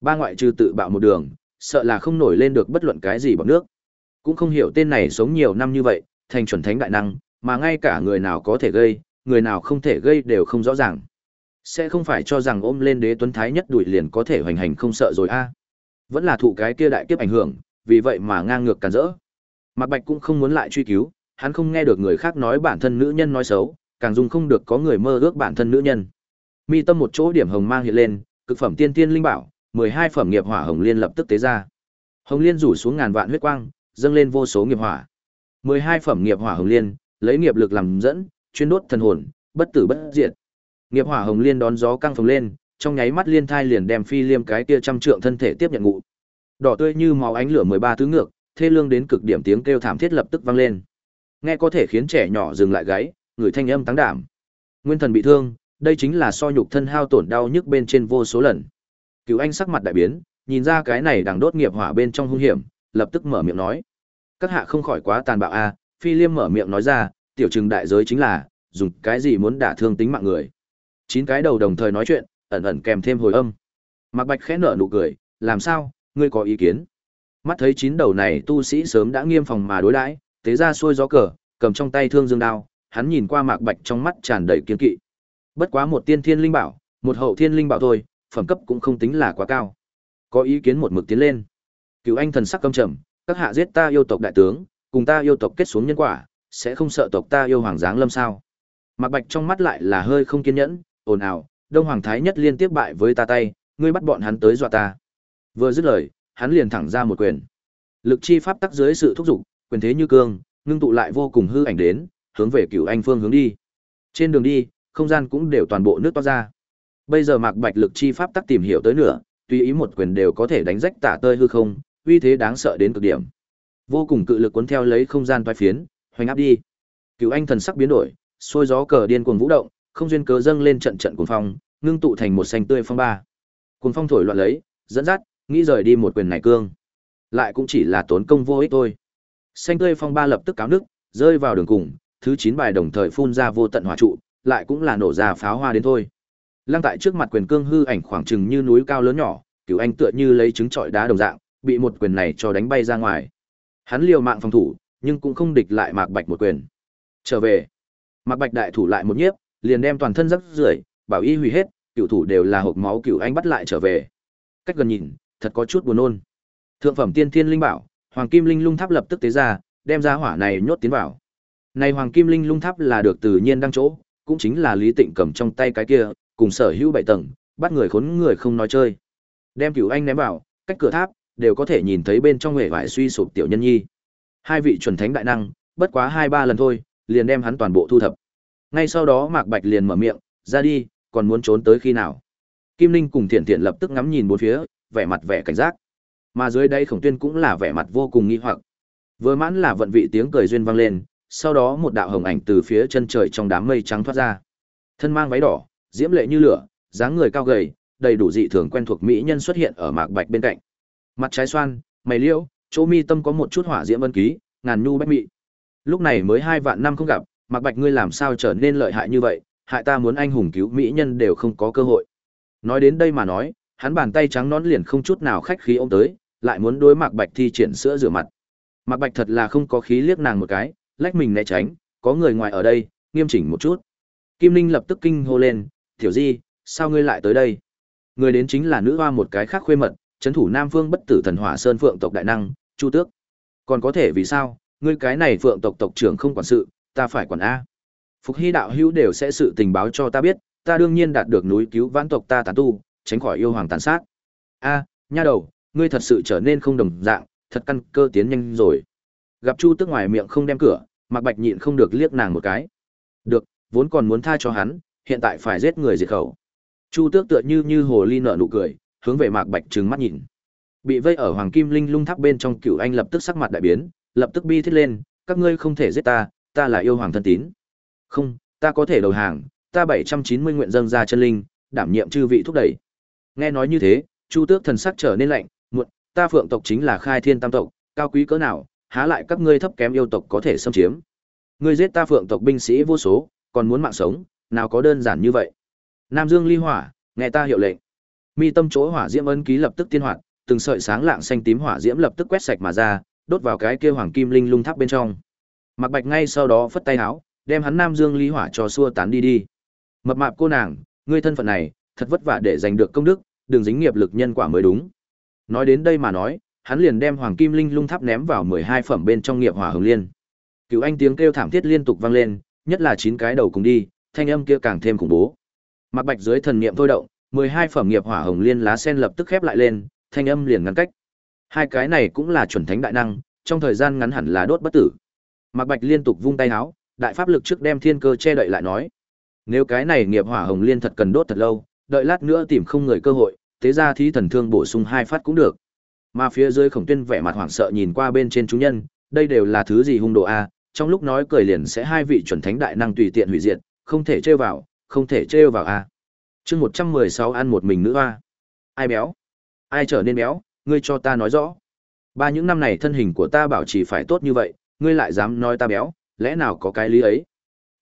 Ba ngoại trừ tự bạo một đường, sợ là không nổi lên được bất luận cái gì bằng nước. Cũng không hiểu tên này sống nhiều năm như vậy, thành chuẩn thánh đại năng, mà ngay cả người nào có thể gây, người nào không thể gây đều không rõ ràng. Sẽ không phải cho rằng ôm lên đế tuấn thái nhất đuổi liền có thể hoành hành không sợ rồi a. Vẫn là thụ cái kia đại kiếp ảnh hưởng, vì vậy mà ngang ngược càn rỡ. Mạc Bạch cũng không muốn lại truy cứu, hắn không nghe được người khác nói bản thân nữ nhân nói xấu, càng dùng không được có người mơ ước bản thân nữ nhân. Mi tâm một chỗ điểm hồng mang hiện lên, cực phẩm tiên tiên linh bảo, 12 phẩm nghiệp hỏa hồng liên lập tức tế ra. Hồng liên rủ xuống ngàn vạn huyết quang, dâng lên vô số nghiệp hỏa. 12 phẩm nghiệp hỏa hồng liên, lấy nghiệp lực làm dẫn, chuyên đốt thần hồn, bất tử bất diệt. Nghiệp hỏa hồng liên đón gió căng phồng lên, trong nháy mắt liên thai liền đem phi liêm cái kia trăm trượng thân thể tiếp nhận ngụ. Đỏ tươi như máu ánh lửa 13 tứ ngược, thê lương đến cực điểm tiếng kêu thảm thiết lập tức vang lên. Nghe có thể khiến trẻ nhỏ dừng lại gáy, người thanh âm tăng đảm. Nguyên thần bị thương, đây chính là so nhục thân hao tổn đau nhức bên trên vô số lần. Cửu Anh sắc mặt đại biến, nhìn ra cái này đang đốt nghiệp hỏa bên trong hung hiểm, lập tức mở miệng nói: "Các hạ không khỏi quá tàn bạo a." Phi Liêm mở miệng nói ra, tiểu trừng đại giới chính là dùng cái gì muốn đả thương tính mạng người. Chín cái đầu đồng thời nói chuyện, ẩn ẩn kèm thêm hồi âm. Mạc Bạch khẽ nở nụ cười, "Làm sao, ngươi có ý kiến?" Mắt thấy chín đầu này tu sĩ sớm đã nghiêm phòng mà đối đãi, tế ra xuôi gió cờ, cầm trong tay thương dương đao, hắn nhìn qua Mạc Bạch trong mắt tràn đầy kiên kỵ. Bất quá một tiên thiên linh bảo, một hậu thiên linh bảo thôi, phẩm cấp cũng không tính là quá cao. Có ý kiến một mực tiến lên. Cửu Anh thần sắc căm trầm, các hạ giết ta yêu tộc đại tướng, cùng ta yêu tộc kết xuống nhân quả, sẽ không sợ tộc ta yêu hoàng giáng lâm sao? Mạc Bạch trong mắt lại là hơi không kiên nhẫn, ồn ào, Đông Hoàng Thái nhất liên tiếp bại với ta tay, ngươi bắt bọn hắn tới dọa ta. Vừa dứt lời, hắn liền thẳng ra một quyền. Lực chi pháp tắc dưới sự thúc giục, quyền thế như cương, ngưng tụ lại vô cùng hư ảnh đến, hướng về Cửu Anh phương hướng đi. Trên đường đi, không gian cũng đều toàn bộ nước toát ra. Bây giờ Mạc Bạch lực chi pháp tắc tìm hiểu tới nửa, tùy ý một quyền đều có thể đánh rách tả tơi hư không, uy thế đáng sợ đến cực điểm. Vô cùng cự lực cuốn theo lấy không gian toái phiến, hoành áp đi. Cửu Anh thần sắc biến đổi, xôi gió cờ điên cuồng vũ động, không duyên cớ dâng lên trận trận cuồng phong, ngưng tụ thành một xanh tươi phong ba. Cuồng phong thổi loạn lấy, dẫn dắt, nghĩ rời đi một quyền này cương. Lại cũng chỉ là tốn công vô ích thôi. Xanh tươi phong ba lập tức cáo nước, rơi vào đường cùng, thứ chín bài đồng thời phun ra vô tận hỏa trụ, lại cũng là nổ ra pháo hoa đến thôi. Lăng tại trước mặt quyền cương hư ảnh khoảng chừng như núi cao lớn nhỏ, Cửu Anh tựa như lấy trứng trọi đá đồng dạng, bị một quyền này cho đánh bay ra ngoài. Hắn liều mạng phòng thủ, nhưng cũng không địch lại Mạc Bạch một quyền. Trở về, Mạc Bạch đại thủ lại một nhiếp, liền đem toàn thân rắc rưởi, bảo y hủy hết, cửu thủ đều là hộp máu Cửu Anh bắt lại trở về. Cách gần nhìn, thật có chút buồn nôn. Thượng phẩm tiên thiên linh bảo, Hoàng Kim Linh Lung Tháp lập tức tế ra, đem ra hỏa này nhốt tiến vào. Này Hoàng Kim Linh Lung Tháp là được tự nhiên đăng chỗ, cũng chính là Lý Tịnh cầm trong tay cái kia, cùng sở hữu bảy tầng, bắt người khốn người không nói chơi. Đem Cửu Anh ném vào, cách cửa tháp đều có thể nhìn thấy bên trong hệ vải suy sụp tiểu nhân nhi. Hai vị chuẩn thánh đại năng, bất quá hai ba lần thôi, liền đem hắn toàn bộ thu thập. Ngay sau đó Mạc Bạch liền mở miệng, ra đi, còn muốn trốn tới khi nào? Kim Linh cùng Thiện Thiện lập tức ngắm nhìn bốn phía, vẻ mặt vẻ cảnh giác. Mà dưới đây Khổng Tuyên cũng là vẻ mặt vô cùng nghi hoặc. Vừa mãn là vận vị tiếng cười duyên vang lên, sau đó một đạo hồng ảnh từ phía chân trời trong đám mây trắng thoát ra. Thân mang váy đỏ, diễm lệ như lửa, dáng người cao gầy, đầy đủ dị thường quen thuộc mỹ nhân xuất hiện ở Mạc Bạch bên cạnh. Mặt trái xoan, mày liễu, chỗ mi tâm có một chút hỏa diễm ân ký, ngàn nhu bách mị. Lúc này mới hai vạn năm không gặp, Mạc Bạch ngươi làm sao trở nên lợi hại như vậy, hại ta muốn anh hùng cứu mỹ nhân đều không có cơ hội. Nói đến đây mà nói, hắn bàn tay trắng nón liền không chút nào khách khí ôm tới, lại muốn đối Mạc Bạch thi triển sữa rửa mặt. Mạc Bạch thật là không có khí liếc nàng một cái, lách mình né tránh, có người ngoài ở đây, nghiêm chỉnh một chút. Kim Linh lập tức kinh hô lên, "Tiểu Di, sao ngươi lại tới đây?" Người đến chính là nữ hoa một cái khác khuê mật, trấn thủ Nam Phương Bất Tử Thần Hỏa Sơn Phượng tộc đại năng, Chu Tước. Còn có thể vì sao, ngươi cái này Phượng tộc tộc trưởng không quản sự, ta phải quản a. Phục Hy đạo hữu đều sẽ sự tình báo cho ta biết, ta đương nhiên đạt được núi cứu vãn tộc ta tán tu, tránh khỏi yêu hoàng tàn sát. A, nha đầu, ngươi thật sự trở nên không đồng dạng, thật căn cơ tiến nhanh rồi. Gặp Chu Tước ngoài miệng không đem cửa, Mặc Bạch nhịn không được liếc nàng một cái. Được, vốn còn muốn tha cho hắn, hiện tại phải giết người diệt khẩu. Chu Tước tựa như như hồ ly nở nụ cười, hướng về Mạc Bạch trừng mắt nhìn. Bị vây ở Hoàng Kim Linh Lung Tháp bên trong Cửu Anh lập tức sắc mặt đại biến, lập tức bi thiết lên, các ngươi không thể giết ta, ta là yêu hoàng thân tín. Không, ta có thể đầu hàng, ta 790 nguyện dâng ra chân linh, đảm nhiệm chư vị thúc đẩy. Nghe nói như thế, Chu Tước thần sắc trở nên lạnh, muộn, ta Phượng tộc chính là khai thiên tam tộc, cao quý cỡ nào, há lại các ngươi thấp kém yêu tộc có thể xâm chiếm. Ngươi giết ta Phượng tộc binh sĩ vô số, còn muốn mạng sống, nào có đơn giản như vậy. Nam Dương Ly Hỏa, nghe ta hiệu lệnh. Mi tâm chỗ hỏa diễm ấn ký lập tức tiên hoạt, từng sợi sáng lạng xanh tím hỏa diễm lập tức quét sạch mà ra, đốt vào cái kia hoàng kim linh lung tháp bên trong. Mặc Bạch ngay sau đó phất tay áo, đem hắn Nam Dương Ly Hỏa cho xua tán đi đi. Mập mạp cô nàng, ngươi thân phận này, thật vất vả để giành được công đức, đừng dính nghiệp lực nhân quả mới đúng. Nói đến đây mà nói, hắn liền đem Hoàng Kim Linh Lung Tháp ném vào 12 phẩm bên trong nghiệp hỏa hồng liên. Cửu anh tiếng kêu thảm thiết liên tục vang lên, nhất là chín cái đầu cùng đi, thanh âm kia càng thêm khủng bố. Mạc Bạch dưới thần niệm thôi động, 12 phẩm nghiệp hỏa hồng liên lá sen lập tức khép lại lên, thanh âm liền ngăn cách. Hai cái này cũng là chuẩn thánh đại năng, trong thời gian ngắn hẳn là đốt bất tử. Mạc Bạch liên tục vung tay áo, đại pháp lực trước đem thiên cơ che đậy lại nói. Nếu cái này nghiệp hỏa hồng liên thật cần đốt thật lâu, đợi lát nữa tìm không người cơ hội, thế ra thí thần thương bổ sung hai phát cũng được. Mà phía dưới Khổng Tuyên vẻ mặt hoảng sợ nhìn qua bên trên chúng nhân, đây đều là thứ gì hung độ a, trong lúc nói cười liền sẽ hai vị chuẩn thánh đại năng tùy tiện hủy diệt, không thể trêu vào, không thể trêu vào a. Chương 116 ăn một mình nữ hoa. Ai béo? Ai trở nên béo, ngươi cho ta nói rõ. Ba những năm này thân hình của ta bảo trì phải tốt như vậy, ngươi lại dám nói ta béo, lẽ nào có cái lý ấy?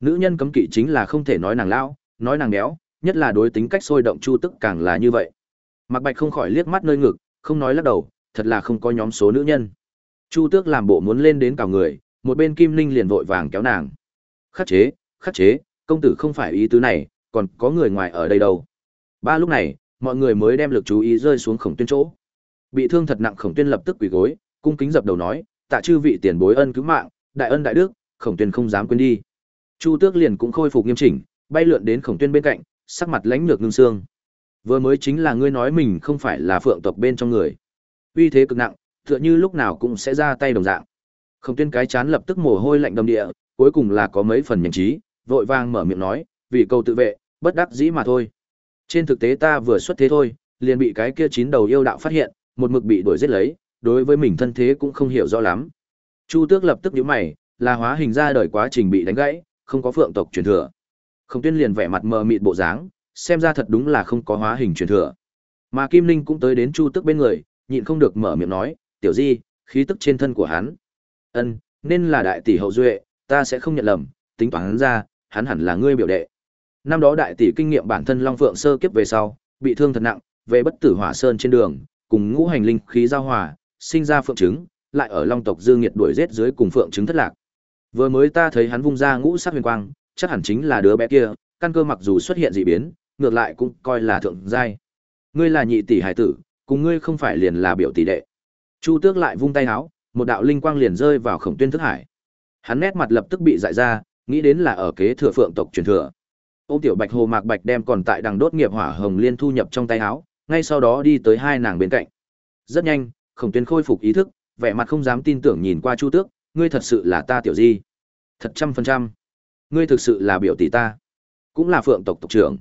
Nữ nhân cấm kỵ chính là không thể nói nàng lao, nói nàng béo, nhất là đối tính cách sôi động chu tức càng là như vậy. Mạc Bạch không khỏi liếc mắt nơi ngực, không nói lắc đầu, thật là không có nhóm số nữ nhân. Chu Tước làm bộ muốn lên đến cào người, một bên Kim Linh liền vội vàng kéo nàng. Khắc chế, khắc chế, công tử không phải ý tứ này, còn có người ngoài ở đây đâu. Ba lúc này, mọi người mới đem lực chú ý rơi xuống khổng tuyên chỗ. Bị thương thật nặng khổng tuyên lập tức quỳ gối, cung kính dập đầu nói, tạ chư vị tiền bối ân cứu mạng, đại ân đại đức, khổng tuyên không dám quên đi. Chu Tước liền cũng khôi phục nghiêm chỉnh, bay lượn đến khổng tuyên bên cạnh, sắc mặt lãnh lược ngưng xương. Vừa mới chính là ngươi nói mình không phải là phượng tộc bên trong người. Uy thế cực nặng, tựa như lúc nào cũng sẽ ra tay đồng dạng. Khổng tuyên cái chán lập tức mồ hôi lạnh đầm địa, cuối cùng là có mấy phần nhành trí, vội vàng mở miệng nói, vì cầu tự vệ, bất đắc dĩ mà thôi. Trên thực tế ta vừa xuất thế thôi, liền bị cái kia chín đầu yêu đạo phát hiện, một mực bị đuổi giết lấy, đối với mình thân thế cũng không hiểu rõ lắm. Chu Tước lập tức nhíu mày, là hóa hình ra đời quá trình bị đánh gãy, không có phượng tộc truyền thừa. Không Tuyên liền vẻ mặt mờ mịt bộ dáng, xem ra thật đúng là không có hóa hình truyền thừa. Mà Kim Linh cũng tới đến Chu Tước bên người, nhịn không được mở miệng nói, "Tiểu Di, khí tức trên thân của hắn." "Ân, nên là đại tỷ hậu duệ, ta sẽ không nhận lầm, tính toán hắn ra, hắn hẳn là ngươi biểu đệ." Năm đó đại tỷ kinh nghiệm bản thân Long Phượng sơ kiếp về sau, bị thương thật nặng, về bất tử hỏa sơn trên đường, cùng ngũ hành linh khí giao hòa, sinh ra phượng trứng, lại ở Long tộc Dương Nghiệt đuổi giết dưới cùng phượng trứng thất lạc. Vừa mới ta thấy hắn vung ra ngũ sắc huyền quang, chắc hẳn chính là đứa bé kia, căn cơ mặc dù xuất hiện dị biến, ngược lại cũng coi là thượng giai. Ngươi là nhị tỷ hải tử, cùng ngươi không phải liền là biểu tỷ đệ. Chu Tước lại vung tay áo, một đạo linh quang liền rơi vào Khổng Tuyên thức hải. Hắn nét mặt lập tức bị dại ra, nghĩ đến là ở kế thừa phượng tộc truyền thừa. ông tiểu Bạch Hồ Mạc Bạch đem còn tại đằng đốt nghiệp hỏa hồng liên thu nhập trong tay áo, ngay sau đó đi tới hai nàng bên cạnh. Rất nhanh, Khổng Tuyên khôi phục ý thức, vẻ mặt không dám tin tưởng nhìn qua Chu Tước, ngươi thật sự là ta tiểu di. Thật trăm phần trăm. Ngươi thực sự là biểu tỷ ta. Cũng là phượng tộc tộc trưởng.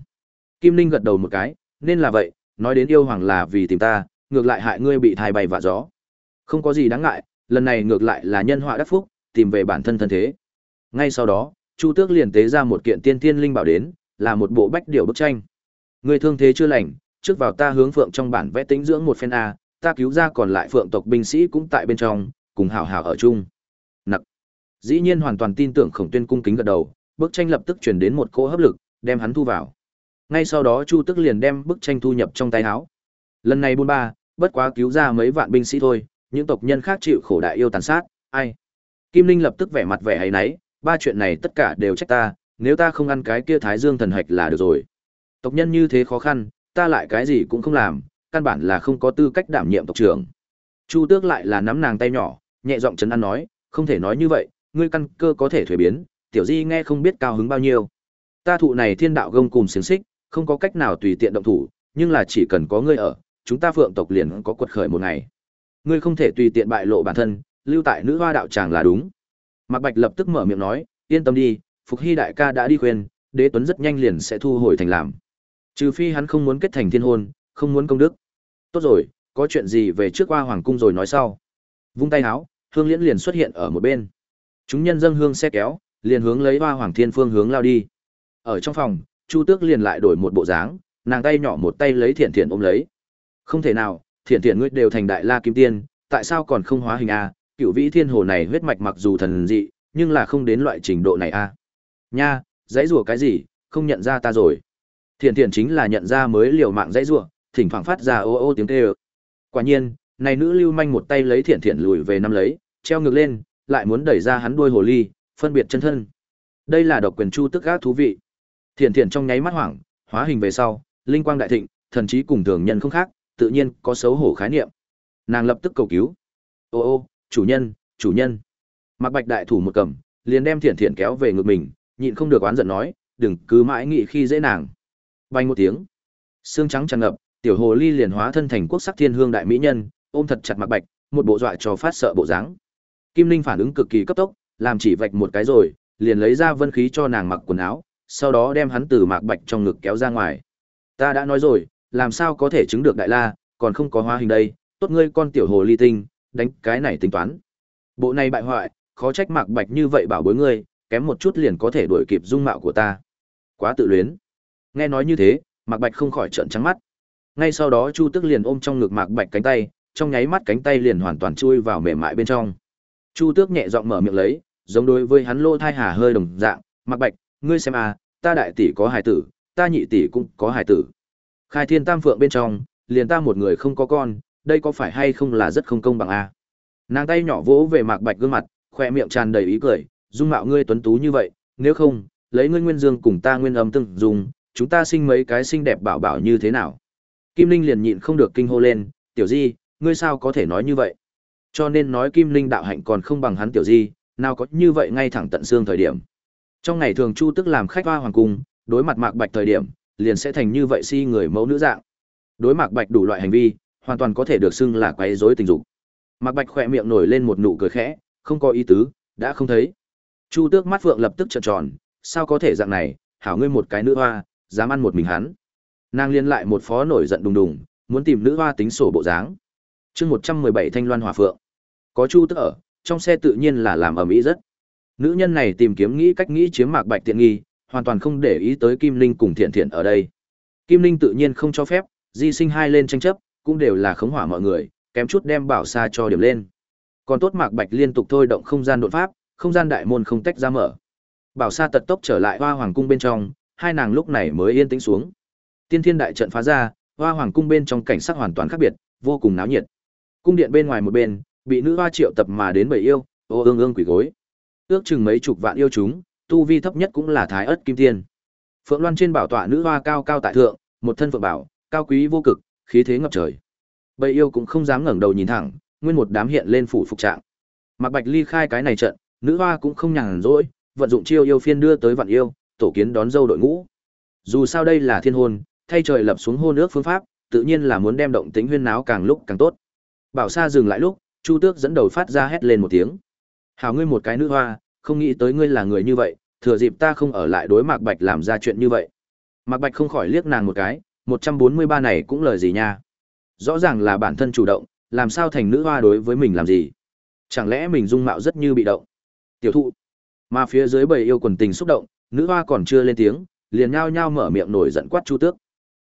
Kim Linh gật đầu một cái, nên là vậy, nói đến yêu hoàng là vì tìm ta, ngược lại hại ngươi bị thai bay vạ gió. Không có gì đáng ngại, lần này ngược lại là nhân họa đắc phúc, tìm về bản thân thân thế. Ngay sau đó, Chu Tước liền tế ra một kiện tiên tiên linh bảo đến, là một bộ bách điệu bức tranh. Người thương thế chưa lành, trước vào ta hướng phượng trong bản vẽ tính dưỡng một phen a, ta cứu ra còn lại phượng tộc binh sĩ cũng tại bên trong, cùng hảo hảo ở chung. Nặc. Dĩ nhiên hoàn toàn tin tưởng Khổng Tuyên cung kính gật đầu, bức tranh lập tức truyền đến một cỗ hấp lực, đem hắn thu vào. Ngay sau đó Chu Tức liền đem bức tranh thu nhập trong tay áo. Lần này buôn ba, bất quá cứu ra mấy vạn binh sĩ thôi, những tộc nhân khác chịu khổ đại yêu tàn sát, ai? Kim Linh lập tức vẻ mặt vẻ hay nấy, ba chuyện này tất cả đều trách ta, nếu ta không ăn cái kia Thái Dương thần hạch là được rồi. Tộc nhân như thế khó khăn, ta lại cái gì cũng không làm, căn bản là không có tư cách đảm nhiệm tộc trưởng. Chu Tước lại là nắm nàng tay nhỏ, nhẹ giọng trấn an nói, không thể nói như vậy, ngươi căn cơ có thể thuế biến, tiểu di nghe không biết cao hứng bao nhiêu. Ta thụ này thiên đạo gông cùng xiềng xích, không có cách nào tùy tiện động thủ, nhưng là chỉ cần có ngươi ở, chúng ta phượng tộc liền có quật khởi một ngày. Ngươi không thể tùy tiện bại lộ bản thân, lưu tại nữ hoa đạo tràng là đúng. Mạc Bạch lập tức mở miệng nói, yên tâm đi, Phục Hy đại ca đã đi khuyên, Đế Tuấn rất nhanh liền sẽ thu hồi thành làm. Trừ phi hắn không muốn kết thành thiên hôn, không muốn công đức. Tốt rồi, có chuyện gì về trước qua hoàng cung rồi nói sau. Vung tay áo, Hương Liễn liền xuất hiện ở một bên. Chúng nhân dâng hương xe kéo, liền hướng lấy Hoa Hoàng Thiên phương hướng lao đi. Ở trong phòng, Chu Tước liền lại đổi một bộ dáng, nàng tay nhỏ một tay lấy Thiện Thiện ôm lấy. Không thể nào, Thiện Thiện ngươi đều thành đại la kim tiên, tại sao còn không hóa hình a? Cựu Vĩ Thiên Hồ này huyết mạch mặc dù thần dị, nhưng là không đến loại trình độ này a. Nha, dãy rủa cái gì, không nhận ra ta rồi. Thiện Thiện chính là nhận ra mới liều mạng dãy rủa, thỉnh thoảng phát ra ô ô tiếng kêu. Quả nhiên, này nữ lưu manh một tay lấy thiện thiện lùi về năm lấy, treo ngược lên, lại muốn đẩy ra hắn đuôi hồ ly, phân biệt chân thân. Đây là độc quyền chu tức gác thú vị. Thiện thiện trong nháy mắt hoảng, hóa hình về sau, linh quang đại thịnh, thần trí cùng thường nhân không khác, tự nhiên có xấu hổ khái niệm. Nàng lập tức cầu cứu. Ô ô, chủ nhân, chủ nhân. Mặc Bạch đại thủ một cầm, liền đem Thiện Thiện kéo về ngực mình, nhịn không được oán giận nói, đừng cứ mãi nghị khi dễ nàng. Bay một tiếng, xương trắng tràn ngập, tiểu hồ ly liền hóa thân thành quốc sắc thiên hương đại mỹ nhân, ôm thật chặt Mặc Bạch, một bộ dọa cho phát sợ bộ dáng. Kim Linh phản ứng cực kỳ cấp tốc, làm chỉ vạch một cái rồi, liền lấy ra vân khí cho nàng mặc quần áo, sau đó đem hắn từ Mạc Bạch trong ngực kéo ra ngoài. Ta đã nói rồi, làm sao có thể chứng được đại la, còn không có hóa hình đây, tốt ngươi con tiểu hồ ly tinh, đánh cái này tính toán. Bộ này bại hoại, khó trách Mạc Bạch như vậy bảo bối ngươi, kém một chút liền có thể đuổi kịp dung mạo của ta. Quá tự luyến. Nghe nói như thế, Mạc Bạch không khỏi trợn trắng mắt. Ngay sau đó Chu Tức liền ôm trong ngực Mạc Bạch cánh tay, trong nháy mắt cánh tay liền hoàn toàn chui vào mềm mại bên trong. Chu Tước nhẹ giọng mở miệng lấy, giống đối với hắn lô thai hà hơi đồng dạng, "Mạc Bạch, ngươi xem à, ta đại tỷ có hài tử, ta nhị tỷ cũng có hài tử. Khai Thiên Tam Phượng bên trong, liền ta một người không có con, đây có phải hay không là rất không công bằng a?" À? Nàng tay nhỏ vỗ về Mạc Bạch gương mặt, khoe miệng tràn đầy ý cười, dung mạo ngươi tuấn tú như vậy, nếu không, lấy ngươi nguyên dương cùng ta nguyên âm tương dùng, chúng ta sinh mấy cái xinh đẹp bảo bảo như thế nào? Kim Linh liền nhịn không được kinh hô lên, "Tiểu Di, ngươi sao có thể nói như vậy?" Cho nên nói Kim Linh đạo hạnh còn không bằng hắn Tiểu Di, nào có như vậy ngay thẳng tận xương thời điểm. Trong ngày thường Chu Tức làm khách hoa hoàng cung, đối mặt Mạc Bạch thời điểm, liền sẽ thành như vậy si người mẫu nữ dạng. Đối Mạc Bạch đủ loại hành vi, hoàn toàn có thể được xưng là quấy rối tình dục. Mạc Bạch khỏe miệng nổi lên một nụ cười khẽ, không có ý tứ, đã không thấy. Chu Tước mắt phượng lập tức trợn tròn, sao có thể dạng này, hảo ngươi một cái nữ hoa, dám ăn một mình hắn. Nàng liên lại một phó nổi giận đùng đùng, muốn tìm nữ hoa tính sổ bộ dáng. Chương 117 Thanh Loan Hỏa Phượng. Có Chu Tước ở, trong xe tự nhiên là làm ầm ĩ rất. Nữ nhân này tìm kiếm nghĩ cách nghĩ chiếm Mạc Bạch tiện nghi, hoàn toàn không để ý tới Kim Linh cùng Thiện Thiện ở đây. Kim Linh tự nhiên không cho phép, di sinh hai lên tranh chấp, cũng đều là khống hỏa mọi người, kém chút đem bảo xa cho điểm lên. Còn tốt Mạc Bạch liên tục thôi động không gian đột pháp, không gian đại môn không tách ra mở. Bảo Sa tật tốc trở lại Hoa Hoàng cung bên trong, hai nàng lúc này mới yên tĩnh xuống. Tiên Thiên đại trận phá ra, Hoa Hoàng cung bên trong cảnh sắc hoàn toàn khác biệt, vô cùng náo nhiệt. Cung điện bên ngoài một bên, bị nữ hoa triệu tập mà đến bảy yêu, ô ương ương quỷ gối. Ước chừng mấy chục vạn yêu chúng, tu vi thấp nhất cũng là thái ất kim tiên. Phượng Loan trên bảo tọa nữ hoa cao cao tại thượng, một thân phượng bảo, cao quý vô cực, khí thế ngập trời. Bầy yêu cũng không dám ngẩng đầu nhìn thẳng, nguyên một đám hiện lên phủ phục trạng. Mạc Bạch ly khai cái này trận, nữ hoa cũng không nhàn rỗi, vận dụng chiêu yêu phiên đưa tới vạn yêu, tổ kiến đón dâu đội ngũ. Dù sao đây là thiên hôn, thay trời lập xuống hôn ước phương pháp, tự nhiên là muốn đem động tính huyên náo càng lúc càng tốt. Bảo Sa dừng lại lúc, Chu Tước dẫn đầu phát ra hét lên một tiếng. "Hảo ngươi một cái nữ hoa, không nghĩ tới ngươi là người như vậy, thừa dịp ta không ở lại đối Mạc Bạch làm ra chuyện như vậy." Mạc Bạch không khỏi liếc nàng một cái, một trăm bốn mươi ba này cũng lời gì nha. Rõ ràng là bản thân chủ động, làm sao thành nữ hoa đối với mình làm gì? Chẳng lẽ mình dung mạo rất như bị động? Tiểu thụ. Mà phía dưới bầy yêu quần tình xúc động, nữ hoa còn chưa lên tiếng, liền nhao nhao mở miệng nổi giận quát Chu Tước.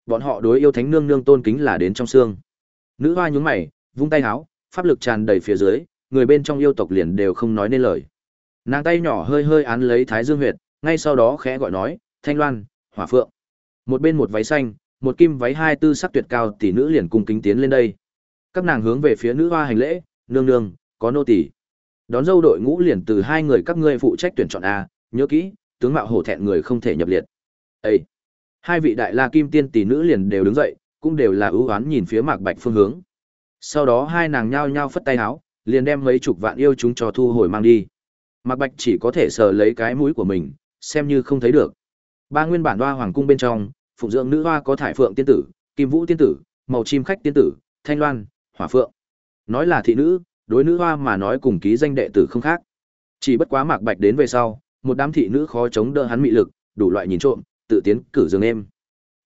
Bọn họ đối yêu thánh nương nương tôn kính là đến trong xương. Nữ hoa nhướng mày, vung tay áo, pháp lực tràn đầy phía dưới, người bên trong yêu tộc liền đều không nói nên lời. Nàng tay nhỏ hơi hơi án lấy Thái Dương huyệt, ngay sau đó khẽ gọi nói, "Thanh Loan, Hỏa Phượng." Một bên một váy xanh, một kim váy hai tư sắc tuyệt cao tỷ nữ liền cung kính tiến lên đây. Các nàng hướng về phía nữ hoa hành lễ, "Nương nương, có nô tỳ." Đón dâu đội ngũ liền từ hai người các ngươi phụ trách tuyển chọn a, nhớ kỹ, tướng mạo hổ thẹn người không thể nhập liệt. Ê! Hai vị đại la kim tiên tỷ nữ liền đều đứng dậy, cũng đều là ưu oán nhìn phía Mạc Bạch phương hướng. Sau đó hai nàng nhao nhao phất tay áo, liền đem mấy chục vạn yêu chúng cho thu hồi mang đi. Mạc Bạch chỉ có thể sờ lấy cái mũi của mình, xem như không thấy được. Ba nguyên bản hoa hoàng cung bên trong, phụng dưỡng nữ hoa có thải phượng tiên tử, kim vũ tiên tử, màu chim khách tiên tử, thanh loan, hỏa phượng. Nói là thị nữ, đối nữ hoa mà nói cùng ký danh đệ tử không khác. Chỉ bất quá Mạc Bạch đến về sau, một đám thị nữ khó chống đỡ hắn mị lực, đủ loại nhìn trộm, tự tiến cử giường em.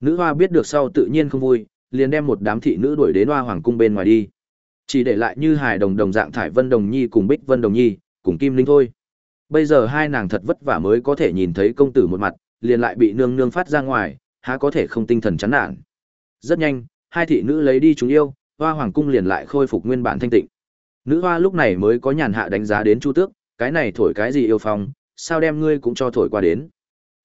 Nữ hoa biết được sau tự nhiên không vui, liền đem một đám thị nữ đuổi đến hoa hoàng cung bên ngoài đi. Chỉ để lại như hài đồng đồng dạng thải Vân Đồng Nhi cùng Bích Vân Đồng Nhi, cùng Kim Linh thôi. Bây giờ hai nàng thật vất vả mới có thể nhìn thấy công tử một mặt, liền lại bị nương nương phát ra ngoài, há có thể không tinh thần chán nản. Rất nhanh, hai thị nữ lấy đi chúng yêu, hoa hoàng cung liền lại khôi phục nguyên bản thanh tịnh. Nữ hoa lúc này mới có nhàn hạ đánh giá đến Chu Tước, cái này thổi cái gì yêu phong, sao đem ngươi cũng cho thổi qua đến.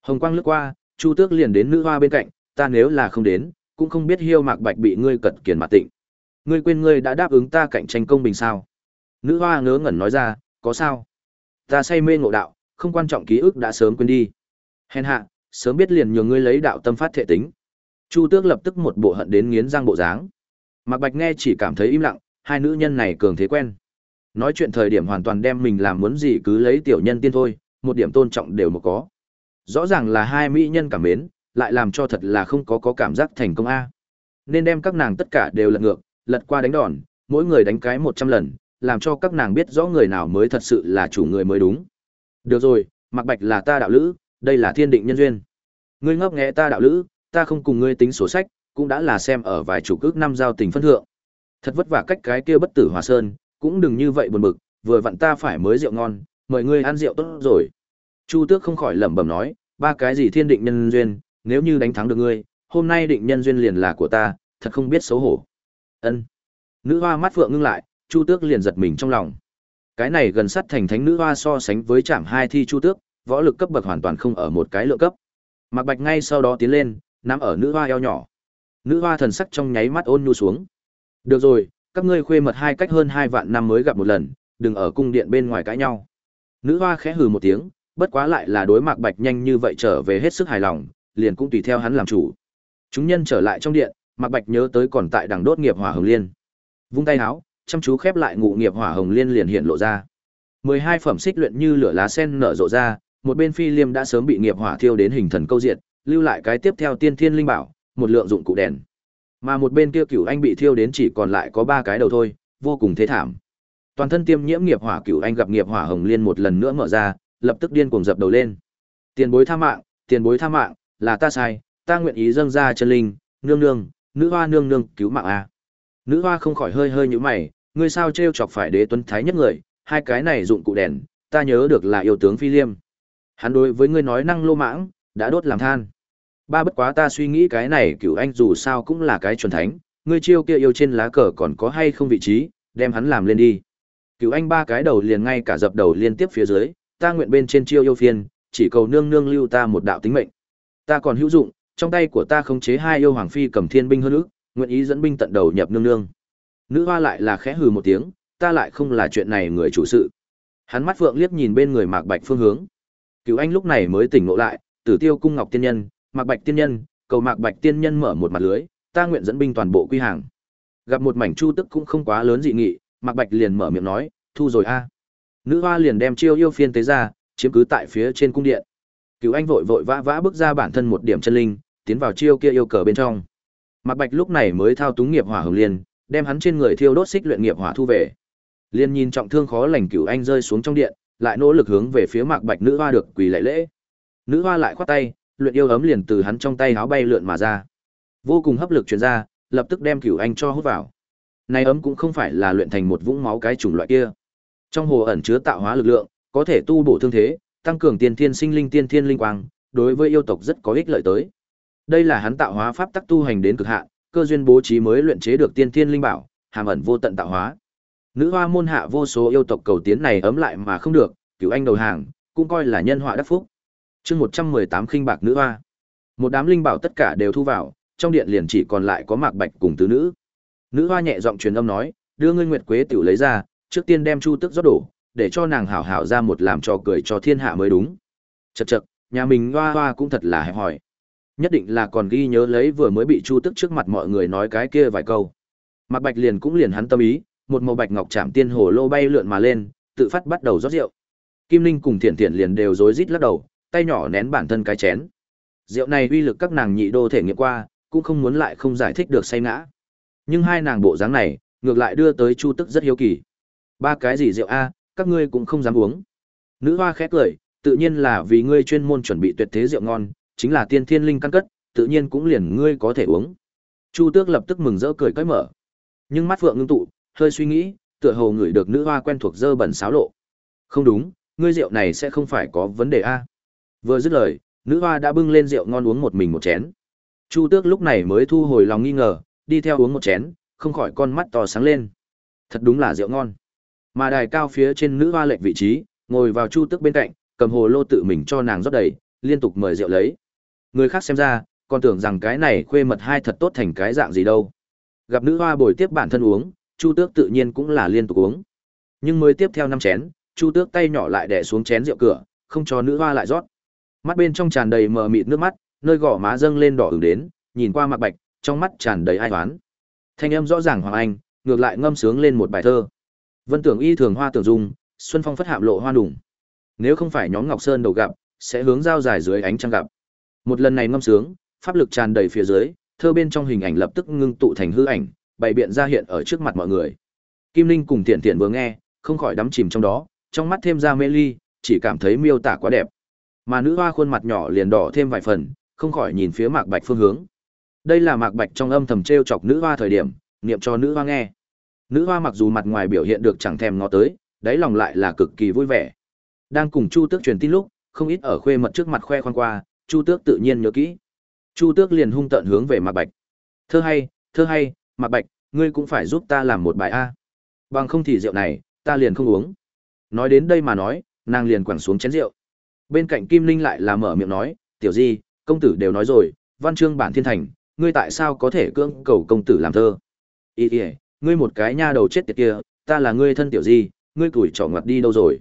Hồng quang lướt qua, Chu Tước liền đến nữ hoa bên cạnh, ta nếu là không đến, cũng không biết hiêu mạc bạch bị ngươi cật kiền mặt tịnh. Ngươi quên ngươi đã đáp ứng ta cạnh tranh công bình sao? Nữ hoa ngớ ngẩn nói ra, có sao? Ta say mê ngộ đạo, không quan trọng ký ức đã sớm quên đi. Hèn hạ, sớm biết liền nhường ngươi lấy đạo tâm phát thể tính. Chu Tước lập tức một bộ hận đến nghiến răng bộ dáng. Mạc Bạch nghe chỉ cảm thấy im lặng, hai nữ nhân này cường thế quen. Nói chuyện thời điểm hoàn toàn đem mình làm muốn gì cứ lấy tiểu nhân tiên thôi, một điểm tôn trọng đều một có. Rõ ràng là hai mỹ nhân cảm mến, lại làm cho thật là không có có cảm giác thành công a. Nên đem các nàng tất cả đều lật ngược, lật qua đánh đòn, mỗi người đánh cái một trăm lần, làm cho các nàng biết rõ người nào mới thật sự là chủ người mới đúng. Được rồi, Mạc Bạch là ta đạo lữ, đây là thiên định nhân duyên. Ngươi ngốc nghé ta đạo lữ, ta không cùng ngươi tính sổ sách, cũng đã là xem ở vài chủ cước năm giao tình phân thượng. Thật vất vả cách cái kia bất tử hòa sơn, cũng đừng như vậy buồn bực, vừa vặn ta phải mới rượu ngon, mời ngươi ăn rượu tốt rồi. Chu Tước không khỏi lẩm bẩm nói, ba cái gì thiên định nhân duyên, nếu như đánh thắng được ngươi, hôm nay định nhân duyên liền là của ta, thật không biết xấu hổ. Ân. Nữ hoa mắt phượng ngưng lại, Chu Tước liền giật mình trong lòng. Cái này gần sát thành thánh nữ hoa so sánh với chạm Hai thi Chu Tước, võ lực cấp bậc hoàn toàn không ở một cái lượng cấp. Mạc Bạch ngay sau đó tiến lên, nắm ở nữ hoa eo nhỏ. Nữ hoa thần sắc trong nháy mắt ôn nhu xuống. Được rồi, các ngươi khuê mật hai cách hơn hai vạn năm mới gặp một lần, đừng ở cung điện bên ngoài cãi nhau. Nữ hoa khẽ hừ một tiếng, bất quá lại là đối Mạc Bạch nhanh như vậy trở về hết sức hài lòng, liền cũng tùy theo hắn làm chủ. Chúng nhân trở lại trong điện, Mạc Bạch nhớ tới còn tại đằng đốt nghiệp hỏa hồng liên. Vung tay áo, chăm chú khép lại ngụ nghiệp hỏa hồng liên liền hiện lộ ra. 12 phẩm xích luyện như lửa lá sen nở rộ ra, một bên phi liêm đã sớm bị nghiệp hỏa thiêu đến hình thần câu diện, lưu lại cái tiếp theo tiên thiên linh bảo, một lượng dụng cụ đèn. Mà một bên kia cửu anh bị thiêu đến chỉ còn lại có ba cái đầu thôi, vô cùng thế thảm. Toàn thân tiêm nhiễm nghiệp hỏa cửu anh gặp nghiệp hỏa hồng liên một lần nữa mở ra, lập tức điên cuồng dập đầu lên. Tiền bối tha mạng, tiền bối tha mạng, là ta sai, ta nguyện ý dâng ra chân linh, nương nương, nữ hoa nương nương cứu mạng a. Nữ hoa không khỏi hơi hơi nhíu mày, ngươi sao trêu chọc phải đế tuấn thái nhất người, hai cái này dụng cụ đèn, ta nhớ được là yêu tướng Phi Liêm. Hắn đối với ngươi nói năng lô mãng, đã đốt làm than. Ba bất quá ta suy nghĩ cái này cửu anh dù sao cũng là cái chuẩn thánh, ngươi chiêu kia yêu trên lá cờ còn có hay không vị trí, đem hắn làm lên đi. Cửu anh ba cái đầu liền ngay cả dập đầu liên tiếp phía dưới, ta nguyện bên trên chiêu yêu phiên, chỉ cầu nương nương lưu ta một đạo tính mệnh. Ta còn hữu dụng, trong tay của ta khống chế hai yêu hoàng phi cầm thiên binh hơn nữa, nguyện ý dẫn binh tận đầu nhập nương nương. Nữ hoa lại là khẽ hừ một tiếng, ta lại không là chuyện này người chủ sự. Hắn mắt phượng liếc nhìn bên người Mạc Bạch phương hướng. Cửu Anh lúc này mới tỉnh ngộ lại, Tử Tiêu cung Ngọc tiên nhân, Mạc Bạch tiên nhân, cầu Mạc Bạch tiên nhân mở một mặt lưới, ta nguyện dẫn binh toàn bộ quy hàng. Gặp một mảnh chu tức cũng không quá lớn dị nghị, Mạc Bạch liền mở miệng nói, thu rồi a. Nữ hoa liền đem chiêu yêu phiên tế ra, chiếm cứ tại phía trên cung điện. Cửu Anh vội vội vã vã bước ra bản thân một điểm chân linh, tiến vào chiêu kia yêu cờ bên trong. Mạc Bạch lúc này mới thao túng nghiệp hỏa hồng liên, đem hắn trên người thiêu đốt xích luyện nghiệp hỏa thu về. Liên nhìn trọng thương khó lành Cửu Anh rơi xuống trong điện, lại nỗ lực hướng về phía Mạc Bạch nữ hoa được quỳ lạy lễ. Nữ hoa lại khoát tay, luyện yêu ấm liền từ hắn trong tay háo bay lượn mà ra. Vô cùng hấp lực truyền ra, lập tức đem Cửu Anh cho hút vào. nay ấm cũng không phải là luyện thành một vũng máu cái chủng loại kia. Trong hồ ẩn chứa tạo hóa lực lượng, có thể tu bổ thương thế, tăng cường tiên thiên sinh linh tiên thiên linh quang, đối với yêu tộc rất có ích lợi tới. Đây là hắn tạo hóa pháp tắc tu hành đến cực hạn, cơ duyên bố trí mới luyện chế được tiên thiên linh bảo, hàm ẩn vô tận tạo hóa. Nữ hoa môn hạ vô số yêu tộc cầu tiến này ấm lại mà không được, cựu anh đầu hàng, cũng coi là nhân họa đắc phúc. Chương 118 khinh bạc nữ hoa. Một đám linh bảo tất cả đều thu vào, trong điện liền chỉ còn lại có Mạc Bạch cùng tứ nữ. Nữ hoa nhẹ giọng truyền âm nói, đưa ngươi Nguyệt Quế tiểu lấy ra, trước tiên đem Chu Tức rót đổ, để cho nàng hảo hảo ra một làm trò cười cho thiên hạ mới đúng. chật chật nhà mình hoa hoa cũng thật là hẹp hòi, Nhất định là còn ghi nhớ lấy vừa mới bị Chu Tức trước mặt mọi người nói cái kia vài câu. Mạc Bạch liền cũng liền hắn tâm ý, một màu bạch ngọc chạm tiên hồ lô bay lượn mà lên, tự phát bắt đầu rót rượu. Kim Linh cùng Thiển Thiển liền đều rối rít lắc đầu, tay nhỏ nén bản thân cái chén. Rượu này uy lực các nàng nhị đô thể nghiệm qua, cũng không muốn lại không giải thích được say ngã. Nhưng hai nàng bộ dáng này, ngược lại đưa tới Chu Tức rất hiếu kỳ. Ba cái gì rượu a, các ngươi cũng không dám uống. Nữ hoa khẽ cười, tự nhiên là vì ngươi chuyên môn chuẩn bị tuyệt thế rượu ngon, chính là tiên thiên linh căn cất, tự nhiên cũng liền ngươi có thể uống. Chu Tước lập tức mừng rỡ cười cởi mở. Nhưng mắt vượng ngưng tụ, hơi suy nghĩ, tựa hồ ngửi được nữ hoa quen thuộc dơ bẩn xáo lộ. Không đúng, ngươi rượu này sẽ không phải có vấn đề a. Vừa dứt lời, nữ hoa đã bưng lên rượu ngon uống một mình một chén. Chu Tước lúc này mới thu hồi lòng nghi ngờ, đi theo uống một chén, không khỏi con mắt to sáng lên. Thật đúng là rượu ngon. Mà đài cao phía trên nữ hoa lệnh vị trí, ngồi vào Chu Tước bên cạnh, cầm hồ lô tự mình cho nàng rót đầy, liên tục mời rượu lấy. Người khác xem ra, còn tưởng rằng cái này khuê mật hai thật tốt thành cái dạng gì đâu. Gặp nữ hoa bồi tiếp bản thân uống, Chu Tước tự nhiên cũng là liên tục uống. Nhưng mới tiếp theo năm chén, Chu Tước tay nhỏ lại đè xuống chén rượu cửa, không cho nữ hoa lại rót. Mắt bên trong tràn đầy mờ mịt nước mắt, nơi gò má dâng lên đỏ ửng đến, nhìn qua Mạc Bạch, trong mắt tràn đầy ai oán. Thanh âm rõ ràng Hoàng Anh, ngược lại ngâm sướng lên một bài thơ. Vân tưởng y thường hoa tưởng dung, xuân phong phất hạm lộ hoa đủng. Nếu không phải nhóm Ngọc Sơn đầu gặp, sẽ hướng giao dài dưới ánh trăng gặp. Một lần này ngâm sướng, pháp lực tràn đầy phía dưới, thơ bên trong hình ảnh lập tức ngưng tụ thành hư ảnh, bày biện ra hiện ở trước mặt mọi người. Kim Linh cùng Tiện Tiện vừa nghe, không khỏi đắm chìm trong đó, trong mắt thêm ra mê ly, chỉ cảm thấy miêu tả quá đẹp. Mà nữ hoa khuôn mặt nhỏ liền đỏ thêm vài phần, không khỏi nhìn phía Mạc Bạch phương hướng. Đây là Mạc Bạch trong âm thầm trêu chọc nữ hoa thời điểm, niệm cho nữ hoa nghe. Nữ hoa mặc dù mặt ngoài biểu hiện được chẳng thèm ngó tới, đáy lòng lại là cực kỳ vui vẻ. Đang cùng Chu Tước truyền tin lúc, không ít ở khuê mật trước mặt khoe khoang qua, Chu Tước tự nhiên nhớ kỹ. Chu Tước liền hung tợn hướng về Mạc Bạch. Thơ hay, thơ hay, Mạc Bạch, ngươi cũng phải giúp ta làm một bài a. Bằng không thì rượu này, ta liền không uống. Nói đến đây mà nói, nàng liền quẳng xuống chén rượu. Bên cạnh Kim Linh lại là mở miệng nói, "Tiểu Di, công tử đều nói rồi, văn chương bản thiên thành, ngươi tại sao có thể cưỡng cầu công tử làm thơ?" "Ý y, ngươi một cái nha đầu chết tiệt kia, ta là ngươi thân tiểu Di, ngươi tuổi trỏ ngoặt đi đâu rồi?"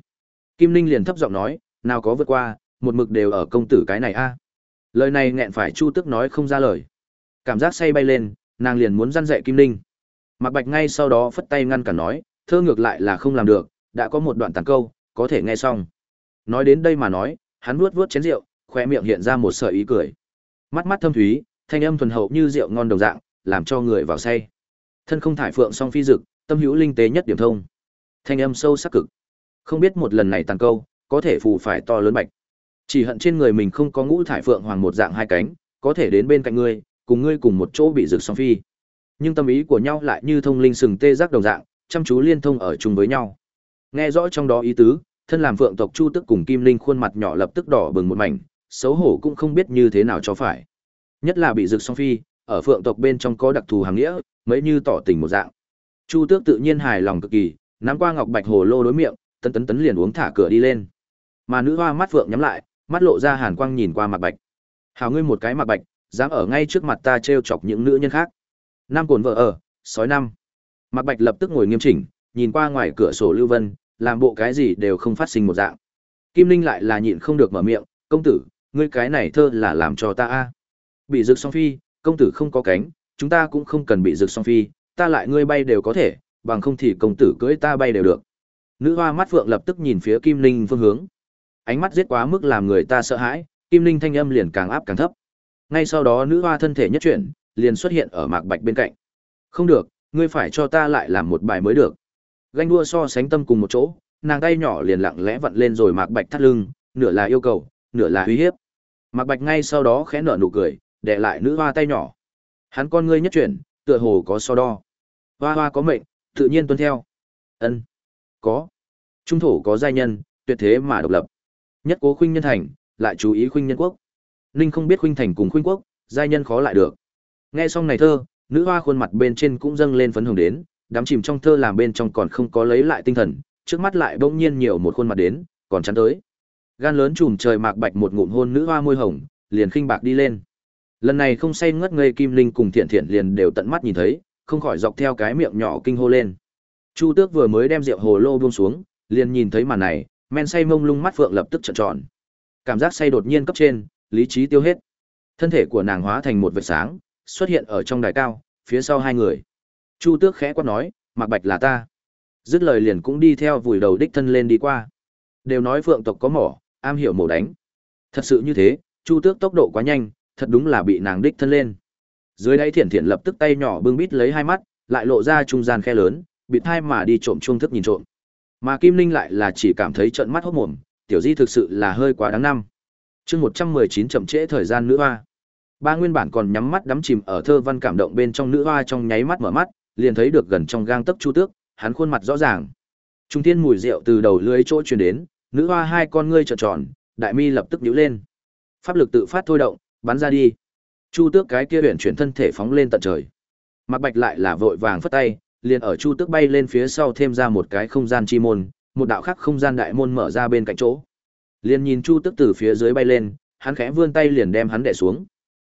Kim Linh liền thấp giọng nói, "Nào có vượt qua, một mực đều ở công tử cái này a." Lời này nghẹn phải Chu Tức nói không ra lời. Cảm giác say bay lên, nàng liền muốn răn dạy Kim Linh. Mạc Bạch ngay sau đó phất tay ngăn cản nói, thơ ngược lại là không làm được, đã có một đoạn tàn câu, có thể nghe xong. Nói đến đây mà nói, hắn nuốt vuốt chén rượu, khoe miệng hiện ra một sợi ý cười. Mắt mắt thâm thúy, thanh âm thuần hậu như rượu ngon đồng dạng, làm cho người vào say. Thân không thải phượng song phi dực, tâm hữu linh tế nhất điểm thông. Thanh âm sâu sắc cực. Không biết một lần này tàn câu, có thể phù phải to lớn bạch. Chỉ hận trên người mình không có ngũ thải phượng hoàng một dạng hai cánh, có thể đến bên cạnh ngươi, cùng ngươi cùng một chỗ bị rực song phi. Nhưng tâm ý của nhau lại như thông linh sừng tê giác đồng dạng, chăm chú liên thông ở chung với nhau. Nghe rõ trong đó ý tứ, thân làm phượng tộc Chu Tức cùng Kim Linh khuôn mặt nhỏ lập tức đỏ bừng một mảnh, xấu hổ cũng không biết như thế nào cho phải. Nhất là bị rực song phi, ở phượng tộc bên trong có đặc thù hàng nghĩa, mấy như tỏ tình một dạng. Chu Tước tự nhiên hài lòng cực kỳ, nắm qua ngọc bạch hồ lô đối miệng, tấn tấn tấn liền uống thả cửa đi lên. Mà nữ hoa mắt phượng nhắm lại, mắt lộ ra hàn quang nhìn qua mặt bạch. Hảo ngươi một cái mặt bạch, dám ở ngay trước mặt ta trêu chọc những nữ nhân khác. Nam cồn vợ ở, sói năm. Mạc Bạch lập tức ngồi nghiêm chỉnh, nhìn qua ngoài cửa sổ Lưu Vân, làm bộ cái gì đều không phát sinh một dạng. Kim Linh lại là nhịn không được mở miệng, "Công tử, ngươi cái này thơ là làm cho ta a." Bị rực song phi, công tử không có cánh, chúng ta cũng không cần bị rực song phi, ta lại ngươi bay đều có thể, bằng không thì công tử cưỡi ta bay đều được. Nữ hoa mắt phượng lập tức nhìn phía Kim Linh phương hướng. Ánh mắt giết quá mức làm người ta sợ hãi, Kim Linh thanh âm liền càng áp càng thấp. Ngay sau đó nữ hoa thân thể nhất chuyển, liền xuất hiện ở Mạc Bạch bên cạnh. "Không được, ngươi phải cho ta lại làm một bài mới được." Ganh đua so sánh tâm cùng một chỗ, nàng tay nhỏ liền lặng lẽ vặn lên rồi Mạc Bạch thắt lưng, nửa là yêu cầu, nửa là uy hiếp. Mạc Bạch ngay sau đó khẽ nở nụ cười, để lại nữ hoa tay nhỏ. Hắn con ngươi nhất chuyển, tựa hồ có so đo. Hoa hoa có mệnh, tự nhiên tuân theo. Ân, có. Trung thổ có giai nhân, tuyệt thế mà độc lập. Nhất cố khuynh nhân thành, lại chú ý khuynh nhân quốc. Ninh không biết khuynh thành cùng khuynh quốc, giai nhân khó lại được. Nghe xong này thơ, nữ hoa khuôn mặt bên trên cũng dâng lên phấn hồng đến, đắm chìm trong thơ làm bên trong còn không có lấy lại tinh thần, trước mắt lại bỗng nhiên nhiều một khuôn mặt đến, còn chắn tới. Gan lớn trùm trời mạc bạch một ngụm hôn nữ hoa môi hồng, liền khinh bạc đi lên. Lần này không say ngất ngây Kim Linh cùng Thiện Thiện liền đều tận mắt nhìn thấy, không khỏi dọc theo cái miệng nhỏ kinh hô lên. Chu Tước vừa mới đem rượu hồ lô buông xuống, liền nhìn thấy màn này, men say mông lung mắt phượng lập tức trợn tròn. Cảm giác say đột nhiên cấp trên, lý trí tiêu hết. Thân thể của nàng hóa thành một vệt sáng, xuất hiện ở trong đài cao, phía sau hai người. Chu Tước khẽ quát nói, "Mạc Bạch là ta." Dứt lời liền cũng đi theo vùi đầu đích thân lên đi qua. Đều nói phượng tộc có mỏ, am hiểu mổ đánh. Thật sự như thế, Chu Tước tốc độ quá nhanh, thật đúng là bị nàng đích thân lên. Dưới đáy Thiển Thiển lập tức tay nhỏ bưng bít lấy hai mắt, lại lộ ra trung gian khe lớn, bị thai mà đi trộm trung thức nhìn trộm. Mà Kim Linh lại là chỉ cảm thấy trợn mắt hốt mồm, tiểu di thực sự là hơi quá đáng năm. Chương 119 chậm trễ thời gian nữ hoa. Ba nguyên bản còn nhắm mắt đắm chìm ở thơ văn cảm động bên trong nữ hoa trong nháy mắt mở mắt, liền thấy được gần trong gang tấc Chu Tước, hắn khuôn mặt rõ ràng. Trung thiên mùi rượu từ đầu lưới chỗ truyền đến, nữ hoa hai con ngươi trợn tròn, đại mi lập tức nhíu lên. Pháp lực tự phát thôi động, bắn ra đi. Chu Tước cái kia huyền chuyển thân thể phóng lên tận trời. Mạc Bạch lại là vội vàng phất tay, liền ở Chu Tước bay lên phía sau thêm ra một cái không gian chi môn, một đạo khác không gian đại môn mở ra bên cạnh chỗ. Liền nhìn Chu tức từ phía dưới bay lên, hắn khẽ vươn tay liền đem hắn đè xuống.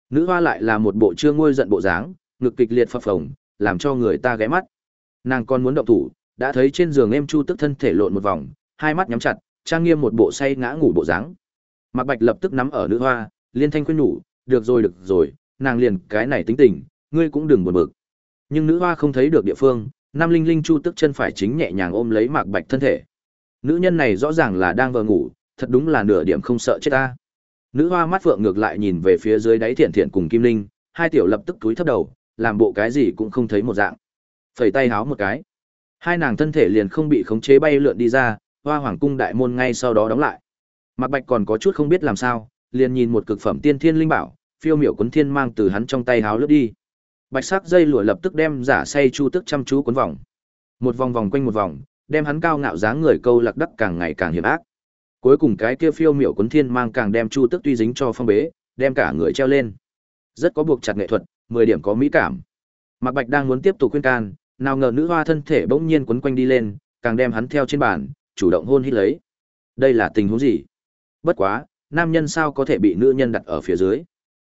Nữ hoa lại là một bộ chưa ngôi giận bộ dáng, ngực kịch liệt phập phồng, làm cho người ta ghé mắt. Nàng còn muốn động thủ, đã thấy trên giường em Chu Tức thân thể lộn một vòng, hai mắt nhắm chặt, trang nghiêm một bộ say ngã ngủ bộ dáng. Mạc Bạch lập tức nắm ở nữ hoa, liên thanh khuyên nhủ, "Được rồi được rồi, nàng liền cái này tính tình, ngươi cũng đừng buồn bực." Nhưng nữ hoa không thấy được địa phương, Nam Linh Linh Chu Tức chân phải chính nhẹ nhàng ôm lấy Mạc Bạch thân thể. Nữ nhân này rõ ràng là đang vờ ngủ, thật đúng là nửa điểm không sợ chết ta. Nữ hoa mắt phượng ngược lại nhìn về phía dưới đáy thiện thiện cùng Kim Linh, hai tiểu lập tức túi thấp đầu, làm bộ cái gì cũng không thấy một dạng. Phẩy tay háo một cái. Hai nàng thân thể liền không bị khống chế bay lượn đi ra, hoa hoàng cung đại môn ngay sau đó đóng lại. Mặc Bạch còn có chút không biết làm sao, liền nhìn một cực phẩm tiên thiên linh bảo, phiêu miểu cuốn thiên mang từ hắn trong tay háo lướt đi. Bạch sắc dây lụa lập tức đem giả say chu tức chăm chú cuốn vòng. Một vòng vòng quanh một vòng, đem hắn cao ngạo dáng người câu lạc đắc càng ngày càng hiểm ác. Cuối cùng cái kia phiêu miểu cuốn thiên mang càng đem chu tức tuy dính cho phong bế, đem cả người treo lên. Rất có buộc chặt nghệ thuật, 10 điểm có mỹ cảm. Mạc Bạch đang muốn tiếp tục khuyên can, nào ngờ nữ hoa thân thể bỗng nhiên quấn quanh đi lên, càng đem hắn theo trên bàn, chủ động hôn hít lấy. Đây là tình huống gì? Bất quá, nam nhân sao có thể bị nữ nhân đặt ở phía dưới?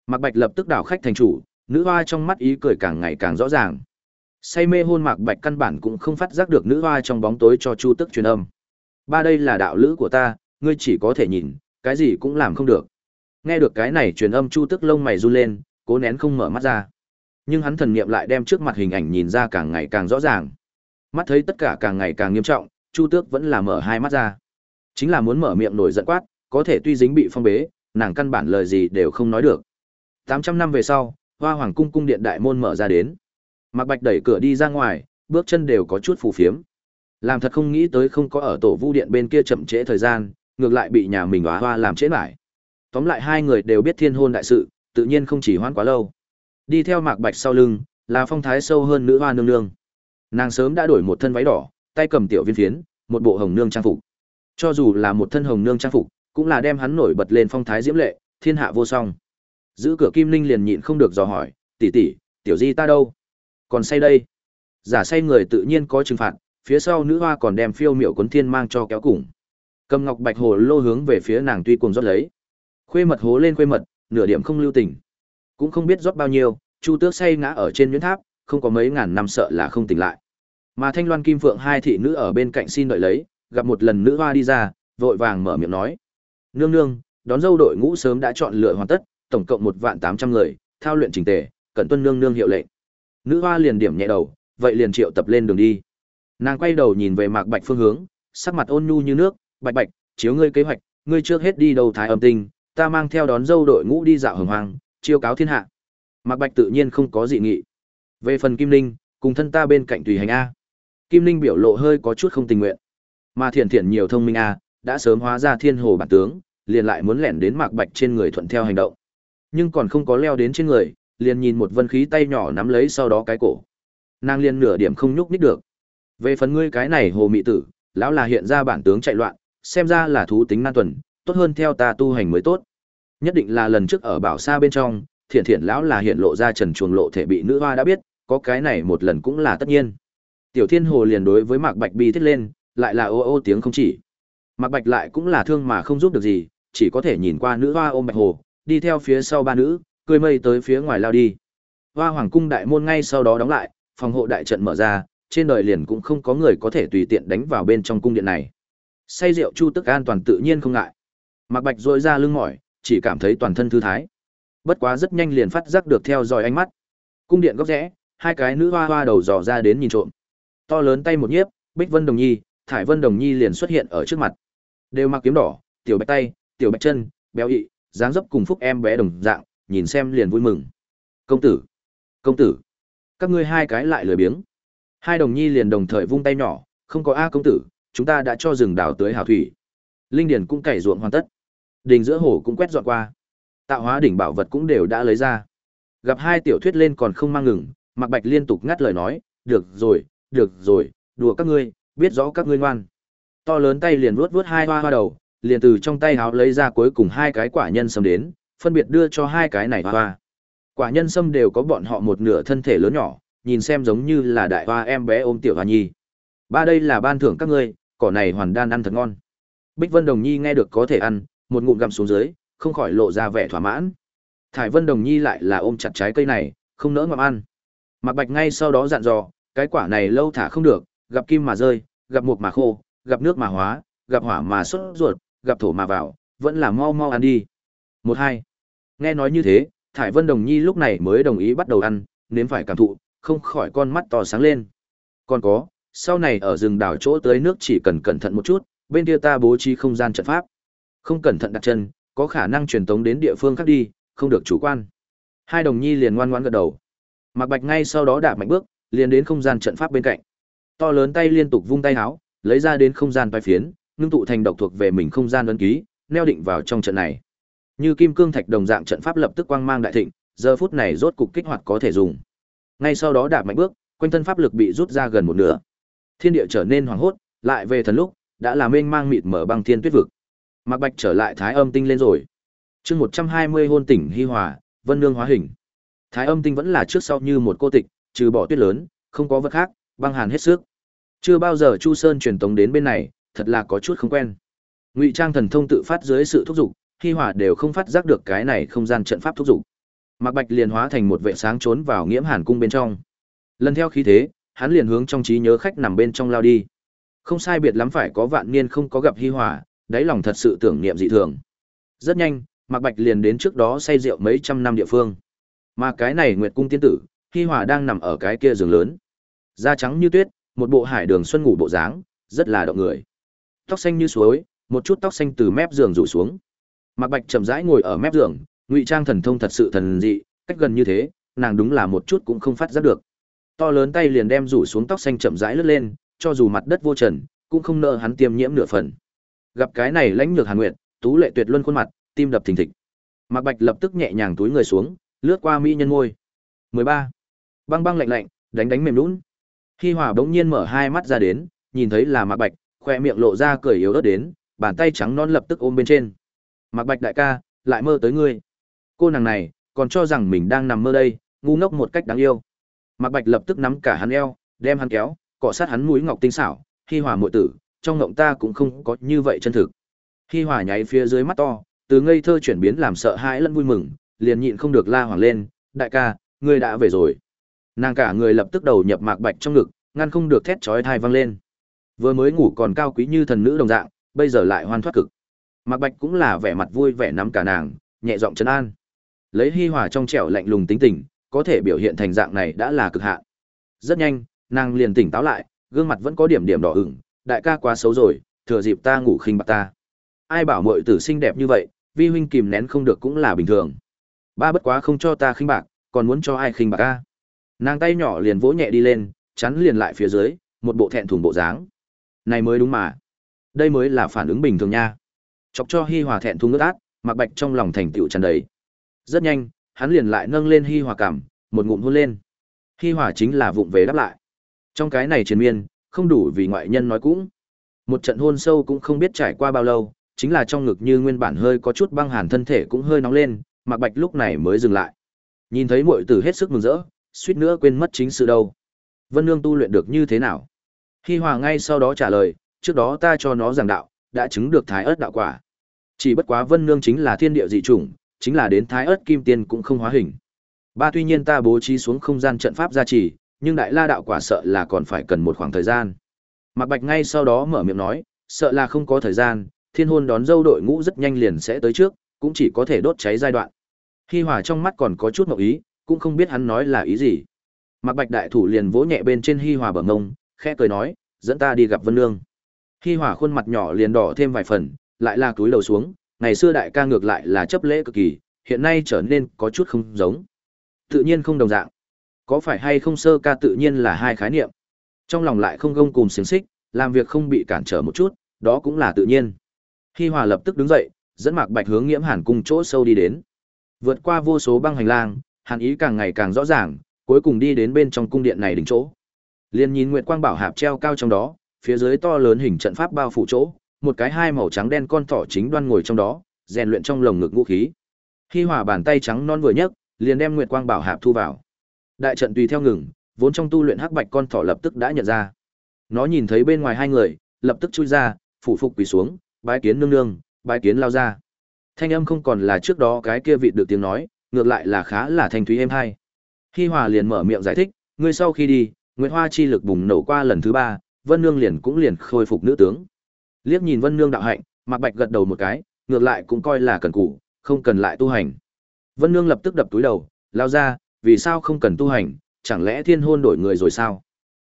Mạc Bạch lập tức đảo khách thành chủ, nữ hoa trong mắt ý cười càng ngày càng rõ ràng. Say mê hôn Mạc Bạch căn bản cũng không phát giác được nữ hoa trong bóng tối cho Chu Tức truyền âm. Ba đây là đạo lữ của ta, ngươi chỉ có thể nhìn, cái gì cũng làm không được. Nghe được cái này truyền âm Chu Tức lông mày run lên, cố nén không mở mắt ra. Nhưng hắn thần niệm lại đem trước mặt hình ảnh nhìn ra càng ngày càng rõ ràng. Mắt thấy tất cả càng ngày càng nghiêm trọng, Chu Tước vẫn là mở hai mắt ra. Chính là muốn mở miệng nổi giận quát, có thể tuy dính bị phong bế, nàng căn bản lời gì đều không nói được. 800 năm về sau, Hoa Hoàng cung cung điện đại môn mở ra đến. Mạc Bạch đẩy cửa đi ra ngoài, bước chân đều có chút phù phiếm. Làm thật không nghĩ tới không có ở tổ vu điện bên kia chậm trễ thời gian, ngược lại bị nhà mình hóa hoa làm trễ lại. Tóm lại hai người đều biết thiên hôn đại sự, tự nhiên không chỉ hoãn quá lâu. Đi theo Mạc Bạch sau lưng, là phong thái sâu hơn nữ hoa nương nương. Nàng sớm đã đổi một thân váy đỏ, tay cầm tiểu viên phiến, một bộ hồng nương trang phục. Cho dù là một thân hồng nương trang phục, cũng là đem hắn nổi bật lên phong thái diễm lệ, thiên hạ vô song. Giữ cửa Kim Linh liền nhịn không được dò hỏi, tỷ tỷ, tiểu di ta đâu? Còn say đây? Giả say người tự nhiên có trừng phạt, phía sau nữ hoa còn đem phiêu miệu cuốn thiên mang cho kéo cùng. Cầm ngọc bạch hồ lô hướng về phía nàng tuy cùng rót lấy. Khuê mật hố lên khuê mật, nửa điểm không lưu tình. Cũng không biết rót bao nhiêu, Chu Tước say ngã ở trên nhuyễn tháp, không có mấy ngàn năm sợ là không tỉnh lại. Mà Thanh Loan Kim Phượng hai thị nữ ở bên cạnh xin đợi lấy, gặp một lần nữ hoa đi ra, vội vàng mở miệng nói: "Nương nương, đón dâu đội ngũ sớm đã chọn lựa hoàn tất, tổng cộng một vạn tám trăm người, thao luyện trình tề, cẩn tuân nương nương hiệu lệnh." Nữ hoa liền điểm nhẹ đầu, vậy liền triệu tập lên đường đi. Nàng quay đầu nhìn về Mạc Bạch phương hướng, sắc mặt ôn nhu như nước, "Bạch Bạch, chiếu ngươi kế hoạch, ngươi trước hết đi đầu thái âm tinh, ta mang theo đón dâu đội ngũ đi dạo hồng hoang, chiêu cáo thiên hạ." Mạc Bạch tự nhiên không có dị nghị. Về phần Kim Linh, cùng thân ta bên cạnh tùy hành a. Kim Linh biểu lộ hơi có chút không tình nguyện. Mà Thiện Thiện nhiều thông minh a, đã sớm hóa ra thiên hồ bản tướng, liền lại muốn lẻn đến Mạc Bạch trên người thuận theo hành động. Nhưng còn không có leo đến trên người, liền nhìn một vân khí tay nhỏ nắm lấy sau đó cái cổ. Nàng liền nửa điểm không nhúc nhích được. Về phần ngươi cái này hồ mị tử, lão là hiện ra bản tướng chạy loạn, xem ra là thú tính nan tuần, tốt hơn theo ta tu hành mới tốt. Nhất định là lần trước ở bảo xa bên trong, thiện thiện lão là hiện lộ ra trần chuồng lộ thể bị nữ hoa đã biết, có cái này một lần cũng là tất nhiên. Tiểu Thiên Hồ liền đối với Mạc Bạch bi thiết lên, lại là ô ô tiếng không chỉ. Mạc Bạch lại cũng là thương mà không giúp được gì, chỉ có thể nhìn qua nữ hoa ôm Bạch Hồ, đi theo phía sau ba nữ, cười mây tới phía ngoài lao đi. Hoa Hoàng cung đại môn ngay sau đó đóng lại, phòng hộ đại trận mở ra, trên đời liền cũng không có người có thể tùy tiện đánh vào bên trong cung điện này. Say rượu Chu Tức an toàn tự nhiên không ngại. Mạc Bạch rỗi ra lưng mỏi, chỉ cảm thấy toàn thân thư thái. Bất quá rất nhanh liền phát giác được theo dõi ánh mắt. Cung điện góc rẽ, hai cái nữ hoa hoa đầu dò ra đến nhìn trộm. To lớn tay một nhiếp, Bích Vân Đồng Nhi, Thải Vân Đồng Nhi liền xuất hiện ở trước mặt. Đều mặc kiếm đỏ, tiểu bạch tay, tiểu bạch chân, béo ị, dáng dấp cùng phúc em bé đồng dạng, nhìn xem liền vui mừng. Công tử, công tử, các ngươi hai cái lại lười biếng. Hai đồng nhi liền đồng thời vung tay nhỏ, không có a công tử, chúng ta đã cho rừng đào tới hào thủy. Linh điển cũng cày ruộng hoàn tất. Đình giữa hồ cũng quét dọn qua. Tạo hóa đỉnh bảo vật cũng đều đã lấy ra. Gặp hai tiểu thuyết lên còn không mang ngừng, mặc Bạch liên tục ngắt lời nói, "Được rồi, được rồi, đùa các ngươi, biết rõ các ngươi ngoan." To lớn tay liền vuốt vuốt hai hoa hoa đầu, liền từ trong tay háo lấy ra cuối cùng hai cái quả nhân sâm đến, phân biệt đưa cho hai cái này hoa hoa. Quả nhân sâm đều có bọn họ một nửa thân thể lớn nhỏ, nhìn xem giống như là đại hoa em bé ôm tiểu hoa nhi. Ba đây là ban thưởng các ngươi, cỏ này hoàn đan ăn thật ngon. Bích Vân Đồng Nhi nghe được có thể ăn, một ngụm gặm xuống dưới, không khỏi lộ ra vẻ thỏa mãn. Thải Vân Đồng Nhi lại là ôm chặt trái cây này, không nỡ ngậm ăn. Mặc Bạch ngay sau đó dặn dò, cái quả này lâu thả không được, gặp kim mà rơi, gặp mục mà khô, gặp nước mà hóa, gặp hỏa mà xuất ruột, gặp thổ mà vào, vẫn là mau mau ăn đi. Một hai. Nghe nói như thế, Thải Vân Đồng Nhi lúc này mới đồng ý bắt đầu ăn, nếm phải cảm thụ, không khỏi con mắt to sáng lên. Còn có, sau này ở rừng đảo chỗ tới nước chỉ cần cẩn thận một chút, bên kia ta bố trí không gian trận pháp. Không cẩn thận đặt chân, có khả năng truyền tống đến địa phương khác đi, không được chủ quan. Hai đồng nhi liền ngoan ngoãn gật đầu. Mạc Bạch ngay sau đó đạp mạnh bước, liền đến không gian trận pháp bên cạnh. To lớn tay liên tục vung tay áo, lấy ra đến không gian vai phiến, ngưng tụ thành độc thuộc về mình không gian ấn ký, neo định vào trong trận này. Như kim cương thạch đồng dạng trận pháp lập tức quang mang đại thịnh, giờ phút này rốt cục kích hoạt có thể dùng. Ngay sau đó đạp mạnh bước, quanh thân pháp lực bị rút ra gần một nửa. Thiên địa trở nên hoàng hốt, lại về thần lúc, đã là mênh mang mịt mở băng thiên tuyết vực. Mạc Bạch trở lại Thái Âm Tinh lên rồi. Chương 120 hôn tỉnh hi hòa, Vân Nương hóa hình. Thái Âm Tinh vẫn là trước sau như một cô tịch, trừ bỏ tuyết lớn, không có vật khác, băng hàn hết sức. Chưa bao giờ Chu Sơn truyền tống đến bên này, thật là có chút không quen. Ngụy Trang thần thông tự phát dưới sự thúc giục, hi hòa đều không phát giác được cái này không gian trận pháp thúc giục. Mạc Bạch liền hóa thành một vệ sáng trốn vào Nghiễm Hàn cung bên trong. Lần theo khí thế, hắn liền hướng trong trí nhớ khách nằm bên trong lao đi. Không sai biệt lắm phải có vạn niên không có gặp hi hòa, đáy lòng thật sự tưởng niệm dị thường. Rất nhanh, Mạc Bạch liền đến trước đó say rượu mấy trăm năm địa phương. Mà cái này Nguyệt cung tiên tử, Hi Hòa đang nằm ở cái kia giường lớn. Da trắng như tuyết, một bộ hải đường xuân ngủ bộ dáng, rất là động người. Tóc xanh như suối, một chút tóc xanh từ mép giường rủ xuống. Mạc Bạch chậm rãi ngồi ở mép giường, ngụy trang thần thông thật sự thần dị, cách gần như thế, nàng đúng là một chút cũng không phát giác được. To lớn tay liền đem rủ xuống tóc xanh chậm rãi lướt lên, cho dù mặt đất vô trần, cũng không nợ hắn tiêm nhiễm nửa phần. Gặp cái này lãnh nhược Hàn Nguyệt, tú lệ tuyệt luân khuôn mặt, tim đập thình thịch. Mạc Bạch lập tức nhẹ nhàng túi người xuống, lướt qua mỹ nhân môi. 13. Băng băng lạnh lạnh, đánh đánh mềm nhũn. Hi Hòa bỗng nhiên mở hai mắt ra đến, nhìn thấy là Mạc Bạch, khoe miệng lộ ra cười yếu ớt đến, bàn tay trắng non lập tức ôm bên trên. Mạc Bạch đại ca, lại mơ tới ngươi. Cô nàng này, còn cho rằng mình đang nằm mơ đây, ngu ngốc một cách đáng yêu. Mạc Bạch lập tức nắm cả hắn eo, đem hắn kéo, cọ sát hắn mũi ngọc tinh xảo, Hi Hòa muội tử, trong ngộng ta cũng không có như vậy chân thực. Hi Hòa nháy phía dưới mắt to, từ ngây thơ chuyển biến làm sợ hãi lẫn vui mừng, liền nhịn không được la hoảng lên, "Đại ca, ngươi đã về rồi." Nàng cả người lập tức đầu nhập Mạc Bạch trong ngực, ngăn không được thét chói tai vang lên. Vừa mới ngủ còn cao quý như thần nữ đồng dạng, bây giờ lại hoan thoát cực. Mạc Bạch cũng là vẻ mặt vui vẻ nắm cả nàng, nhẹ giọng trấn an. Lấy Hi Hòa trong trẻo lạnh lùng tính tình, có thể biểu hiện thành dạng này đã là cực hạn. Rất nhanh, nàng liền tỉnh táo lại, gương mặt vẫn có điểm điểm đỏ ửng, đại ca quá xấu rồi, thừa dịp ta ngủ khinh bạc ta. Ai bảo muội tử xinh đẹp như vậy, vi huynh kìm nén không được cũng là bình thường. Ba bất quá không cho ta khinh bạc, còn muốn cho ai khinh bạc a? Nàng tay nhỏ liền vỗ nhẹ đi lên, chắn liền lại phía dưới, một bộ thẹn thùng bộ dáng. Này mới đúng mà. Đây mới là phản ứng bình thường nha. Chọc cho Hi Hòa thẹn thùng ngước át, Mặc Bạch trong lòng thành tựu tràn đầy. Rất nhanh, hắn liền lại nâng lên Hi Hòa cảm, một ngụm hôn lên. Hi Hòa chính là vụng về đáp lại. Trong cái này triền miên, không đủ vì ngoại nhân nói cũng. Một trận hôn sâu cũng không biết trải qua bao lâu, chính là trong ngực như nguyên bản hơi có chút băng hàn thân thể cũng hơi nóng lên, Mạc Bạch lúc này mới dừng lại. Nhìn thấy muội tử hết sức mừng rỡ, suýt nữa quên mất chính sự đâu. Vân Nương tu luyện được như thế nào? Hi Hòa ngay sau đó trả lời, trước đó ta cho nó giảng đạo, đã chứng được thái ớt đạo quả. Chỉ bất quá Vân Nương chính là thiên địa dị chủng, chính là đến thái ớt kim tiên cũng không hóa hình. Ba tuy nhiên ta bố trí xuống không gian trận pháp gia trì, nhưng đại la đạo quả sợ là còn phải cần một khoảng thời gian. Mạc Bạch ngay sau đó mở miệng nói, sợ là không có thời gian, thiên hôn đón dâu đội ngũ rất nhanh liền sẽ tới trước, cũng chỉ có thể đốt cháy giai đoạn. Hi Hòa trong mắt còn có chút ngẫu ý, cũng không biết hắn nói là ý gì. Mạc Bạch đại thủ liền vỗ nhẹ bên trên Hi Hòa bờ ngông, khẽ cười nói, dẫn ta đi gặp Vân Nương. Hi Hòa khuôn mặt nhỏ liền đỏ thêm vài phần, lại là túi đầu xuống, ngày xưa đại ca ngược lại là chấp lễ cực kỳ, hiện nay trở nên có chút không giống. Tự nhiên không đồng dạng. Có phải hay không sơ ca tự nhiên là hai khái niệm. Trong lòng lại không gông cùng xiềng xích, làm việc không bị cản trở một chút, đó cũng là tự nhiên. Hi Hòa lập tức đứng dậy, dẫn Mạc Bạch hướng Nghiễm Hàn cung chỗ sâu đi đến. Vượt qua vô số băng hành lang, hàn ý càng ngày càng rõ ràng, cuối cùng đi đến bên trong cung điện này đỉnh chỗ. Liên nhìn Nguyệt Quang Bảo Hạp treo cao trong đó, phía dưới to lớn hình trận pháp bao phủ chỗ, một cái hai màu trắng đen con thỏ chính đoan ngồi trong đó, rèn luyện trong lồng ngực vũ khí. Hi Hòa bàn tay trắng non vừa nhấc, liền đem Nguyệt Quang Bảo Hạp thu vào. Đại trận tùy theo ngừng, vốn trong tu luyện hắc bạch con thỏ lập tức đã nhận ra. Nó nhìn thấy bên ngoài hai người, lập tức chui ra, phủ phục quỳ xuống, bái kiến nương nương, bái kiến lao ra. Thanh âm không còn là trước đó cái kia vị được tiếng nói, ngược lại là khá là thanh thúy êm hay. Hi Hòa liền mở miệng giải thích, ngươi sau khi đi, Nguyệt Hoa chi lực bùng nổ qua lần thứ ba, Vân Nương liền cũng liền khôi phục nữ tướng. Liếc nhìn Vân Nương đạo hạnh, Mạc Bạch gật đầu một cái, ngược lại cũng coi là cần cù, không cần lại tu hành. Vân Nương lập tức đập túi đầu, lao ra, vì sao không cần tu hành, chẳng lẽ thiên hôn đổi người rồi sao?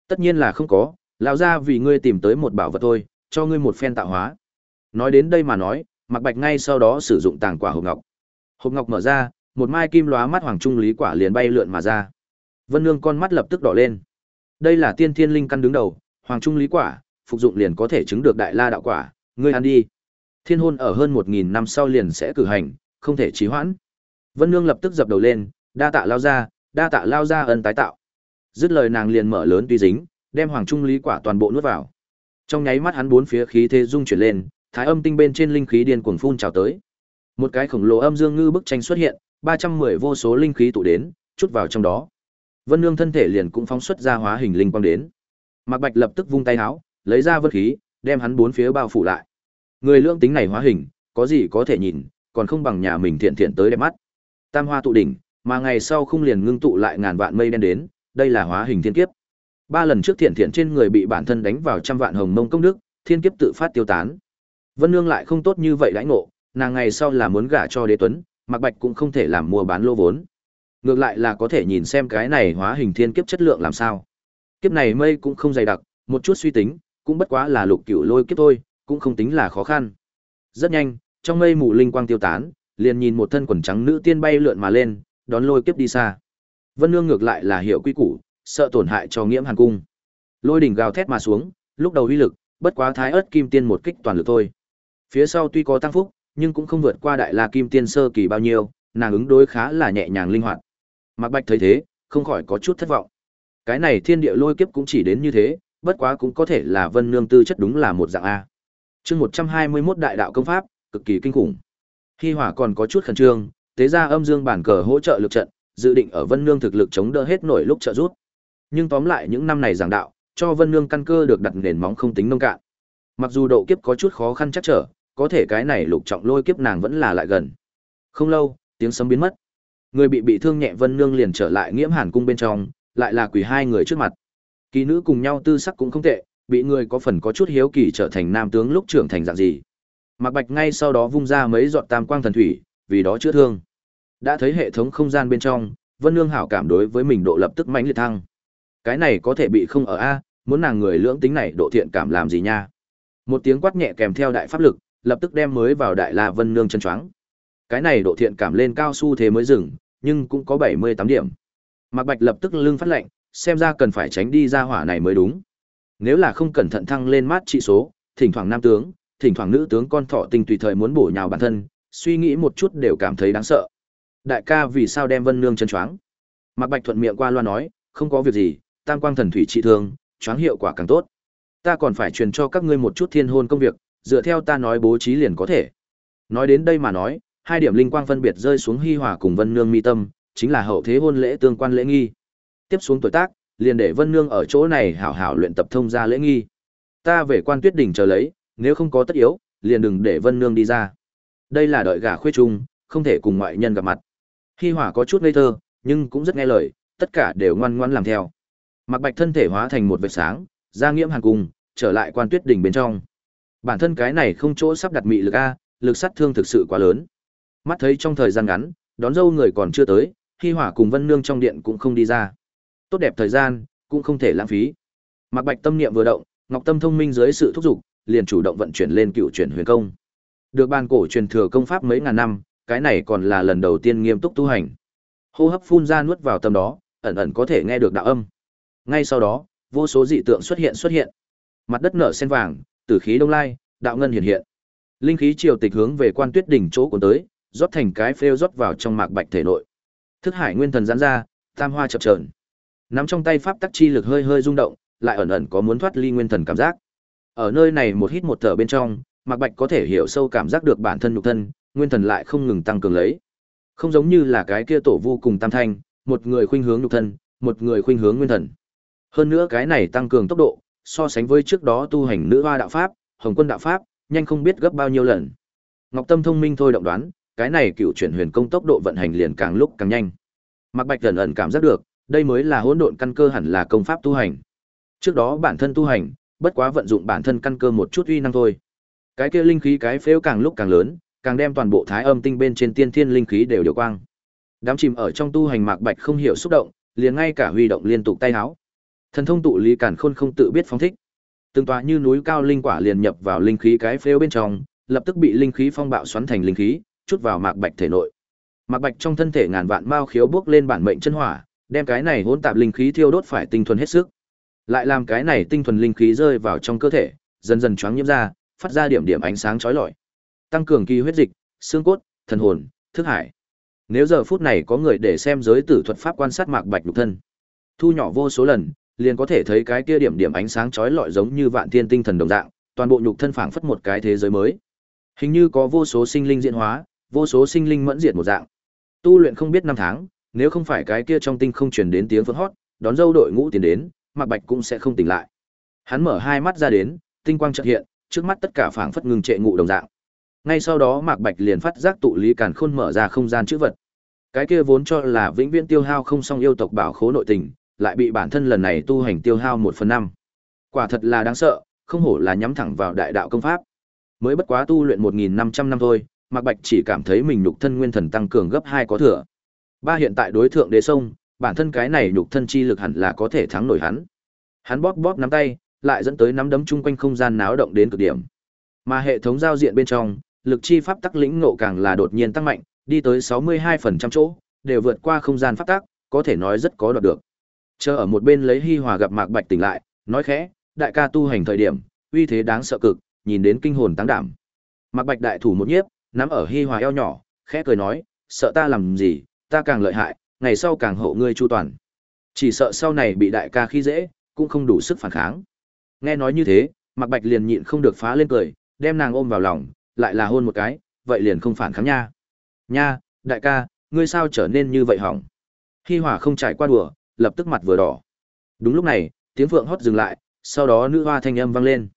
Tất nhiên là không có, lao ra vì ngươi tìm tới một bảo vật thôi, cho ngươi một phen tạo hóa. Nói đến đây mà nói, Mạc Bạch ngay sau đó sử dụng tàng quả hộp ngọc. Hộp ngọc mở ra, một mai kim lóa mắt hoàng trung lý quả liền bay lượn mà ra. Vân Nương con mắt lập tức đỏ lên. Đây là tiên thiên linh căn đứng đầu, hoàng trung lý quả, phục dụng liền có thể chứng được đại la đạo quả, ngươi ăn đi. Thiên hôn ở hơn một nghìn năm sau liền sẽ cử hành, không thể trì hoãn. Vân Nương lập tức dập đầu lên, đa tạ lao ra, đa tạ lao ra ân tái tạo. Dứt lời nàng liền mở lớn tuy dính, đem hoàng trung lý quả toàn bộ nuốt vào. Trong nháy mắt hắn bốn phía khí thế dung chuyển lên, thái âm tinh bên trên linh khí điên cuồng phun trào tới. Một cái khổng lồ âm dương ngư bức tranh xuất hiện, ba trăm mười vô số linh khí tụ đến, chút vào trong đó. Vân Nương thân thể liền cũng phóng xuất ra hóa hình linh quang đến. Mạc Bạch lập tức vung tay áo, lấy ra vân khí, đem hắn bốn phía bao phủ lại. Người lương tính này hóa hình, có gì có thể nhìn, còn không bằng nhà mình thiện thiện tới đẹp mắt. Tam hoa tụ đỉnh, mà ngày sau không liền ngưng tụ lại ngàn vạn mây đen đến, đây là hóa hình thiên kiếp. Ba lần trước thiện thiện trên người bị bản thân đánh vào trăm vạn hồng mông công đức, thiên kiếp tự phát tiêu tán. Vân Nương lại không tốt như vậy đãi ngộ, nàng ngày sau là muốn gả cho Đế Tuấn, Mạc Bạch cũng không thể làm mua bán lô vốn. Ngược lại là có thể nhìn xem cái này hóa hình thiên kiếp chất lượng làm sao. Kiếp này mây cũng không dày đặc, một chút suy tính, cũng bất quá là lục cửu lôi kiếp thôi, cũng không tính là khó khăn. Rất nhanh, trong mây mù linh quang tiêu tán, liền nhìn một thân quần trắng nữ tiên bay lượn mà lên, đón lôi kiếp đi xa. Vân Nương ngược lại là hiểu quy củ, sợ tổn hại cho Nghiễm Hàn cung. Lôi đỉnh gào thét mà xuống, lúc đầu uy lực, bất quá thái ớt kim tiên một kích toàn lực thôi. Phía sau tuy có tăng phúc, nhưng cũng không vượt qua đại la kim tiên sơ kỳ bao nhiêu, nàng ứng đối khá là nhẹ nhàng linh hoạt. Mạc Bạch thấy thế, không khỏi có chút thất vọng. Cái này thiên địa lôi kiếp cũng chỉ đến như thế, bất quá cũng có thể là Vân Nương tư chất đúng là một dạng a. Chương 121 đại đạo công pháp, cực kỳ kinh khủng. Hi Hỏa còn có chút khẩn trương, tế ra âm dương bản cờ hỗ trợ lực trận, dự định ở Vân Nương thực lực chống đỡ hết nổi lúc trợ rút. Nhưng tóm lại những năm này giảng đạo, cho Vân Nương căn cơ được đặt nền móng không tính nông cạn. Mặc dù độ kiếp có chút khó khăn chắc trở, có thể cái này lục trọng lôi kiếp nàng vẫn là lại gần. Không lâu, tiếng sấm biến mất. Người bị bị thương nhẹ Vân Nương liền trở lại Nghiễm Hàn cung bên trong, lại là quỳ hai người trước mặt. Kỳ nữ cùng nhau tư sắc cũng không tệ, bị người có phần có chút hiếu kỳ trở thành nam tướng lúc trưởng thành dạng gì. Mạc Bạch ngay sau đó vung ra mấy giọt tam quang thần thủy, vì đó chữa thương. Đã thấy hệ thống không gian bên trong, Vân Nương hảo cảm đối với mình độ lập tức mãnh liệt thăng. Cái này có thể bị không ở a, muốn nàng người lưỡng tính này độ thiện cảm làm gì nha. Một tiếng quát nhẹ kèm theo đại pháp lực, lập tức đem mới vào đại la Vân Nương chân choáng. Cái này độ thiện cảm lên cao su thế mới dừng, nhưng cũng có 78 điểm. Mạc Bạch lập tức lưng phát lệnh, xem ra cần phải tránh đi ra hỏa này mới đúng. Nếu là không cẩn thận thăng lên mát trị số, thỉnh thoảng nam tướng, thỉnh thoảng nữ tướng con thọ tình tùy thời muốn bổ nhào bản thân, suy nghĩ một chút đều cảm thấy đáng sợ. Đại ca vì sao đem Vân Nương chân choáng? Mạc Bạch thuận miệng qua loa nói, không có việc gì, Tam Quang Thần Thủy trị thương, choáng hiệu quả càng tốt. Ta còn phải truyền cho các ngươi một chút thiên hôn công việc, dựa theo ta nói bố trí liền có thể. Nói đến đây mà nói, hai điểm linh quang phân biệt rơi xuống Hi Hòa cùng Vân Nương mi tâm, chính là hậu thế hôn lễ tương quan lễ nghi. Tiếp xuống tuổi tác, liền để Vân Nương ở chỗ này hảo hảo luyện tập thông gia lễ nghi. Ta về quan tuyết đỉnh chờ lấy, nếu không có tất yếu, liền đừng để Vân Nương đi ra. Đây là đợi gả khuê trung, không thể cùng ngoại nhân gặp mặt. Hi Hỏa có chút ngây thơ, nhưng cũng rất nghe lời, tất cả đều ngoan ngoãn làm theo. Mạc Bạch thân thể hóa thành một vệt sáng, ra nghiễm hàn cùng, trở lại quan tuyết đỉnh bên trong. Bản thân cái này không chỗ sắp đặt mị lực a, lực sát thương thực sự quá lớn. Mắt thấy trong thời gian ngắn, đón dâu người còn chưa tới, Hi Hỏa cùng Vân Nương trong điện cũng không đi ra. Tốt đẹp thời gian, cũng không thể lãng phí. Mạc Bạch tâm niệm vừa động, Ngọc Tâm thông minh dưới sự thúc giục, liền chủ động vận chuyển lên cựu chuyển huyền công. Được ban cổ truyền thừa công pháp mấy ngàn năm, cái này còn là lần đầu tiên nghiêm túc tu hành. Hô hấp phun ra nuốt vào tâm đó, ẩn ẩn có thể nghe được đạo âm. Ngay sau đó, vô số dị tượng xuất hiện xuất hiện. Mặt đất nở sen vàng, tử khí đông lai, đạo ngân hiện hiện. Linh khí triều tịch hướng về quan tuyết đỉnh chỗ cuốn tới, rót thành cái phêu rót vào trong mạc bạch thể nội. Thức hải nguyên thần giãn ra, tam hoa chập chờn. Nắm trong tay pháp tắc chi lực hơi hơi rung động, lại ẩn ẩn có muốn thoát ly nguyên thần cảm giác. Ở nơi này một hít một thở bên trong, Mạc Bạch có thể hiểu sâu cảm giác được bản thân nhục thân, nguyên thần lại không ngừng tăng cường lấy. Không giống như là cái kia tổ vô cùng tam thanh, một người khuynh hướng nhục thân, một người khuynh hướng nguyên thần. Hơn nữa cái này tăng cường tốc độ, so sánh với trước đó tu hành nữ hoa đạo pháp, hồng quân đạo pháp, nhanh không biết gấp bao nhiêu lần. Ngọc Tâm thông minh thôi động đoán, cái này cựu chuyển huyền công tốc độ vận hành liền càng lúc càng nhanh. Mạc Bạch ẩn ẩn cảm giác được, đây mới là hỗn độn căn cơ hẳn là công pháp tu hành. Trước đó bản thân tu hành, bất quá vận dụng bản thân căn cơ một chút uy năng thôi. Cái kia linh khí cái phếu càng lúc càng lớn, càng đem toàn bộ thái âm tinh bên trên tiên thiên linh khí đều điều quang. Đám chìm ở trong tu hành Mạc Bạch không hiểu xúc động, liền ngay cả huy động liên tục tay áo. Thần thông tụ lý càn khôn không tự biết phóng thích. Từng tòa như núi cao linh quả liền nhập vào linh khí cái phếu bên trong, lập tức bị linh khí phong bạo xoắn thành linh khí, chút vào Mạc Bạch thể nội. Mạc Bạch trong thân thể ngàn vạn mao khiếu bước lên bản mệnh chân hỏa, đem cái này hỗn tạp linh khí thiêu đốt phải tinh thuần hết sức. Lại làm cái này tinh thuần linh khí rơi vào trong cơ thể, dần dần choáng nhiễm ra, phát ra điểm điểm ánh sáng chói lọi. Tăng cường kỳ huyết dịch, xương cốt, thần hồn, thức hải. Nếu giờ phút này có người để xem giới tử thuật pháp quan sát Mạc Bạch nhục thân, thu nhỏ vô số lần, liền có thể thấy cái kia điểm điểm ánh sáng chói lọi giống như vạn thiên tinh thần đồng dạng, toàn bộ nhục thân phảng phất một cái thế giới mới. Hình như có vô số sinh linh diễn hóa, vô số sinh linh mẫn diệt một dạng. Tu luyện không biết năm tháng, nếu không phải cái kia trong tinh không truyền đến tiếng phượng hót, đón dâu đội ngũ tiến đến, Mạc Bạch cũng sẽ không tỉnh lại. Hắn mở hai mắt ra đến, tinh quang chợt hiện, trước mắt tất cả phảng phất ngừng trệ ngụ đồng dạng. Ngay sau đó Mạc Bạch liền phát giác tụ lý càn khôn mở ra không gian chữ vật. Cái kia vốn cho là vĩnh viễn tiêu hao không xong yêu tộc bảo khố nội tình, lại bị bản thân lần này tu hành tiêu hao một phần năm. Quả thật là đáng sợ, không hổ là nhắm thẳng vào đại đạo công pháp. Mới bất quá tu luyện 1500 năm thôi, Mạc Bạch chỉ cảm thấy mình nhục thân nguyên thần tăng cường gấp 2 có thừa. Ba hiện tại đối thượng đế sông, bản thân cái này nhục thân chi lực hẳn là có thể thắng nổi hắn. Hắn bóp bóp nắm tay, lại dẫn tới nắm đấm chung quanh không gian náo động đến cực điểm. Mà hệ thống giao diện bên trong, lực chi pháp tắc lĩnh ngộ càng là đột nhiên tăng mạnh, đi tới 62% chỗ, đều vượt qua không gian pháp tắc, có thể nói rất có đoạt được. Chờ ở một bên lấy Hi Hòa gặp Mạc Bạch tỉnh lại, nói khẽ, đại ca tu hành thời điểm, uy thế đáng sợ cực, nhìn đến kinh hồn tăng đảm. Mạc Bạch đại thủ một nhiếp, nắm ở Hi Hòa eo nhỏ, khẽ cười nói, sợ ta làm gì, ta càng lợi hại, ngày sau càng hộ ngươi chu toàn. Chỉ sợ sau này bị đại ca khi dễ, cũng không đủ sức phản kháng. Nghe nói như thế, Mạc Bạch liền nhịn không được phá lên cười, đem nàng ôm vào lòng, lại là hôn một cái, vậy liền không phản kháng nha. Nha, đại ca, ngươi sao trở nên như vậy hỏng? Hi Hòa không trải qua đùa, lập tức mặt vừa đỏ. Đúng lúc này, tiếng phượng hót dừng lại, sau đó nữ hoa thanh âm vang lên.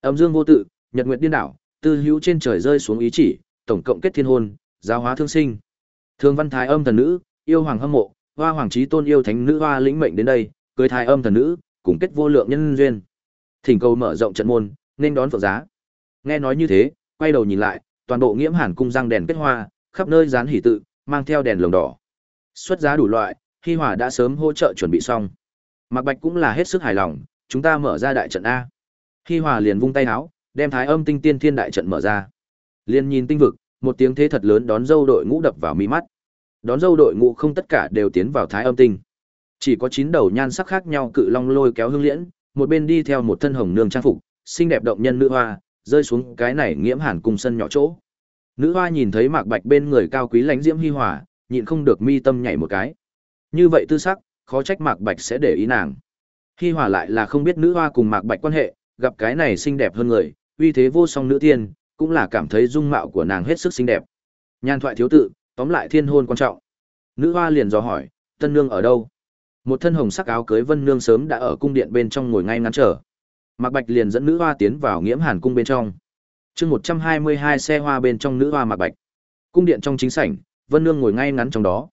Âm dương vô tự, nhật nguyệt điên đảo, tư hữu trên trời rơi xuống ý chỉ, tổng cộng kết thiên hôn, giáo hóa thương sinh. Thương văn thái âm thần nữ, yêu hoàng hâm mộ, hoa hoàng trí tôn yêu thánh nữ hoa lĩnh mệnh đến đây, cưới thái âm thần nữ, cùng kết vô lượng nhân duyên. Thỉnh cầu mở rộng trận môn, nên đón phượng giá. Nghe nói như thế, quay đầu nhìn lại, toàn bộ nghiễm hàn cung răng đèn kết hoa, khắp nơi dán hỷ tự, mang theo đèn lồng đỏ. Xuất giá đủ loại, Hi Hòa đã sớm hỗ trợ chuẩn bị xong. Mạc Bạch cũng là hết sức hài lòng, chúng ta mở ra đại trận a. Hi Hòa liền vung tay áo, đem Thái Âm Tinh Tiên Thiên đại trận mở ra. Liên nhìn tinh vực, một tiếng thế thật lớn đón dâu đội ngũ đập vào mi mắt. Đón dâu đội ngũ không tất cả đều tiến vào Thái Âm Tinh. Chỉ có chín đầu nhan sắc khác nhau cự long lôi kéo hương liễn, một bên đi theo một thân hồng nương trang phục, xinh đẹp động nhân nữ hoa, rơi xuống cái này nghiễm hàn cung sân nhỏ chỗ. Nữ hoa nhìn thấy Mạc Bạch bên người cao quý lãnh diễm hi hòa, nhịn không được mi tâm nhảy một cái. Như vậy tư sắc, khó trách Mạc Bạch sẽ để ý nàng. Hi hòa lại là không biết nữ hoa cùng Mạc Bạch quan hệ, gặp cái này xinh đẹp hơn người, uy thế vô song nữ tiên, cũng là cảm thấy dung mạo của nàng hết sức xinh đẹp. Nhan thoại thiếu tự, tóm lại thiên hôn quan trọng. Nữ hoa liền dò hỏi, tân nương ở đâu? Một thân hồng sắc áo cưới vân nương sớm đã ở cung điện bên trong ngồi ngay ngắn chờ. Mạc Bạch liền dẫn nữ hoa tiến vào nghiễm hàn cung bên trong. chương một trăm hai mươi hai xe hoa bên trong nữ hoa Mạc Bạch. Cung điện trong chính sảnh, vân nương ngồi ngay ngắn trong đó.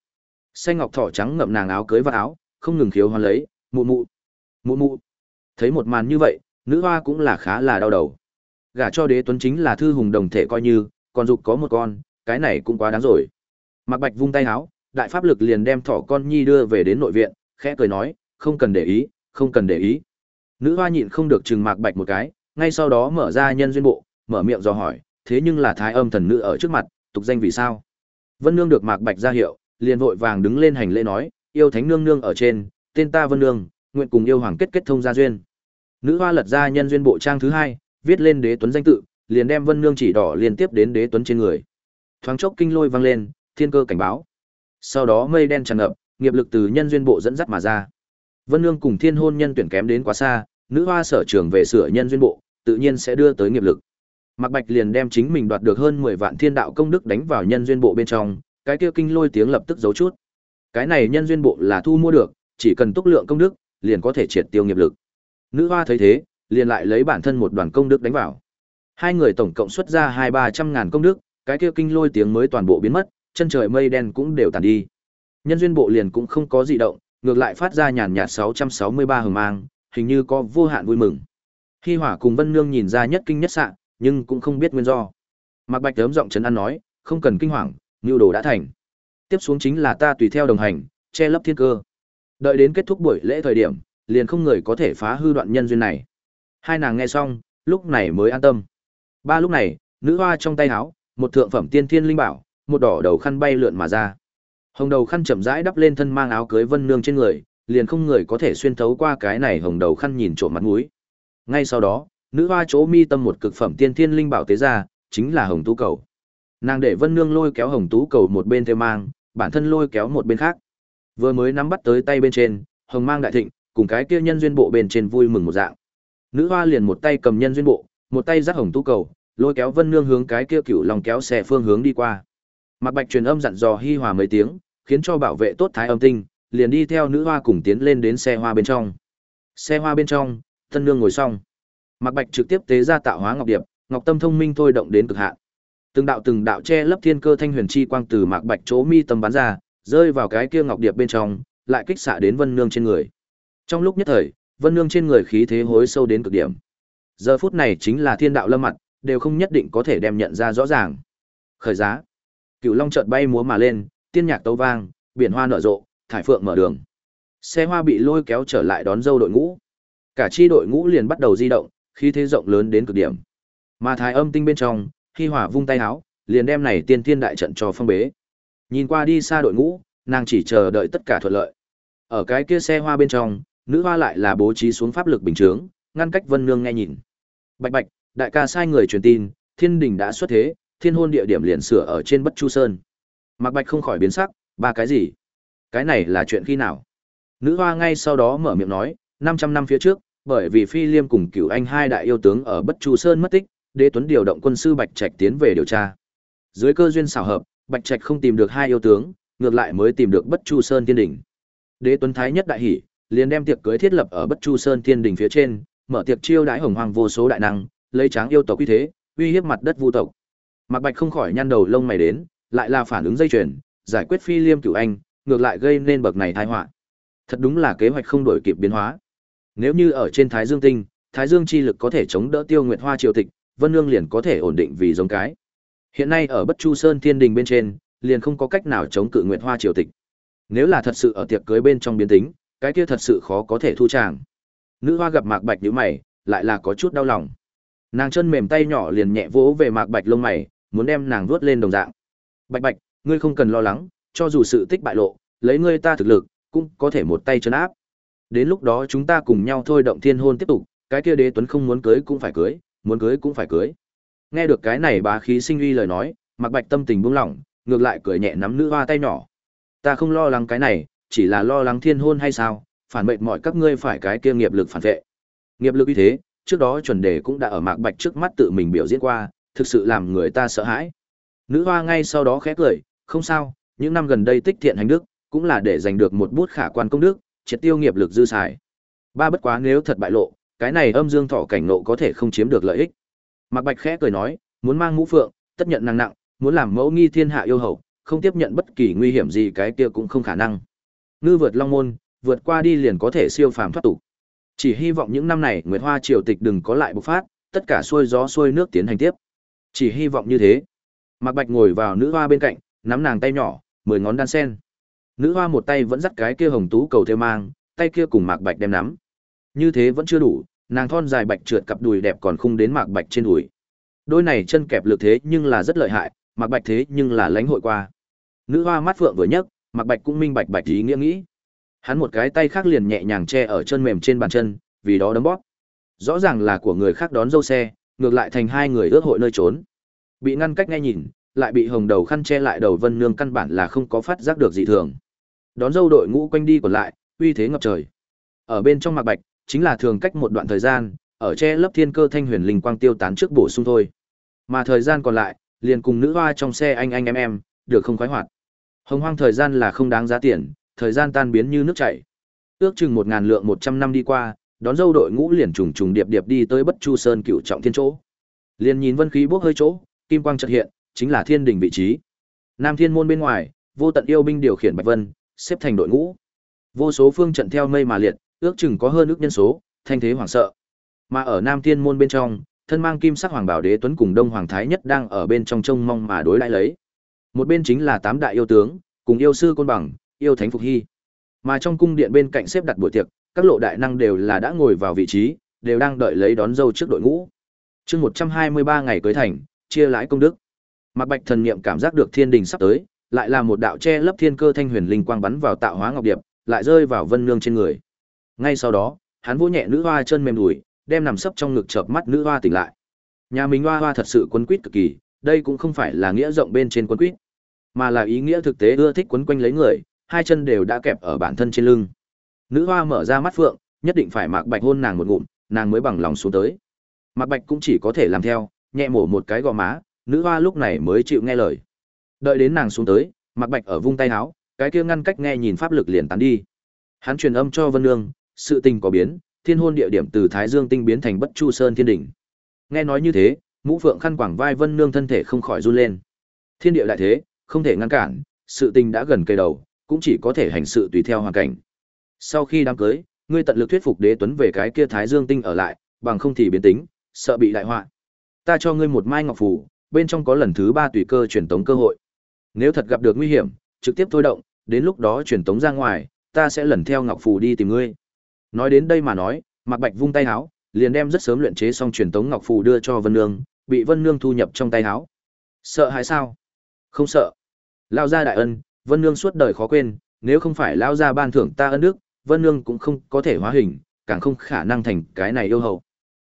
Xanh ngọc thỏ trắng ngậm nàng áo cưới và áo, không ngừng khiếu hoa lấy, mụ mụ, mụ mụ. Thấy một màn như vậy, nữ hoa cũng là khá là đau đầu. Gả cho đế tuấn chính là thư hùng đồng thể coi như, còn dục có một con, cái này cũng quá đáng rồi. Mạc Bạch vung tay áo, đại pháp lực liền đem thỏ con nhi đưa về đến nội viện, khẽ cười nói, không cần để ý, không cần để ý. Nữ hoa nhịn không được trừng Mạc Bạch một cái, ngay sau đó mở ra nhân duyên bộ, mở miệng dò hỏi, thế nhưng là thái âm thần nữ ở trước mặt, tục danh vì sao? Vân Nương được Mạc Bạch ra hiệu, liền vội vàng đứng lên hành lễ nói, yêu thánh nương nương ở trên, tên ta Vân Nương, nguyện cùng yêu hoàng kết kết thông gia duyên. Nữ hoa lật ra nhân duyên bộ trang thứ hai, viết lên đế tuấn danh tự, liền đem Vân Nương chỉ đỏ liên tiếp đến đế tuấn trên người. Thoáng chốc kinh lôi vang lên, thiên cơ cảnh báo. Sau đó mây đen tràn ngập, nghiệp lực từ nhân duyên bộ dẫn dắt mà ra. Vân Nương cùng Thiên Hôn nhân tuyển kém đến quá xa, nữ hoa sở trường về sửa nhân duyên bộ, tự nhiên sẽ đưa tới nghiệp lực. Mạc Bạch liền đem chính mình đoạt được hơn 10 vạn thiên đạo công đức đánh vào nhân duyên bộ bên trong, cái kia kinh lôi tiếng lập tức giấu chút. Cái này nhân duyên bộ là thu mua được, chỉ cần túc lượng công đức, liền có thể triệt tiêu nghiệp lực. Nữ hoa thấy thế, liền lại lấy bản thân một đoàn công đức đánh vào. Hai người tổng cộng xuất ra hai ba trăm ngàn công đức, cái kia kinh lôi tiếng mới toàn bộ biến mất, chân trời mây đen cũng đều tàn đi. Nhân duyên bộ liền cũng không có gì động, ngược lại phát ra nhàn nhạt 663 hừng mang, hình như có vô hạn vui mừng. Hi Hỏa cùng Vân Nương nhìn ra nhất kinh nhất sạ, nhưng cũng không biết nguyên do. Mạc Bạch tớm giọng trấn an nói, không cần kinh hoàng, nhu đồ đã thành. Tiếp xuống chính là ta tùy theo đồng hành, che lấp thiên cơ. Đợi đến kết thúc buổi lễ thời điểm, liền không người có thể phá hư đoạn nhân duyên này. Hai nàng nghe xong, lúc này mới an tâm. Ba lúc này, nữ hoa trong tay áo, một thượng phẩm tiên thiên linh bảo, một đỏ đầu khăn bay lượn mà ra. Hồng đầu khăn chậm rãi đắp lên thân mang áo cưới vân nương trên người, liền không người có thể xuyên thấu qua cái này hồng đầu khăn nhìn trộm mặt mũi. Ngay sau đó, nữ hoa chỗ mi tâm một cực phẩm tiên thiên linh bảo tế ra, chính là hồng tú cầu. Nàng để vân nương lôi kéo hồng tú cầu một bên theo mang, bản thân lôi kéo một bên khác. Vừa mới nắm bắt tới tay bên trên, hồng mang đại thịnh, cùng cái kia nhân duyên bộ bên trên vui mừng một dạng. Nữ hoa liền một tay cầm nhân duyên bộ, một tay giắt hồng tú cầu, lôi kéo vân nương hướng cái kia cựu lòng kéo xe phương hướng đi qua. Mạc Bạch truyền âm dặn dò hi hòa mấy tiếng, khiến cho bảo vệ tốt thái âm tinh, liền đi theo nữ hoa cùng tiến lên đến xe hoa bên trong. Xe hoa bên trong, tân nương ngồi xong. Mạc Bạch trực tiếp tế ra tạo hóa ngọc điệp, ngọc tâm thông minh thôi động đến cực hạn. Từng đạo từng đạo che lấp thiên cơ thanh huyền chi quang từ Mạc Bạch chỗ mi tâm bắn ra, rơi vào cái kia ngọc điệp bên trong, lại kích xạ đến Vân Nương trên người. Trong lúc nhất thời, Vân Nương trên người khí thế hối sâu đến cực điểm. Giờ phút này chính là thiên đạo lâm mặt, đều không nhất định có thể đem nhận ra rõ ràng. Khởi giá. Cửu Long chợt bay múa mà lên, tiên nhạc tấu vang, biển hoa nở rộ, thải phượng mở đường. Xe hoa bị lôi kéo trở lại đón dâu đội ngũ. Cả chi đội ngũ liền bắt đầu di động, khí thế rộng lớn đến cực điểm. Mà thái âm tinh bên trong, khi hỏa vung tay áo, liền đem này tiên thiên đại trận cho phong bế. Nhìn qua đi xa đội ngũ, nàng chỉ chờ đợi tất cả thuận lợi. Ở cái kia xe hoa bên trong, nữ hoa lại là bố trí xuống pháp lực bình chướng, ngăn cách Vân Nương nghe nhìn. Bạch Bạch, đại ca sai người truyền tin, Thiên đình đã xuất thế, thiên hôn địa điểm liền sửa ở trên Bất Chu Sơn. Mạc Bạch không khỏi biến sắc, ba cái gì? Cái này là chuyện khi nào? Nữ hoa ngay sau đó mở miệng nói, 500 năm phía trước, bởi vì Phi Liêm cùng Cựu Anh hai đại yêu tướng ở Bất Chu Sơn mất tích, Đế Tuấn điều động quân sư Bạch Trạch tiến về điều tra. Dưới cơ duyên xảo hợp, Bạch Trạch không tìm được hai yêu tướng, ngược lại mới tìm được Bất Chu Sơn Thiên Đình. Đế Tuấn Thái nhất đại hỉ, liền đem tiệc cưới thiết lập ở Bất Chu Sơn Thiên Đình phía trên, mở tiệc chiêu đãi hồng hoàng vô số đại năng, lấy tráng yêu tộc uy thế, uy hiếp mặt đất vu tộc. Mạc Bạch không khỏi nhăn đầu lông mày đến, lại là phản ứng dây chuyền, giải quyết Phi Liêm Cửu Anh, ngược lại gây nên bậc này tai họa. Thật đúng là kế hoạch không đổi kịp biến hóa. Nếu như ở trên Thái Dương tinh, Thái Dương chi lực có thể chống đỡ Tiêu Nguyệt Hoa triều tịch, Vân Nương liền có thể ổn định vì giống cái. Hiện nay ở Bất Chu Sơn Thiên Đình bên trên, liền không có cách nào chống cự Nguyệt Hoa triều tịch. Nếu là thật sự ở tiệc cưới bên trong biến tính, cái kia thật sự khó có thể thu tràng. Nữ hoa gặp Mạc Bạch nhíu mày, lại là có chút đau lòng. Nàng chân mềm tay nhỏ liền nhẹ vỗ về Mạc Bạch lông mày, muốn đem nàng vuốt lên đồng dạng. Bạch Bạch, ngươi không cần lo lắng, cho dù sự tích bại lộ, lấy ngươi ta thực lực, cũng có thể một tay trấn áp. Đến lúc đó chúng ta cùng nhau thôi động thiên hôn tiếp tục, cái kia đế tuấn không muốn cưới cũng phải cưới, muốn cưới cũng phải cưới. Nghe được cái này bá khí sinh uy lời nói, Mạc Bạch tâm tình buông lỏng, ngược lại cười nhẹ nắm nữ hoa tay nhỏ. Ta không lo lắng cái này, chỉ là lo lắng thiên hôn hay sao, phản mệnh mọi các ngươi phải cái kia nghiệp lực phản vệ. Nghiệp lực như thế, trước đó chuẩn đề cũng đã ở Mạc Bạch trước mắt tự mình biểu diễn qua, thực sự làm người ta sợ hãi. Nữ hoa ngay sau đó khẽ cười, không sao, những năm gần đây tích thiện hành đức, cũng là để giành được một bút khả quan công đức, triệt tiêu nghiệp lực dư xài. Ba bất quá nếu thật bại lộ, cái này âm dương thọ cảnh nộ có thể không chiếm được lợi ích. Mạc Bạch khẽ cười nói, muốn mang ngũ phượng, tất nhận năng nặng, muốn làm mẫu nghi thiên hạ yêu hậu, không tiếp nhận bất kỳ nguy hiểm gì cái kia cũng không khả năng. Ngư vượt long môn, vượt qua đi liền có thể siêu phàm thoát tục. Chỉ hy vọng những năm này Nguyệt Hoa triều tịch đừng có lại bộc phát, tất cả xuôi gió xuôi nước tiến hành tiếp. Chỉ hy vọng như thế. Mạc Bạch ngồi vào nữ hoa bên cạnh, nắm nàng tay nhỏ, mười ngón đan sen. Nữ hoa một tay vẫn dắt cái kia hồng tú cầu theo mang, tay kia cùng Mạc Bạch đem nắm. Như thế vẫn chưa đủ, nàng thon dài bạch trượt cặp đùi đẹp còn khung đến Mạc Bạch trên đùi. Đôi này chân kẹp lực thế nhưng là rất lợi hại, Mạc Bạch thế nhưng là lãnh hội qua. Nữ hoa mắt phượng vừa nhấc, Mạc Bạch cũng minh bạch bạch ý nghĩa nghĩ. Hắn một cái tay khác liền nhẹ nhàng che ở chân mềm trên bàn chân, vì đó đấm bóp. Rõ ràng là của người khác đón dâu xe, ngược lại thành hai người ước hội nơi trốn. Bị ngăn cách ngay nhìn, lại bị hồng đầu khăn che lại đầu Vân Nương căn bản là không có phát giác được gì thường. Đón dâu đội ngũ quanh đi còn lại, uy thế ngập trời. Ở bên trong Mạc Bạch, chính là thường cách một đoạn thời gian, ở che lấp thiên cơ thanh huyền linh quang tiêu tán trước bổ sung thôi. Mà thời gian còn lại, liền cùng nữ hoa trong xe anh anh em em, được không khoái hoạt. Hồng hoang thời gian là không đáng giá tiền, thời gian tan biến như nước chảy. Ước chừng một ngàn lượng một trăm năm đi qua, đón dâu đội ngũ liền trùng trùng điệp điệp đi tới Bất Chu Sơn cựu trọng thiên chỗ. Liền nhìn vân khí bốc hơi chỗ, kim quang chợt hiện, chính là thiên đình vị trí. Nam thiên môn bên ngoài, vô tận yêu binh điều khiển Bạch Vân, xếp thành đội ngũ. Vô số phương trận theo mây mà liệt, ước chừng có hơn ước nhân số, thanh thế hoảng sợ. Mà ở Nam Thiên môn bên trong, thân mang kim sắc hoàng bảo đế tuấn cùng Đông Hoàng thái nhất đang ở bên trong trông mong mà đối đãi lấy. Một bên chính là tám đại yêu tướng, cùng yêu sư côn bằng, yêu thánh phục hy. Mà trong cung điện bên cạnh xếp đặt buổi tiệc, các lộ đại năng đều là đã ngồi vào vị trí, đều đang đợi lấy đón dâu trước đội ngũ. Chương 123 ngày cưới thành, chia lãi công đức. Mạc Bạch thần niệm cảm giác được thiên đình sắp tới, lại là một đạo che lấp thiên cơ thanh huyền linh quang bắn vào tạo hóa ngọc điệp, lại rơi vào Vân Nương trên người. Ngay sau đó, hắn vỗ nhẹ nữ hoa chân mềm đùi, đem nằm sấp trong ngực chợp mắt nữ hoa tỉnh lại. Nhà mình hoa hoa thật sự quấn quýt cực kỳ, đây cũng không phải là nghĩa rộng bên trên quấn quýt, mà là ý nghĩa thực tế ưa thích quấn quanh lấy người, hai chân đều đã kẹp ở bản thân trên lưng. Nữ hoa mở ra mắt phượng, nhất định phải Mạc Bạch hôn nàng một ngụm, nàng mới bằng lòng xuống tới. Mạc Bạch cũng chỉ có thể làm theo, nhẹ mổ một cái gò má, nữ hoa lúc này mới chịu nghe lời. Đợi đến nàng xuống tới, Mạc Bạch ở vung tay áo, cái kia ngăn cách nghe nhìn pháp lực liền tán đi. Hắn truyền âm cho Vân Nương, sự tình có biến, thiên hôn địa điểm từ Thái Dương tinh biến thành Bất Chu Sơn Thiên đỉnh. Nghe nói như thế, Mũ Phượng khăn quàng vai Vân Nương thân thể không khỏi run lên. Thiên địa lại thế, không thể ngăn cản, sự tình đã gần cây đầu, cũng chỉ có thể hành sự tùy theo hoàn cảnh. Sau khi đám cưới, ngươi tận lực thuyết phục Đế Tuấn về cái kia Thái Dương tinh ở lại, bằng không thì biến tính, sợ bị đại họa. Ta cho ngươi một mai ngọc phù, bên trong có lần thứ ba tùy cơ truyền tống cơ hội. Nếu thật gặp được nguy hiểm, trực tiếp thôi động, đến lúc đó truyền tống ra ngoài, ta sẽ lần theo ngọc phù đi tìm ngươi. Nói đến đây mà nói, Mạc Bạch vung tay háo, liền đem rất sớm luyện chế xong truyền tống ngọc phù đưa cho Vân Nương, bị Vân Nương thu nhập trong tay háo. Sợ hãi sao? Không sợ. Lao gia đại ân, Vân Nương suốt đời khó quên, nếu không phải lao gia ban thưởng ta ân đức, Vân Nương cũng không có thể hóa hình, càng không khả năng thành cái này yêu hậu.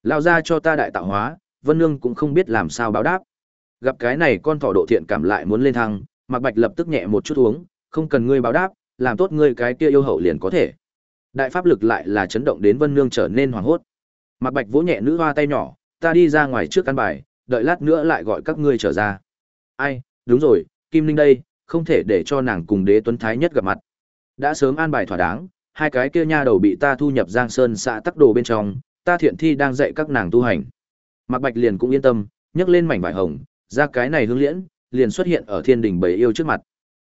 Lao gia cho ta đại tạo hóa, Vân Nương cũng không biết làm sao báo đáp. Gặp cái này con thỏ độ thiện cảm lại muốn lên thăng, Mạc Bạch lập tức nhẹ một chút uống, không cần ngươi báo đáp, làm tốt ngươi cái kia yêu hậu liền có thể. Đại pháp lực lại là chấn động đến Vân Nương trở nên hoảng hốt. Mạc Bạch vỗ nhẹ nữ hoa tay nhỏ, ta đi ra ngoài trước căn bài, đợi lát nữa lại gọi các ngươi trở ra. Ai, đúng rồi, Kim Linh đây, không thể để cho nàng cùng Đế Tuấn Thái nhất gặp mặt. Đã sớm an bài thỏa đáng, hai cái kia nha đầu bị ta thu nhập Giang Sơn xã tắc đồ bên trong, ta thiện thi đang dạy các nàng tu hành. Mạc Bạch liền cũng yên tâm, nhấc lên mảnh vải hồng, ra cái này hương liễn, liền xuất hiện ở thiên đình bầy yêu trước mặt.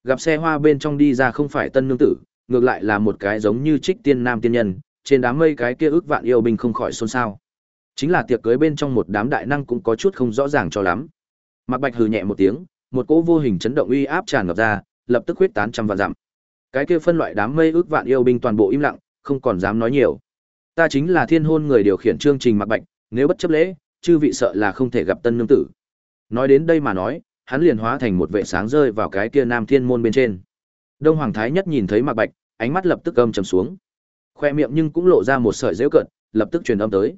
Gặp xe hoa bên trong đi ra không phải tân nương tử, ngược lại là một cái giống như trích tiên nam tiên nhân, trên đám mây cái kia ước vạn yêu binh không khỏi xôn xao. Chính là tiệc cưới bên trong một đám đại năng cũng có chút không rõ ràng cho lắm. Mạc Bạch hừ nhẹ một tiếng, một cỗ vô hình chấn động uy áp tràn ngập ra, lập tức huyết tán trăm vạn dặm. Cái kia phân loại đám mây ước vạn yêu binh toàn bộ im lặng, không còn dám nói nhiều. Ta chính là thiên hôn người điều khiển chương trình mặc Bạch, nếu bất chấp lễ, chư vị sợ là không thể gặp tân nương tử. Nói đến đây mà nói, hắn liền hóa thành một vệ sáng rơi vào cái kia nam thiên môn bên trên. Đông Hoàng Thái Nhất nhìn thấy mặc Bạch, ánh mắt lập tức âm trầm xuống. Khoe miệng nhưng cũng lộ ra một sợi dễu cận, lập tức truyền âm tới.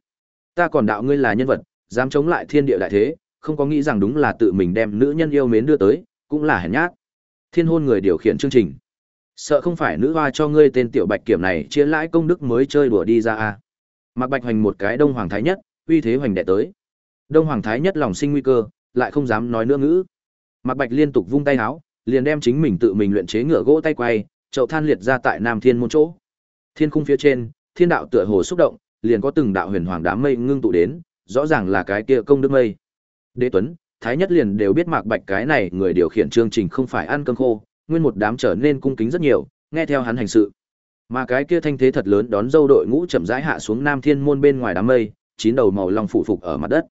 Ta còn đạo ngươi là nhân vật, dám chống lại thiên địa đại thế, không có nghĩ rằng đúng là tự mình đem nữ nhân yêu mến đưa tới, cũng là hèn nhát. Thiên hôn người điều khiển chương trình. Sợ không phải nữ hoa cho ngươi tên tiểu bạch kiểm này chia lãi công đức mới chơi đùa đi ra à. Mặc Bạch hoành một cái Đông Hoàng Thái Nhất, uy thế hoành đệ tới. Đông Hoàng Thái Nhất lòng sinh nguy cơ, lại không dám nói nữa ngữ. Mặc Bạch liên tục vung tay áo, liền đem chính mình tự mình luyện chế ngựa gỗ tay quay, chậu than liệt ra tại Nam Thiên môn chỗ. Thiên khung phía trên, thiên đạo tựa hồ xúc động, liền có từng đạo huyền hoàng đám mây ngưng tụ đến, rõ ràng là cái kia công đức mây. Đế Tuấn, Thái Nhất liền đều biết Mạc Bạch cái này người điều khiển chương trình không phải ăn cơm khô, nguyên một đám trở nên cung kính rất nhiều, nghe theo hắn hành sự. Mà cái kia thanh thế thật lớn đón dâu đội ngũ chậm rãi hạ xuống Nam Thiên môn bên ngoài đám mây, chín đầu màu long phủ phục ở mặt đất.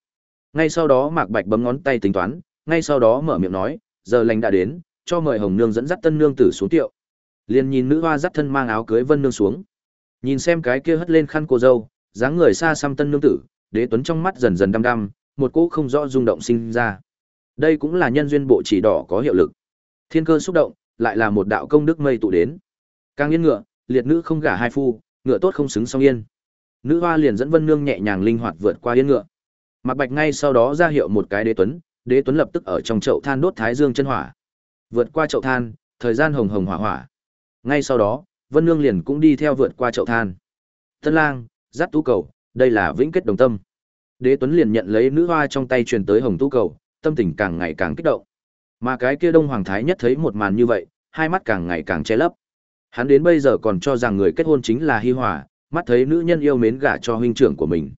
Ngay sau đó Mạc Bạch bấm ngón tay tính toán, ngay sau đó mở miệng nói, giờ lành đã đến, cho mời Hồng Nương dẫn dắt tân nương tử xuống tiệu. Liền nhìn nữ hoa dắt thân mang áo cưới Vân Nương xuống. Nhìn xem cái kia hất lên khăn cô dâu, dáng người xa xăm tân nương tử, Đế Tuấn trong mắt dần dần đăm đăm, một cỗ không rõ rung động sinh ra. Đây cũng là nhân duyên bộ chỉ đỏ có hiệu lực. Thiên cơ xúc động, lại là một đạo công đức mây tụ đến. Càng yên ngựa, liệt nữ không gả hai phu, ngựa tốt không xứng song yên. Nữ hoa liền dẫn Vân Nương nhẹ nhàng linh hoạt vượt qua yên ngựa. Mạc Bạch ngay sau đó ra hiệu một cái đế tuấn, đế tuấn lập tức ở trong chậu than đốt thái dương chân hỏa. Vượt qua chậu than, thời gian hồng hồng hỏa hỏa. Ngay sau đó, Vân Nương liền cũng đi theo vượt qua chậu than. Tân Lang, dắt tú cầu, đây là vĩnh kết đồng tâm. Đế Tuấn liền nhận lấy nữ hoa trong tay truyền tới hồng tú cầu, tâm tình càng ngày càng kích động. Mà cái kia Đông Hoàng Thái nhất thấy một màn như vậy, hai mắt càng ngày càng che lấp. Hắn đến bây giờ còn cho rằng người kết hôn chính là hi hòa, mắt thấy nữ nhân yêu mến gả cho huynh trưởng của mình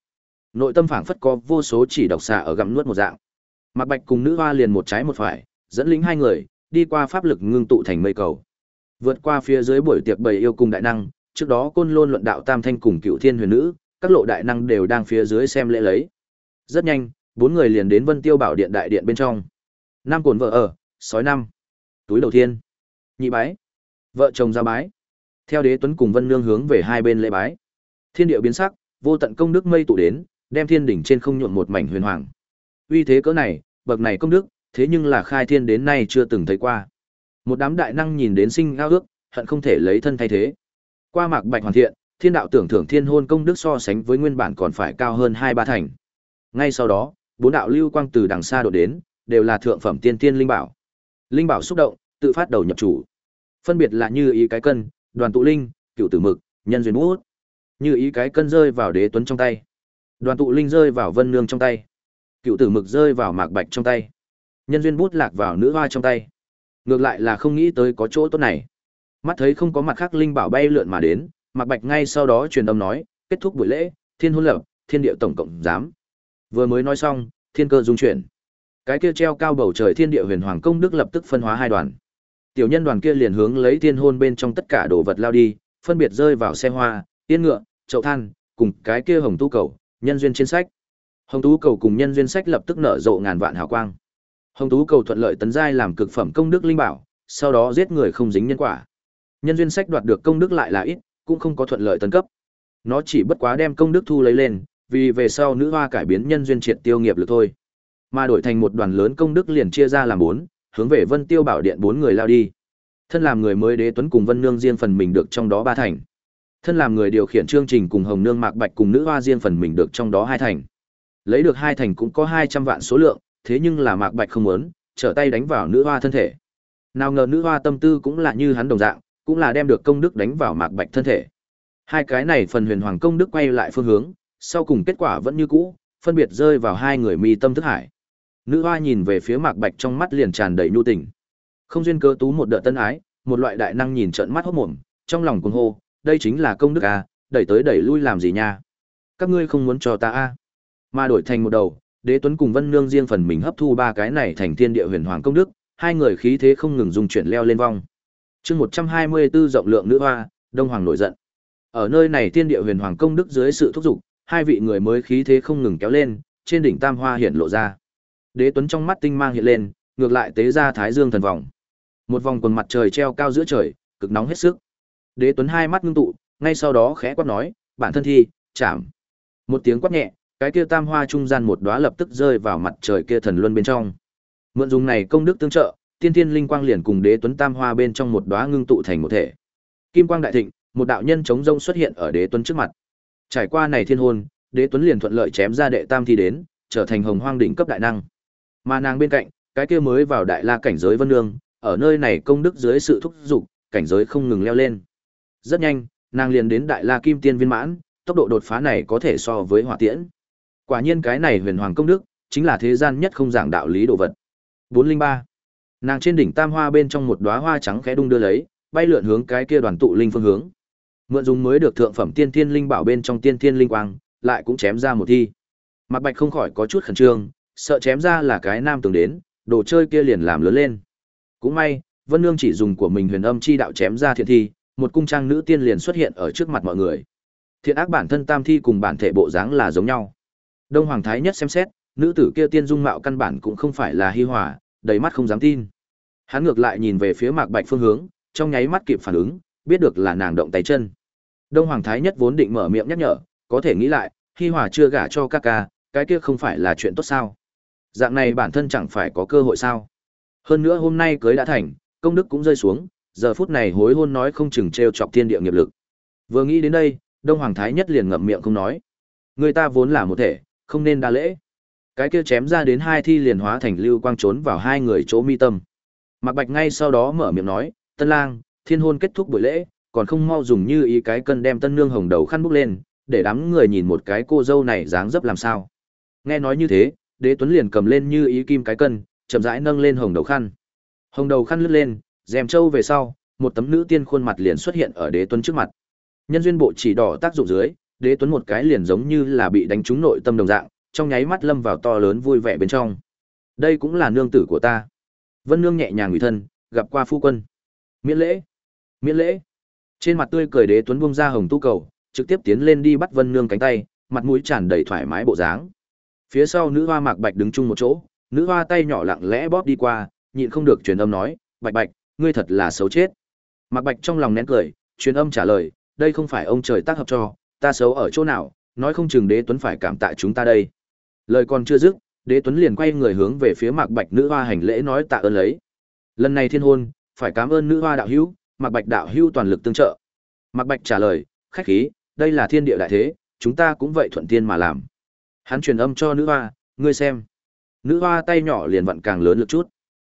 nội tâm phảng phất có vô số chỉ độc xà ở gặm nuốt một dạng Mạc Bạch cùng nữ hoa liền một trái một phải, dẫn lính hai người, đi qua pháp lực ngưng tụ thành mây cầu. Vượt qua phía dưới buổi tiệc bầy yêu cùng đại năng, trước đó côn lôn luận đạo tam thanh cùng cựu thiên huyền nữ, các lộ đại năng đều đang phía dưới xem lễ lấy. Rất nhanh, bốn người liền đến Vân Tiêu Bảo Điện đại điện bên trong. Nam cồn vợ ở, sói năm. Túi đầu thiên, Nhị bái. Vợ chồng ra bái. Theo đế tuấn cùng Vân Nương hướng về hai bên lễ bái. Thiên địa biến sắc, vô tận công đức mây tụ đến, đem thiên đỉnh trên không nhuộm một mảnh huyền hoàng. Uy thế cỡ này, bậc này công đức, thế nhưng là khai thiên đến nay chưa từng thấy qua. Một đám đại năng nhìn đến sinh ao ước, hận không thể lấy thân thay thế. Qua mạc bạch hoàn thiện, thiên đạo tưởng thưởng thiên hôn công đức so sánh với nguyên bản còn phải cao hơn hai ba thành. Ngay sau đó, bốn đạo lưu quang từ đằng xa đổ đến, đều là thượng phẩm tiên tiên linh bảo. Linh bảo xúc động, tự phát đầu nhập chủ. Phân biệt là như ý cái cân, đoàn tụ linh, cựu tử mực, nhân duyên bút. Như ý cái cân rơi vào đế tuấn trong tay. Đoàn tụ linh rơi vào vân nương trong tay. Cựu tử mực rơi vào mạc bạch trong tay. Nhân duyên bút lạc vào nữ hoa trong tay. Ngược lại là không nghĩ tới có chỗ tốt này. Mắt thấy không có mặt khác linh bảo bay lượn mà đến, Mạc Bạch ngay sau đó truyền âm nói, kết thúc buổi lễ, thiên hôn lập, thiên địa tổng cộng giám. Vừa mới nói xong, thiên cơ dung chuyển. Cái kia treo cao bầu trời thiên địa huyền hoàng công đức lập tức phân hóa hai đoàn. Tiểu nhân đoàn kia liền hướng lấy thiên hôn bên trong tất cả đồ vật lao đi, phân biệt rơi vào xe hoa, tiên ngựa, chậu than, cùng cái kia hồng tu cầu, nhân duyên trên sách. Hồng tú cầu cùng nhân duyên sách lập tức nở rộ ngàn vạn hào quang. Hồng tú cầu thuận lợi tấn giai làm cực phẩm công đức linh bảo, sau đó giết người không dính nhân quả. Nhân duyên sách đoạt được công đức lại là ít, cũng không có thuận lợi tấn cấp. Nó chỉ bất quá đem công đức thu lấy lên, vì về sau nữ hoa cải biến nhân duyên triệt tiêu nghiệp lực thôi. Mà đổi thành một đoàn lớn công đức liền chia ra làm bốn, hướng về Vân Tiêu Bảo Điện bốn người lao đi. Thân làm người mới đế tuấn cùng Vân Nương riêng phần mình được trong đó ba thành. Thân làm người điều khiển chương trình cùng Hồng Nương Mạc Bạch cùng nữ hoa riêng phần mình được trong đó hai thành. Lấy được hai thành cũng có hai trăm vạn số lượng, thế nhưng là Mạc Bạch không muốn, trở tay đánh vào nữ hoa thân thể. Nào ngờ nữ hoa tâm tư cũng là như hắn đồng dạng, cũng là đem được công đức đánh vào Mạc Bạch thân thể. Hai cái này phần huyền hoàng công đức quay lại phương hướng, sau cùng kết quả vẫn như cũ, phân biệt rơi vào hai người mi tâm thức hải. Nữ hoa nhìn về phía Mạc Bạch trong mắt liền tràn đầy nhu tình. Không duyên cơ tú một đợt tân ái, một loại đại năng nhìn trợn mắt hốt mồm, trong lòng cuồng hô, đây chính là công đức à, đẩy tới đẩy lui làm gì nha? Các ngươi không muốn cho ta a? À? Mà đổi thành một đầu, Đế Tuấn cùng Vân Nương riêng phần mình hấp thu ba cái này thành thiên địa huyền hoàng công đức, hai người khí thế không ngừng dùng chuyển leo lên vong. Chương 124 rộng lượng nữ hoa, Đông Hoàng nổi giận. Ở nơi này thiên địa huyền hoàng công đức dưới sự thúc giục, hai vị người mới khí thế không ngừng kéo lên, trên đỉnh tam hoa hiện lộ ra. Đế Tuấn trong mắt tinh mang hiện lên, ngược lại tế ra Thái Dương thần vòng. Một vòng quần mặt trời treo cao giữa trời, cực nóng hết sức. Đế Tuấn hai mắt ngưng tụ, ngay sau đó khẽ quát nói, "Bản thân thi, chạm." Một tiếng quát nhẹ, cái kia tam hoa trung gian một đóa lập tức rơi vào mặt trời kia thần luân bên trong. Mượn dùng này công đức tương trợ, tiên thiên linh quang liền cùng Đế Tuấn tam hoa bên trong một đóa ngưng tụ thành một thể. Kim quang đại thịnh, một đạo nhân chống rông xuất hiện ở Đế Tuấn trước mặt. Trải qua này thiên hôn, Đế Tuấn liền thuận lợi chém ra đệ tam thi đến, trở thành hồng hoang đỉnh cấp đại năng. Mà nàng bên cạnh, cái kia mới vào đại la cảnh giới vân nương, ở nơi này công đức dưới sự thúc giục, cảnh giới không ngừng leo lên. Rất nhanh, nàng liền đến đại la kim tiên viên mãn, tốc độ đột phá này có thể so với hỏa tiễn. Quả nhiên cái này huyền hoàng công đức, chính là thế gian nhất không giảng đạo lý đồ vật. 403. Nàng trên đỉnh tam hoa bên trong một đóa hoa trắng khẽ đung đưa lấy, bay lượn hướng cái kia đoàn tụ linh phương hướng. Mượn dùng mới được thượng phẩm tiên thiên linh bảo bên trong tiên thiên linh quang, lại cũng chém ra một thi. Mạc Bạch không khỏi có chút khẩn trương, sợ chém ra là cái nam tường đến, đồ chơi kia liền làm lớn lên. Cũng may, Vân Nương chỉ dùng của mình huyền âm chi đạo chém ra thiện thi, một cung trang nữ tiên liền xuất hiện ở trước mặt mọi người. Thiện ác bản thân tam thi cùng bản thể bộ dáng là giống nhau. Đông Hoàng Thái nhất xem xét, nữ tử kia tiên dung mạo căn bản cũng không phải là hi hòa, đầy mắt không dám tin. Hắn ngược lại nhìn về phía Mạc Bạch phương hướng, trong nháy mắt kịp phản ứng, biết được là nàng động tay chân. Đông Hoàng Thái nhất vốn định mở miệng nhắc nhở, có thể nghĩ lại, hi hòa chưa gả cho ca ca, cái kia không phải là chuyện tốt sao? Dạng này bản thân chẳng phải có cơ hội sao? Hơn nữa hôm nay cưới đã thành, công đức cũng rơi xuống, giờ phút này hối hôn nói không chừng trêu chọc thiên địa nghiệp lực. Vừa nghĩ đến đây, Đông Hoàng Thái nhất liền ngậm miệng không nói. Người ta vốn là một thể, không nên đa lễ. Cái kia chém ra đến hai thi liền hóa thành lưu quang trốn vào hai người chỗ mi tâm. Mạc Bạch ngay sau đó mở miệng nói, "Tân lang, thiên hôn kết thúc buổi lễ, còn không mau dùng như ý cái cân đem tân nương hồng đầu khăn bốc lên, để đám người nhìn một cái cô dâu này dáng dấp làm sao." Nghe nói như thế, Đế Tuấn liền cầm lên như ý kim cái cân, chậm rãi nâng lên hồng đầu khăn. Hồng đầu khăn lướt lên, dèm trâu về sau, một tấm nữ tiên khuôn mặt liền xuất hiện ở Đế Tuấn trước mặt. Nhân duyên bộ chỉ đỏ tác dụng dưới, Đế Tuấn một cái liền giống như là bị đánh trúng nội tâm đồng dạng, trong nháy mắt lâm vào to lớn vui vẻ bên trong. Đây cũng là nương tử của ta. Vân Nương nhẹ nhàng ủy thân, gặp qua phu quân. Miễn lễ. Miễn lễ. Trên mặt tươi cười đế tuấn buông ra hồng tu cầu, trực tiếp tiến lên đi bắt Vân Nương cánh tay, mặt mũi tràn đầy thoải mái bộ dáng. Phía sau nữ hoa Mạc Bạch đứng chung một chỗ, nữ hoa tay nhỏ lặng lẽ bóp đi qua, nhịn không được truyền âm nói, "Bạch Bạch, ngươi thật là xấu chết." Mạc Bạch trong lòng nén cười, truyền âm trả lời, "Đây không phải ông trời tác hợp cho, ta xấu ở chỗ nào, nói không chừng Đế Tuấn phải cảm tạ chúng ta đây." Lời còn chưa dứt, Đế Tuấn liền quay người hướng về phía Mạc Bạch nữ hoa hành lễ nói tạ ơn lấy. Lần này thiên hôn, phải cảm ơn nữ hoa đạo hữu, Mạc Bạch đạo hữu toàn lực tương trợ. Mạc Bạch trả lời, khách khí, đây là thiên địa đại thế, chúng ta cũng vậy thuận thiên mà làm. Hắn truyền âm cho nữ hoa, ngươi xem. Nữ hoa tay nhỏ liền vặn càng lớn lực chút.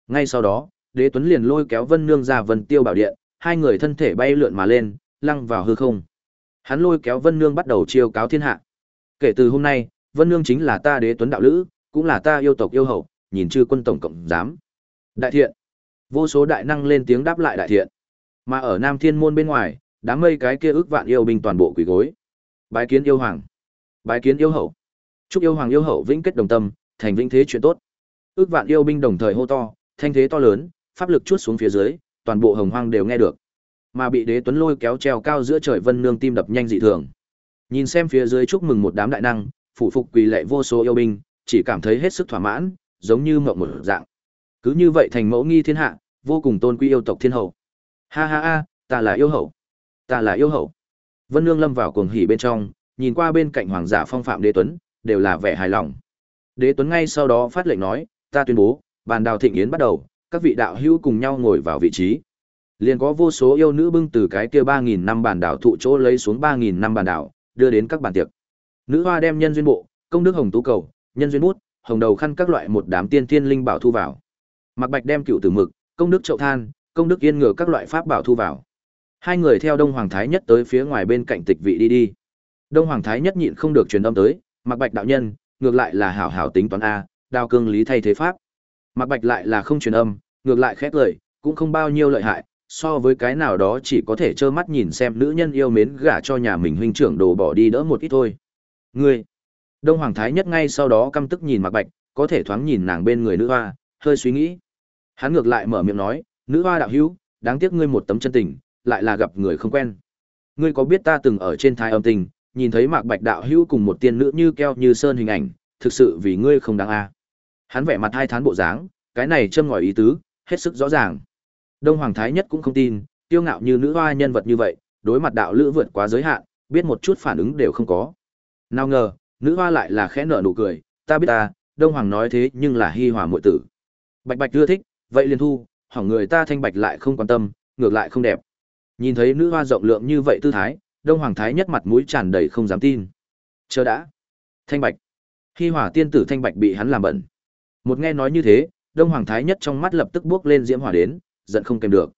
Ngay sau đó, Đế Tuấn liền lôi kéo Vân Nương ra Vân Tiêu Bảo Điện, hai người thân thể bay lượn mà lên, lăng vào hư không. Hắn lôi kéo Vân Nương bắt đầu chiêu cáo thiên hạ. Kể từ hôm nay, Vân Nương chính là ta Đế Tuấn đạo lữ, cũng là ta yêu tộc yêu hậu, nhìn chư quân tổng cộng dám. Đại thiện. Vô số đại năng lên tiếng đáp lại đại thiện. Mà ở Nam Thiên môn bên ngoài, đám mây cái kia ước vạn yêu binh toàn bộ quỳ gối. Bái kiến yêu hoàng. Bái kiến yêu hậu. Chúc yêu hoàng yêu hậu vĩnh kết đồng tâm, thành vĩnh thế chuyện tốt. Ước vạn yêu binh đồng thời hô to, thanh thế to lớn, pháp lực chuốt xuống phía dưới, toàn bộ hồng hoang đều nghe được. Mà bị đế tuấn lôi kéo treo cao giữa trời vân nương tim đập nhanh dị thường. Nhìn xem phía dưới chúc mừng một đám đại năng, phụ phục quỳ lệ vô số yêu binh, chỉ cảm thấy hết sức thỏa mãn, giống như mộng một dạng. Cứ như vậy thành mẫu nghi thiên hạ, vô cùng tôn quý yêu tộc thiên hậu. Ha ha ha, ta là yêu hậu. Ta là yêu hậu. Vân Nương lâm vào cuồng hỉ bên trong, nhìn qua bên cạnh hoàng giả phong phạm đế tuấn, đều là vẻ hài lòng. Đế tuấn ngay sau đó phát lệnh nói, ta tuyên bố, bàn đào thịnh yến bắt đầu, các vị đạo hữu cùng nhau ngồi vào vị trí. Liền có vô số yêu nữ bưng từ cái kia 3000 năm bàn đảo thụ chỗ lấy xuống 3000 năm bàn đảo, đưa đến các bàn tiệc. Nữ hoa đem nhân duyên bộ, công đức hồng tú cầu, nhân duyên bút, hồng đầu khăn các loại một đám tiên tiên linh bảo thu vào. Mạc Bạch đem cựu tử mực, công đức chậu than, công đức yên ngựa các loại pháp bảo thu vào. Hai người theo Đông Hoàng Thái Nhất tới phía ngoài bên cạnh tịch vị đi đi. Đông Hoàng Thái Nhất nhịn không được truyền âm tới, Mạc Bạch đạo nhân, ngược lại là hảo hảo tính toán a, đao cương lý thay thế pháp. Mạc Bạch lại là không truyền âm, ngược lại khét lời, cũng không bao nhiêu lợi hại, so với cái nào đó chỉ có thể trơ mắt nhìn xem nữ nhân yêu mến gả cho nhà mình huynh trưởng đồ bỏ đi đỡ một ít thôi. Ngươi, Đông Hoàng Thái nhất ngay sau đó căm tức nhìn Mạc Bạch, có thể thoáng nhìn nàng bên người nữ hoa, hơi suy nghĩ. Hắn ngược lại mở miệng nói, nữ hoa đạo hữu, đáng tiếc ngươi một tấm chân tình, lại là gặp người không quen. Ngươi có biết ta từng ở trên thái âm tình, nhìn thấy Mạc Bạch đạo hữu cùng một tiên nữ như keo như sơn hình ảnh, thực sự vì ngươi không đáng a. Hắn vẻ mặt hai thán bộ dáng, cái này châm ngòi ý tứ, hết sức rõ ràng. Đông Hoàng Thái nhất cũng không tin, tiêu ngạo như nữ hoa nhân vật như vậy, đối mặt đạo lữ vượt quá giới hạn, biết một chút phản ứng đều không có. Nào ngờ, nữ hoa lại là khẽ nở nụ cười, ta biết ta, Đông Hoàng nói thế nhưng là hi hòa muội tử. Bạch Bạch ưa thích, vậy liền thu, hỏng người ta thanh bạch lại không quan tâm, ngược lại không đẹp. Nhìn thấy nữ hoa rộng lượng như vậy tư thái, Đông Hoàng Thái nhất mặt mũi tràn đầy không dám tin. Chờ đã. Thanh bạch. Hi hỏa tiên tử thanh bạch bị hắn làm bẩn. Một nghe nói như thế, Đông Hoàng Thái nhất trong mắt lập tức bước lên diễm hỏa đến, giận không kèm được.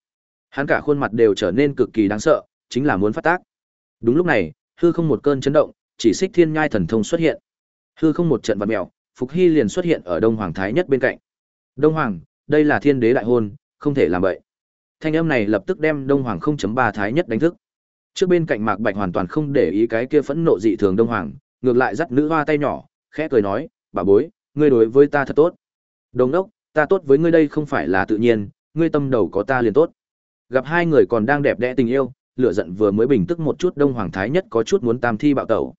Hắn cả khuôn mặt đều trở nên cực kỳ đáng sợ, chính là muốn phát tác. Đúng lúc này, hư không một cơn chấn động, chỉ xích thiên nhai thần thông xuất hiện. Hư không một trận vật mèo, Phục Hy liền xuất hiện ở Đông Hoàng Thái nhất bên cạnh. Đông Hoàng, đây là thiên đế đại hôn, không thể làm vậy. Thanh âm này lập tức đem Đông Hoàng 0.3 Thái nhất đánh thức. Trước bên cạnh Mạc Bạch hoàn toàn không để ý cái kia phẫn nộ dị thường Đông Hoàng, ngược lại dắt nữ hoa tay nhỏ, khẽ cười nói, bà bối, ngươi đối với ta thật tốt. Đồng đốc, ta tốt với ngươi đây không phải là tự nhiên, ngươi tâm đầu có ta liền tốt. Gặp hai người còn đang đẹp đẽ tình yêu, lửa giận vừa mới bình tức một chút Đông Hoàng Thái nhất có chút muốn tam thi bạo tẩu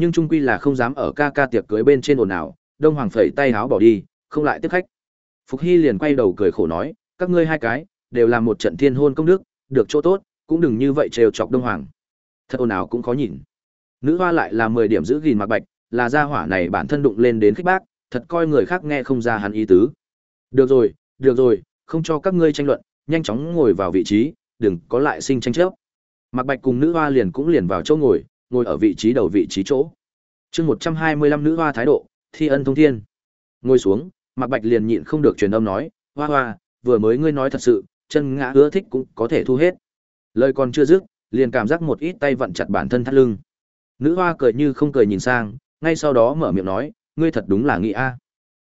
nhưng trung quy là không dám ở ca ca tiệc cưới bên trên ồn ào đông hoàng phẩy tay háo bỏ đi không lại tiếp khách phục hy liền quay đầu cười khổ nói các ngươi hai cái đều là một trận thiên hôn công đức được chỗ tốt cũng đừng như vậy trêu chọc đông hoàng thật ồn ào cũng khó nhìn nữ hoa lại là mười điểm giữ gìn mặc bạch là gia hỏa này bản thân đụng lên đến khích bác thật coi người khác nghe không ra hắn ý tứ được rồi được rồi không cho các ngươi tranh luận nhanh chóng ngồi vào vị trí đừng có lại sinh tranh chấp mặc bạch cùng nữ hoa liền cũng liền vào chỗ ngồi ngồi ở vị trí đầu vị trí chỗ. chương 125 nữ hoa thái độ, thi ân thông thiên. Ngồi xuống, Mặc Bạch liền nhịn không được truyền âm nói, hoa hoa, vừa mới ngươi nói thật sự, chân ngã ưa thích cũng có thể thu hết. Lời còn chưa dứt, liền cảm giác một ít tay vặn chặt bản thân thắt lưng. Nữ hoa cười như không cười nhìn sang, ngay sau đó mở miệng nói, ngươi thật đúng là nghĩ a.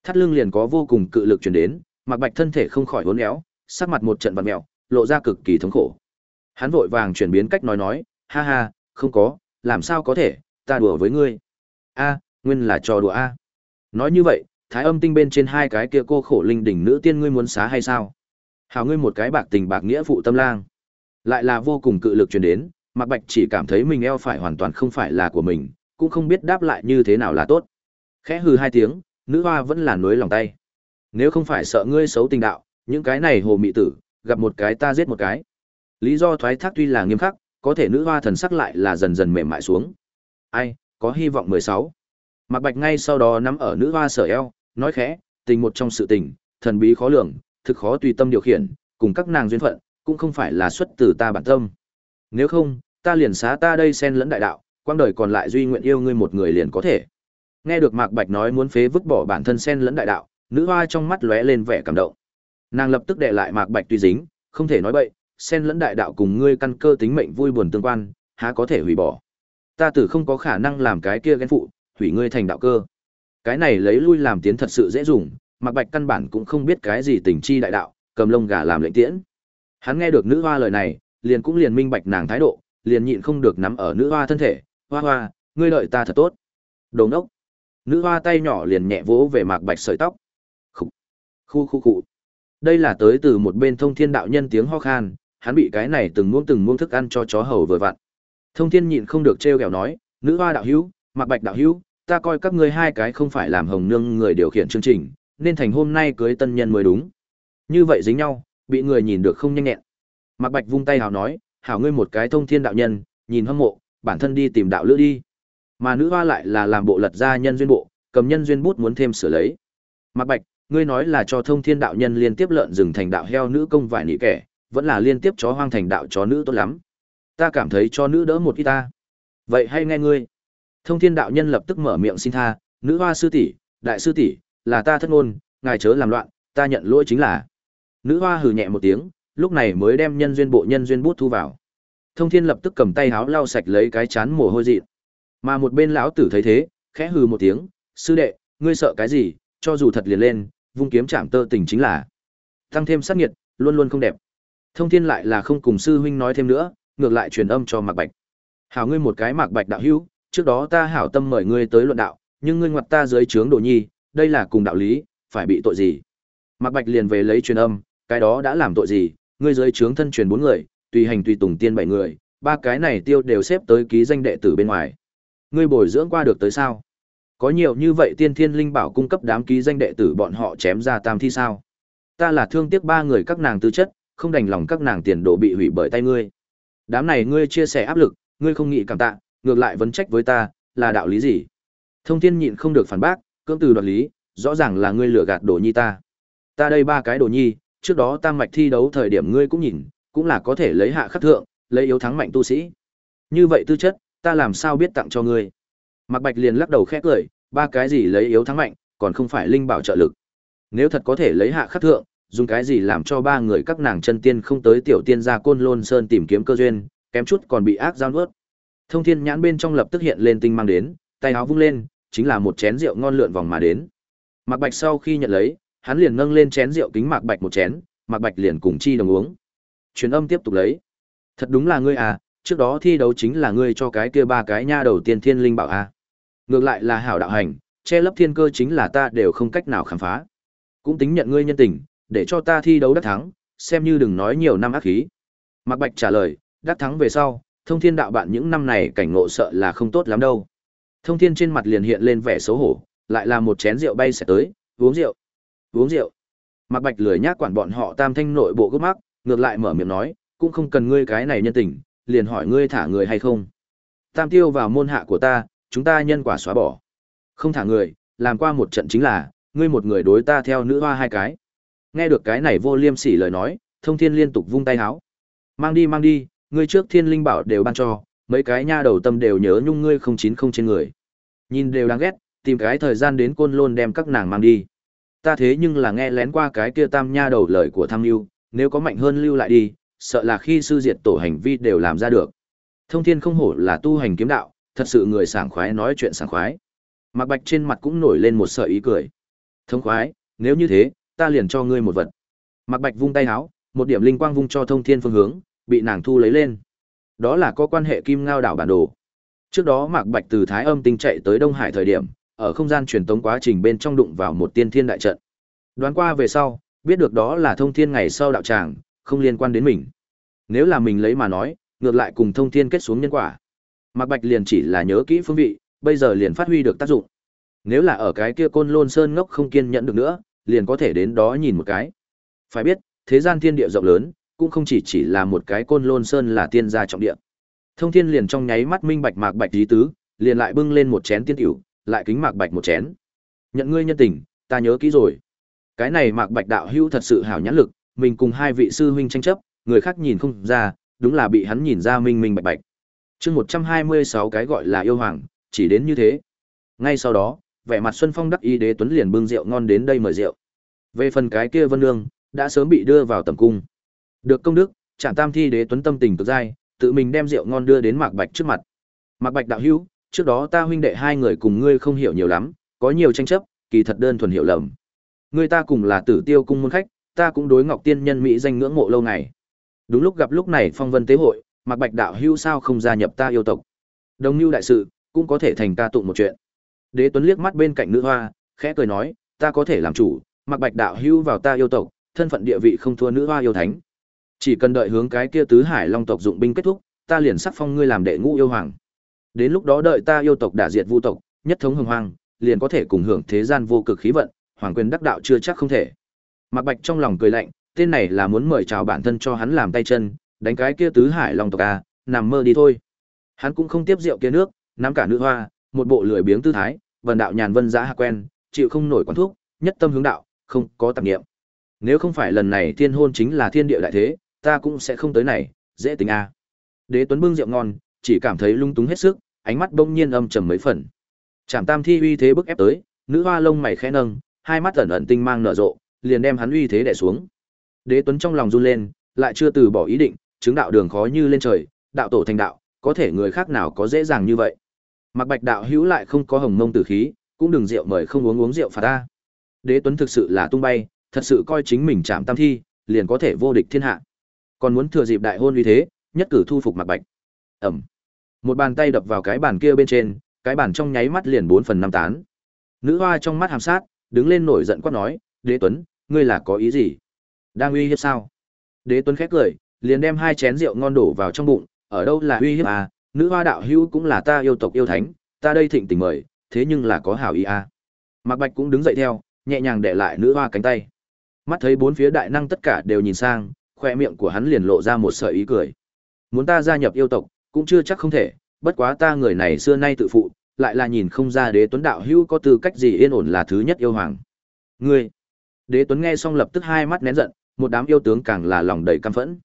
Thắt lưng liền có vô cùng cự lực truyền đến, Mạc Bạch thân thể không khỏi uốn éo, sắc mặt một trận vặn mèo, lộ ra cực kỳ thống khổ. Hắn vội vàng chuyển biến cách nói nói, ha ha, không có, làm sao có thể, ta đùa với ngươi. A, nguyên là trò đùa A. Nói như vậy, thái âm tinh bên trên hai cái kia cô khổ linh đỉnh nữ tiên ngươi muốn xá hay sao hào ngươi một cái bạc tình bạc nghĩa phụ tâm lang lại là vô cùng cự lực truyền đến mạc bạch chỉ cảm thấy mình eo phải hoàn toàn không phải là của mình cũng không biết đáp lại như thế nào là tốt. Khẽ hừ hai tiếng nữ hoa vẫn là nuối lòng tay. Nếu không phải sợ ngươi xấu tình đạo những cái này hồ mị tử gặp một cái ta giết một cái. Lý do thoái thác tuy là nghiêm khắc có thể nữ hoa thần sắc lại là dần dần mềm mại xuống. Ai có hy vọng mười sáu. Mạc Bạch ngay sau đó nắm ở nữ hoa sở eo, nói khẽ, tình một trong sự tình, thần bí khó lường, thực khó tùy tâm điều khiển, cùng các nàng duyên phận, cũng không phải là xuất từ ta bản tâm. Nếu không, ta liền xá ta đây xen lẫn đại đạo, quang đời còn lại duy nguyện yêu ngươi một người liền có thể. Nghe được Mạc Bạch nói muốn phế vứt bỏ bản thân xen lẫn đại đạo, nữ hoa trong mắt lóe lên vẻ cảm động. Nàng lập tức đệ lại Mạc Bạch tuy dính, không thể nói bậy, xen lẫn đại đạo cùng ngươi căn cơ tính mệnh vui buồn tương quan, há có thể hủy bỏ. Ta tử không có khả năng làm cái kia ghen phụ, hủy ngươi thành đạo cơ. Cái này lấy lui làm tiến thật sự dễ dùng, Mạc Bạch căn bản cũng không biết cái gì tình chi đại đạo, cầm lông gà làm lệnh tiễn. Hắn nghe được nữ hoa lời này, liền cũng liền minh bạch nàng thái độ, liền nhịn không được nắm ở nữ hoa thân thể, "Hoa hoa, ngươi lợi ta thật tốt." Đồ ngốc. Nữ hoa tay nhỏ liền nhẹ vỗ về Mạc Bạch sợi tóc. Khụ. Khu khu khu. Đây là tới từ một bên Thông Thiên đạo nhân tiếng ho khan, hắn bị cái này từng muỗng từng muỗng thức ăn cho chó hầu vừa vặn. Thông Thiên nhịn không được trêu ghẹo nói, "Nữ hoa đạo hữu, Mạc Bạch đạo hữu, ta coi các ngươi hai cái không phải làm hồng nương người điều khiển chương trình, nên thành hôm nay cưới tân nhân mới đúng. Như vậy dính nhau, bị người nhìn được không nhanh nhẹn. Mạc Bạch vung tay hào nói, hảo ngươi một cái thông thiên đạo nhân, nhìn hâm mộ, bản thân đi tìm đạo lữ đi. Mà nữ hoa lại là làm bộ lật ra nhân duyên bộ, cầm nhân duyên bút muốn thêm sửa lấy. Mạc Bạch, ngươi nói là cho thông thiên đạo nhân liên tiếp lợn rừng thành đạo heo nữ công vải nị kẻ, vẫn là liên tiếp chó hoang thành đạo chó nữ tốt lắm. Ta cảm thấy cho nữ đỡ một ít ta. Vậy hay nghe ngươi. Thông Thiên đạo nhân lập tức mở miệng xin tha, "Nữ hoa sư tỷ, đại sư tỷ, là ta thất ngôn, ngài chớ làm loạn, ta nhận lỗi chính là." Nữ hoa hừ nhẹ một tiếng, lúc này mới đem nhân duyên bộ nhân duyên bút thu vào. Thông Thiên lập tức cầm tay háo lau sạch lấy cái chán mồ hôi dị. Mà một bên lão tử thấy thế, khẽ hừ một tiếng, "Sư đệ, ngươi sợ cái gì, cho dù thật liền lên, vung kiếm chạm tơ tình chính là." Tăng thêm sát nhiệt, luôn luôn không đẹp. Thông Thiên lại là không cùng sư huynh nói thêm nữa, ngược lại truyền âm cho Mạc Bạch. "Hảo ngươi một cái Mạc Bạch đạo hữu, trước đó ta hảo tâm mời ngươi tới luận đạo, nhưng ngươi ngoặt ta dưới trướng đồ nhi, đây là cùng đạo lý, phải bị tội gì? Mạc Bạch liền về lấy truyền âm, cái đó đã làm tội gì? Ngươi dưới trướng thân truyền bốn người, tùy hành tùy tùng tiên bảy người, ba cái này tiêu đều xếp tới ký danh đệ tử bên ngoài. Ngươi bồi dưỡng qua được tới sao? Có nhiều như vậy tiên thiên linh bảo cung cấp đám ký danh đệ tử bọn họ chém ra tam thi sao? Ta là thương tiếc ba người các nàng tư chất, không đành lòng các nàng tiền đồ bị hủy bởi tay ngươi. Đám này ngươi chia sẻ áp lực, ngươi không nghĩ cảm tạ, ngược lại vấn trách với ta, là đạo lý gì? Thông thiên nhịn không được phản bác, cưỡng từ đoạt lý, rõ ràng là ngươi lừa gạt đồ nhi ta. Ta đây ba cái đồ nhi, trước đó tam mạch thi đấu thời điểm ngươi cũng nhìn, cũng là có thể lấy hạ khắc thượng, lấy yếu thắng mạnh tu sĩ. Như vậy tư chất, ta làm sao biết tặng cho ngươi? Mạc Bạch liền lắc đầu khẽ cười, ba cái gì lấy yếu thắng mạnh, còn không phải linh bảo trợ lực. Nếu thật có thể lấy hạ khắc thượng, dùng cái gì làm cho ba người các nàng chân tiên không tới tiểu tiên gia côn lôn sơn tìm kiếm cơ duyên, kém chút còn bị ác giao nuốt. Thông thiên nhãn bên trong lập tức hiện lên tinh mang đến, tay áo vung lên, chính là một chén rượu ngon lượn vòng mà đến. Mạc Bạch sau khi nhận lấy, hắn liền nâng lên chén rượu kính Mạc Bạch một chén, Mạc Bạch liền cùng chi đồng uống. Truyền âm tiếp tục lấy. Thật đúng là ngươi à, trước đó thi đấu chính là ngươi cho cái kia ba cái nha đầu tiên thiên linh bảo à. Ngược lại là hảo đạo hành, che lấp thiên cơ chính là ta đều không cách nào khám phá. Cũng tính nhận ngươi nhân tình, để cho ta thi đấu đắc thắng, xem như đừng nói nhiều năm ác khí. Mạc Bạch trả lời, đắc thắng về sau, thông thiên đạo bạn những năm này cảnh ngộ sợ là không tốt lắm đâu. Thông thiên trên mặt liền hiện lên vẻ xấu hổ, lại là một chén rượu bay sẽ tới, uống rượu, uống rượu. Mạc Bạch lười nhác quản bọn họ tam thanh nội bộ gấp mắc, ngược lại mở miệng nói, cũng không cần ngươi cái này nhân tình, liền hỏi ngươi thả người hay không. Tam tiêu vào môn hạ của ta, chúng ta nhân quả xóa bỏ. Không thả người, làm qua một trận chính là, ngươi một người đối ta theo nữ hoa hai cái. Nghe được cái này vô liêm sỉ lời nói, thông thiên liên tục vung tay háo. Mang đi mang đi, ngươi trước thiên linh bảo đều ban cho, mấy cái nha đầu tâm đều nhớ nhung ngươi không chín không trên người. Nhìn đều đáng ghét, tìm cái thời gian đến côn lôn đem các nàng mang đi. Ta thế nhưng là nghe lén qua cái kia tam nha đầu lời của tham lưu, nếu có mạnh hơn lưu lại đi, sợ là khi sư diệt tổ hành vi đều làm ra được. Thông thiên không hổ là tu hành kiếm đạo, thật sự người sảng khoái nói chuyện sảng khoái. Mạc Bạch trên mặt cũng nổi lên một sợi ý cười. Thông khoái, nếu như thế, ta liền cho ngươi một vật. Mạc Bạch vung tay háo, một điểm linh quang vung cho Thông Thiên phương hướng, bị nàng thu lấy lên. Đó là có quan hệ Kim Ngao đảo bản đồ. Trước đó Mạc Bạch từ Thái Âm tinh chạy tới Đông Hải thời điểm, ở không gian truyền tống quá trình bên trong đụng vào một tiên thiên đại trận. Đoán qua về sau, biết được đó là thông thiên ngày sau đạo tràng, không liên quan đến mình. Nếu là mình lấy mà nói, ngược lại cùng thông thiên kết xuống nhân quả. Mạc Bạch liền chỉ là nhớ kỹ phương vị, bây giờ liền phát huy được tác dụng. Nếu là ở cái kia côn lôn sơn ngốc không kiên nhẫn được nữa, liền có thể đến đó nhìn một cái. Phải biết, thế gian thiên địa rộng lớn, cũng không chỉ chỉ là một cái côn lôn sơn là tiên gia trọng địa. Thông thiên liền trong nháy mắt minh bạch Mạc Bạch ý tứ, liền lại bưng lên một chén tiên tiểu, lại kính Mạc Bạch một chén. Nhận ngươi nhân tình, ta nhớ kỹ rồi. Cái này Mạc Bạch đạo hữu thật sự hảo nhãn lực, mình cùng hai vị sư huynh tranh chấp, người khác nhìn không ra, đúng là bị hắn nhìn ra minh minh bạch bạch. Chương 126 cái gọi là yêu hoàng, chỉ đến như thế. Ngay sau đó, vẻ mặt Xuân Phong đắc ý đế tuấn liền bưng rượu ngon đến đây mời rượu. Về phần cái kia Vân lương đã sớm bị đưa vào tầm cung. Được công đức, Trạm Tam Thi đế tuấn tâm tình cực dai, tự mình đem rượu ngon đưa đến Mạc Bạch trước mặt. Mạc Bạch đạo hữu, trước đó ta huynh đệ hai người cùng ngươi không hiểu nhiều lắm, có nhiều tranh chấp, kỳ thật đơn thuần hiểu lầm. Ngươi ta cùng là Tử Tiêu cung môn khách, ta cũng đối Ngọc Tiên nhân mỹ danh ngưỡng mộ lâu ngày. Đúng lúc gặp lúc này phong vân tế hội, Mạc Bạch đạo hữu sao không gia nhập ta yêu tộc. Đồng Nưu đại sự, cũng có thể thành ta tụng một chuyện. Đế Tuấn liếc mắt bên cạnh nữ hoa, khẽ cười nói, ta có thể làm chủ, Mạc Bạch đạo hữu vào ta yêu tộc, thân phận địa vị không thua nữ hoa yêu thánh. Chỉ cần đợi hướng cái kia tứ hải long tộc dụng binh kết thúc, ta liền sắc phong ngươi làm đệ ngũ yêu hoàng. Đến lúc đó đợi ta yêu tộc đả diệt vu tộc, nhất thống hưng hoàng, liền có thể cùng hưởng thế gian vô cực khí vận, hoàng quyền đắc đạo chưa chắc không thể. mặc Bạch trong lòng cười lạnh, tên này là muốn mời chào bản thân cho hắn làm tay chân, đánh cái kia tứ hải long tộc à nằm mơ đi thôi. Hắn cũng không tiếp rượu kia nước, nắm cả nữ hoa, một bộ lười biếng tư thái, vần đạo nhàn vân giã hạ quen, chịu không nổi quán thuốc, nhất tâm hướng đạo, không có tạp niệm. Nếu không phải lần này thiên hôn chính là thiên địa đại thế, ta cũng sẽ không tới này, dễ tính a. Đế Tuấn bưng rượu ngon, chỉ cảm thấy lung túng hết sức, ánh mắt bỗng nhiên âm trầm mấy phần. Trảm Tam Thi uy thế bức ép tới, nữ hoa lông mày khẽ nâng, hai mắt ẩn ẩn tinh mang nở rộ, liền đem hắn uy thế đè xuống. Đế Tuấn trong lòng run lên, lại chưa từ bỏ ý định, chứng đạo đường khó như lên trời, đạo tổ thành đạo, có thể người khác nào có dễ dàng như vậy. Mặc Bạch đạo hữu lại không có hồng mông tử khí, cũng đừng rượu mời không uống uống rượu phạt ta. Đế Tuấn thực sự là tung bay, thật sự coi chính mình chạm tam thi, liền có thể vô địch thiên hạ. Còn muốn thừa dịp đại hôn uy thế, nhất cử thu phục Mặc Bạch. Ẩm. Một bàn tay đập vào cái bàn kia bên trên, cái bàn trong nháy mắt liền bốn phần năm tán. Nữ hoa trong mắt hàm sát, đứng lên nổi giận quát nói, "Đế Tuấn, ngươi là có ý gì? Đang uy hiếp sao?" Đế Tuấn khét cười, liền đem hai chén rượu ngon đổ vào trong bụng, ở đâu là uy hiếp à, nữ hoa đạo hữu cũng là ta yêu tộc yêu thánh, ta đây thịnh tình mời, thế nhưng là có hảo ý à. Mạc Bạch cũng đứng dậy theo, nhẹ nhàng để lại nữ hoa cánh tay. Mắt thấy bốn phía đại năng tất cả đều nhìn sang, khoe miệng của hắn liền lộ ra một sợi ý cười. Muốn ta gia nhập yêu tộc, cũng chưa chắc không thể, bất quá ta người này xưa nay tự phụ, lại là nhìn không ra đế tuấn đạo hữu có tư cách gì yên ổn là thứ nhất yêu hoàng. Ngươi! Đế tuấn nghe xong lập tức hai mắt nén giận, một đám yêu tướng càng là lòng đầy căm phẫn.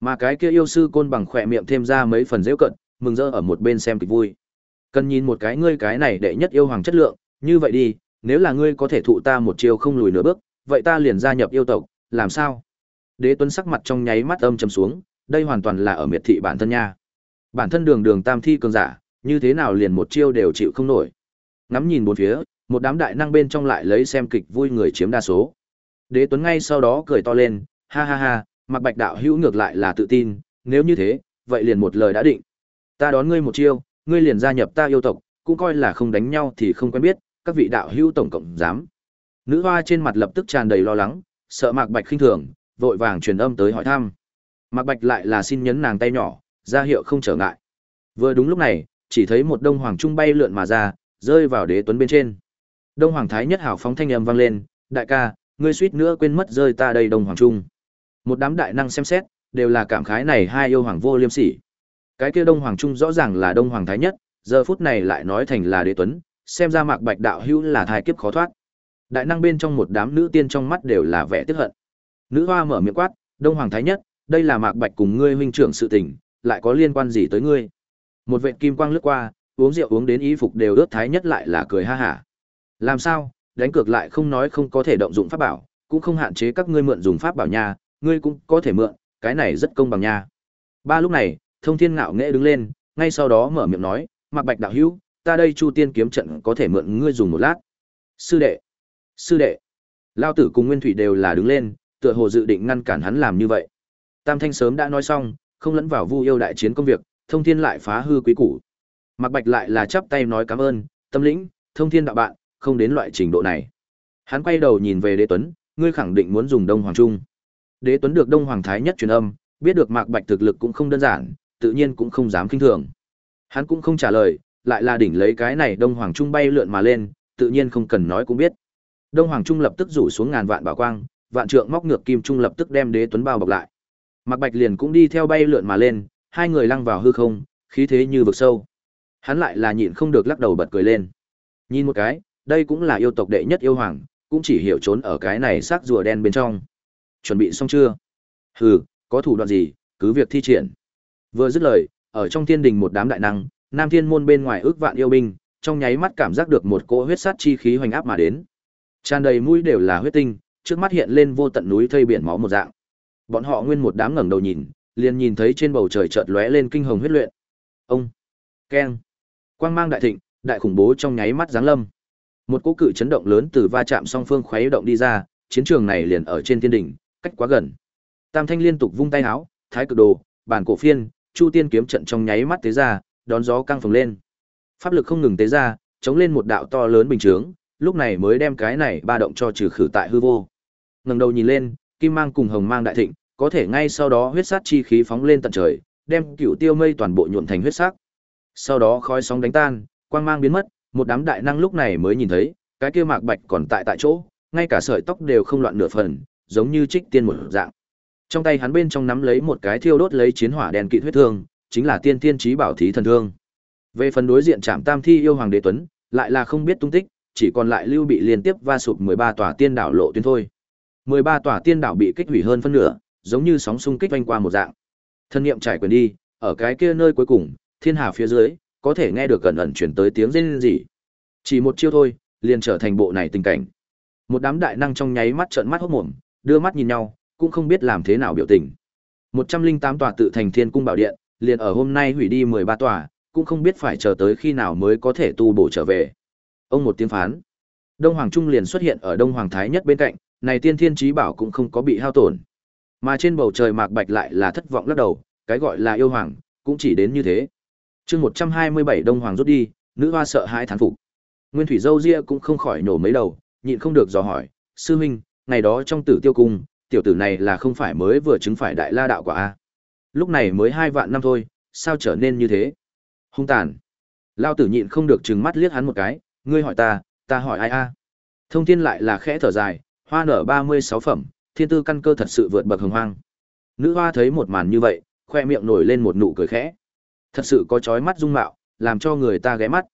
Mà cái kia yêu sư côn bằng khỏe miệng thêm ra mấy phần dễ cận, mừng rỡ ở một bên xem kịch vui. Cần nhìn một cái ngươi cái này đệ nhất yêu hoàng chất lượng, như vậy đi, nếu là ngươi có thể thụ ta một chiều không lùi nửa bước, vậy ta liền gia nhập yêu tộc, làm sao? Đế Tuấn sắc mặt trong nháy mắt âm trầm xuống, đây hoàn toàn là ở miệt thị bản thân nha. Bản thân đường đường tam thi cường giả, như thế nào liền một chiêu đều chịu không nổi. Ngắm nhìn bốn phía, một đám đại năng bên trong lại lấy xem kịch vui người chiếm đa số. Đế Tuấn ngay sau đó cười to lên, ha ha ha, Mặc Bạch đạo hữu ngược lại là tự tin, nếu như thế, vậy liền một lời đã định. Ta đón ngươi một chiêu, ngươi liền gia nhập ta yêu tộc, cũng coi là không đánh nhau thì không quen biết, các vị đạo hữu tổng cộng dám. Nữ hoa trên mặt lập tức tràn đầy lo lắng, sợ Mạc Bạch khinh thường, vội vàng truyền âm tới hỏi thăm. Mạc Bạch lại là xin nhấn nàng tay nhỏ, ra hiệu không trở ngại. Vừa đúng lúc này, chỉ thấy một đông hoàng trung bay lượn mà ra, rơi vào đế tuấn bên trên. Đông hoàng thái nhất hảo phóng thanh âm vang lên, đại ca, ngươi suýt nữa quên mất rơi ta đây đông hoàng trung. Một đám đại năng xem xét, đều là cảm khái này hai yêu hoàng vô liêm sỉ. Cái kia Đông Hoàng Trung rõ ràng là Đông Hoàng Thái Nhất, giờ phút này lại nói thành là Đế Tuấn, xem ra Mạc Bạch đạo hữu là thai kiếp khó thoát. Đại năng bên trong một đám nữ tiên trong mắt đều là vẻ tiếc hận. Nữ hoa mở miệng quát, "Đông Hoàng Thái Nhất, đây là Mạc Bạch cùng ngươi huynh trưởng sự tình, lại có liên quan gì tới ngươi?" Một vệt kim quang lướt qua, uống rượu uống đến y phục đều ướt Thái Nhất lại là cười ha hả. "Làm sao? Đánh cược lại không nói không có thể động dụng pháp bảo, cũng không hạn chế các ngươi mượn dùng pháp bảo nha, ngươi cũng có thể mượn, cái này rất công bằng nha. Ba lúc này, Thông Thiên ngạo nghễ đứng lên, ngay sau đó mở miệng nói, Mạc Bạch đạo hữu, ta đây Chu Tiên kiếm trận có thể mượn ngươi dùng một lát. Sư đệ, sư đệ. Lao tử cùng Nguyên Thủy đều là đứng lên, tựa hồ dự định ngăn cản hắn làm như vậy. Tam Thanh sớm đã nói xong, không lẫn vào Vu yêu đại chiến công việc, Thông Thiên lại phá hư quý củ. Mạc Bạch lại là chắp tay nói cảm ơn, tâm lĩnh, thông thiên đạo bạn, không đến loại trình độ này. Hắn quay đầu nhìn về Đế Tuấn, ngươi khẳng định muốn dùng Đông Hoàng Trung. Đế Tuấn được Đông Hoàng Thái nhất truyền âm, biết được Mạc Bạch thực lực cũng không đơn giản, tự nhiên cũng không dám kinh thường. Hắn cũng không trả lời, lại là đỉnh lấy cái này Đông Hoàng Trung bay lượn mà lên, tự nhiên không cần nói cũng biết. Đông Hoàng Trung lập tức rủ xuống ngàn vạn bảo quang, vạn trượng móc ngược kim trung lập tức đem Đế Tuấn bao bọc lại. Mạc Bạch liền cũng đi theo bay lượn mà lên, hai người lăng vào hư không, khí thế như vực sâu. Hắn lại là nhịn không được lắc đầu bật cười lên. Nhìn một cái, đây cũng là yêu tộc đệ nhất yêu hoàng, cũng chỉ hiểu trốn ở cái này xác rùa đen bên trong. Chuẩn bị xong chưa? Hừ, có thủ đoạn gì, cứ việc thi triển. Vừa dứt lời, ở trong thiên đình một đám đại năng, Nam Thiên môn bên ngoài ước vạn yêu binh, trong nháy mắt cảm giác được một cỗ huyết sát chi khí hoành áp mà đến. Tràn đầy mũi đều là huyết tinh, trước mắt hiện lên vô tận núi thây biển máu một dạng. Bọn họ nguyên một đám ngẩng đầu nhìn, liền nhìn thấy trên bầu trời chợt lóe lên kinh hồng huyết luyện. Ông, keng, quang mang đại thịnh, đại khủng bố trong nháy mắt giáng lâm. Một cỗ cự chấn động lớn từ va chạm song phương khuấy động đi ra, chiến trường này liền ở trên thiên đỉnh, cách quá gần. Tam Thanh liên tục vung tay háo, thái cực đồ, bản cổ phiên, chu tiên kiếm trận trong nháy mắt tế ra, đón gió căng phồng lên. Pháp lực không ngừng tế ra, chống lên một đạo to lớn bình chướng, lúc này mới đem cái này ba động cho trừ khử tại hư vô. Ngẩng đầu nhìn lên, kim mang cùng hồng mang đại thịnh, có thể ngay sau đó huyết sát chi khí phóng lên tận trời, đem cựu tiêu mây toàn bộ nhuộm thành huyết sắc. Sau đó khói sóng đánh tan, quang mang biến mất, một đám đại năng lúc này mới nhìn thấy, cái kia mạc bạch còn tại tại chỗ, ngay cả sợi tóc đều không loạn nửa phần, giống như trích tiên một dạng. Trong tay hắn bên trong nắm lấy một cái thiêu đốt lấy chiến hỏa đèn kỵ huyết thương, chính là tiên tiên chí bảo thí thần thương. Về phần đối diện Trạm Tam Thi yêu hoàng đế tuấn, lại là không biết tung tích, chỉ còn lại lưu bị liên tiếp va sụp 13 tòa tiên đảo lộ tuyến thôi. 13 tòa tiên đảo bị kích hủy hơn phân nửa, giống như sóng xung kích vanh qua một dạng. Thân niệm trải quyền đi, ở cái kia nơi cuối cùng, thiên hà phía dưới, có thể nghe được gần ẩn chuyển tới tiếng rên rỉ. Chỉ một chiêu thôi, liền trở thành bộ này tình cảnh. Một đám đại năng trong nháy mắt trợn mắt hốt mồm, đưa mắt nhìn nhau, cũng không biết làm thế nào biểu tình. 108 tòa tự thành Thiên cung bảo điện, liền ở hôm nay hủy đi 13 tòa, cũng không biết phải chờ tới khi nào mới có thể tu bổ trở về. Ông một tiếng phán, Đông Hoàng Trung liền xuất hiện ở Đông Hoàng Thái nhất bên cạnh, này tiên thiên trí bảo cũng không có bị hao tổn. Mà trên bầu trời mạc bạch lại là thất vọng lắc đầu, cái gọi là yêu hoàng, cũng chỉ đến như thế. chương 127 Đông Hoàng rút đi, nữ hoa sợ hãi thán phục. Nguyên Thủy Dâu Ria cũng không khỏi nổ mấy đầu, nhịn không được dò hỏi, sư huynh, ngày đó trong tử tiêu cung, tiểu tử này là không phải mới vừa chứng phải đại la đạo quả a lúc này mới hai vạn năm thôi sao trở nên như thế hung tàn lao tử nhịn không được trừng mắt liếc hắn một cái ngươi hỏi ta ta hỏi ai a thông tin lại là khẽ thở dài hoa nở ba mươi sáu phẩm thiên tư căn cơ thật sự vượt bậc hồng hoang. Nữ hoa thấy một màn như vậy, khoe miệng nổi lên một nụ cười khẽ. Thật sự có chói mắt dung mạo, làm cho người ta ghé mắt.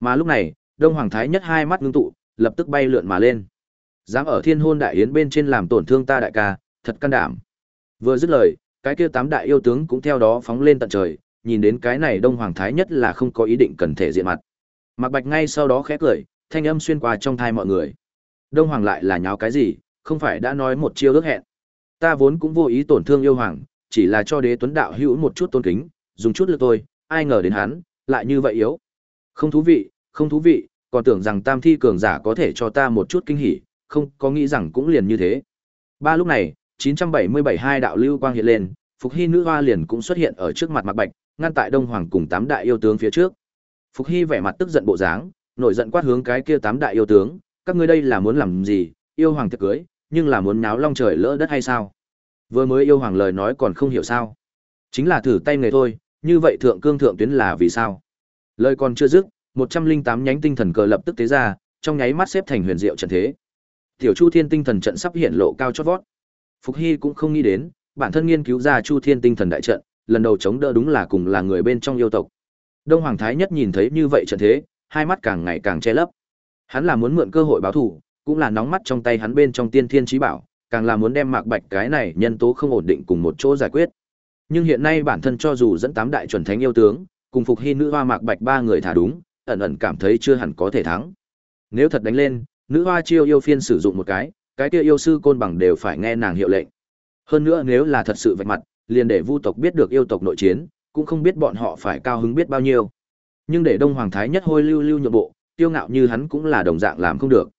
Mà lúc này, đông hoàng thái nhất hai mắt ngưng tụ, lập tức bay lượn mà lên. Dám ở thiên hôn đại yến bên trên làm tổn thương ta đại ca, thật can đảm. Vừa dứt lời, cái kia tám đại yêu tướng cũng theo đó phóng lên tận trời, nhìn đến cái này đông hoàng thái nhất là không có ý định cần thể diện mặt. Mặc bạch ngay sau đó khẽ cười, thanh âm xuyên qua trong thai mọi người. Đông hoàng lại là nháo cái gì? Không phải đã nói một chiêu ước hẹn ta vốn cũng vô ý tổn thương yêu hoàng chỉ là cho đế tuấn đạo hữu một chút tôn kính dùng chút lực tôi ai ngờ đến hắn lại như vậy yếu không thú vị không thú vị còn tưởng rằng tam thi cường giả có thể cho ta một chút kinh hỉ không có nghĩ rằng cũng liền như thế. Ba lúc này, 977 hai đạo lưu quang hiện lên, Phục Hy nữ hoa liền cũng xuất hiện ở trước mặt mặt Bạch, ngăn tại Đông Hoàng cùng tám đại yêu tướng phía trước. Phục Hy vẻ mặt tức giận bộ dáng, nổi giận quát hướng cái kia tám đại yêu tướng, các ngươi đây là muốn làm gì? Yêu hoàng tiệc cưới, nhưng là muốn náo long trời lỡ đất hay sao? Vừa mới yêu hoàng lời nói còn không hiểu sao? Chính là thử tay người thôi, như vậy thượng cương thượng tuyến là vì sao? Lời còn chưa dứt, 108 nhánh tinh thần cờ lập tức tế ra, trong nháy mắt xếp thành huyền diệu trận thế. Tiểu Chu Thiên tinh thần trận sắp hiện lộ cao chót vót. Phục Hy cũng không nghĩ đến, bản thân nghiên cứu ra Chu Thiên tinh thần đại trận, lần đầu chống đỡ đúng là cùng là người bên trong yêu tộc. Đông Hoàng Thái Nhất nhìn thấy như vậy trận thế, hai mắt càng ngày càng che lấp. Hắn là muốn mượn cơ hội báo thù, cũng là nóng mắt trong tay hắn bên trong Tiên Thiên trí Bảo, càng là muốn đem Mạc Bạch cái này nhân tố không ổn định cùng một chỗ giải quyết. Nhưng hiện nay bản thân cho dù dẫn tám đại chuẩn thánh yêu tướng, cùng Phục Hy nữ hoa Mạc Bạch ba người thả đúng, ẩn ẩn cảm thấy chưa hẳn có thể thắng. Nếu thật đánh lên, nữ hoa chiêu yêu phiên sử dụng một cái cái kia yêu sư côn bằng đều phải nghe nàng hiệu lệnh hơn nữa nếu là thật sự vạch mặt liền để vu tộc biết được yêu tộc nội chiến cũng không biết bọn họ phải cao hứng biết bao nhiêu nhưng để đông hoàng thái nhất hôi lưu lưu nhượng bộ tiêu ngạo như hắn cũng là đồng dạng làm không được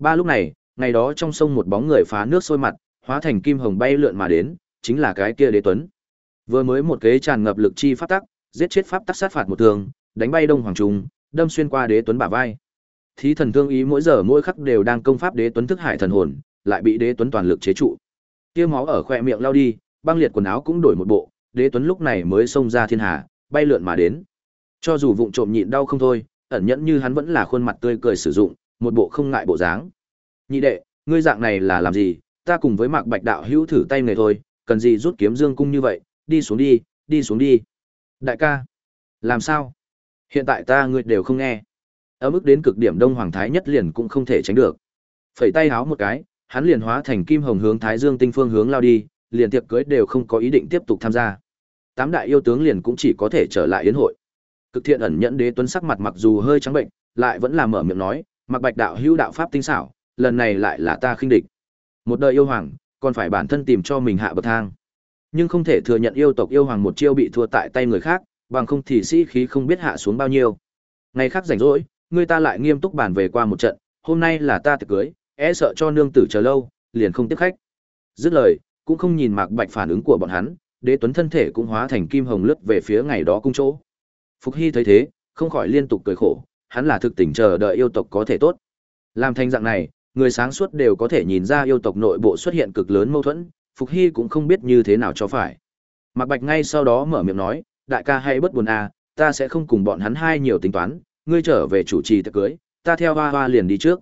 ba lúc này ngày đó trong sông một bóng người phá nước sôi mặt hóa thành kim hồng bay lượn mà đến chính là cái kia đế tuấn vừa mới một kế tràn ngập lực chi pháp tắc giết chết pháp tắc sát phạt một thường đánh bay đông hoàng trung đâm xuyên qua đế tuấn bả vai thí thần thương ý mỗi giờ mỗi khắc đều đang công pháp đế tuấn thức hải thần hồn, lại bị đế tuấn toàn lực chế trụ. kia máu ở khóe miệng lao đi, băng liệt quần áo cũng đổi một bộ, đế tuấn lúc này mới xông ra thiên hà, bay lượn mà đến. Cho dù vụng trộm nhịn đau không thôi, ẩn nhẫn như hắn vẫn là khuôn mặt tươi cười sử dụng, một bộ không ngại bộ dáng. Nhị đệ, ngươi dạng này là làm gì? Ta cùng với Mạc Bạch đạo hữu thử tay nghề thôi, cần gì rút kiếm dương cung như vậy, đi xuống đi, đi xuống đi. Đại ca, làm sao? Hiện tại ta ngươi đều không nghe. Ở mức đến cực điểm Đông Hoàng Thái nhất liền cũng không thể tránh được. Phẩy tay háo một cái, hắn liền hóa thành kim hồng hướng Thái Dương tinh phương hướng lao đi, liền tiệc cưới đều không có ý định tiếp tục tham gia. Tám đại yêu tướng liền cũng chỉ có thể trở lại yến hội. Cực thiện ẩn nhẫn đế tuấn sắc mặt mặc dù hơi trắng bệnh, lại vẫn là mở miệng nói, "Mặc Bạch đạo hữu đạo pháp tinh xảo, lần này lại là ta khinh địch. Một đời yêu hoàng, còn phải bản thân tìm cho mình hạ bậc thang. Nhưng không thể thừa nhận yêu tộc yêu hoàng một chiêu bị thua tại tay người khác, bằng không thì sĩ khí không biết hạ xuống bao nhiêu. Ngày khác rảnh rỗi, người ta lại nghiêm túc bàn về qua một trận, hôm nay là ta tiệc cưới, e sợ cho nương tử chờ lâu, liền không tiếp khách. Dứt lời, cũng không nhìn Mạc Bạch phản ứng của bọn hắn, Đế Tuấn thân thể cũng hóa thành kim hồng lướt về phía ngày đó cung chỗ. Phục Hy thấy thế, không khỏi liên tục cười khổ, hắn là thực tình chờ đợi yêu tộc có thể tốt. Làm thành dạng này, người sáng suốt đều có thể nhìn ra yêu tộc nội bộ xuất hiện cực lớn mâu thuẫn, Phục Hy cũng không biết như thế nào cho phải. Mạc Bạch ngay sau đó mở miệng nói, đại ca hãy bất buồn à, ta sẽ không cùng bọn hắn hai nhiều tính toán, ngươi trở về chủ trì tiệc cưới, ta theo hoa hoa liền đi trước.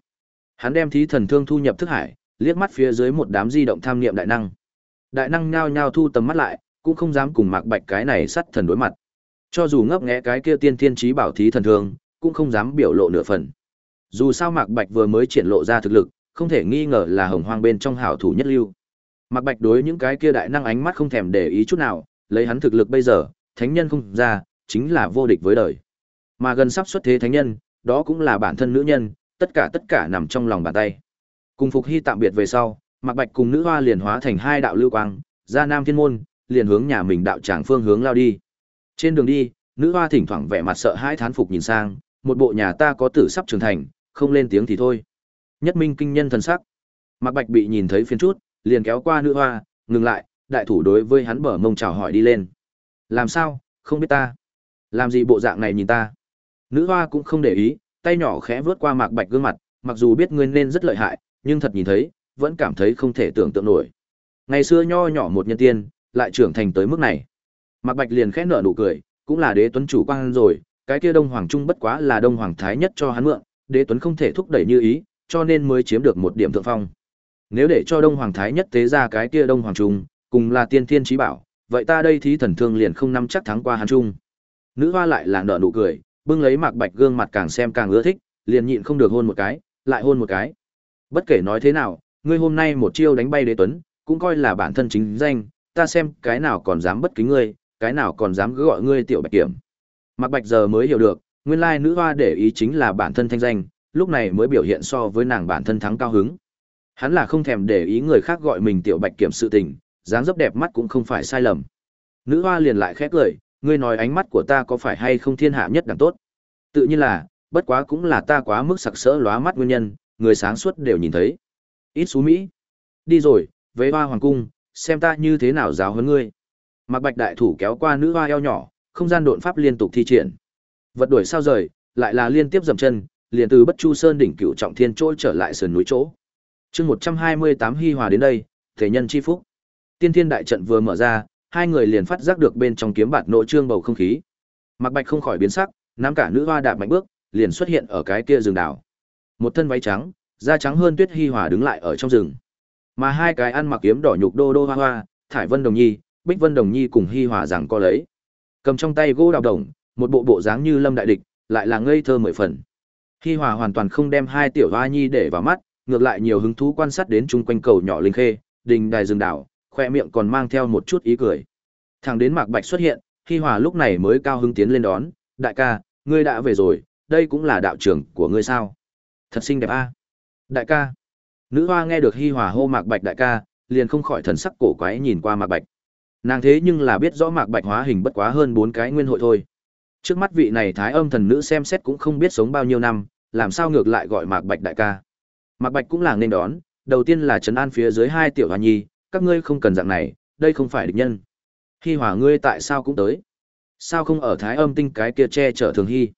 Hắn đem thí thần thương thu nhập thức hải, liếc mắt phía dưới một đám di động tham niệm đại năng. Đại năng nhao nhao thu tầm mắt lại, cũng không dám cùng Mạc Bạch cái này sắt thần đối mặt. Cho dù ngấp nghé cái kia tiên thiên trí bảo thí thần thương, cũng không dám biểu lộ nửa phần. Dù sao Mạc Bạch vừa mới triển lộ ra thực lực, không thể nghi ngờ là hồng hoang bên trong hảo thủ nhất lưu. Mạc Bạch đối những cái kia đại năng ánh mắt không thèm để ý chút nào, lấy hắn thực lực bây giờ, thánh nhân không ra, chính là vô địch với đời. Mà gần sắp xuất thế thánh nhân, đó cũng là bản thân nữ nhân, tất cả tất cả nằm trong lòng bàn tay. Cùng Phục Hy tạm biệt về sau, Mạc Bạch cùng nữ hoa liền hóa thành hai đạo lưu quang, ra Nam Thiên môn, liền hướng nhà mình đạo tràng phương hướng lao đi. Trên đường đi, nữ hoa thỉnh thoảng vẻ mặt sợ hãi thán phục nhìn sang, một bộ nhà ta có tử sắp trưởng thành, không lên tiếng thì thôi. Nhất minh kinh nhân thần sắc. Mạc Bạch bị nhìn thấy phiền chút, liền kéo qua nữ hoa, ngừng lại, đại thủ đối với hắn bở mông chào hỏi đi lên. Làm sao, không biết ta? Làm gì bộ dạng này nhìn ta? Nữ hoa cũng không để ý, tay nhỏ khẽ vướt qua Mạc Bạch gương mặt, mặc dù biết ngươi nên rất lợi hại, nhưng thật nhìn thấy, vẫn cảm thấy không thể tưởng tượng nổi. Ngày xưa nho nhỏ một nhân tiên, lại trưởng thành tới mức này. Mạc Bạch liền khẽ nở nụ cười, cũng là đế tuấn chủ quan rồi, cái kia Đông Hoàng Trung bất quá là Đông Hoàng Thái nhất cho hắn mượn, đế tuấn không thể thúc đẩy như ý, cho nên mới chiếm được một điểm thượng phong. Nếu để cho Đông Hoàng Thái nhất tế ra cái kia Đông Hoàng Trung, cùng là tiên thiên trí bảo, vậy ta đây thí thần thương liền không nắm chắc thắng qua hắn Trung. Nữ hoa lại là nợ nụ cười, bưng lấy Mạc Bạch gương mặt càng xem càng ưa thích, liền nhịn không được hôn một cái, lại hôn một cái. Bất kể nói thế nào, ngươi hôm nay một chiêu đánh bay đế tuấn, cũng coi là bản thân chính danh, ta xem cái nào còn dám bất kính ngươi, cái nào còn dám cứ gọi ngươi tiểu bạch kiểm. Mạc Bạch giờ mới hiểu được, nguyên lai nữ hoa để ý chính là bản thân thanh danh, lúc này mới biểu hiện so với nàng bản thân thắng cao hứng. Hắn là không thèm để ý người khác gọi mình tiểu bạch kiểm sự tình, dáng dấp đẹp mắt cũng không phải sai lầm. Nữ hoa liền lại khẽ cười, ngươi nói ánh mắt của ta có phải hay không thiên hạ nhất đẳng tốt? Tự nhiên là, bất quá cũng là ta quá mức sặc sỡ lóa mắt nguyên nhân, người sáng suốt đều nhìn thấy. Ít xú Mỹ. Đi rồi, về hoa hoàng cung, xem ta như thế nào giáo huấn ngươi. Mạc Bạch đại thủ kéo qua nữ hoa eo nhỏ, không gian độn pháp liên tục thi triển. Vật đuổi sao rời, lại là liên tiếp dầm chân, liền từ Bất Chu Sơn đỉnh cửu trọng thiên trôi trở lại sườn núi chỗ. Chương 128 Hi Hòa đến đây, thể nhân chi phúc. Tiên Thiên đại trận vừa mở ra, hai người liền phát giác được bên trong kiếm bạt nội trương bầu không khí. Mạc Bạch không khỏi biến sắc, nắm cả nữ hoa đạp mạnh bước, liền xuất hiện ở cái kia rừng đảo. Một thân váy trắng, da trắng hơn tuyết hi hòa đứng lại ở trong rừng. Mà hai cái ăn mặc kiếm đỏ nhục đô đô hoa hoa, Thải Vân Đồng Nhi, Bích Vân Đồng Nhi cùng hi hòa rằng co lấy. Cầm trong tay gỗ đào đồng, một bộ bộ dáng như lâm đại địch, lại là ngây thơ mười phần. Hi hòa hoàn toàn không đem hai tiểu hoa nhi để vào mắt, ngược lại nhiều hứng thú quan sát đến chung quanh cầu nhỏ linh khê, đình đài rừng đảo, khoe miệng còn mang theo một chút ý cười. Thằng đến Mạc Bạch xuất hiện, Hi Hòa lúc này mới cao hứng tiến lên đón, "Đại ca, ngươi đã về rồi, đây cũng là đạo trưởng của ngươi sao?" Thật xinh đẹp a. Đại ca. Nữ hoa nghe được Hi Hòa hô Mạc Bạch đại ca, liền không khỏi thần sắc cổ quái nhìn qua Mạc Bạch. Nàng thế nhưng là biết rõ Mạc Bạch hóa hình bất quá hơn bốn cái nguyên hội thôi. Trước mắt vị này Thái Âm thần nữ xem xét cũng không biết sống bao nhiêu năm, làm sao ngược lại gọi Mạc Bạch đại ca. Mạc Bạch cũng là nên đón, đầu tiên là trấn an phía dưới hai tiểu hoa nhi, các ngươi không cần dạng này, đây không phải địch nhân. Hi Hòa ngươi tại sao cũng tới? Sao không ở Thái Âm tinh cái kia che chở Thường hy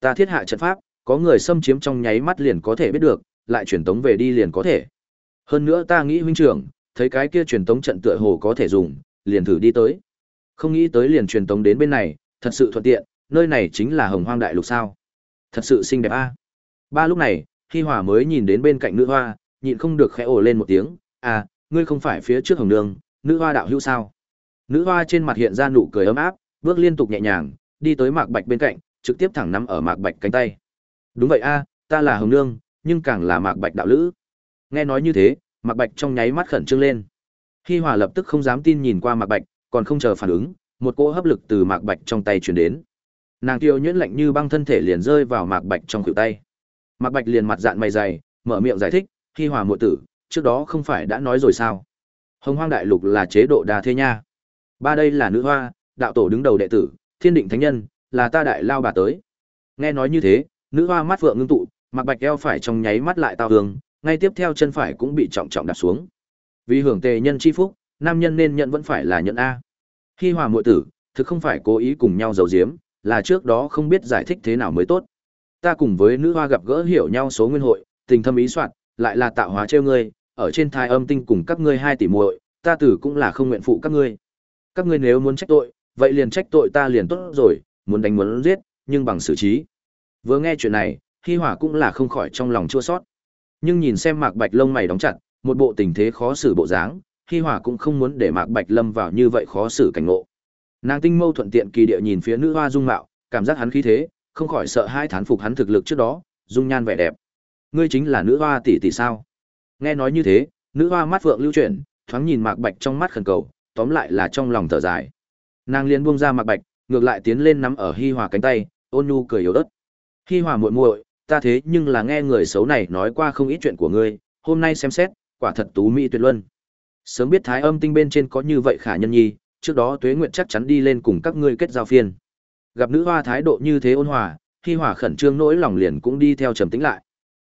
Ta thiết hạ trận pháp, có người xâm chiếm trong nháy mắt liền có thể biết được, lại truyền tống về đi liền có thể. Hơn nữa ta nghĩ huynh trưởng, thấy cái kia truyền tống trận tựa hồ có thể dùng, liền thử đi tới. Không nghĩ tới liền truyền tống đến bên này, thật sự thuận tiện, nơi này chính là Hồng Hoang đại lục sao? Thật sự xinh đẹp a. Ba lúc này, Hi Hòa mới nhìn đến bên cạnh nữ hoa, nhịn không được khẽ ồ lên một tiếng, "À, ngươi không phải phía trước Hồng Nương, nữ hoa đạo hữu sao?" Nữ hoa trên mặt hiện ra nụ cười ấm áp, bước liên tục nhẹ nhàng, đi tới Mạc Bạch bên cạnh, trực tiếp thẳng nắm ở Mạc Bạch cánh tay. "Đúng vậy a, ta là Hồng Nương, nhưng càng là Mạc Bạch đạo lữ." Nghe nói như thế, Mạc Bạch trong nháy mắt khẩn trương lên. Hi Hòa lập tức không dám tin nhìn qua Mạc Bạch, còn không chờ phản ứng, một cỗ hấp lực từ Mạc Bạch trong tay truyền đến. Nàng tiêu nhuyễn lạnh như băng thân thể liền rơi vào Mạc Bạch trong khuỷu tay. Mạc Bạch liền mặt dạn mày dày, mở miệng giải thích, "Hi Hòa muội tử, trước đó không phải đã nói rồi sao? Hồng Hoang đại lục là chế độ đa thế nha. Ba đây là nữ hoa, đạo tổ đứng đầu đệ tử, Thiên định thánh nhân, là ta đại lao bà tới." Nghe nói như thế, nữ hoa mắt vượng ngưng tụ, Mạc Bạch eo phải trong nháy mắt lại tao hương, ngay tiếp theo chân phải cũng bị trọng trọng đạp xuống. Vì hưởng tề nhân chi phúc, nam nhân nên nhận vẫn phải là nhận a. Hi Hòa muội tử, thực không phải cố ý cùng nhau giấu giếm, là trước đó không biết giải thích thế nào mới tốt. Ta cùng với nữ hoa gặp gỡ hiểu nhau số nguyên hội, tình thâm ý soạn, lại là tạo hóa trêu ngươi, ở trên thai âm tinh cùng các ngươi hai tỷ muội, ta tử cũng là không nguyện phụ các ngươi. Các ngươi nếu muốn trách tội, vậy liền trách tội ta liền tốt rồi, muốn đánh muốn giết, nhưng bằng xử trí. Vừa nghe chuyện này, Hi Hòa cũng là không khỏi trong lòng chua xót. Nhưng nhìn xem Mạc Bạch lông mày đóng chặt, một bộ tình thế khó xử bộ dáng, Hi Hòa cũng không muốn để Mạc Bạch lâm vào như vậy khó xử cảnh ngộ. Nàng tinh mâu thuận tiện kỳ địa nhìn phía nữ hoa dung mạo, cảm giác hắn khí thế, không khỏi sợ hai thán phục hắn thực lực trước đó, dung nhan vẻ đẹp. Ngươi chính là nữ hoa tỷ tỷ sao? Nghe nói như thế, nữ hoa mắt vượng lưu chuyển, thoáng nhìn Mạc Bạch trong mắt khẩn cầu, tóm lại là trong lòng thở dài. Nàng liền buông ra Mạc Bạch, ngược lại tiến lên nắm ở Hi Hòa cánh tay, ôn nhu cười yếu ớt. Hi Hòa muội muội, ta thế nhưng là nghe người xấu này nói qua không ít chuyện của ngươi, hôm nay xem xét, quả thật tú mỹ tuyệt luân. Sớm biết Thái Âm tinh bên trên có như vậy khả nhân nhi, trước đó Tuế Nguyệt chắc chắn đi lên cùng các ngươi kết giao phiên. Gặp nữ hoa thái độ như thế ôn hòa, Hi hỏa khẩn trương nỗi lòng liền cũng đi theo trầm tĩnh lại.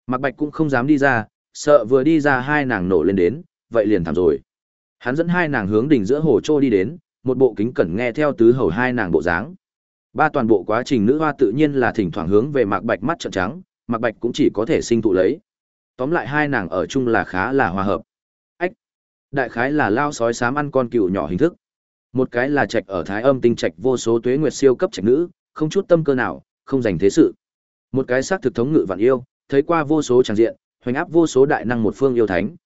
Mạc Bạch cũng không dám đi ra, sợ vừa đi ra hai nàng nổ lên đến, vậy liền thảm rồi. Hắn dẫn hai nàng hướng đỉnh giữa hồ trô đi đến, một bộ kính cẩn nghe theo tứ hầu hai nàng bộ dáng. Ba toàn bộ quá trình nữ hoa tự nhiên là thỉnh thoảng hướng về Mạc Bạch mắt trợn trắng, Mạc Bạch cũng chỉ có thể sinh tụ lấy. Tóm lại hai nàng ở chung là khá là hòa hợp. Ách, đại khái là lao sói sám ăn con cừu nhỏ hình thức. Một cái là trạch ở Thái Âm tinh trạch vô số tuế nguyệt siêu cấp trạch nữ, không chút tâm cơ nào, không dành thế sự. Một cái xác thực thống ngự vạn yêu, thấy qua vô số tràng diện, hoành áp vô số đại năng một phương yêu thánh.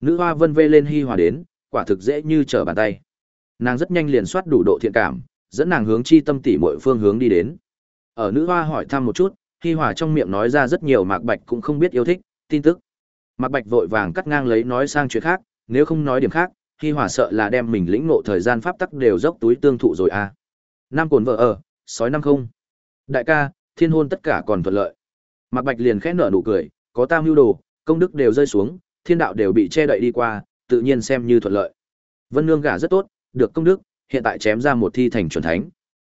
Nữ hoa vân vê lên hi hòa đến, quả thực dễ như trở bàn tay. Nàng rất nhanh liền soát đủ độ thiện cảm, dẫn nàng hướng chi tâm tỷ mọi phương hướng đi đến. Ở nữ hoa hỏi thăm một chút, hi hòa trong miệng nói ra rất nhiều mạc bạch cũng không biết yêu thích, tin tức. Mạc bạch vội vàng cắt ngang lấy nói sang chuyện khác, nếu không nói điểm khác, hi hòa sợ là đem mình lĩnh ngộ thời gian pháp tắc đều dốc túi tương thụ rồi à. Nam cồn vợ ở, sói năm không. Đại ca, thiên hôn tất cả còn thuận lợi. Mạc Bạch liền khẽ nở nụ cười, có tam mưu đồ, công đức đều rơi xuống, thiên đạo đều bị che đậy đi qua, tự nhiên xem như thuận lợi. Vân Nương gả rất tốt, được công đức, hiện tại chém ra một thi thành chuẩn thánh.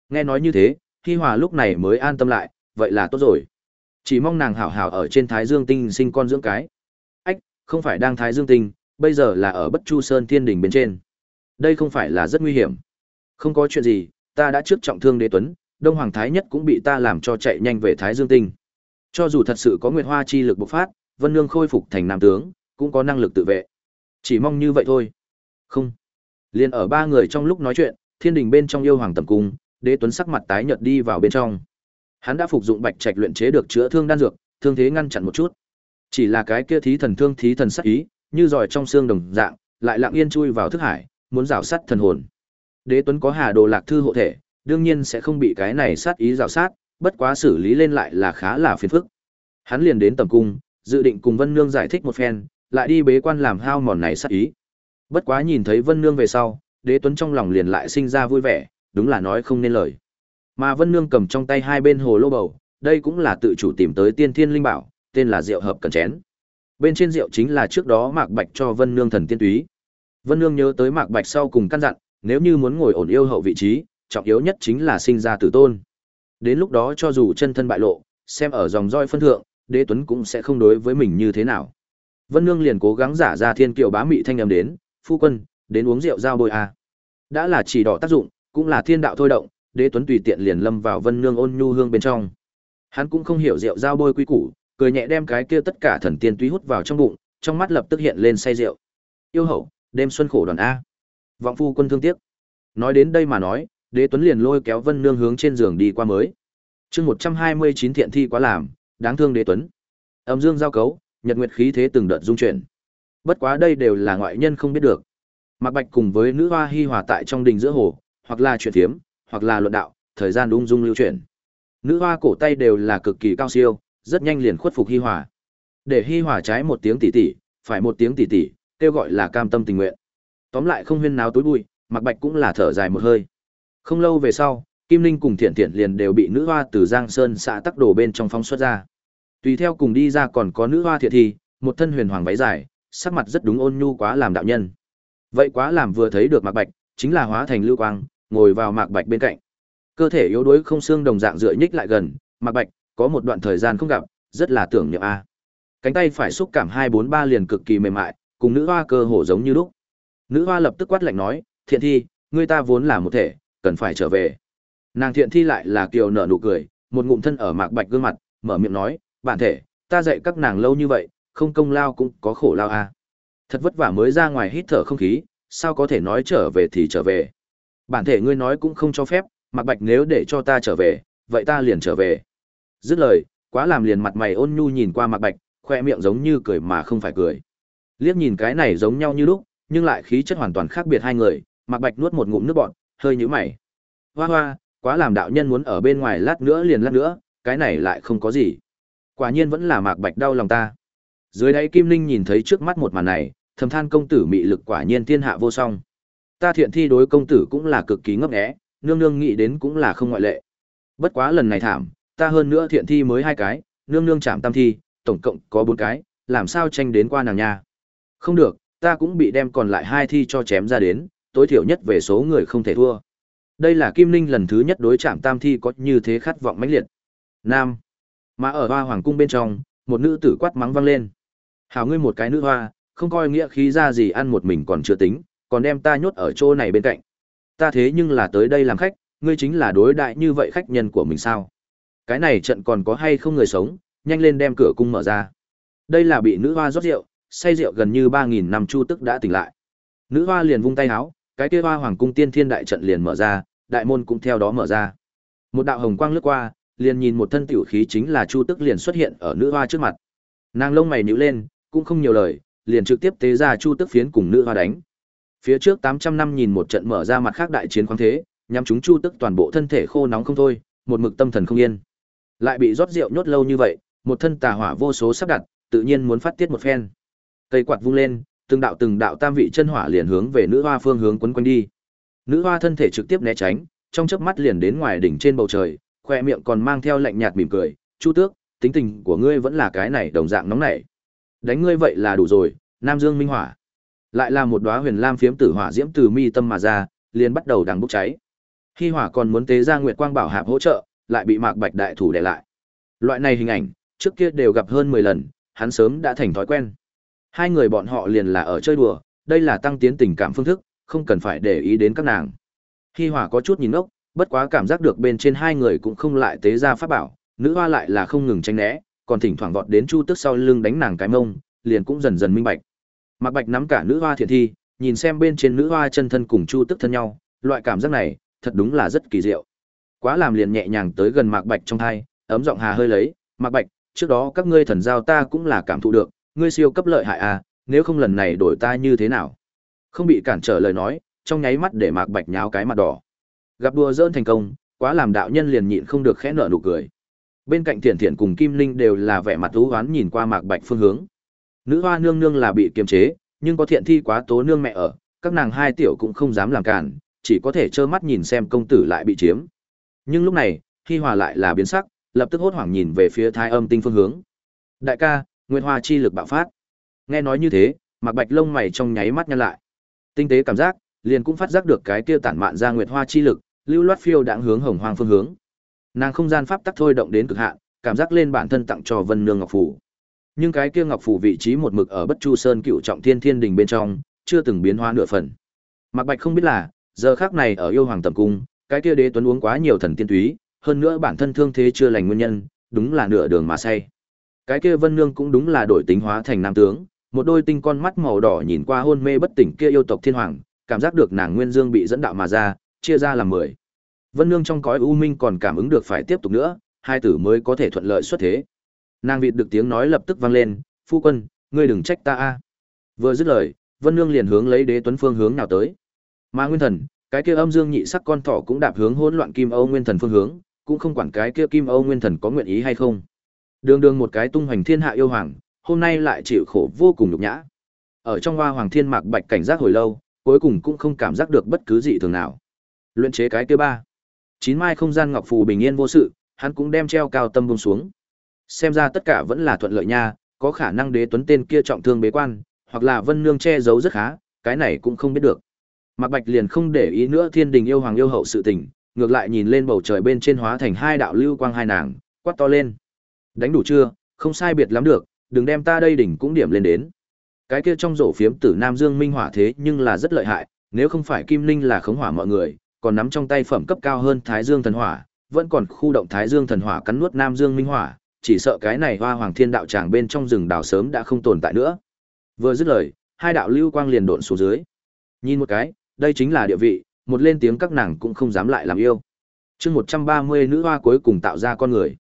Nghe nói như thế, Hi Hòa lúc này mới an tâm lại, vậy là tốt rồi. Chỉ mong nàng hảo hảo ở trên Thái Dương Tinh sinh con dưỡng cái. Ách, không phải đang Thái Dương Tinh, bây giờ là ở Bất Chu Sơn Thiên Đình bên trên. Đây không phải là rất nguy hiểm. Không có chuyện gì, ta đã trước trọng thương Đế Tuấn, Đông Hoàng Thái Nhất cũng bị ta làm cho chạy nhanh về Thái Dương Tinh. Cho dù thật sự có Nguyệt Hoa chi lực bộc phát, Vân Nương khôi phục thành nam tướng, cũng có năng lực tự vệ. Chỉ mong như vậy thôi. Không. Liên ở ba người trong lúc nói chuyện, thiên đình bên trong yêu hoàng tầm cung, Đế Tuấn sắc mặt tái nhợt đi vào bên trong. Hắn đã phục dụng bạch trạch luyện chế được chữa thương đan dược, thương thế ngăn chặn một chút. Chỉ là cái kia thí thần thương thí thần sắc ý, như giỏi trong xương đồng dạng, lại lặng yên chui vào thức hải, muốn rào sát thần hồn. Đế Tuấn có Hà Đồ Lạc thư hộ thể, đương nhiên sẽ không bị cái này sát ý rào sát, bất quá xử lý lên lại là khá là phiền phức. Hắn liền đến tầm cung, dự định cùng Vân Nương giải thích một phen, lại đi bế quan làm hao mòn này sát ý. Bất quá nhìn thấy Vân Nương về sau, Đế Tuấn trong lòng liền lại sinh ra vui vẻ, đúng là nói không nên lời. Mà Vân Nương cầm trong tay hai bên hồ lô bầu, đây cũng là tự chủ tìm tới tiên thiên linh bảo, tên là rượu hợp cần chén. Bên trên rượu chính là trước đó Mạc Bạch cho Vân Nương thần tiên túy. Vân Nương nhớ tới Mạc Bạch sau cùng căn dặn, nếu như muốn ngồi ổn yêu hậu vị trí, trọng yếu nhất chính là sinh ra tử tôn. Đến lúc đó cho dù chân thân bại lộ, xem ở dòng roi phân thượng, đế tuấn cũng sẽ không đối với mình như thế nào. Vân Nương liền cố gắng giả ra thiên kiều bá mị thanh âm đến, phu quân, đến uống rượu giao bôi a. À. Đã là chỉ đỏ tác dụng, cũng là thiên đạo thôi động, đế tuấn tùy tiện liền lâm vào Vân Nương ôn nhu hương bên trong. Hắn cũng không hiểu rượu giao bôi quy củ, cười nhẹ đem cái kia tất cả thần tiên túy hút vào trong bụng, trong mắt lập tức hiện lên say rượu. Yêu hậu, đêm xuân khổ đoàn a. Vọng phu quân thương tiếc. Nói đến đây mà nói, Đế Tuấn liền lôi kéo Vân Nương hướng trên giường đi qua mới. Chương 129 thiện thi quá làm, đáng thương Đế Tuấn. Âm dương giao cấu, nhật nguyệt khí thế từng đợt dung chuyển. Bất quá đây đều là ngoại nhân không biết được. Mạc Bạch cùng với nữ hoa hi hòa tại trong đình giữa hồ, hoặc là chuyện thiếm, hoặc là luận đạo, thời gian ung dung lưu chuyển. Nữ hoa cổ tay đều là cực kỳ cao siêu, rất nhanh liền khuất phục hi hòa. Để hi hòa trái một tiếng tỷ tỷ, phải một tiếng tỷ tỷ, kêu gọi là cam tâm tình nguyện. Tóm lại không huyên náo tối bụi, Mạc Bạch cũng là thở dài một hơi. Không lâu về sau, Kim Linh cùng Thiện Thiện liền đều bị nữ hoa từ Giang Sơn xã tắc đồ bên trong phóng xuất ra. Tùy theo cùng đi ra còn có nữ hoa thiện thi, một thân huyền hoàng váy dài, sắc mặt rất đúng ôn nhu quá làm đạo nhân. Vậy quá làm vừa thấy được Mạc Bạch, chính là hóa thành lưu quang, ngồi vào Mạc Bạch bên cạnh. Cơ thể yếu đuối không xương đồng dạng dựa nhích lại gần, Mạc Bạch, có một đoạn thời gian không gặp, rất là tưởng niệm a. Cánh tay phải xúc cảm hai bốn ba liền cực kỳ mềm mại, cùng nữ hoa cơ hồ giống như lúc. Nữ hoa lập tức quát lạnh nói, "Thiện thi, người ta vốn là một thể, cần phải trở về." Nàng Thiện thi lại là kiều nở nụ cười, một ngụm thân ở Mạc Bạch gương mặt, mở miệng nói, "Bản thể, ta dạy các nàng lâu như vậy, không công lao cũng có khổ lao a. Thật vất vả mới ra ngoài hít thở không khí, sao có thể nói trở về thì trở về. Bản thể ngươi nói cũng không cho phép, Mạc Bạch nếu để cho ta trở về, vậy ta liền trở về. Dứt lời, quá làm liền mặt mày ôn nhu nhìn qua Mạc Bạch, khoe miệng giống như cười mà không phải cười. Liếc nhìn cái này giống nhau như lúc, nhưng lại khí chất hoàn toàn khác biệt hai người, Mạc Bạch nuốt một ngụm nước bọt, hơi nhíu mày. Hoa hoa, quá làm đạo nhân muốn ở bên ngoài lát nữa liền lát nữa, cái này lại không có gì. Quả nhiên vẫn là Mạc Bạch đau lòng ta. Dưới đáy Kim Linh nhìn thấy trước mắt một màn này, thầm than công tử mị lực quả nhiên thiên hạ vô song. Ta thiện thi đối công tử cũng là cực kỳ ngấp nghé, nương nương nghĩ đến cũng là không ngoại lệ. Bất quá lần này thảm, ta hơn nữa thiện thi mới hai cái, nương nương chạm tam thi, tổng cộng có bốn cái, làm sao tranh đến qua nàng nha. Không được, ta cũng bị đem còn lại hai thi cho chém ra đến, tối thiểu nhất về số người không thể thua. Đây là Kim Ninh lần thứ nhất đối chạm tam thi có như thế khát vọng mãnh liệt. Nam. Mà ở hoa hoàng cung bên trong, một nữ tử quát mắng vang lên. Hảo ngươi một cái nữ hoa, không coi nghĩa khí ra gì ăn một mình còn chưa tính, còn đem ta nhốt ở chỗ này bên cạnh. Ta thế nhưng là tới đây làm khách, ngươi chính là đối đại như vậy khách nhân của mình sao? Cái này trận còn có hay không người sống, nhanh lên đem cửa cung mở ra. Đây là bị nữ hoa rót rượu, say rượu gần như 3000 năm chu tức đã tỉnh lại. Nữ hoa liền vung tay háo cái kia hoa hoàng cung tiên thiên đại trận liền mở ra, đại môn cũng theo đó mở ra. Một đạo hồng quang lướt qua, liền nhìn một thân tiểu khí chính là chu tức liền xuất hiện ở nữ hoa trước mặt. Nàng lông mày nhíu lên, cũng không nhiều lời, liền trực tiếp tế ra chu tức phiến cùng nữ hoa đánh. Phía trước 800 năm nhìn một trận mở ra mặt khác đại chiến khoáng thế, nhằm chúng chu tức toàn bộ thân thể khô nóng không thôi, một mực tâm thần không yên. Lại bị rót rượu nhốt lâu như vậy, một thân tà hỏa vô số sắp đặt, tự nhiên muốn phát tiết một phen. Cây quạt vung lên, từng đạo từng đạo tam vị chân hỏa liền hướng về nữ hoa phương hướng quấn quanh đi. Nữ hoa thân thể trực tiếp né tránh, trong chớp mắt liền đến ngoài đỉnh trên bầu trời, khoe miệng còn mang theo lạnh nhạt mỉm cười, "Chu Tước, tính tình của ngươi vẫn là cái này đồng dạng nóng nảy." đánh ngươi vậy là đủ rồi nam dương minh hỏa lại là một đóa huyền lam phiếm tử hỏa diễm từ mi tâm mà ra, liền bắt đầu đằng bốc cháy. Hi hỏa còn muốn tế ra nguyệt quang bảo hạp hỗ trợ, lại bị mạc bạch đại thủ để lại. Loại này hình ảnh, trước kia đều gặp hơn mười lần, hắn sớm đã thành thói quen. Hai người bọn họ liền là ở chơi đùa, đây là tăng tiến tình cảm phương thức, không cần phải để ý đến các nàng. Hi hỏa có chút nhìn ốc bất quá cảm giác được bên trên hai người cũng không lại tế ra pháp bảo, nữ hoa lại là không ngừng tranh né, còn thỉnh thoảng vọt đến chu tức sau lưng đánh nàng cái mông, liền cũng dần dần minh bạch mạc bạch nắm cả nữ hoa thiện thi nhìn xem bên trên nữ hoa chân thân cùng chu tức thân nhau loại cảm giác này thật đúng là rất kỳ diệu. Quá làm liền nhẹ nhàng tới gần mạc bạch trong hai, ấm giọng hà hơi lấy mạc bạch trước đó các ngươi thần giao ta cũng là cảm thụ được ngươi siêu cấp lợi hại à nếu không lần này đổi ta như thế nào? Không bị cản trở lời nói trong nháy mắt để mạc bạch nháo cái mặt đỏ. Gặp đùa dỡn thành công quá làm đạo nhân liền nhịn không được khẽ nở nụ cười. Bên cạnh Thiện Thiện cùng Kim Linh đều là vẻ mặt u oán nhìn qua Mạc Bạch phương hướng. Nữ hoa nương nương là bị kiềm chế, nhưng có thiện thi quá tố nương mẹ ở, các nàng hai tiểu cũng không dám làm cản, chỉ có thể trơ mắt nhìn xem công tử lại bị chiếm. Nhưng lúc này, Hi Hòa lại là biến sắc, lập tức hốt hoảng nhìn về phía Thái Âm Tinh phương hướng. Đại ca, Nguyệt Hoa chi lực bạo phát. Nghe nói như thế, Mạc Bạch lông mày trong nháy mắt nhăn lại. Tinh tế cảm giác, liền cũng phát giác được cái kia tản mạn ra Nguyệt Hoa chi lực, lưu loát phiêu đãng hướng Hồng Hoang phương hướng. Nàng không gian pháp tắc thôi động đến cực hạn, cảm giác lên bản thân tặng cho Vân Nương Ngọc phủ. Nhưng cái kia Ngọc phủ vị trí một mực ở Bất Chu Sơn Cựu Trọng Thiên Thiên Đình bên trong, chưa từng biến hóa nửa phần. Mạc Bạch không biết là, giờ khắc này ở yêu hoàng tầm cung, cái kia đế tuấn uống quá nhiều thần tiên túy, hơn nữa bản thân thương thế chưa lành nguyên nhân, đúng là nửa đường mà say. Cái kia Vân Nương cũng đúng là đổi tính hóa thành nam tướng, một đôi tinh con mắt màu đỏ nhìn qua hôn mê bất tỉnh kia yêu tộc thiên hoàng, cảm giác được nàng nguyên dương bị dẫn đạo mà ra, chia ra làm mười. Vân Nương trong cõi u minh còn cảm ứng được phải tiếp tục nữa, hai tử mới có thể thuận lợi xuất thế. Nàng vịt được tiếng nói lập tức vang lên, "Phu quân, ngươi đừng trách ta a." Vừa dứt lời, Vân Nương liền hướng lấy Đế Tuấn phương hướng nào tới. Mà Nguyên Thần, cái kia âm dương nhị sắc con thỏ cũng đạp hướng hỗn loạn Kim Âu Nguyên Thần phương hướng, cũng không quản cái kia Kim Âu Nguyên Thần có nguyện ý hay không. Đường đường một cái tung hoành thiên hạ yêu hoàng, hôm nay lại chịu khổ vô cùng nhục nhã. Ở trong hoa hoàng thiên mạc bạch cảnh giác hồi lâu, cuối cùng cũng không cảm giác được bất cứ gì thường nào. Luyện chế cái kia ba. Chín mai không gian ngọc phù bình yên vô sự, hắn cũng đem treo cao tâm bông xuống. Xem ra tất cả vẫn là thuận lợi nha, có khả năng đế tuấn tên kia trọng thương bế quan, hoặc là vân nương che giấu rất khá, cái này cũng không biết được. Mạc Bạch liền không để ý nữa thiên đình yêu hoàng yêu hậu sự tình, ngược lại nhìn lên bầu trời bên trên hóa thành hai đạo lưu quang hai nàng, quát to lên. Đánh đủ chưa, không sai biệt lắm được, đừng đem ta đây đỉnh cũng điểm lên đến. Cái kia trong rổ phiếm tử Nam Dương Minh Hỏa thế nhưng là rất lợi hại, nếu không phải Kim Linh là khống hỏa mọi người, còn nắm trong tay phẩm cấp cao hơn Thái Dương Thần Hỏa, vẫn còn khu động Thái Dương Thần Hỏa cắn nuốt Nam Dương Minh Hỏa, chỉ sợ cái này Hoa Hoàng Thiên Đạo tràng bên trong rừng đào sớm đã không tồn tại nữa. Vừa dứt lời, hai đạo lưu quang liền độn xuống dưới. Nhìn một cái, đây chính là địa vị, một lên tiếng các nàng cũng không dám lại làm yêu. Chương 130 nữ hoa cuối cùng tạo ra con người.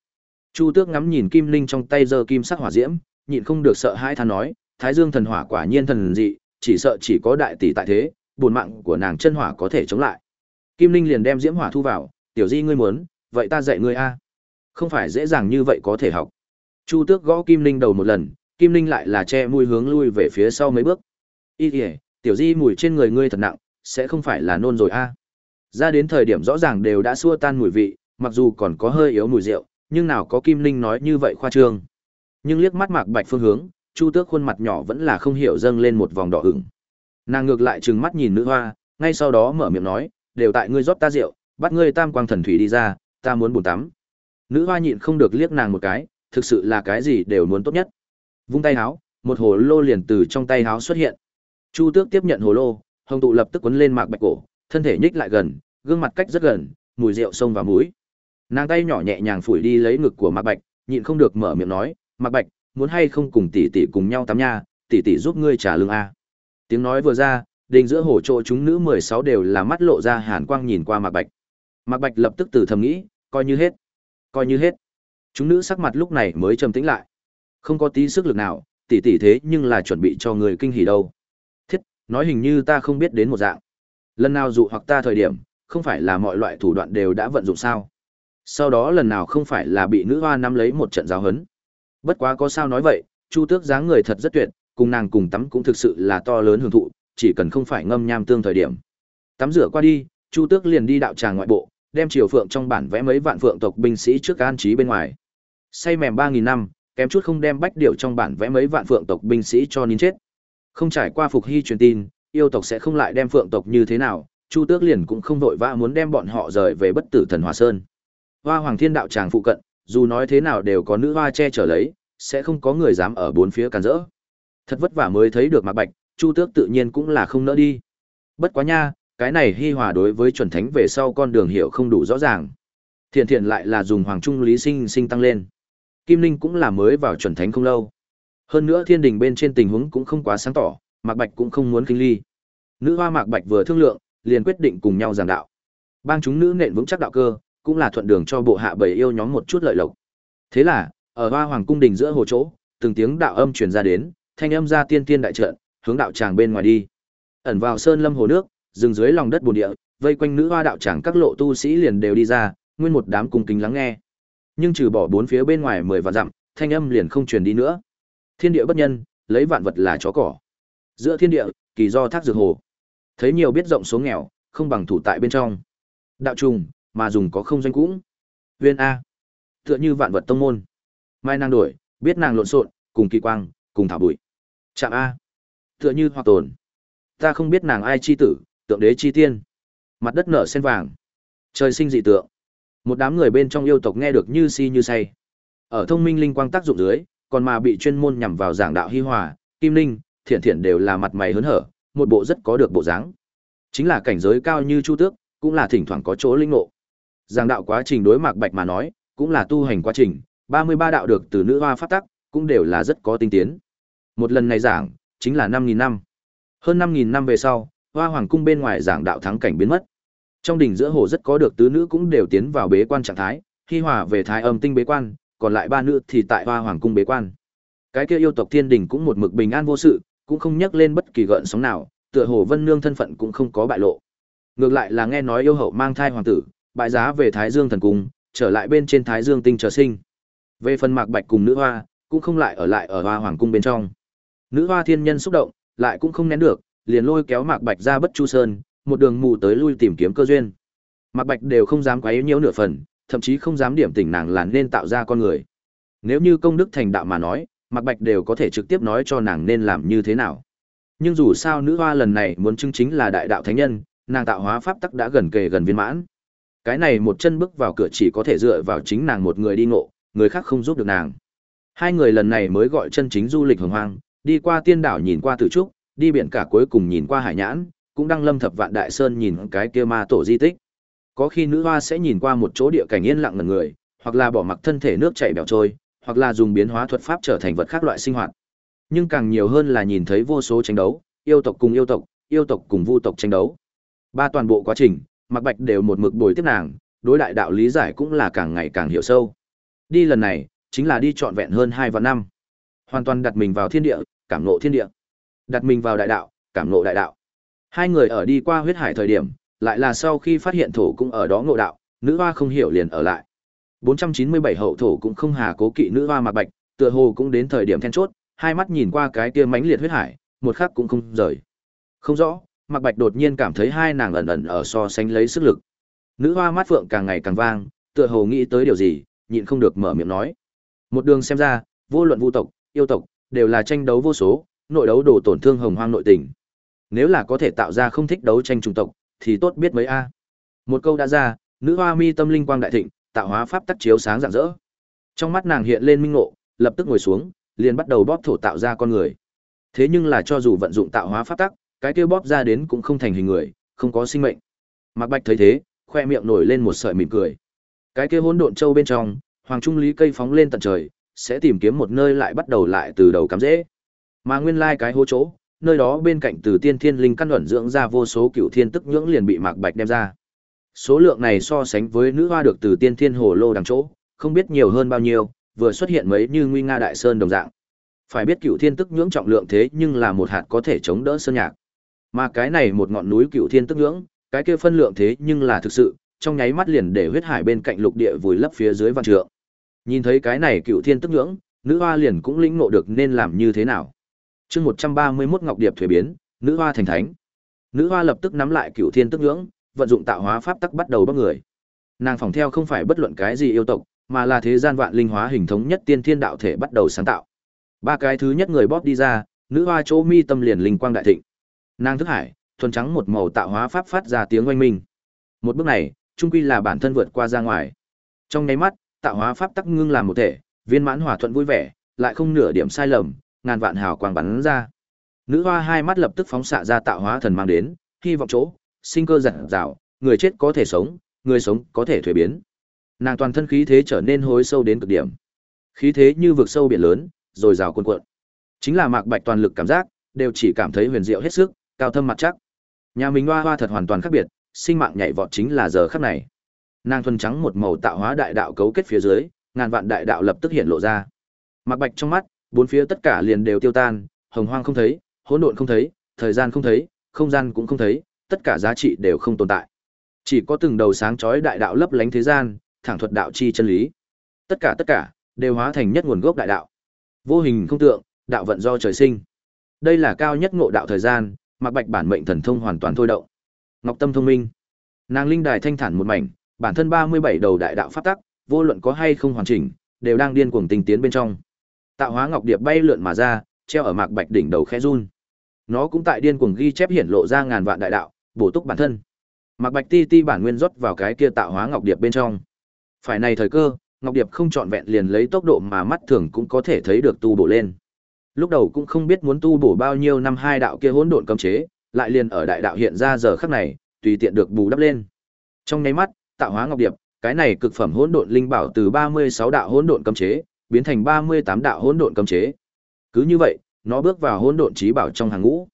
Chu Tước ngắm nhìn Kim Linh trong tay giơ kim sắc hỏa diễm, nhịn không được sợ hãi than nói, Thái Dương thần hỏa quả nhiên thần dị, chỉ sợ chỉ có đại tỷ tại thế, bùn mạng của nàng chân hỏa có thể chống lại. Kim Linh liền đem diễm hỏa thu vào, "Tiểu Di ngươi muốn, vậy ta dạy ngươi a." Không phải dễ dàng như vậy có thể học. Chu Tước gõ Kim Linh đầu một lần, Kim Linh lại là che mũi hướng lui về phía sau mấy bước. "Y kìa, tiểu Di mùi trên người ngươi thật nặng, sẽ không phải là nôn rồi a?" Ra đến thời điểm rõ ràng đều đã xua tan mùi vị, mặc dù còn có hơi yếu mùi rượu, nhưng nào có Kim Linh nói như vậy khoa trương. Nhưng liếc mắt Mạc Bạch phương hướng, Chu Tước khuôn mặt nhỏ vẫn là không hiểu dâng lên một vòng đỏ ửng. Nàng ngược lại trừng mắt nhìn nữ hoa, ngay sau đó mở miệng nói, "Đều tại ngươi rót ta rượu, bắt ngươi tam quang thần thủy đi ra, ta muốn buồn tắm." Nữ hoa nhịn không được liếc nàng một cái, thực sự là cái gì đều muốn tốt nhất. Vung tay háo, một hồ lô liền từ trong tay háo xuất hiện. Chu Tước tiếp nhận hồ lô, hồng tụ lập tức quấn lên Mạc Bạch cổ, thân thể nhích lại gần, gương mặt cách rất gần, mùi rượu sông vào mũi. Nàng tay nhỏ nhẹ nhàng phủi đi lấy ngực của Mạc Bạch, nhịn không được mở miệng nói, "Mạc Bạch, muốn hay không cùng tỷ tỷ cùng nhau tắm nha, tỷ tỷ giúp ngươi trả lương a." Tiếng nói vừa ra, đình giữa hồ chỗ chúng nữ 16 đều là mắt lộ ra hàn quang nhìn qua Mạc Bạch. Mạc Bạch lập tức từ thầm nghĩ, coi như hết, coi như hết. Chúng nữ sắc mặt lúc này mới trầm tĩnh lại. Không có tí sức lực nào, tỷ tỷ thế nhưng là chuẩn bị cho người kinh hỉ đâu. Thiết, nói hình như ta không biết đến một dạng. Lần nào dụ hoặc ta thời điểm, không phải là mọi loại thủ đoạn đều đã vận dụng sao? Sau đó lần nào không phải là bị nữ hoa nắm lấy một trận giáo hấn. Bất quá có sao nói vậy, Chu Tước dáng người thật rất tuyệt, cùng nàng cùng tắm cũng thực sự là to lớn hưởng thụ, chỉ cần không phải ngâm nham tương thời điểm. Tắm rửa qua đi, Chu Tước liền đi đạo tràng ngoại bộ, đem Triều Phượng trong bản vẽ mấy vạn phượng tộc binh sĩ trước an trí bên ngoài. Say mềm ba nghìn năm, kém chút không đem bách điệu trong bản vẽ mấy vạn phượng tộc binh sĩ cho nín chết. Không trải qua phục hy truyền tin, yêu tộc sẽ không lại đem phượng tộc như thế nào, Chu Tước liền cũng không vội vã muốn đem bọn họ rời về bất tử thần Hòa Sơn. Hoa Hoàng Thiên đạo tràng phụ cận, dù nói thế nào đều có nữ hoa che chở lấy, sẽ không có người dám ở bốn phía càn rỡ. Thật vất vả mới thấy được Mạc Bạch, Chu Tước tự nhiên cũng là không nỡ đi. Bất quá nha, cái này hi hòa đối với chuẩn thánh về sau con đường hiểu không đủ rõ ràng. Thiện thiện lại là dùng hoàng trung lý sinh sinh tăng lên. Kim Linh cũng là mới vào chuẩn thánh không lâu. Hơn nữa thiên đình bên trên tình huống cũng không quá sáng tỏ, Mạc Bạch cũng không muốn kinh ly. Nữ hoa Mạc Bạch vừa thương lượng, liền quyết định cùng nhau giảng đạo. Bang chúng nữ nện vững chắc đạo cơ, cũng là thuận đường cho bộ hạ bầy yêu nhóm một chút lợi lộc. Thế là, ở Hoa Hoàng cung đình giữa hồ chỗ, từng tiếng đạo âm truyền ra đến, thanh âm ra tiên tiên đại trận, hướng đạo tràng bên ngoài đi. Ẩn vào sơn lâm hồ nước, rừng dưới lòng đất bồn địa, vây quanh nữ hoa đạo tràng các lộ tu sĩ liền đều đi ra, nguyên một đám cung kính lắng nghe. Nhưng trừ bỏ bốn phía bên ngoài mười vạn dặm, thanh âm liền không truyền đi nữa. Thiên địa bất nhân, lấy vạn vật là chó cỏ. Giữa thiên địa, kỳ do thác dược hồ. Thấy nhiều biết rộng số nghèo, không bằng thủ tại bên trong. Đạo trùng, mà dùng có không danh cũng. Viên A. Tựa như vạn vật tông môn. Mai nàng đổi, biết nàng lộn xộn, cùng kỳ quang, cùng thảo bụi. Chạm A. Tựa như hoặc tồn. Ta không biết nàng ai chi tử, tượng đế chi tiên. Mặt đất nở sen vàng. Trời sinh dị tượng. Một đám người bên trong yêu tộc nghe được như si như say. Ở thông minh linh quang tác dụng dưới, còn mà bị chuyên môn nhằm vào giảng đạo hi hòa, kim linh, thiện thiện đều là mặt mày hớn hở, một bộ rất có được bộ dáng. Chính là cảnh giới cao như Chu Tước, cũng là thỉnh thoảng có chỗ linh ngộ. Giảng đạo quá trình đối Mạc Bạch mà nói, cũng là tu hành quá trình, 33 đạo được từ nữ hoa phát tắc, cũng đều là rất có tinh tiến. Một lần này giảng, chính là 5000 năm. Hơn 5000 năm về sau, Hoa Hoàng cung bên ngoài giảng đạo thắng cảnh biến mất. Trong đỉnh giữa hồ rất có được tứ nữ cũng đều tiến vào bế quan trạng thái, khi hòa về thái âm tinh bế quan, còn lại ba nữ thì tại Hoa Hoàng cung bế quan. Cái kia yêu tộc Thiên Đình cũng một mực bình an vô sự, cũng không nhắc lên bất kỳ gợn sóng nào, tựa hồ Vân Nương thân phận cũng không có bại lộ. Ngược lại là nghe nói yêu hậu mang thai hoàng tử, bại giá về Thái Dương thần cung, trở lại bên trên Thái Dương tinh trở sinh. Về phần Mạc Bạch cùng nữ hoa, cũng không lại ở lại ở Hoa Hoàng cung bên trong. Nữ hoa thiên nhân xúc động, lại cũng không nén được, liền lôi kéo Mạc Bạch ra Bất Chu Sơn, một đường mù tới lui tìm kiếm cơ duyên. Mạc Bạch đều không dám quấy nhiễu nửa phần, thậm chí không dám điểm tỉnh nàng là nên tạo ra con người. Nếu như công đức thành đạo mà nói, Mạc Bạch đều có thể trực tiếp nói cho nàng nên làm như thế nào. Nhưng dù sao nữ hoa lần này muốn chứng chính là đại đạo thánh nhân, nàng tạo hóa pháp tắc đã gần kề gần viên mãn. Cái này một chân bước vào cửa chỉ có thể dựa vào chính nàng một người đi ngộ, người khác không giúp được nàng. Hai người lần này mới gọi chân chính du lịch hồng hoang, đi qua tiên đảo nhìn qua tử trúc, đi biển cả cuối cùng nhìn qua hải nhãn, cũng đang lâm thập vạn đại sơn nhìn cái kia ma tổ di tích. Có khi nữ hoa sẽ nhìn qua một chỗ địa cảnh yên lặng ngần người, hoặc là bỏ mặc thân thể nước chảy bèo trôi, hoặc là dùng biến hóa thuật pháp trở thành vật khác loại sinh hoạt. Nhưng càng nhiều hơn là nhìn thấy vô số tranh đấu, yêu tộc cùng yêu tộc, yêu tộc cùng vu tộc tranh đấu. Ba toàn bộ quá trình, Mạc Bạch đều một mực bồi tiếp nàng, đối đại đạo lý giải cũng là càng ngày càng hiểu sâu. Đi lần này, chính là đi trọn vẹn hơn hai vạn năm. Hoàn toàn đặt mình vào thiên địa, cảm ngộ thiên địa. Đặt mình vào đại đạo, cảm ngộ đại đạo. Hai người ở đi qua huyết hải thời điểm, lại là sau khi phát hiện thổ cũng ở đó ngộ đạo, nữ hoa không hiểu liền ở lại. 497 hậu thổ cũng không hà cố kỵ nữ hoa Mạc Bạch, tựa hồ cũng đến thời điểm then chốt, hai mắt nhìn qua cái kia mãnh liệt huyết hải, một khắc cũng không rời. Không rõ, Mạc Bạch đột nhiên cảm thấy hai nàng ẩn ẩn ở so sánh lấy sức lực. Nữ hoa mắt phượng càng ngày càng vang, tựa hồ nghĩ tới điều gì, nhịn không được mở miệng nói. Một đường xem ra, vô luận vu tộc, yêu tộc, đều là tranh đấu vô số, nội đấu đồ tổn thương hồng hoang nội tình. Nếu là có thể tạo ra không thích đấu tranh chủng tộc, thì tốt biết mấy a. Một câu đã ra, nữ hoa mi tâm linh quang đại thịnh, tạo hóa pháp tắc chiếu sáng rạng rỡ. Trong mắt nàng hiện lên minh ngộ, lập tức ngồi xuống, liền bắt đầu bóp thổ tạo ra con người. Thế nhưng là cho dù vận dụng tạo hóa pháp tắc, cái kia bóp ra đến cũng không thành hình người, không có sinh mệnh. Mạc Bạch thấy thế, khoe miệng nổi lên một sợi mỉm cười. Cái kia hỗn độn châu bên trong, hoàng trung lý cây phóng lên tận trời, sẽ tìm kiếm một nơi lại bắt đầu lại từ đầu cắm rễ. Mà nguyên lai cái hố chỗ, nơi đó bên cạnh từ tiên thiên linh căn luận dưỡng ra vô số cựu thiên tức nhưỡng liền bị Mạc Bạch đem ra. Số lượng này so sánh với nữ hoa được từ tiên thiên hồ lô đằng chỗ, không biết nhiều hơn bao nhiêu, vừa xuất hiện mấy như nguy nga đại sơn đồng dạng. Phải biết cựu thiên tức nhưỡng trọng lượng thế nhưng là một hạt có thể chống đỡ sơn nhạc. Mà cái này một ngọn núi cựu thiên tức nhưỡng, cái kia phân lượng thế nhưng là thực sự, trong nháy mắt liền để huyết hải bên cạnh lục địa vùi lấp phía dưới vạn trượng. Nhìn thấy cái này cựu thiên tức nhưỡng, nữ hoa liền cũng lĩnh ngộ được nên làm như thế nào. Chương 131 Ngọc Điệp thuế biến, nữ hoa thành thánh. Nữ hoa lập tức nắm lại cựu thiên tức ngưỡng, vận dụng tạo hóa pháp tắc bắt đầu bắt người. Nàng phòng theo không phải bất luận cái gì yêu tộc, mà là thế gian vạn linh hóa hình thống nhất tiên thiên đạo thể bắt đầu sáng tạo. Ba cái thứ nhất người bóp đi ra, nữ hoa chỗ mi tâm liền linh quang đại thịnh. Nàng thức hải, thuần trắng một màu tạo hóa pháp phát ra tiếng oanh minh. Một bước này, trung quy là bản thân vượt qua ra ngoài. Trong nháy mắt, tạo hóa pháp tắc ngưng làm một thể, viên mãn hòa thuận vui vẻ, lại không nửa điểm sai lầm, ngàn vạn hào quang bắn ra. Nữ hoa hai mắt lập tức phóng xạ ra tạo hóa thần mang đến, hy vọng chỗ, sinh cơ giật rào, người chết có thể sống, người sống có thể thuế biến. Nàng toàn thân khí thế trở nên hối sâu đến cực điểm. Khí thế như vực sâu biển lớn, rồi rào cuồn cuộn. Chính là Mạc Bạch toàn lực cảm giác, đều chỉ cảm thấy huyền diệu hết sức, cao thâm mặt chắc. Nhà mình hoa hoa thật hoàn toàn khác biệt, sinh mạng nhảy vọt chính là giờ khắc này. Nàng thuần trắng một màu tạo hóa đại đạo cấu kết phía dưới, ngàn vạn đại đạo lập tức hiện lộ ra. Mạc Bạch trong mắt, bốn phía tất cả liền đều tiêu tan, hồng hoang không thấy, hỗn độn không thấy, thời gian không thấy, không gian cũng không thấy, tất cả giá trị đều không tồn tại. Chỉ có từng đầu sáng chói đại đạo lấp lánh thế gian, thẳng thuật đạo chi chân lý. Tất cả tất cả đều hóa thành nhất nguồn gốc đại đạo. Vô hình không tượng, đạo vận do trời sinh. Đây là cao nhất ngộ đạo thời gian, mặc Bạch bản mệnh thần thông hoàn toàn thôi động. Ngọc Tâm thông minh. Nàng linh đài thanh thản một mảnh, bản thân 37 đầu đại đạo pháp tắc, vô luận có hay không hoàn chỉnh, đều đang điên cuồng tinh tiến bên trong. Tạo hóa ngọc điệp bay lượn mà ra, treo ở Mạc Bạch đỉnh đầu khẽ run. Nó cũng tại điên cuồng ghi chép hiển lộ ra ngàn vạn đại đạo, bổ túc bản thân. Mạc Bạch ti ti bản nguyên rót vào cái kia tạo hóa ngọc điệp bên trong. Phải này thời cơ, ngọc điệp không trọn vẹn liền lấy tốc độ mà mắt thường cũng có thể thấy được tu bổ lên. Lúc đầu cũng không biết muốn tu bổ bao nhiêu năm hai đạo kia hỗn độn cấm chế, lại liền ở đại đạo hiện ra giờ khắc này, tùy tiện được bù đắp lên. Trong nháy mắt, tạo hóa ngọc điệp, Cái này cực phẩm hỗn độn linh bảo từ 36 đạo hỗn độn cấm chế, biến thành 38 đạo hỗn độn cấm chế. Cứ như vậy, nó bước vào hỗn độn trí bảo trong hàng ngũ.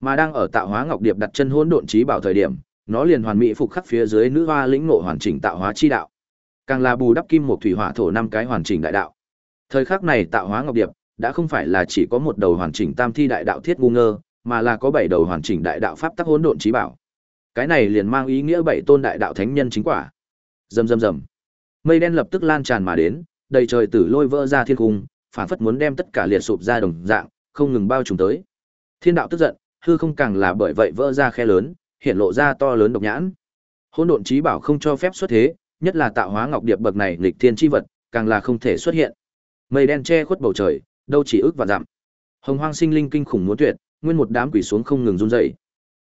Mà đang ở tạo hóa ngọc điệp đặt chân hỗn độn trí bảo thời điểm, nó liền hoàn mỹ phục khắc phía dưới nữ hoa lĩnh ngộ hoàn chỉnh tạo hóa chi đạo. Càng là bù đắp kim một thủy hỏa thổ năm cái hoàn chỉnh đại đạo. Thời khắc này tạo hóa ngọc điệp đã không phải là chỉ có một đầu hoàn chỉnh tam thi đại đạo thiết ngu ngơ, mà là có bảy đầu hoàn chỉnh đại đạo pháp tắc hỗn độn trí bảo. Cái này liền mang ý nghĩa bảy tôn đại đạo thánh nhân chính quả. Rầm rầm rầm. Mây đen lập tức lan tràn mà đến, đầy trời tử lôi vỡ ra thiên cung, phản phất muốn đem tất cả liệt sụp ra đồng dạng, không ngừng bao trùm tới. Thiên đạo tức giận, hư không càng là bởi vậy vỡ ra khe lớn, hiện lộ ra to lớn độc nhãn. Hỗn độn trí bảo không cho phép xuất thế, nhất là tạo hóa ngọc điệp bậc này nghịch thiên chi vật, càng là không thể xuất hiện. Mây đen che khuất bầu trời, đâu chỉ ước và dặm. Hồng Hoang sinh linh kinh khủng muốn tuyệt, nguyên một đám quỷ xuống không ngừng run rẩy.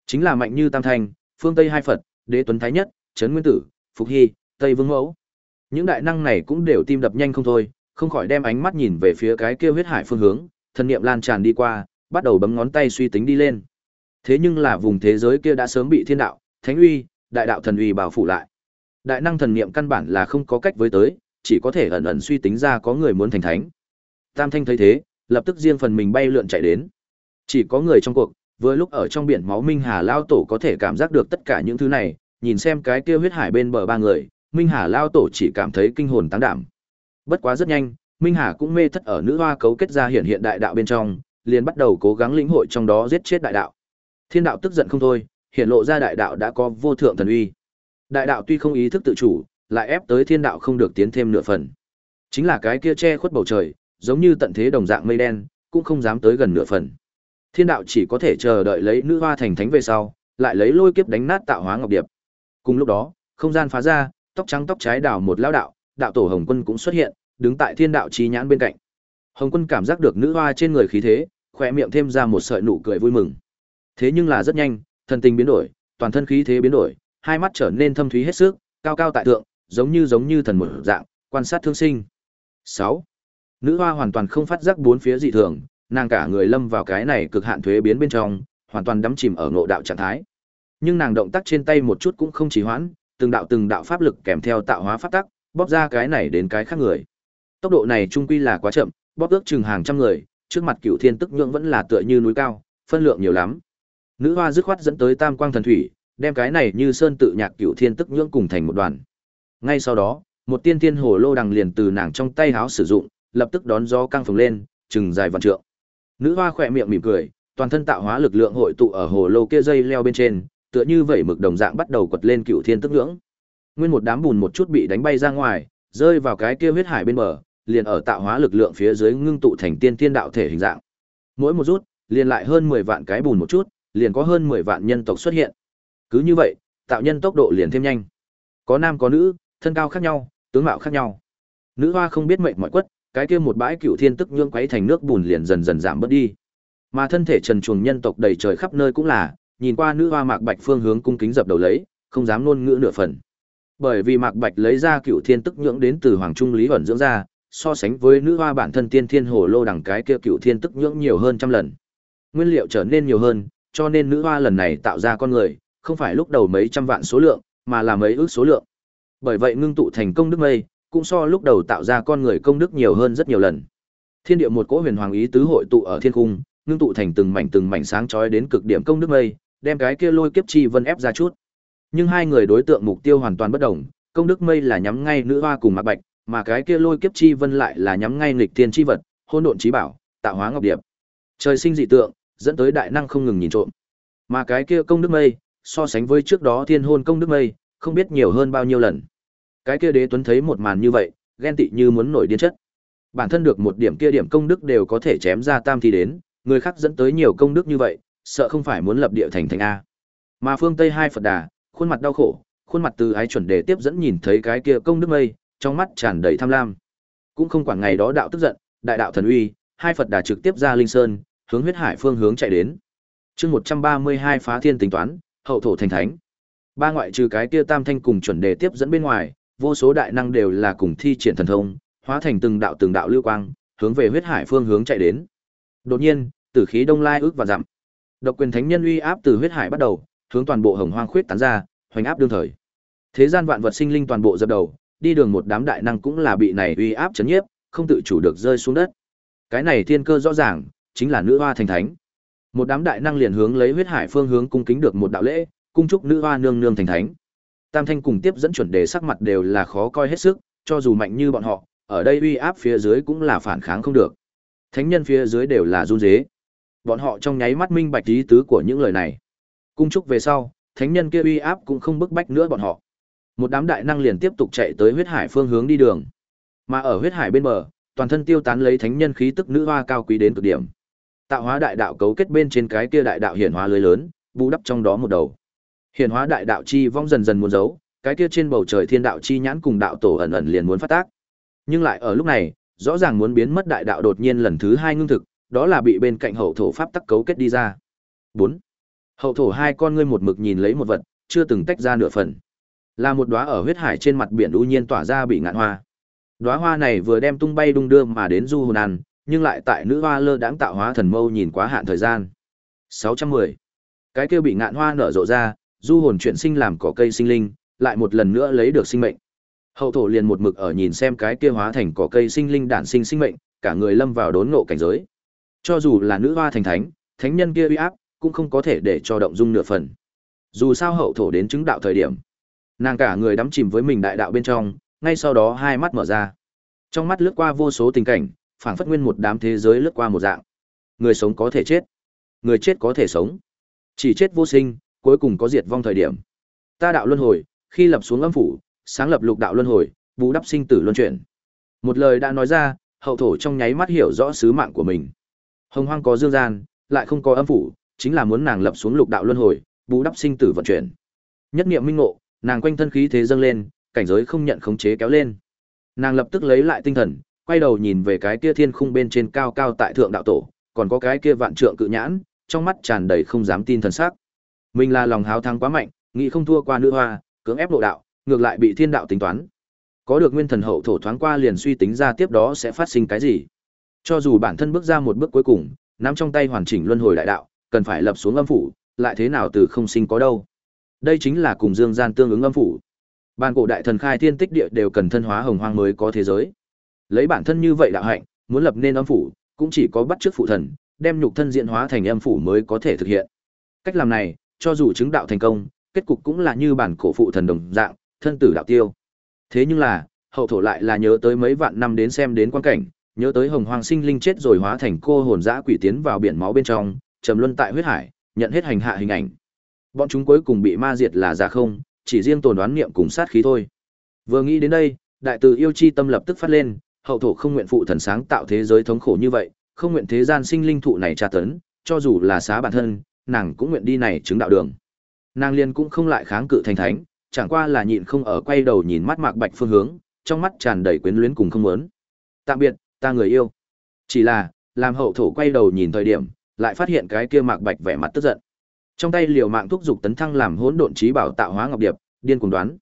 Chính là mạnh như Tam Thanh, phương Tây hai Phật, Đế Tuấn Thái Nhất, Trấn Nguyên Tử, Phục Hy, Tây Vương Mẫu. Những đại năng này cũng đều tim đập nhanh không thôi, không khỏi đem ánh mắt nhìn về phía cái kia huyết hải phương hướng, thần niệm lan tràn đi qua, bắt đầu bấm ngón tay suy tính đi lên. Thế nhưng là vùng thế giới kia đã sớm bị thiên đạo, thánh uy, đại đạo thần uy bảo phủ lại. Đại năng thần niệm căn bản là không có cách với tới, chỉ có thể ẩn ẩn suy tính ra có người muốn thành thánh. Tam Thanh thấy thế, lập tức riêng phần mình bay lượn chạy đến. Chỉ có người trong cuộc, vừa lúc ở trong biển máu Minh Hà Lao Tổ có thể cảm giác được tất cả những thứ này, nhìn xem cái kia huyết hải bên bờ ba người, Minh Hà Lao Tổ chỉ cảm thấy kinh hồn táng đảm. Bất quá rất nhanh, Minh Hà cũng mê thất ở nữ hoa cấu kết ra hiện hiện đại đạo bên trong, liền bắt đầu cố gắng lĩnh hội trong đó giết chết đại đạo. Thiên đạo tức giận không thôi, hiện lộ ra đại đạo đã có vô thượng thần uy. Đại đạo tuy không ý thức tự chủ, lại ép tới thiên đạo không được tiến thêm nửa phần. Chính là cái kia che khuất bầu trời, giống như tận thế đồng dạng mây đen, cũng không dám tới gần nửa phần. Thiên đạo chỉ có thể chờ đợi lấy nữ hoa thành thánh về sau, lại lấy lôi kiếp đánh nát tạo hóa ngọc điệp. Cùng lúc đó, không gian phá ra, tóc trắng tóc trái đảo một lão đạo, đạo tổ Hồng Quân cũng xuất hiện, đứng tại thiên đạo chi nhãn bên cạnh. Hồng Quân cảm giác được nữ hoa trên người khí thế, khỏe miệng thêm ra một sợi nụ cười vui mừng. Thế nhưng là rất nhanh, thần tình biến đổi, toàn thân khí thế biến đổi, hai mắt trở nên thâm thúy hết sức, cao cao tại thượng, giống như giống như thần một dạng, quan sát thương sinh. 6. Nữ hoa hoàn toàn không phát giác bốn phía dị thường, nàng cả người lâm vào cái này cực hạn thuế biến bên trong, hoàn toàn đắm chìm ở ngộ đạo trạng thái. Nhưng nàng động tác trên tay một chút cũng không trì hoãn, từng đạo từng đạo pháp lực kèm theo tạo hóa pháp tắc, bóp ra cái này đến cái khác người. Tốc độ này trung quy là quá chậm, bóp ước chừng hàng trăm người, trước mặt Cửu Thiên Tức Nhượng vẫn là tựa như núi cao, phân lượng nhiều lắm. Nữ hoa dứt khoát dẫn tới Tam Quang Thần Thủy, đem cái này như sơn tự nhạc Cửu Thiên Tức Nhượng cùng thành một đoàn. Ngay sau đó, một tiên tiên hồ lô đằng liền từ nàng trong tay háo sử dụng, lập tức đón gió căng phồng lên, chừng dài vạn trượng. Nữ hoa khỏe miệng mỉm cười, toàn thân tạo hóa lực lượng hội tụ ở hồ lô kia dây leo bên trên, tựa như vẩy mực đồng dạng bắt đầu quật lên cựu thiên tức ngưỡng. Nguyên một đám bùn một chút bị đánh bay ra ngoài, rơi vào cái kia huyết hải bên bờ, liền ở tạo hóa lực lượng phía dưới ngưng tụ thành tiên thiên đạo thể hình dạng. Mỗi một rút, liền lại hơn 10 vạn cái bùn một chút, liền có hơn 10 vạn nhân tộc xuất hiện. Cứ như vậy, tạo nhân tốc độ liền thêm nhanh. Có nam có nữ, thân cao khác nhau, tướng mạo khác nhau. Nữ hoa không biết mệnh mọi quất, cái kia một bãi cựu thiên tức ngưỡng quấy thành nước bùn liền dần dần giảm bớt đi. Mà thân thể trần chuồng nhân tộc đầy trời khắp nơi cũng là, nhìn qua nữ hoa Mạc Bạch phương hướng cung kính dập đầu lấy, không dám ngôn ngữ nửa phần. Bởi vì Mạc Bạch lấy ra cựu thiên tức nhưỡng đến từ Hoàng Trung Lý ẩn dưỡng ra, so sánh với nữ hoa bản thân tiên thiên hồ lô đẳng cái kia cựu thiên tức nhưỡng nhiều hơn trăm lần. Nguyên liệu trở nên nhiều hơn, cho nên nữ hoa lần này tạo ra con người, không phải lúc đầu mấy trăm vạn số lượng, mà là mấy ước số lượng. Bởi vậy ngưng tụ thành công đức mây, cũng so lúc đầu tạo ra con người công đức nhiều hơn rất nhiều lần. Thiên địa một cỗ huyền hoàng ý tứ hội tụ ở thiên cung, ngưng tụ thành từng mảnh từng mảnh sáng chói đến cực điểm công đức mây, đem cái kia lôi kiếp chi vân ép ra chút. Nhưng hai người đối tượng mục tiêu hoàn toàn bất đồng, công đức mây là nhắm ngay nữ hoa cùng Mạc Bạch, mà cái kia lôi kiếp chi vân lại là nhắm ngay nghịch thiên chi vật, hỗn độn chí bảo, tạo hóa ngọc điệp. Trời sinh dị tượng, dẫn tới đại năng không ngừng nhìn trộm. Mà cái kia công đức mây, so sánh với trước đó thiên hôn công đức mây, không biết nhiều hơn bao nhiêu lần. Cái kia đế tuấn thấy một màn như vậy, ghen tị như muốn nổi điên chất. Bản thân được một điểm kia điểm công đức đều có thể chém ra tam thi đến, người khác dẫn tới nhiều công đức như vậy, sợ không phải muốn lập địa thành thành a. Mà phương Tây hai Phật Đà, khuôn mặt đau khổ, khuôn mặt từ ái chuẩn đề tiếp dẫn nhìn thấy cái kia công đức mây, trong mắt tràn đầy tham lam. Cũng không quản ngày đó đạo tức giận, đại đạo thần uy, hai Phật Đà trực tiếp ra linh sơn, hướng huyết hải phương hướng chạy đến. Chương 132 phá thiên tính toán, hậu thổ thành thánh. Ba ngoại trừ cái kia tam thanh cùng chuẩn đề tiếp dẫn bên ngoài, vô số đại năng đều là cùng thi triển thần thông, hóa thành từng đạo từng đạo lưu quang, hướng về huyết hải phương hướng chạy đến. Đột nhiên, tử khí đông lai ước và dặm. Độc quyền thánh nhân uy áp từ huyết hải bắt đầu, hướng toàn bộ hồng hoang khuyết tán ra, hoành áp đương thời. Thế gian vạn vật sinh linh toàn bộ dập đầu, đi đường một đám đại năng cũng là bị này uy áp chấn nhiếp, không tự chủ được rơi xuống đất. Cái này thiên cơ rõ ràng, chính là nữ hoa thành thánh. Một đám đại năng liền hướng lấy huyết hải phương hướng cung kính được một đạo lễ, cung chúc nữ hoa nương nương thành thánh. Tam Thanh cùng tiếp dẫn chuẩn đề sắc mặt đều là khó coi hết sức, cho dù mạnh như bọn họ, ở đây uy áp phía dưới cũng là phản kháng không được. Thánh nhân phía dưới đều là run rế. Bọn họ trong nháy mắt minh bạch ý tứ của những lời này. Cung trúc về sau, thánh nhân kia uy áp cũng không bức bách nữa bọn họ. Một đám đại năng liền tiếp tục chạy tới huyết hải phương hướng đi đường. Mà ở huyết hải bên bờ, toàn thân tiêu tán lấy thánh nhân khí tức nữ hoa cao quý đến cực điểm. Tạo hóa đại đạo cấu kết bên trên cái kia đại đạo hiển hóa lưới lớn, bù đắp trong đó một đầu. Hiển hóa đại đạo chi vong dần dần muốn giấu, cái kia trên bầu trời thiên đạo chi nhãn cùng đạo tổ ẩn ẩn liền muốn phát tác. Nhưng lại ở lúc này, rõ ràng muốn biến mất đại đạo đột nhiên lần thứ hai ngưng thực, đó là bị bên cạnh hậu thổ pháp tắc cấu kết đi ra. 4. Hậu thổ hai con ngươi một mực nhìn lấy một vật, chưa từng tách ra nửa phần. Là một đóa ở huyết hải trên mặt biển u nhiên tỏa ra bị ngạn hoa. Đóa hoa này vừa đem tung bay đung đưa mà đến du hồn ăn, nhưng lại tại nữ hoa lơ đãng tạo hóa thần mâu nhìn quá hạn thời gian. 610. Cái kia bị ngạn hoa nở rộ ra, du hồn chuyển sinh làm cỏ cây sinh linh, lại một lần nữa lấy được sinh mệnh. Hậu thổ liền một mực ở nhìn xem cái kia hóa thành cỏ cây sinh linh đản sinh sinh mệnh, cả người lâm vào đốn ngộ cảnh giới. Cho dù là nữ hoa thành thánh, thánh nhân kia uy áp cũng không có thể để cho động dung nửa phần. Dù sao hậu thổ đến chứng đạo thời điểm, nàng cả người đắm chìm với mình đại đạo bên trong, ngay sau đó hai mắt mở ra. Trong mắt lướt qua vô số tình cảnh, phảng phất nguyên một đám thế giới lướt qua một dạng. Người sống có thể chết, người chết có thể sống. Chỉ chết vô sinh, cuối cùng có diệt vong thời điểm. Ta đạo luân hồi, khi lập xuống âm phủ, sáng lập lục đạo luân hồi, bù đắp sinh tử luân chuyển. Một lời đã nói ra, hậu thổ trong nháy mắt hiểu rõ sứ mạng của mình. Hồng hoang có dương gian, lại không có âm phủ, chính là muốn nàng lập xuống lục đạo luân hồi, bù đắp sinh tử vận chuyển. Nhất niệm minh ngộ, nàng quanh thân khí thế dâng lên, cảnh giới không nhận khống chế kéo lên. Nàng lập tức lấy lại tinh thần, quay đầu nhìn về cái kia thiên khung bên trên cao cao tại thượng đạo tổ, còn có cái kia vạn trượng cự nhãn, trong mắt tràn đầy không dám tin thần sắc. Mình là lòng háo thắng quá mạnh, nghĩ không thua qua nữ hoa, cưỡng ép độ đạo, ngược lại bị thiên đạo tính toán. Có được nguyên thần hậu thổ thoáng qua liền suy tính ra tiếp đó sẽ phát sinh cái gì. Cho dù bản thân bước ra một bước cuối cùng, nắm trong tay hoàn chỉnh luân hồi đại đạo, cần phải lập xuống âm phủ, lại thế nào từ không sinh có đâu. Đây chính là cùng dương gian tương ứng âm phủ. Ban cổ đại thần khai thiên tích địa đều cần thân hóa hồng hoang mới có thế giới. Lấy bản thân như vậy đạo hạnh, muốn lập nên âm phủ, cũng chỉ có bắt trước phụ thần, đem nhục thân diễn hóa thành âm phủ mới có thể thực hiện. Cách làm này, cho dù chứng đạo thành công, kết cục cũng là như bản cổ phụ thần đồng dạng, thân tử đạo tiêu. Thế nhưng là, hậu thổ lại là nhớ tới mấy vạn năm đến xem đến quan cảnh, nhớ tới hồng hoàng sinh linh chết rồi hóa thành cô hồn dã quỷ tiến vào biển máu bên trong, trầm luân tại huyết hải, nhận hết hành hạ hình ảnh. Bọn chúng cuối cùng bị ma diệt là giả không, chỉ riêng tồn đoán niệm cùng sát khí thôi. Vừa nghĩ đến đây, đại từ yêu chi tâm lập tức phát lên, hậu thổ không nguyện phụ thần sáng tạo thế giới thống khổ như vậy, không nguyện thế gian sinh linh thụ này tra tấn, cho dù là xá bản thân, nàng cũng nguyện đi này chứng đạo đường. Nàng liên cũng không lại kháng cự thành thánh, chẳng qua là nhịn không ở quay đầu nhìn mắt Mạc Bạch phương hướng, trong mắt tràn đầy quyến luyến cùng không muốn. Tạm biệt, ta người yêu. Chỉ là, làm hậu thổ quay đầu nhìn thời điểm, lại phát hiện cái kia Mạc Bạch vẻ mặt tức giận. Trong tay liều mạng thúc dục tấn thăng làm hỗn độn trí bảo tạo hóa ngọc điệp, điên cuồng đoán.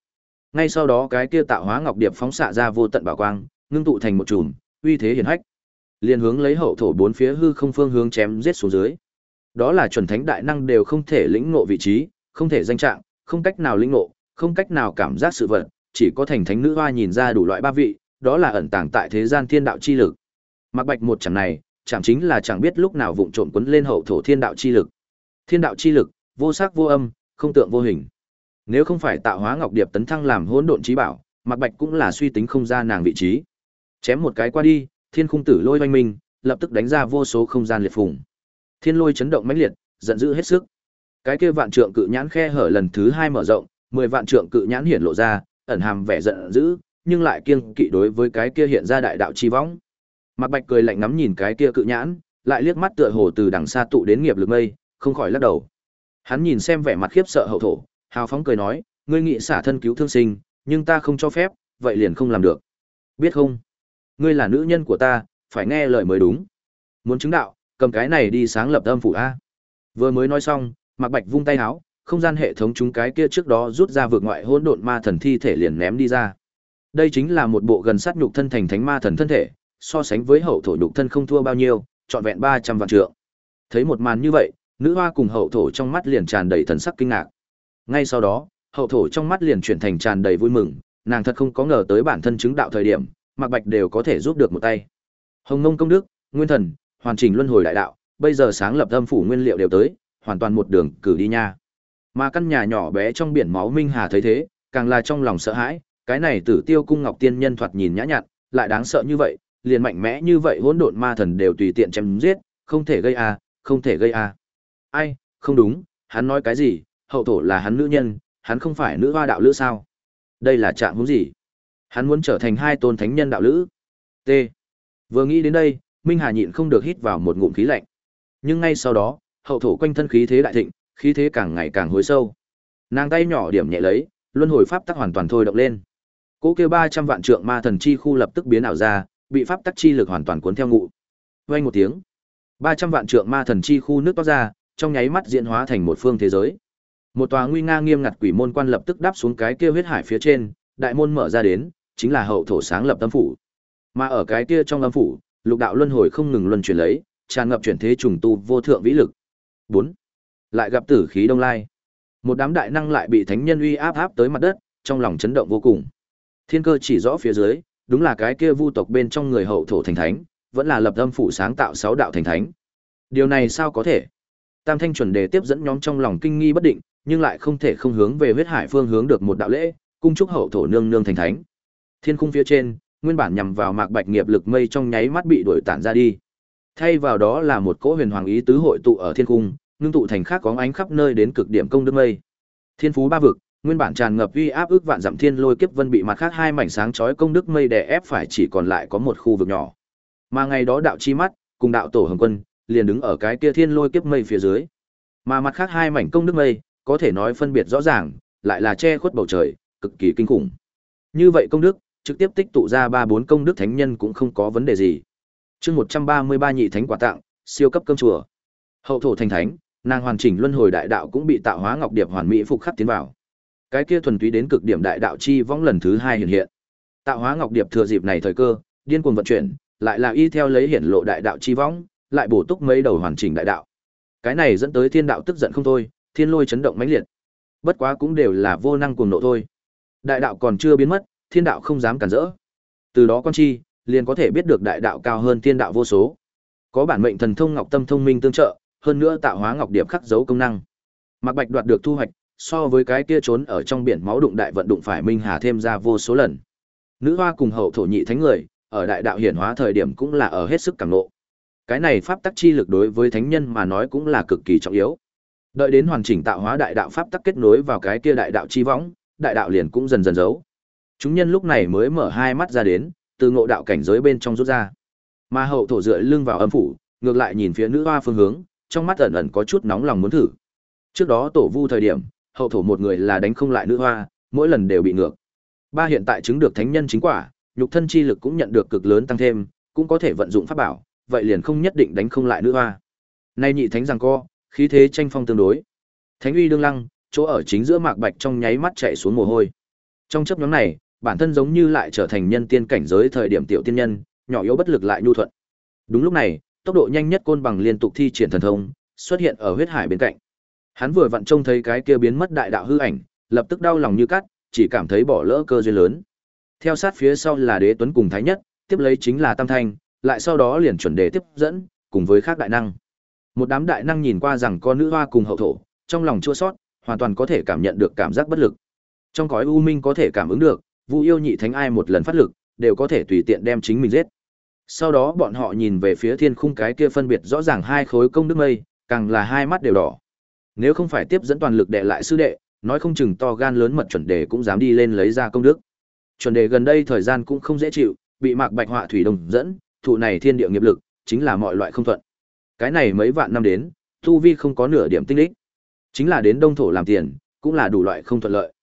Ngay sau đó cái kia tạo hóa ngọc điệp phóng xạ ra vô tận bảo quang, ngưng tụ thành một chùm, uy thế hiển hách. Liên hướng lấy hậu thổ bốn phía hư không phương hướng chém giết xuống dưới. Đó là chuẩn thánh đại năng đều không thể lĩnh ngộ vị trí, không thể danh trạng, không cách nào lĩnh ngộ, không cách nào cảm giác sự vật, chỉ có thành thánh nữ hoa nhìn ra đủ loại ba vị, đó là ẩn tàng tại thế gian thiên đạo chi lực. Mạc Bạch một chẳng này, chẳng chính là chẳng biết lúc nào vụng trộm quấn lên hậu thổ thiên đạo chi lực. Thiên đạo chi lực, vô sắc vô âm, không tượng vô hình. Nếu không phải tạo hóa ngọc điệp tấn thăng làm hỗn độn trí bảo, Mạc Bạch cũng là suy tính không ra nàng vị trí. Chém một cái qua đi, thiên khung tử lôi oanh minh, lập tức đánh ra vô số không gian liệt phùng. Thiên lôi chấn động mãnh liệt, giận dữ hết sức. Cái kia vạn trượng cự nhãn khe hở lần thứ hai mở rộng, mười vạn trượng cự nhãn hiển lộ ra, ẩn hàm vẻ giận dữ, nhưng lại kiêng kỵ đối với cái kia hiện ra đại đạo chi võng. Mạc Bạch cười lạnh ngắm nhìn cái kia cự nhãn, lại liếc mắt tựa hồ từ đằng xa tụ đến nghiệp lực mây, không khỏi lắc đầu. Hắn nhìn xem vẻ mặt khiếp sợ hậu thổ, hào phóng cười nói, ngươi nghị xả thân cứu thương sinh, nhưng ta không cho phép, vậy liền không làm được. Biết không? Ngươi là nữ nhân của ta, phải nghe lời mới đúng. Muốn chứng đạo, cầm cái này đi sáng lập âm phủ a. Vừa mới nói xong, Mạc Bạch vung tay áo, không gian hệ thống chúng cái kia trước đó rút ra vượt ngoại hỗn độn ma thần thi thể liền ném đi ra. Đây chính là một bộ gần sát nhục thân thành thánh ma thần thân thể, so sánh với hậu thổ nhục thân không thua bao nhiêu, trọn vẹn 300 vạn trượng. Thấy một màn như vậy, nữ hoa cùng hậu thổ trong mắt liền tràn đầy thần sắc kinh ngạc. Ngay sau đó, hậu thổ trong mắt liền chuyển thành tràn đầy vui mừng, nàng thật không có ngờ tới bản thân chứng đạo thời điểm, Mạc Bạch đều có thể giúp được một tay. Hồng Ngông công đức, Nguyên Thần, hoàn chỉnh luân hồi đại đạo, bây giờ sáng lập âm phủ nguyên liệu đều tới, hoàn toàn một đường cử đi nha. Mà căn nhà nhỏ bé trong biển máu Minh Hà thấy thế, càng là trong lòng sợ hãi, cái này Tử Tiêu cung Ngọc Tiên nhân thoạt nhìn nhã nhặn, lại đáng sợ như vậy, liền mạnh mẽ như vậy hỗn độn ma thần đều tùy tiện chém giết, không thể gây a, không thể gây a. Ai, không đúng, hắn nói cái gì, hậu thổ là hắn nữ nhân, hắn không phải nữ hoa đạo lữ sao? Đây là trạng muốn gì? Hắn muốn trở thành hai tôn thánh nhân đạo lữ. T. Vừa nghĩ đến đây, Minh Hà nhịn không được hít vào một ngụm khí lạnh. Nhưng ngay sau đó, hậu thổ quanh thân khí thế đại thịnh, khí thế càng ngày càng hối sâu. Nàng tay nhỏ điểm nhẹ lấy, luân hồi pháp tắc hoàn toàn thôi động lên. Cỗ kia 300 vạn trượng ma thần chi khu lập tức biến ảo ra, bị pháp tắc chi lực hoàn toàn cuốn theo ngụ. Vang một tiếng, 300 vạn trượng ma thần chi khu nước toát ra, trong nháy mắt diễn hóa thành một phương thế giới. Một tòa nguy nga nghiêm ngặt quỷ môn quan lập tức đáp xuống cái kia huyết hải phía trên, đại môn mở ra đến, chính là hậu thổ sáng lập tâm phủ. Mà ở cái kia trong âm phủ, lục đạo luân hồi không ngừng luân chuyển lấy, tràn ngập chuyển thế trùng tu vô thượng vĩ lực. 4. Lại gặp tử khí đông lai. Một đám đại năng lại bị thánh nhân uy áp áp tới mặt đất, trong lòng chấn động vô cùng. Thiên cơ chỉ rõ phía dưới, đúng là cái kia vu tộc bên trong người hậu thổ thành thánh, vẫn là lập âm phủ sáng tạo sáu đạo thành thánh. Điều này sao có thể? Tam Thanh chuẩn đề tiếp dẫn nhóm trong lòng kinh nghi bất định, nhưng lại không thể không hướng về huyết hải phương hướng được một đạo lễ, cung chúc hậu thổ nương nương thành thánh. Thiên khung phía trên, nguyên bản nhằm vào mạc bạch nghiệp lực mây trong nháy mắt bị đuổi tản ra đi. Thay vào đó là một cỗ huyền hoàng ý tứ hội tụ ở thiên cung, ngưng tụ thành khác có ánh khắp nơi đến cực điểm công đức mây. Thiên phú ba vực, nguyên bản tràn ngập uy áp ước vạn dặm thiên lôi kiếp vân bị mặt khác hai mảnh sáng chói công đức mây đè ép phải chỉ còn lại có một khu vực nhỏ. Mà ngày đó đạo chi mắt, cùng đạo tổ hồng quân, liền đứng ở cái kia thiên lôi kiếp mây phía dưới. Mà mặt khác hai mảnh công đức mây, có thể nói phân biệt rõ ràng, lại là che khuất bầu trời, cực kỳ kinh khủng. Như vậy công đức, trực tiếp tích tụ ra ba bốn công đức thánh nhân cũng không có vấn đề gì. Chương một trăm ba mươi ba nhị thánh quả tặng, siêu cấp cơm chùa. Hậu thổ thành thánh, nàng hoàn chỉnh luân hồi đại đạo cũng bị tạo hóa ngọc điệp hoàn mỹ phục khắc tiến vào. Cái kia thuần túy đến cực điểm đại đạo chi vong lần thứ hai hiện hiện. Tạo hóa ngọc điệp thừa dịp này thời cơ, điên cuồng vận chuyển, lại là y theo lấy hiển lộ đại đạo chi vong, lại bổ túc mấy đầu hoàn chỉnh đại đạo. Cái này dẫn tới thiên đạo tức giận không thôi, thiên lôi chấn động mãnh liệt. Bất quá cũng đều là vô năng cuồng nộ thôi. Đại đạo còn chưa biến mất, thiên đạo không dám cản rỡ. Từ đó con chi, liền có thể biết được đại đạo cao hơn thiên đạo vô số. Có bản mệnh thần thông ngọc tâm thông minh tương trợ, hơn nữa tạo hóa ngọc điệp khắc dấu công năng. Mạc Bạch đoạt được thu hoạch, so với cái kia trốn ở trong biển máu đụng đại vận đụng phải Minh Hà thêm ra vô số lần. Nữ hoa cùng hậu thổ nhị thánh người, ở đại đạo hiển hóa thời điểm cũng là ở hết sức cảm nộ Cái này pháp tắc chi lực đối với thánh nhân mà nói cũng là cực kỳ trọng yếu. Đợi đến hoàn chỉnh tạo hóa đại đạo pháp tắc kết nối vào cái kia đại đạo chi võng, đại đạo liền cũng dần dần giấu. Chúng nhân lúc này mới mở hai mắt ra đến, từ ngộ đạo cảnh giới bên trong rút ra. Mà hậu thổ dựa lưng vào âm phủ, ngược lại nhìn phía nữ hoa phương hướng, trong mắt ẩn ẩn có chút nóng lòng muốn thử. Trước đó tổ vu thời điểm, hậu thổ một người là đánh không lại nữ hoa, mỗi lần đều bị ngược. Ba hiện tại chứng được thánh nhân chính quả, nhục thân chi lực cũng nhận được cực lớn tăng thêm, cũng có thể vận dụng pháp bảo, vậy liền không nhất định đánh không lại nữ hoa. Nay nhị thánh rằng co, khí thế tranh phong tương đối. Thánh uy đương lăng, chỗ ở chính giữa mạc bạch trong nháy mắt chạy xuống mồ hôi. Trong chấp nhóm này, bản thân giống như lại trở thành nhân tiên cảnh giới thời điểm tiểu tiên nhân, nhỏ yếu bất lực lại nhu thuận. Đúng lúc này, tốc độ nhanh nhất côn bằng liên tục thi triển thần thông, xuất hiện ở huyết hải bên cạnh. Hắn vừa vặn trông thấy cái kia biến mất đại đạo hư ảnh, lập tức đau lòng như cắt, chỉ cảm thấy bỏ lỡ cơ duyên lớn. Theo sát phía sau là Đế Tuấn cùng Thái Nhất, tiếp lấy chính là Tam Thanh, lại sau đó liền chuẩn đề tiếp dẫn, cùng với các đại năng. Một đám đại năng nhìn qua rằng con nữ hoa cùng hậu thổ, trong lòng chua sót, hoàn toàn có thể cảm nhận được cảm giác bất lực. Trong cõi u minh có thể cảm ứng được, Vu yêu nhị thánh ai một lần phát lực, đều có thể tùy tiện đem chính mình giết. Sau đó bọn họ nhìn về phía thiên khung cái kia phân biệt rõ ràng hai khối công đức mây, càng là hai mắt đều đỏ. Nếu không phải tiếp dẫn toàn lực đệ lại sư đệ, nói không chừng to gan lớn mật chuẩn đề cũng dám đi lên lấy ra công đức. Chuẩn đề gần đây thời gian cũng không dễ chịu, bị Mạc Bạch Họa thủy đồng dẫn, thụ này thiên địa nghiệp lực, chính là mọi loại không thuận. Cái này mấy vạn năm đến, tu vi không có nửa điểm tinh đích. Chính là đến đông thổ làm tiền, cũng là đủ loại không thuận lợi.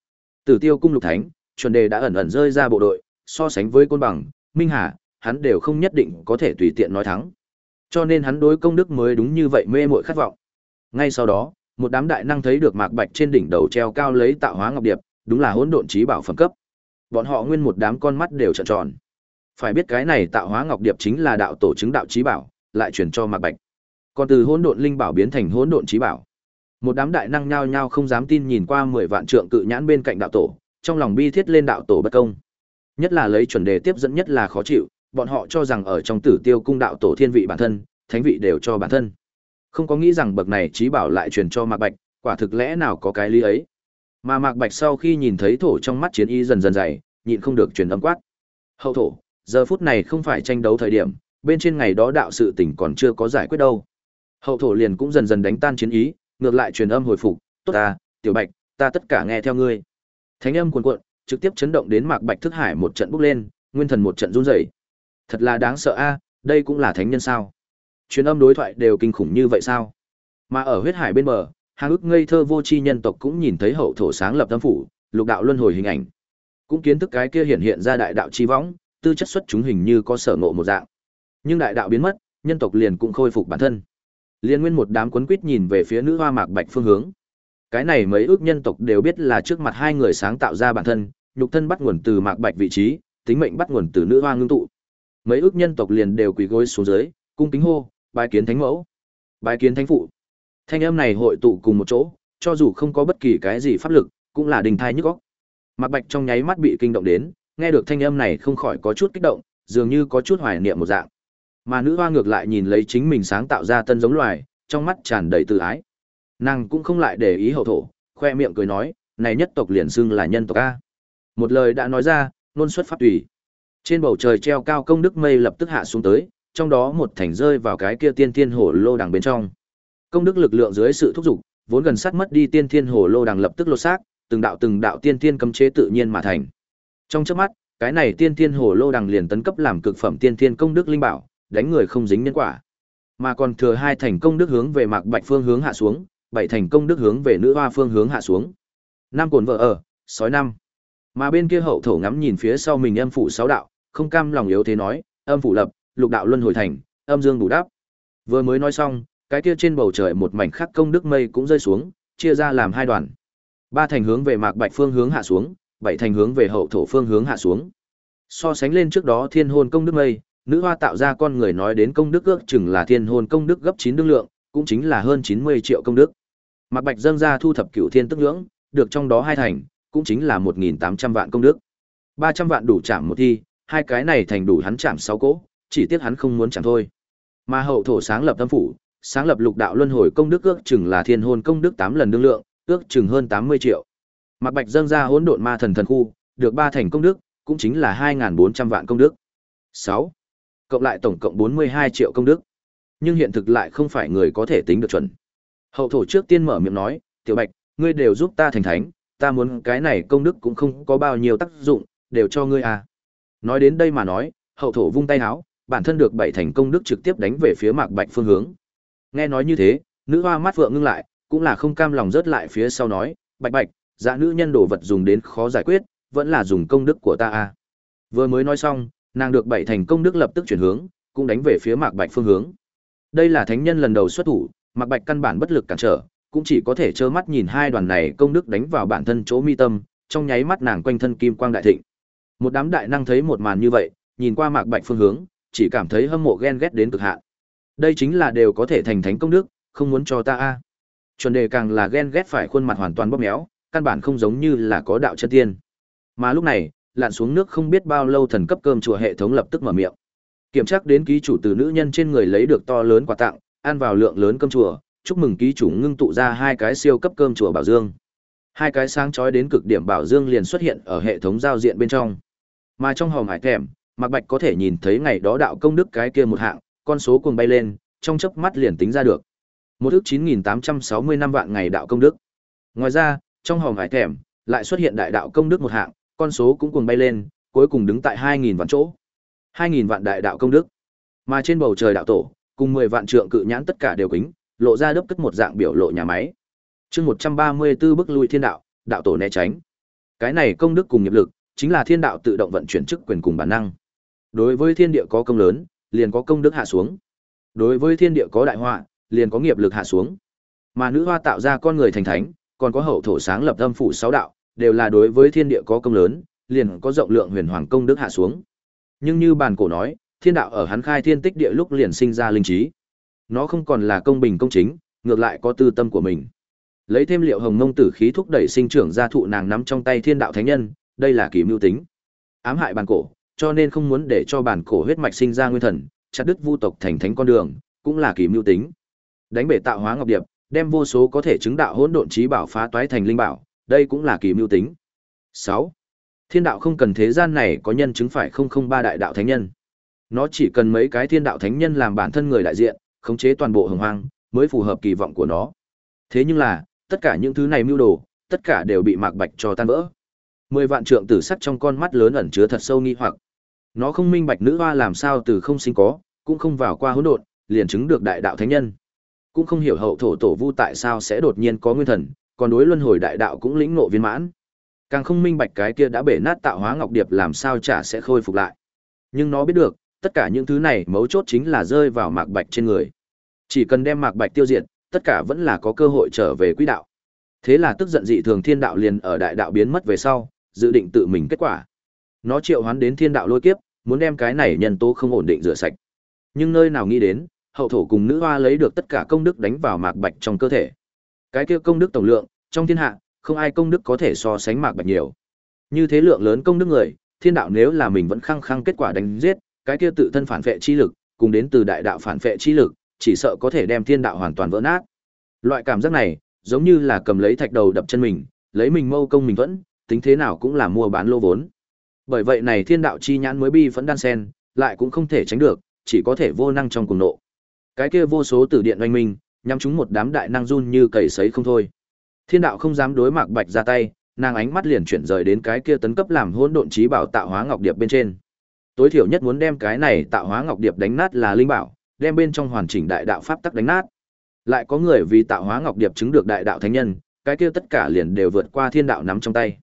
Tử Tiêu cung lục thánh, chuẩn đề đã ẩn ẩn rơi ra bộ đội, so sánh với côn bằng, Minh Hà, hắn đều không nhất định có thể tùy tiện nói thắng. Cho nên hắn đối công đức mới đúng như vậy mê muội khát vọng. Ngay sau đó, một đám đại năng thấy được mạc bạch trên đỉnh đầu treo cao lấy tạo hóa ngọc điệp, đúng là hỗn độn trí bảo phẩm cấp. Bọn họ nguyên một đám con mắt đều trợn tròn. Phải biết cái này tạo hóa ngọc điệp chính là đạo tổ chứng đạo trí bảo, lại truyền cho mạc bạch. Còn từ hỗn độn linh bảo biến thành hỗn độn trí bảo. Một đám đại năng nhao nhao không dám tin nhìn qua mười vạn trượng cự nhãn bên cạnh đạo tổ, trong lòng bi thiết lên đạo tổ bất công. Nhất là lấy chuẩn đề tiếp dẫn nhất là khó chịu, bọn họ cho rằng ở trong Tử Tiêu cung đạo tổ thiên vị bản thân, thánh vị đều cho bản thân. Không có nghĩ rằng bậc này trí bảo lại truyền cho Mạc Bạch, quả thực lẽ nào có cái lý ấy. Mà Mạc Bạch sau khi nhìn thấy thổ trong mắt chiến y dần dần dày, nhịn không được truyền âm quát. Hậu thổ, giờ phút này không phải tranh đấu thời điểm, bên trên ngày đó đạo sự tình còn chưa có giải quyết đâu. Hậu thổ liền cũng dần dần đánh tan chiến ý, ngược lại truyền âm hồi phục, "Tốt ta, Tiểu Bạch, ta tất cả nghe theo ngươi." Thánh âm cuồn cuộn, trực tiếp chấn động đến Mạc Bạch thức hải một trận bốc lên, nguyên thần một trận run rẩy. Thật là đáng sợ a, đây cũng là thánh nhân sao? Truyền âm đối thoại đều kinh khủng như vậy sao? Mà ở huyết hải bên bờ, hàng ức ngây thơ vô tri nhân tộc cũng nhìn thấy hậu thổ sáng lập tâm phủ, lục đạo luân hồi hình ảnh. Cũng kiến thức cái kia hiện hiện ra đại đạo chi võng, tư chất xuất chúng hình như có sở ngộ một dạng. Nhưng đại đạo biến mất, nhân tộc liền cũng khôi phục bản thân. Liên nguyên một đám quấn quýt nhìn về phía nữ hoa mạc bạch phương hướng. Cái này mấy ước nhân tộc đều biết là trước mặt hai người sáng tạo ra bản thân, nhục thân bắt nguồn từ mạc bạch vị trí, tính mệnh bắt nguồn từ nữ hoa ngưng tụ. Mấy ước nhân tộc liền đều quỳ gối xuống dưới, cung kính hô, bái kiến thánh mẫu, bái kiến thánh phụ. Thanh âm này hội tụ cùng một chỗ, cho dù không có bất kỳ cái gì pháp lực, cũng là đình thai nhức óc. Mạc Bạch trong nháy mắt bị kinh động đến, nghe được thanh âm này không khỏi có chút kích động, dường như có chút hoài niệm một dạng. Mà nữ hoa ngược lại nhìn lấy chính mình sáng tạo ra tân giống loài, trong mắt tràn đầy tự ái. Nàng cũng không lại để ý hậu thổ, khoe miệng cười nói, này nhất tộc liền xưng là nhân tộc a. Một lời đã nói ra, luôn xuất phát tùy. Trên bầu trời treo cao công đức mây lập tức hạ xuống tới, trong đó một thành rơi vào cái kia tiên thiên hồ lô đằng bên trong. Công đức lực lượng dưới sự thúc giục, vốn gần sát mất đi tiên thiên hồ lô đằng lập tức lột xác, từng đạo từng đạo tiên thiên cấm chế tự nhiên mà thành. Trong chớp mắt, cái này tiên thiên hồ lô đằng liền tấn cấp làm cực phẩm tiên thiên công đức linh bảo, đánh người không dính nhân quả. Mà còn thừa hai thành công đức hướng về Mạc Bạch phương hướng hạ xuống, bảy thành công đức hướng về nữ hoa phương hướng hạ xuống. Năm cồn vợ ở, sói năm. Mà bên kia hậu thổ ngắm nhìn phía sau mình âm phủ sáu đạo, không cam lòng yếu thế nói, âm phủ lập, lục đạo luân hồi thành, âm dương đủ đắp Vừa mới nói xong, cái kia trên bầu trời một mảnh khắc công đức mây cũng rơi xuống, chia ra làm hai đoàn. Ba thành hướng về Mạc Bạch phương hướng hạ xuống, bảy thành hướng về hậu thổ phương hướng hạ xuống. So sánh lên trước đó thiên hồn công đức mây, nữ hoa tạo ra con người nói đến công đức ước chừng là thiên hồn công đức gấp 9 đương lượng, cũng chính là hơn 90 triệu công đức. Mạc Bạch dâng ra thu thập cửu thiên tức ngưỡng, được trong đó hai thành, cũng chính là 1800 vạn công đức. 300 vạn đủ chạm một thi, hai cái này thành đủ hắn chạm 6 cỗ, chỉ tiếc hắn không muốn chẳng thôi. Mà hậu thổ sáng lập tâm phủ, sáng lập lục đạo luân hồi công đức ước chừng là thiên hôn công đức 8 lần đương lượng, ước chừng hơn 80 triệu. Mạc Bạch dâng ra hỗn độn ma thần thần khu, được ba thành công đức, cũng chính là 2400 vạn công đức. 6. Cộng lại tổng cộng 42 triệu công đức. Nhưng hiện thực lại không phải người có thể tính được chuẩn. Hậu thổ trước tiên mở miệng nói, "Tiểu Bạch, ngươi đều giúp ta thành thánh, ta muốn cái này công đức cũng không có bao nhiêu tác dụng, đều cho ngươi à." Nói đến đây mà nói, hậu thổ vung tay áo, bản thân được bảy thành công đức trực tiếp đánh về phía Mạc Bạch phương hướng. Nghe nói như thế, nữ hoa mắt vượng ngưng lại, cũng là không cam lòng rớt lại phía sau nói, "Bạch Bạch, dạ nữ nhân đồ vật dùng đến khó giải quyết, vẫn là dùng công đức của ta a Vừa mới nói xong, nàng được bảy thành công đức lập tức chuyển hướng, cũng đánh về phía Mạc Bạch phương hướng. Đây là thánh nhân lần đầu xuất thủ, Mạc Bạch căn bản bất lực cản trở, cũng chỉ có thể trơ mắt nhìn hai đoàn này công đức đánh vào bản thân chỗ mi tâm, trong nháy mắt nàng quanh thân kim quang đại thịnh. Một đám đại năng thấy một màn như vậy, nhìn qua Mạc Bạch phương hướng, chỉ cảm thấy hâm mộ ghen ghét đến cực hạn. Đây chính là đều có thể thành thánh công đức, không muốn cho ta a. Chuẩn đề càng là ghen ghét phải khuôn mặt hoàn toàn bóp méo, căn bản không giống như là có đạo chân tiên. Mà lúc này, lặn xuống nước không biết bao lâu thần cấp cơm chùa hệ thống lập tức mở miệng. Kiểm tra đến ký chủ từ nữ nhân trên người lấy được to lớn quà tặng, ăn vào lượng lớn cơm chùa, chúc mừng ký chủ ngưng tụ ra hai cái siêu cấp cơm chùa bảo dương. Hai cái sáng chói đến cực điểm bảo dương liền xuất hiện ở hệ thống giao diện bên trong. Mà trong hòm hải thèm, Mạc Bạch có thể nhìn thấy ngày đó đạo công đức cái kia một hạng, con số cuồng bay lên, trong chớp mắt liền tính ra được. Một ước 9860 năm vạn ngày đạo công đức. Ngoài ra, trong hòm hải thèm lại xuất hiện đại đạo công đức một hạng, con số cũng cuồng bay lên, cuối cùng đứng tại 2000 vạn chỗ. 2000 vạn đại đạo công đức. Mà trên bầu trời đạo tổ, cùng 10 vạn trượng cự nhãn tất cả đều kính, lộ ra đốc tức một dạng biểu lộ nhà máy. Chương 134 bước lui thiên đạo, đạo tổ né tránh. Cái này công đức cùng nghiệp lực, chính là thiên đạo tự động vận chuyển chức quyền cùng bản năng. Đối với thiên địa có công lớn, liền có công đức hạ xuống. Đối với thiên địa có đại họa, liền có nghiệp lực hạ xuống. Mà nữ hoa tạo ra con người thành thánh, còn có hậu thổ sáng lập âm phủ sáu đạo, đều là đối với thiên địa có công lớn, liền có rộng lượng huyền hoàng công đức hạ xuống. Nhưng như bàn cổ nói, thiên đạo ở hắn khai thiên tích địa lúc liền sinh ra linh trí. Nó không còn là công bình công chính, ngược lại có tư tâm của mình. Lấy thêm liệu hồng mông tử khí thúc đẩy sinh trưởng ra thụ nàng nắm trong tay thiên đạo thánh nhân, đây là kỳ mưu tính. Ám hại bản cổ, cho nên không muốn để cho bản cổ huyết mạch sinh ra nguyên thần, chặt đứt vu tộc thành thánh con đường, cũng là kỳ mưu tính. Đánh bể tạo hóa ngọc điệp, đem vô số có thể chứng đạo hỗn độn trí bảo phá toái thành linh bảo, đây cũng là kỳ mưu tính. 6. Thiên đạo không cần thế gian này có nhân chứng phải không không ba đại đạo thánh nhân. Nó chỉ cần mấy cái thiên đạo thánh nhân làm bản thân người đại diện, khống chế toàn bộ hồng hoang, mới phù hợp kỳ vọng của nó. Thế nhưng là, tất cả những thứ này mưu đồ, tất cả đều bị Mạc Bạch cho tan vỡ. Mười vạn trượng tử sắc trong con mắt lớn ẩn chứa thật sâu nghi hoặc. Nó không minh bạch nữ hoa làm sao từ không sinh có, cũng không vào qua hỗn độn, liền chứng được đại đạo thánh nhân. Cũng không hiểu hậu thổ tổ vu tại sao sẽ đột nhiên có nguyên thần, còn đối luân hồi đại đạo cũng lĩnh ngộ viên mãn. Càng không minh bạch cái kia đã bể nát tạo hóa ngọc điệp làm sao chả sẽ khôi phục lại. Nhưng nó biết được, tất cả những thứ này mấu chốt chính là rơi vào mạc bạch trên người. Chỉ cần đem mạc bạch tiêu diệt, tất cả vẫn là có cơ hội trở về quỹ đạo. Thế là tức giận dị thường thiên đạo liền ở đại đạo biến mất về sau, dự định tự mình kết quả. Nó triệu hoán đến thiên đạo lôi kiếp, muốn đem cái này nhân tố không ổn định rửa sạch. Nhưng nơi nào nghĩ đến, hậu thổ cùng nữ hoa lấy được tất cả công đức đánh vào mạc bạch trong cơ thể. Cái kia công đức tổng lượng, trong thiên hạ, không ai công đức có thể so sánh mạc bạch nhiều. Như thế lượng lớn công đức người, thiên đạo nếu là mình vẫn khăng khăng kết quả đánh giết, cái kia tự thân phản vệ chi lực, cùng đến từ đại đạo phản vệ chi lực, chỉ sợ có thể đem thiên đạo hoàn toàn vỡ nát. Loại cảm giác này, giống như là cầm lấy thạch đầu đập chân mình, lấy mình mâu công mình vẫn, tính thế nào cũng là mua bán lô vốn. Bởi vậy này thiên đạo chi nhãn mới bi vẫn đan sen, lại cũng không thể tránh được, chỉ có thể vô năng trong cùng nộ. Cái kia vô số tử điện oanh minh, nhắm chúng một đám đại năng run như cầy sấy không thôi. Thiên đạo không dám đối Mạc Bạch ra tay, nàng ánh mắt liền chuyển rời đến cái kia tấn cấp làm hỗn độn trí bảo tạo hóa ngọc điệp bên trên. Tối thiểu nhất muốn đem cái này tạo hóa ngọc điệp đánh nát là linh bảo, đem bên trong hoàn chỉnh đại đạo pháp tắc đánh nát. Lại có người vì tạo hóa ngọc điệp chứng được đại đạo thánh nhân, cái kia tất cả liền đều vượt qua thiên đạo nắm trong tay.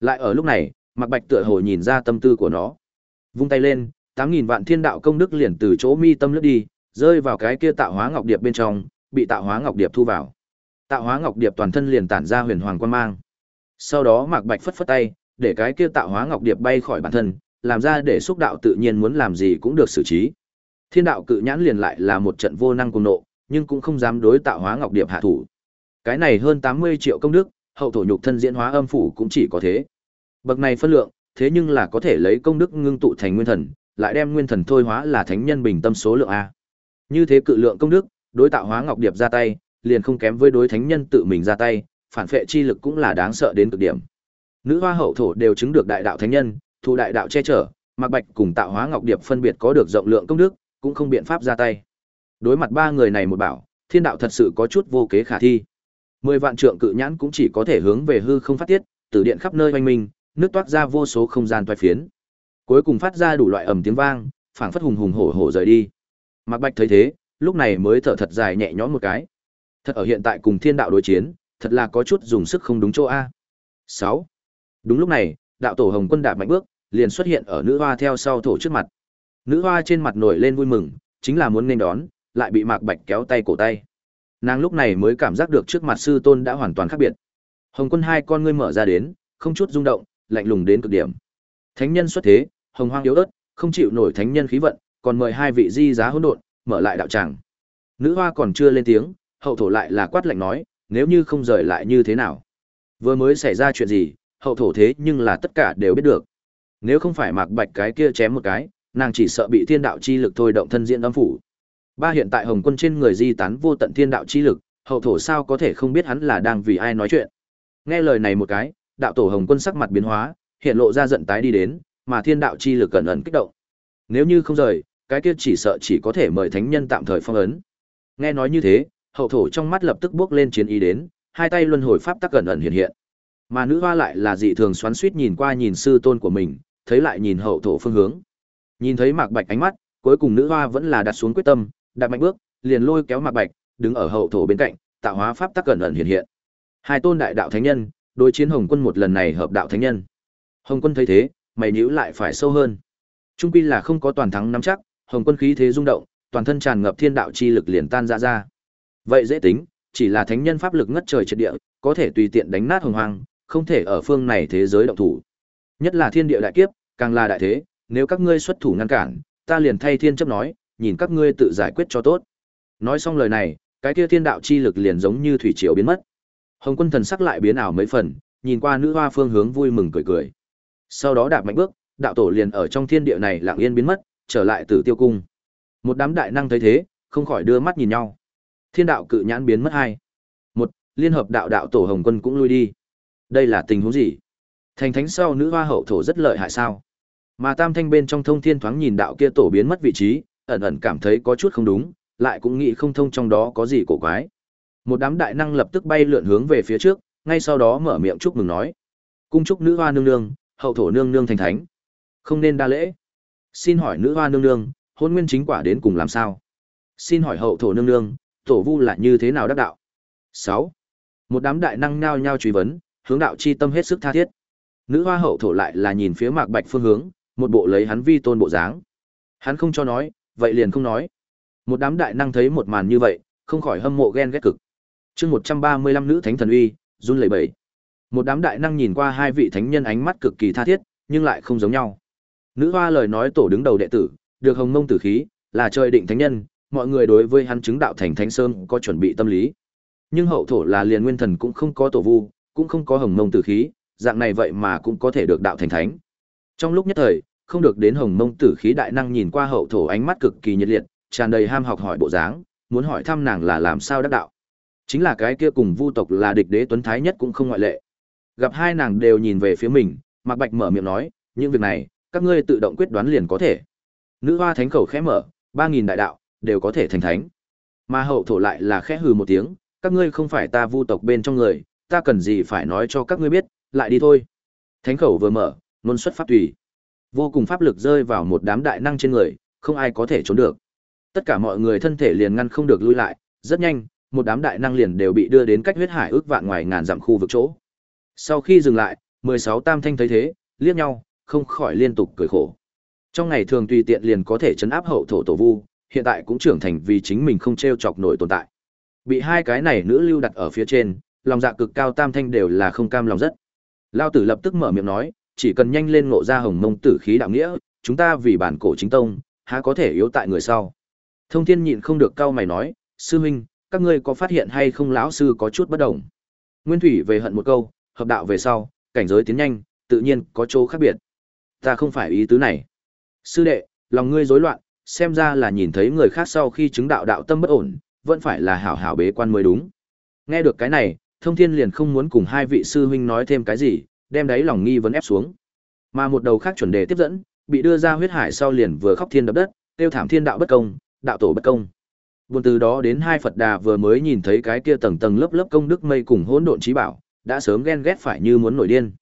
Lại ở lúc này, Mạc Bạch tựa hồ nhìn ra tâm tư của nó. Vung tay lên, tám nghìn vạn thiên đạo công đức liền từ chỗ mi tâm lướt đi, rơi vào cái kia tạo hóa ngọc điệp bên trong, bị tạo hóa ngọc điệp thu vào. Tạo hóa ngọc điệp toàn thân liền tản ra huyền hoàng quang mang. Sau đó Mạc Bạch phất phất tay, để cái kia tạo hóa ngọc điệp bay khỏi bản thân, làm ra để xúc đạo tự nhiên muốn làm gì cũng được xử trí. Thiên đạo cự nhãn liền lại là một trận vô năng cùng nộ, nhưng cũng không dám đối tạo hóa ngọc điệp hạ thủ. Cái này hơn 80 triệu công đức, hậu thổ nhục thân diễn hóa âm phủ cũng chỉ có thế. Bậc này phân lượng, thế nhưng là có thể lấy công đức ngưng tụ thành nguyên thần, lại đem nguyên thần thôi hóa là thánh nhân bình tâm số lượng a. Như thế cự lượng công đức, đối tạo hóa ngọc điệp ra tay, liền không kém với đối thánh nhân tự mình ra tay, phản phệ chi lực cũng là đáng sợ đến cực điểm. Nữ hoa hậu thổ đều chứng được đại đạo thánh nhân, thu đại đạo che chở, Mạc Bạch cùng tạo hóa ngọc điệp phân biệt có được rộng lượng công đức, cũng không biện pháp ra tay. Đối mặt ba người này một bảo, thiên đạo thật sự có chút vô kế khả thi. Mười vạn trượng cự nhãn cũng chỉ có thể hướng về hư không phát tiết, từ điện khắp nơi quanh mình, nước toát ra vô số không gian toái phiến. Cuối cùng phát ra đủ loại ầm tiếng vang, phảng phất hùng hùng hổ hổ rời đi. Mạc Bạch thấy thế, lúc này mới thở thật dài nhẹ nhõm một cái. Thật ở hiện tại cùng thiên đạo đối chiến, thật là có chút dùng sức không đúng chỗ a. 6. Đúng lúc này, đạo tổ Hồng Quân đạp mạnh bước, liền xuất hiện ở nữ hoa theo sau thổ trước mặt. Nữ hoa trên mặt nổi lên vui mừng, chính là muốn nên đón, lại bị Mạc Bạch kéo tay cổ tay. Nàng lúc này mới cảm giác được trước mặt sư tôn đã hoàn toàn khác biệt. Hồng Quân hai con ngươi mở ra đến, không chút rung động, lạnh lùng đến cực điểm. Thánh nhân xuất thế, hồng hoang yếu ớt, không chịu nổi thánh nhân khí vận, còn mời hai vị di giá hỗn độn, mở lại đạo tràng. Nữ hoa còn chưa lên tiếng, hậu thổ lại là quát lạnh nói, nếu như không rời lại như thế nào? Vừa mới xảy ra chuyện gì, hậu thổ thế nhưng là tất cả đều biết được. Nếu không phải Mạc Bạch cái kia chém một cái, nàng chỉ sợ bị thiên đạo chi lực thôi động thân diện âm phủ. Ba hiện tại Hồng Quân trên người di tán vô tận thiên đạo chi lực, hậu thổ sao có thể không biết hắn là đang vì ai nói chuyện. Nghe lời này một cái, đạo tổ Hồng Quân sắc mặt biến hóa, hiện lộ ra giận tái đi đến, mà thiên đạo chi lực cẩn ẩn kích động. Nếu như không rời, cái kia chỉ sợ chỉ có thể mời thánh nhân tạm thời phong ấn. Nghe nói như thế, hậu thổ trong mắt lập tức bước lên chiến ý đến, hai tay luân hồi pháp tắc cẩn ẩn hiện hiện. Mà nữ hoa lại là dị thường xoắn xuýt nhìn qua nhìn sư tôn của mình, thấy lại nhìn hậu thổ phương hướng. Nhìn thấy Mạc Bạch ánh mắt, cuối cùng nữ hoa vẫn là đặt xuống quyết tâm, đặt mạnh bước, liền lôi kéo Mạc Bạch, đứng ở hậu thổ bên cạnh, tạo hóa pháp tắc cẩn ẩn hiện hiện. Hai tôn đại đạo thánh nhân, đối chiến Hồng Quân một lần này hợp đạo thánh nhân. Hồng Quân thấy thế, mày nhíu lại phải sâu hơn. Trung quy là không có toàn thắng nắm chắc, Hồng Quân khí thế rung động, toàn thân tràn ngập thiên đạo chi lực liền tan ra ra. Vậy dễ tính, chỉ là thánh nhân pháp lực ngất trời triệt địa, có thể tùy tiện đánh nát hồng hoang, không thể ở phương này thế giới động thủ. Nhất là thiên địa đại kiếp, càng là đại thế, nếu các ngươi xuất thủ ngăn cản, ta liền thay thiên chấp nói, nhìn các ngươi tự giải quyết cho tốt. Nói xong lời này, cái kia thiên đạo chi lực liền giống như thủy triều biến mất. Hồng Quân thần sắc lại biến ảo mấy phần, nhìn qua nữ hoa phương hướng vui mừng cười cười. Sau đó đạp mạnh bước, đạo tổ liền ở trong thiên địa này lặng yên biến mất, trở lại Tử Tiêu cung. Một đám đại năng thấy thế, không khỏi đưa mắt nhìn nhau. Thiên đạo cự nhãn biến mất hai. Một, liên hợp đạo đạo tổ Hồng Quân cũng lui đi. Đây là tình huống gì? Thành thánh sau nữ hoa hậu thổ rất lợi hại sao? Mà Tam Thanh bên trong thông thiên thoáng nhìn đạo kia tổ biến mất vị trí, ẩn ẩn cảm thấy có chút không đúng, lại cũng nghĩ không thông trong đó có gì cổ quái. Một đám đại năng lập tức bay lượn hướng về phía trước, ngay sau đó mở miệng chúc mừng nói: "Cung chúc nữ hoa nương nương, hậu thổ nương nương thành thánh." Không nên đa lễ. Xin hỏi nữ hoa nương nương, hôn nguyên chính quả đến cùng làm sao? Xin hỏi hậu thổ nương nương, tổ vu là như thế nào đắc đạo? sáu Một đám đại năng nhao nhao truy vấn, hướng đạo chi tâm hết sức tha thiết. Nữ hoa hậu thổ lại là nhìn phía Mạc Bạch phương hướng, một bộ lấy hắn vi tôn bộ dáng. Hắn không cho nói, vậy liền không nói. Một đám đại năng thấy một màn như vậy, không khỏi hâm mộ ghen ghét cực. Chương 135 nữ thánh thần uy, run lẩy bẩy. Một đám đại năng nhìn qua hai vị thánh nhân ánh mắt cực kỳ tha thiết, nhưng lại không giống nhau. Nữ hoa lời nói tổ đứng đầu đệ tử, được hồng mông tử khí, là trời định thánh nhân, mọi người đối với hắn chứng đạo thành thánh sơn có chuẩn bị tâm lý. Nhưng hậu thổ là liền nguyên thần cũng không có tổ vu, cũng không có hồng mông tử khí, dạng này vậy mà cũng có thể được đạo thành thánh. Trong lúc nhất thời, không được đến hồng mông tử khí đại năng nhìn qua hậu thổ ánh mắt cực kỳ nhiệt liệt, tràn đầy ham học hỏi bộ dáng, muốn hỏi thăm nàng là làm sao đắc đạo. Chính là cái kia cùng vu tộc là địch đế tuấn thái nhất cũng không ngoại lệ. Gặp hai nàng đều nhìn về phía mình, Mạc Bạch mở miệng nói, những việc này, các ngươi tự động quyết đoán liền có thể. Nữ hoa thánh khẩu khẽ mở, ba nghìn đại đạo đều có thể thành thánh. Mà hậu thổ lại là khẽ hừ một tiếng, các ngươi không phải ta vu tộc bên trong người, ta cần gì phải nói cho các ngươi biết, lại đi thôi. Thánh khẩu vừa mở, luân xuất pháp tùy. Vô cùng pháp lực rơi vào một đám đại năng trên người, không ai có thể trốn được. Tất cả mọi người thân thể liền ngăn không được lui lại, rất nhanh, một đám đại năng liền đều bị đưa đến cách huyết hải ước vạn ngoài ngàn dặm khu vực chỗ. Sau khi dừng lại, 16 tam thanh thấy thế, liếc nhau, không khỏi liên tục cười khổ. Trong ngày thường tùy tiện liền có thể chấn áp hậu thổ tổ vu, hiện tại cũng trưởng thành vì chính mình không treo chọc nổi tồn tại. Bị hai cái này nữ lưu đặt ở phía trên, lòng dạ cực cao tam thanh đều là không cam lòng rất. Lao tử lập tức mở miệng nói, chỉ cần nhanh lên ngộ ra hồng mông tử khí đạo nghĩa, chúng ta vì bản cổ chính tông, há có thể yếu tại người sau. Thông thiên nhịn không được cao mày nói, sư huynh, các ngươi có phát hiện hay không lão sư có chút bất đồng. Nguyên thủy về hận một câu, hợp đạo về sau, cảnh giới tiến nhanh, tự nhiên có chỗ khác biệt. Ta không phải ý tứ này. Sư đệ, lòng ngươi rối loạn, xem ra là nhìn thấy người khác sau khi chứng đạo đạo tâm bất ổn, vẫn phải là hảo hảo bế quan mới đúng. Nghe được cái này, Thông Thiên liền không muốn cùng hai vị sư huynh nói thêm cái gì, đem đáy lòng nghi vấn ép xuống. Mà một đầu khác chuẩn đề tiếp dẫn, bị đưa ra huyết hải sau liền vừa khóc thiên đập đất, tiêu thảm thiên đạo bất công, đạo tổ bất công. Buồn từ đó đến hai Phật Đà vừa mới nhìn thấy cái kia tầng tầng lớp lớp công đức mây cùng hỗn độn trí bảo, đã sớm ghen ghét phải như muốn nổi điên.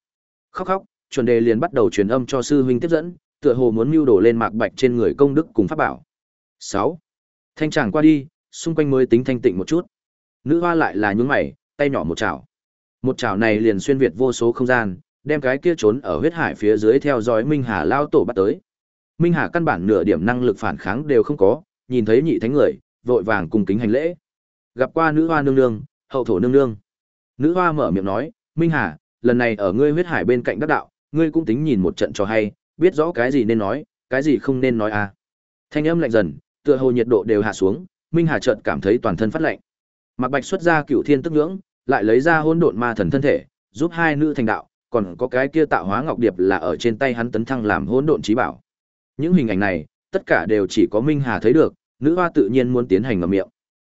Khóc khóc, chuẩn đề liền bắt đầu truyền âm cho sư huynh tiếp dẫn, tựa hồ muốn mưu đổ lên mạc bạch trên người công đức cùng pháp bảo. 6. Thanh tràng qua đi, xung quanh mới tính thanh tịnh một chút. Nữ hoa lại là nhún mày, tay nhỏ một chảo. Một chảo này liền xuyên việt vô số không gian, đem cái kia trốn ở huyết hải phía dưới theo dõi Minh Hà lao tổ bắt tới. Minh Hà căn bản nửa điểm năng lực phản kháng đều không có, nhìn thấy nhị thánh người, vội vàng cùng kính hành lễ. Gặp qua nữ hoa nương nương, hậu thổ nương nương. Nữ hoa mở miệng nói, Minh Hà, lần này ở ngươi huyết hải bên cạnh đắc đạo, ngươi cũng tính nhìn một trận cho hay, biết rõ cái gì nên nói, cái gì không nên nói à. Thanh âm lạnh dần, tựa hồ nhiệt độ đều hạ xuống, Minh Hà chợt cảm thấy toàn thân phát lạnh. mặc Bạch xuất ra cựu thiên tức ngưỡng, lại lấy ra hôn độn ma thần thân thể, giúp hai nữ thành đạo, còn có cái kia tạo hóa ngọc điệp là ở trên tay hắn tấn thăng làm hỗn độn trí bảo. Những hình ảnh này, tất cả đều chỉ có Minh Hà thấy được, nữ hoa tự nhiên muốn tiến hành ngậm miệng.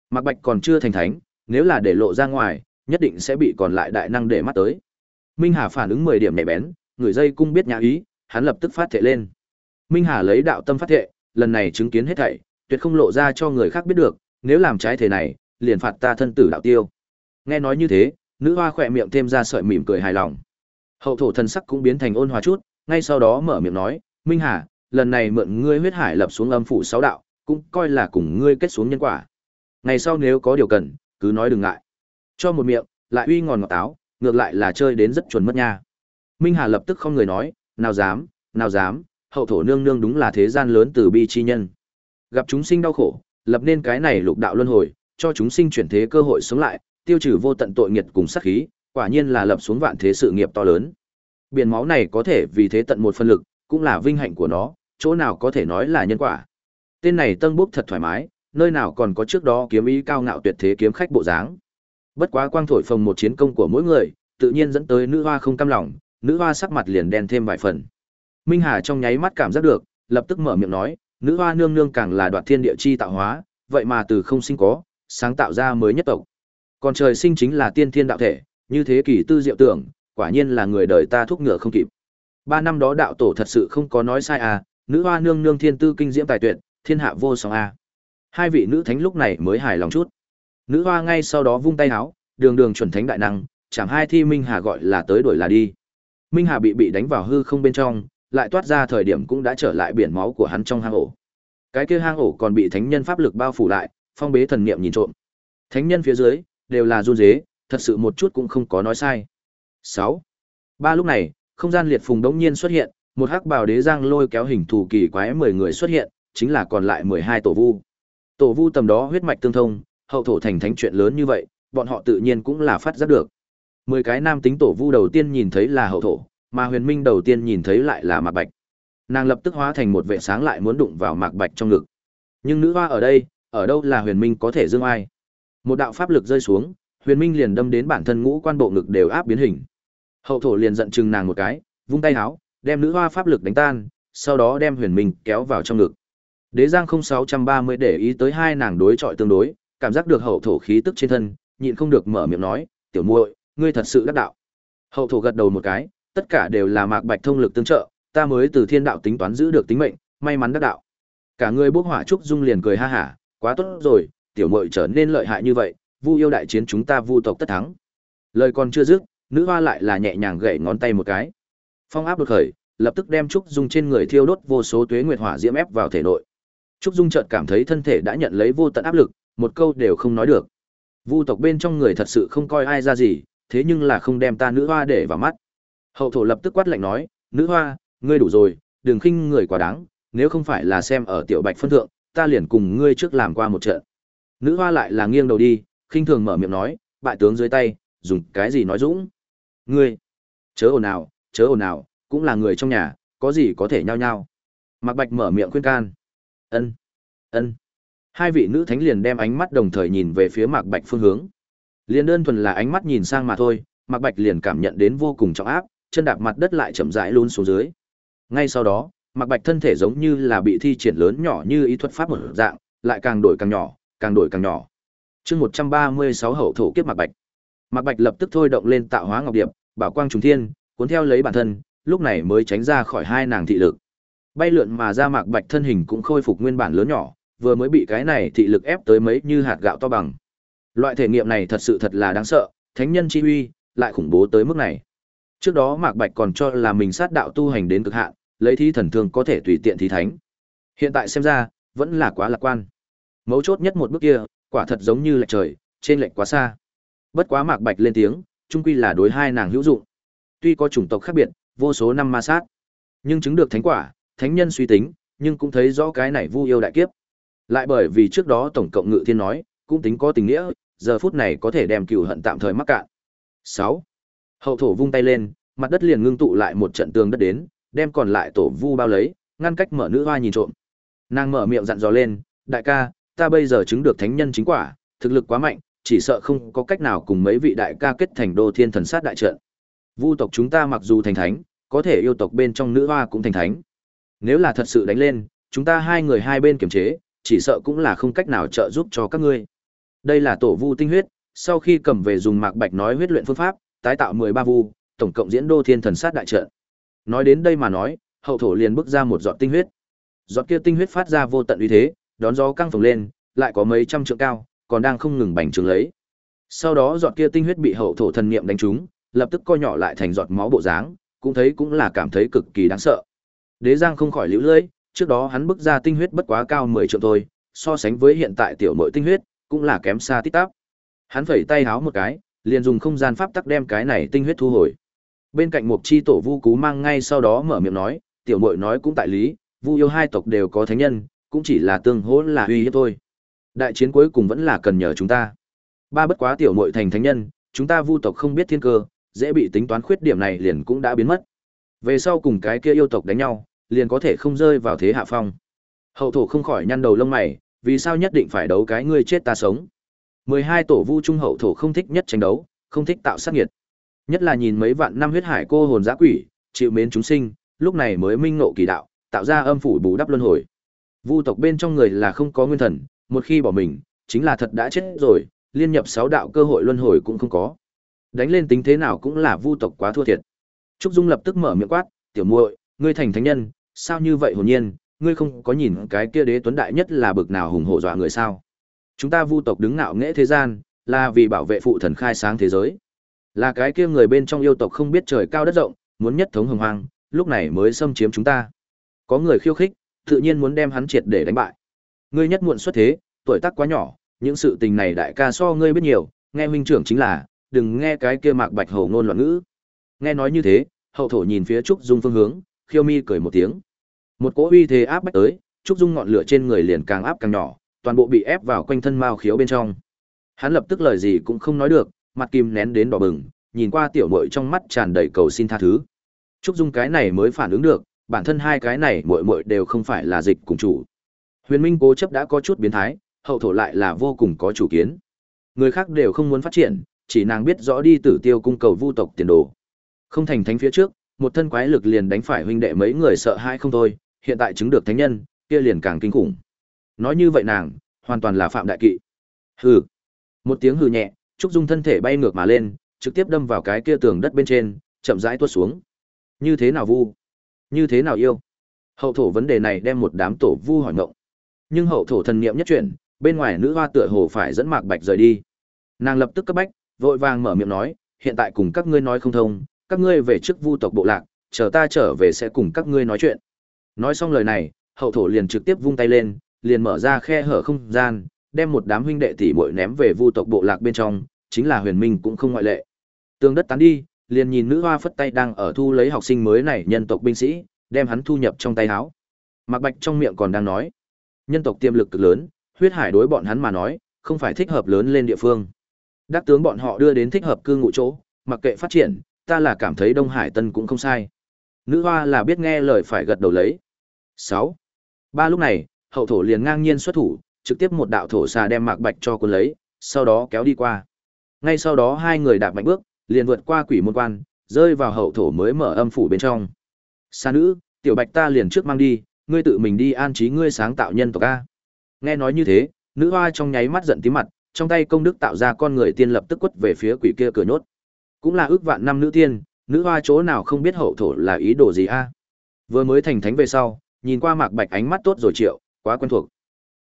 Mạc Bạch còn chưa thành thánh, nếu là để lộ ra ngoài, nhất định sẽ bị còn lại đại năng để mắt tới. Minh Hà phản ứng 10 điểm nhạy bén, người dây cung biết nhã ý, hắn lập tức phát thệ lên. Minh Hà lấy đạo tâm phát thệ, lần này chứng kiến hết thảy, tuyệt không lộ ra cho người khác biết được, nếu làm trái thế này, liền phạt ta thân tử đạo tiêu. Nghe nói như thế, nữ hoa khỏe miệng thêm ra sợi mỉm cười hài lòng. Hậu thổ thần sắc cũng biến thành ôn hòa chút, ngay sau đó mở miệng nói, Minh Hà, lần này mượn ngươi huyết hải lập xuống âm phủ sáu đạo, cũng coi là cùng ngươi kết xuống nhân quả. Ngày sau nếu có điều cần, cứ nói đừng ngại. Cho một miệng, lại uy ngòn ngọt táo, ngược lại là chơi đến rất chuẩn mất nha. Minh Hà lập tức không người nói, nào dám, nào dám, hậu thổ nương nương đúng là thế gian lớn từ bi chi nhân. Gặp chúng sinh đau khổ, lập nên cái này lục đạo luân hồi, cho chúng sinh chuyển thế cơ hội sống lại, tiêu trừ vô tận tội nghiệt cùng sát khí, quả nhiên là lập xuống vạn thế sự nghiệp to lớn. Biển máu này có thể vì thế tận một phân lực, cũng là vinh hạnh của nó, chỗ nào có thể nói là nhân quả. Tên này tân bốc thật thoải mái, nơi nào còn có trước đó kiếm ý cao ngạo tuyệt thế kiếm khách bộ dáng. Bất quá quang thổi phồng một chiến công của mỗi người, tự nhiên dẫn tới nữ hoa không cam lòng, nữ hoa sắc mặt liền đen thêm vài phần. Minh Hà trong nháy mắt cảm giác được, lập tức mở miệng nói, nữ hoa nương nương càng là đoạt thiên địa chi tạo hóa, vậy mà từ không sinh có, sáng tạo ra mới nhất tộc. Còn trời sinh chính là tiên thiên đạo thể, như thế kỷ tư diệu tưởng, quả nhiên là người đời ta thúc ngựa không kịp. Ba năm đó đạo tổ thật sự không có nói sai à, nữ hoa nương nương thiên tư kinh diễm tài tuyệt, thiên hạ vô song a. Hai vị nữ thánh lúc này mới hài lòng chút. Nữ hoa ngay sau đó vung tay áo, đường đường chuẩn thánh đại năng, chẳng hai thi Minh Hà gọi là tới đuổi là đi. Minh Hà bị bị đánh vào hư không bên trong, lại toát ra thời điểm cũng đã trở lại biển máu của hắn trong hang ổ. Cái kia hang ổ còn bị thánh nhân pháp lực bao phủ lại, phong bế thần niệm nhìn trộm. Thánh nhân phía dưới đều là run rế, thật sự một chút cũng không có nói sai. 6. Ba lúc này, không gian liệt phùng đống nhiên xuất hiện, một hắc bào đế giang lôi kéo hình thù kỳ quái 10 người xuất hiện, chính là còn lại 12 tổ vu. Tổ vu tầm đó huyết mạch tương thông, hậu thổ thành thánh chuyện lớn như vậy, bọn họ tự nhiên cũng là phát giác được. 10 cái nam tính tổ vu đầu tiên nhìn thấy là hậu thổ, mà huyền minh đầu tiên nhìn thấy lại là mạc bạch. Nàng lập tức hóa thành một vệ sáng lại muốn đụng vào mạc bạch trong ngực. Nhưng nữ hoa ở đây, ở đâu là huyền minh có thể dương ai? Một đạo pháp lực rơi xuống, huyền minh liền đâm đến bản thân ngũ quan bộ ngực đều áp biến hình. Hậu thổ liền giận chừng nàng một cái, vung tay háo, đem nữ hoa pháp lực đánh tan, sau đó đem huyền minh kéo vào trong ngực. Đế Giang 0630 để ý tới hai nàng đối chọi tương đối, cảm giác được hậu thổ khí tức trên thân, nhịn không được mở miệng nói, "Tiểu muội, ngươi thật sự đắc đạo." Hậu thổ gật đầu một cái, tất cả đều là Mạc Bạch thông lực tương trợ, ta mới từ thiên đạo tính toán giữ được tính mệnh, may mắn đắc đạo. Cả người bốc hỏa trúc dung liền cười ha hả, quá tốt rồi, tiểu muội trở nên lợi hại như vậy, Vu yêu đại chiến chúng ta Vu tộc tất thắng. Lời còn chưa dứt, nữ hoa lại là nhẹ nhàng gậy ngón tay một cái. Phong áp đột khởi, lập tức đem trúc dung trên người thiêu đốt vô số tuế nguyệt hỏa diễm ép vào thể nội. Trúc Dung chợt cảm thấy thân thể đã nhận lấy vô tận áp lực, một câu đều không nói được. Vu tộc bên trong người thật sự không coi ai ra gì, thế nhưng là không đem ta nữ hoa để vào mắt. Hậu thổ lập tức quát lạnh nói, nữ hoa, ngươi đủ rồi, đừng khinh người quá đáng, nếu không phải là xem ở tiểu bạch phân thượng, ta liền cùng ngươi trước làm qua một trận. Nữ hoa lại là nghiêng đầu đi, khinh thường mở miệng nói, bại tướng dưới tay, dùng cái gì nói dũng. Ngươi, chớ ồn nào, chớ ồn nào, cũng là người trong nhà, có gì có thể nhao nhao. Mạc Bạch mở miệng khuyên can ân ân. Hai vị nữ thánh liền đem ánh mắt đồng thời nhìn về phía mạc bạch phương hướng. Liền đơn thuần là ánh mắt nhìn sang mà thôi, mạc bạch liền cảm nhận đến vô cùng trọng áp, chân đạp mặt đất lại chậm rãi luôn xuống dưới. Ngay sau đó, mạc bạch thân thể giống như là bị thi triển lớn nhỏ như ý thuật pháp một dạng, lại càng đổi càng nhỏ, càng đổi càng nhỏ. Chương một trăm ba mươi sáu hậu thổ kiếp mạc bạch. Mạc bạch lập tức thôi động lên tạo hóa ngọc điệp, bảo quang trùng thiên, cuốn theo lấy bản thân, lúc này mới tránh ra khỏi hai nàng thị lực. Bay lượn mà ra mạc bạch thân hình cũng khôi phục nguyên bản lớn nhỏ, vừa mới bị cái này thị lực ép tới mấy như hạt gạo to bằng. Loại thể nghiệm này thật sự thật là đáng sợ, thánh nhân chi uy lại khủng bố tới mức này. Trước đó Mạc Bạch còn cho là mình sát đạo tu hành đến cực hạn, lấy thi thần thương có thể tùy tiện thí thánh. Hiện tại xem ra, vẫn là quá lạc quan. Mấu chốt nhất một bước kia, quả thật giống như lệch trời, trên lệch quá xa. Bất quá Mạc Bạch lên tiếng, chung quy là đối hai nàng hữu dụng. Tuy có chủng tộc khác biệt, vô số năm ma sát, nhưng chứng được thánh quả, thánh nhân suy tính, nhưng cũng thấy rõ cái này vu yêu đại kiếp. Lại bởi vì trước đó tổng cộng ngự thiên nói, cũng tính có tình nghĩa, giờ phút này có thể đem cừu hận tạm thời mắc cạn. 6. Hậu thổ vung tay lên, mặt đất liền ngưng tụ lại một trận tường đất đến, đem còn lại tổ vu bao lấy, ngăn cách mở nữ hoa nhìn trộm. Nàng mở miệng dặn dò lên, đại ca, ta bây giờ chứng được thánh nhân chính quả, thực lực quá mạnh, chỉ sợ không có cách nào cùng mấy vị đại ca kết thành đô thiên thần sát đại trận. Vu tộc chúng ta mặc dù thành thánh, có thể yêu tộc bên trong nữ hoa cũng thành thánh. Nếu là thật sự đánh lên, chúng ta hai người hai bên kiềm chế, chỉ sợ cũng là không cách nào trợ giúp cho các ngươi. Đây là tổ vu tinh huyết, sau khi cầm về dùng mạc bạch nói huyết luyện phương pháp, tái tạo 13 vu, tổng cộng diễn đô thiên thần sát đại trận. Nói đến đây mà nói, hậu thổ liền bước ra một giọt tinh huyết. Giọt kia tinh huyết phát ra vô tận uy thế, đón gió căng phồng lên, lại có mấy trăm trượng cao, còn đang không ngừng bành trướng lấy. Sau đó giọt kia tinh huyết bị hậu thổ thần niệm đánh trúng, lập tức co nhỏ lại thành giọt máu bộ dáng, cũng thấy cũng là cảm thấy cực kỳ đáng sợ. Đế Giang không khỏi liễu lưỡi, trước đó hắn bức ra tinh huyết bất quá cao 10 triệu thôi, so sánh với hiện tại tiểu muội tinh huyết, cũng là kém xa tít tắp. Hắn phẩy tay háo một cái, liền dùng không gian pháp tắc đem cái này tinh huyết thu hồi. Bên cạnh Mục Chi tổ Vu Cú mang ngay sau đó mở miệng nói, tiểu muội nói cũng tại lý, Vu yêu hai tộc đều có thánh nhân, cũng chỉ là tương hỗ là uy hiếp thôi. Đại chiến cuối cùng vẫn là cần nhờ chúng ta. Ba bất quá tiểu muội thành thánh nhân, chúng ta Vu tộc không biết thiên cơ, dễ bị tính toán khuyết điểm này liền cũng đã biến mất. Về sau cùng cái kia yêu tộc đánh nhau, liền có thể không rơi vào thế hạ phong. Hậu thổ không khỏi nhăn đầu lông mày, vì sao nhất định phải đấu cái ngươi chết ta sống? 12 tổ vu trung hậu thổ không thích nhất tranh đấu, không thích tạo sát nghiệt. Nhất là nhìn mấy vạn năm huyết hải cô hồn dã quỷ, chịu mến chúng sinh, lúc này mới minh ngộ kỳ đạo, tạo ra âm phủ bù đắp luân hồi. Vu tộc bên trong người là không có nguyên thần, một khi bỏ mình, chính là thật đã chết rồi, liên nhập sáu đạo cơ hội luân hồi cũng không có. Đánh lên tính thế nào cũng là vu tộc quá thua thiệt. Trúc Dung lập tức mở miệng quát, "Tiểu muội, ngươi thành thánh nhân, sao như vậy hồn nhiên, ngươi không có nhìn cái kia đế tuấn đại nhất là bực nào hùng hổ dọa người sao? Chúng ta vu tộc đứng ngạo nghễ thế gian, là vì bảo vệ phụ thần khai sáng thế giới. Là cái kia người bên trong yêu tộc không biết trời cao đất rộng, muốn nhất thống hồng hoang, lúc này mới xâm chiếm chúng ta. Có người khiêu khích, tự nhiên muốn đem hắn triệt để đánh bại. Ngươi nhất muộn xuất thế, tuổi tác quá nhỏ, những sự tình này đại ca so ngươi biết nhiều, nghe huynh trưởng chính là, đừng nghe cái kia mạc bạch hổ ngôn loạn ngữ. Nghe nói như thế, hậu thổ nhìn phía trúc dung phương hướng, khiêu mi cười một tiếng. Một cỗ uy thế áp bách tới, trúc dung ngọn lửa trên người liền càng áp càng nhỏ, toàn bộ bị ép vào quanh thân mao khiếu bên trong. Hắn lập tức lời gì cũng không nói được, mặt kim nén đến đỏ bừng, nhìn qua tiểu muội trong mắt tràn đầy cầu xin tha thứ. Trúc Dung cái này mới phản ứng được, bản thân hai cái này muội muội đều không phải là dịch cùng chủ. Huyền Minh cố chấp đã có chút biến thái, hậu thổ lại là vô cùng có chủ kiến. Người khác đều không muốn phát triển, chỉ nàng biết rõ đi tử tiêu cung cầu vu tộc tiền đồ. Không thành thánh phía trước, một thân quái lực liền đánh phải huynh đệ mấy người sợ hãi không thôi, hiện tại chứng được thánh nhân, kia liền càng kinh khủng. Nói như vậy nàng, hoàn toàn là phạm đại kỵ. Hừ. Một tiếng hừ nhẹ, Trúc Dung thân thể bay ngược mà lên, trực tiếp đâm vào cái kia tường đất bên trên, chậm rãi tuốt xuống. Như thế nào vu? Như thế nào yêu? Hậu thổ vấn đề này đem một đám tổ vu hỏi ngộng. Nhưng hậu thổ thần niệm nhất chuyển, bên ngoài nữ hoa tựa hồ phải dẫn Mạc Bạch rời đi. Nàng lập tức cấp bách, vội vàng mở miệng nói, hiện tại cùng các ngươi nói không thông, các ngươi về trước vu tộc bộ lạc, chờ ta trở về sẽ cùng các ngươi nói chuyện. Nói xong lời này, hậu thổ liền trực tiếp vung tay lên, liền mở ra khe hở không gian, đem một đám huynh đệ tỷ muội ném về vu tộc bộ lạc bên trong, chính là huyền minh cũng không ngoại lệ. Tường đất tán đi, liền nhìn nữ hoa phất tay đang ở thu lấy học sinh mới này nhân tộc binh sĩ, đem hắn thu nhập trong tay áo. Mạc Bạch trong miệng còn đang nói, nhân tộc tiềm lực cực lớn, huyết hải đối bọn hắn mà nói, không phải thích hợp lớn lên địa phương. Đắc tướng bọn họ đưa đến thích hợp cư ngụ chỗ, mặc kệ phát triển, ta là cảm thấy Đông Hải Tân cũng không sai. Nữ hoa là biết nghe lời phải gật đầu lấy. 6. Ba lúc này, hậu thổ liền ngang nhiên xuất thủ, trực tiếp một đạo thổ xà đem Mạc Bạch cho cuốn lấy, sau đó kéo đi qua. Ngay sau đó hai người đạp mạnh bước, liền vượt qua quỷ môn quan, rơi vào hậu thổ mới mở âm phủ bên trong. Sa nữ, tiểu bạch ta liền trước mang đi, ngươi tự mình đi an trí ngươi sáng tạo nhân tộc a. Nghe nói như thế, nữ hoa trong nháy mắt giận tím mặt, trong tay công đức tạo ra con người tiên lập tức quất về phía quỷ kia cửa nhốt. Cũng là ước vạn năm nữ tiên, nữ hoa chỗ nào không biết hậu thổ là ý đồ gì a. Vừa mới thành thánh về sau, nhìn qua mạc bạch ánh mắt tốt rồi triệu, quá quen thuộc.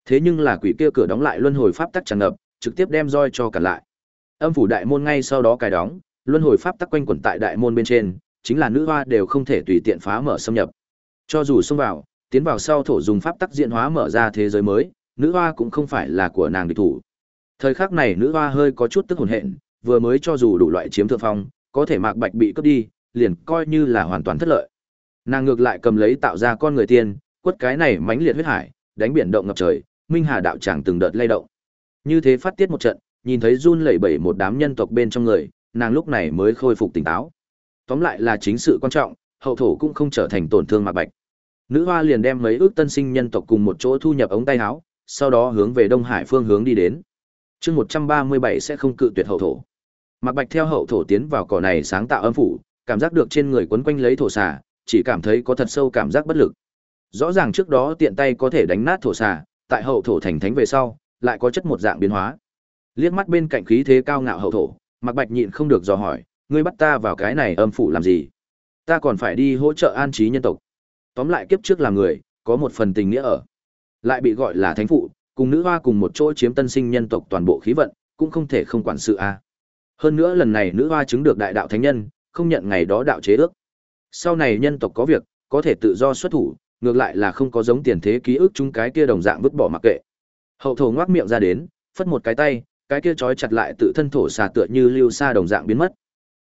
Thế nhưng là quỷ kia cửa đóng lại luân hồi pháp tắc tràn ngập, trực tiếp đem roi cho cả lại. Âm phủ đại môn ngay sau đó cài đóng, luân hồi pháp tắc quanh quẩn tại đại môn bên trên, chính là nữ hoa đều không thể tùy tiện phá mở xâm nhập. Cho dù xông vào, tiến vào sau thổ dùng pháp tắc diễn hóa mở ra thế giới mới, nữ hoa cũng không phải là của nàng địch thủ. Thời khắc này nữ hoa hơi có chút tức hồn hện, vừa mới cho dù đủ loại chiếm thượng phong, có thể mạc bạch bị cướp đi, liền coi như là hoàn toàn thất lợi. Nàng ngược lại cầm lấy tạo ra con người tiên, quất cái này mãnh liệt huyết hải, đánh biển động ngập trời, minh hà đạo tràng từng đợt lay động. Như thế phát tiết một trận, nhìn thấy run lẩy bẩy một đám nhân tộc bên trong người, nàng lúc này mới khôi phục tỉnh táo. Tóm lại là chính sự quan trọng, hậu thổ cũng không trở thành tổn thương mạc bạch. Nữ hoa liền đem mấy ước tân sinh nhân tộc cùng một chỗ thu nhập ống tay áo, sau đó hướng về Đông Hải phương hướng đi đến. Chương 137 sẽ không cự tuyệt hậu thổ. Mạc Bạch theo hậu thổ tiến vào cỏ này sáng tạo âm phủ, cảm giác được trên người quấn quanh lấy thổ xà, chỉ cảm thấy có thật sâu cảm giác bất lực. Rõ ràng trước đó tiện tay có thể đánh nát thổ xà, tại hậu thổ thành thánh về sau, lại có chất một dạng biến hóa. Liếc mắt bên cạnh khí thế cao ngạo hậu thổ, Mạc Bạch nhịn không được dò hỏi, ngươi bắt ta vào cái này âm phủ làm gì? Ta còn phải đi hỗ trợ an trí nhân tộc. Tóm lại kiếp trước là người, có một phần tình nghĩa ở. Lại bị gọi là thánh phụ, cùng nữ hoa cùng một chỗ chiếm tân sinh nhân tộc toàn bộ khí vận, cũng không thể không quản sự a. Hơn nữa lần này nữ hoa chứng được đại đạo thánh nhân, không nhận ngày đó đạo chế ước. Sau này nhân tộc có việc, có thể tự do xuất thủ, ngược lại là không có giống tiền thế ký ức chúng cái kia đồng dạng vứt bỏ mặc kệ. Hậu thổ ngoác miệng ra đến, phất một cái tay, cái kia trói chặt lại tự thân thổ xà tựa như lưu sa đồng dạng biến mất.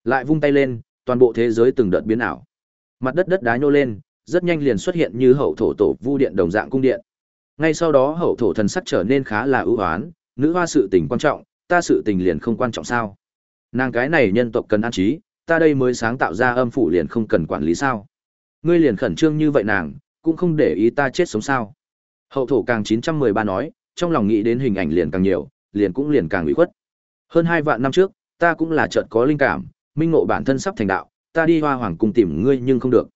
Lại vung tay lên, toàn bộ thế giới từng đợt biến ảo. Mặt đất đất đá nhô lên, rất nhanh liền xuất hiện như hậu thổ tổ vu điện đồng dạng cung điện. Ngay sau đó hậu thổ thần sắc trở nên khá là ưu hoán, nữ hoa sự tình quan trọng, ta sự tình liền không quan trọng sao? Nàng cái này nhân tộc cần an trí, ta đây mới sáng tạo ra âm phủ liền không cần quản lý sao? Ngươi liền khẩn trương như vậy nàng, cũng không để ý ta chết sống sao? Hậu thổ càng 913 nói, trong lòng nghĩ đến hình ảnh liền càng nhiều, liền cũng liền càng ủy khuất. Hơn hai vạn năm trước, ta cũng là chợt có linh cảm, minh ngộ bản thân sắp thành đạo, ta đi hoa hoàng cùng tìm ngươi nhưng không được.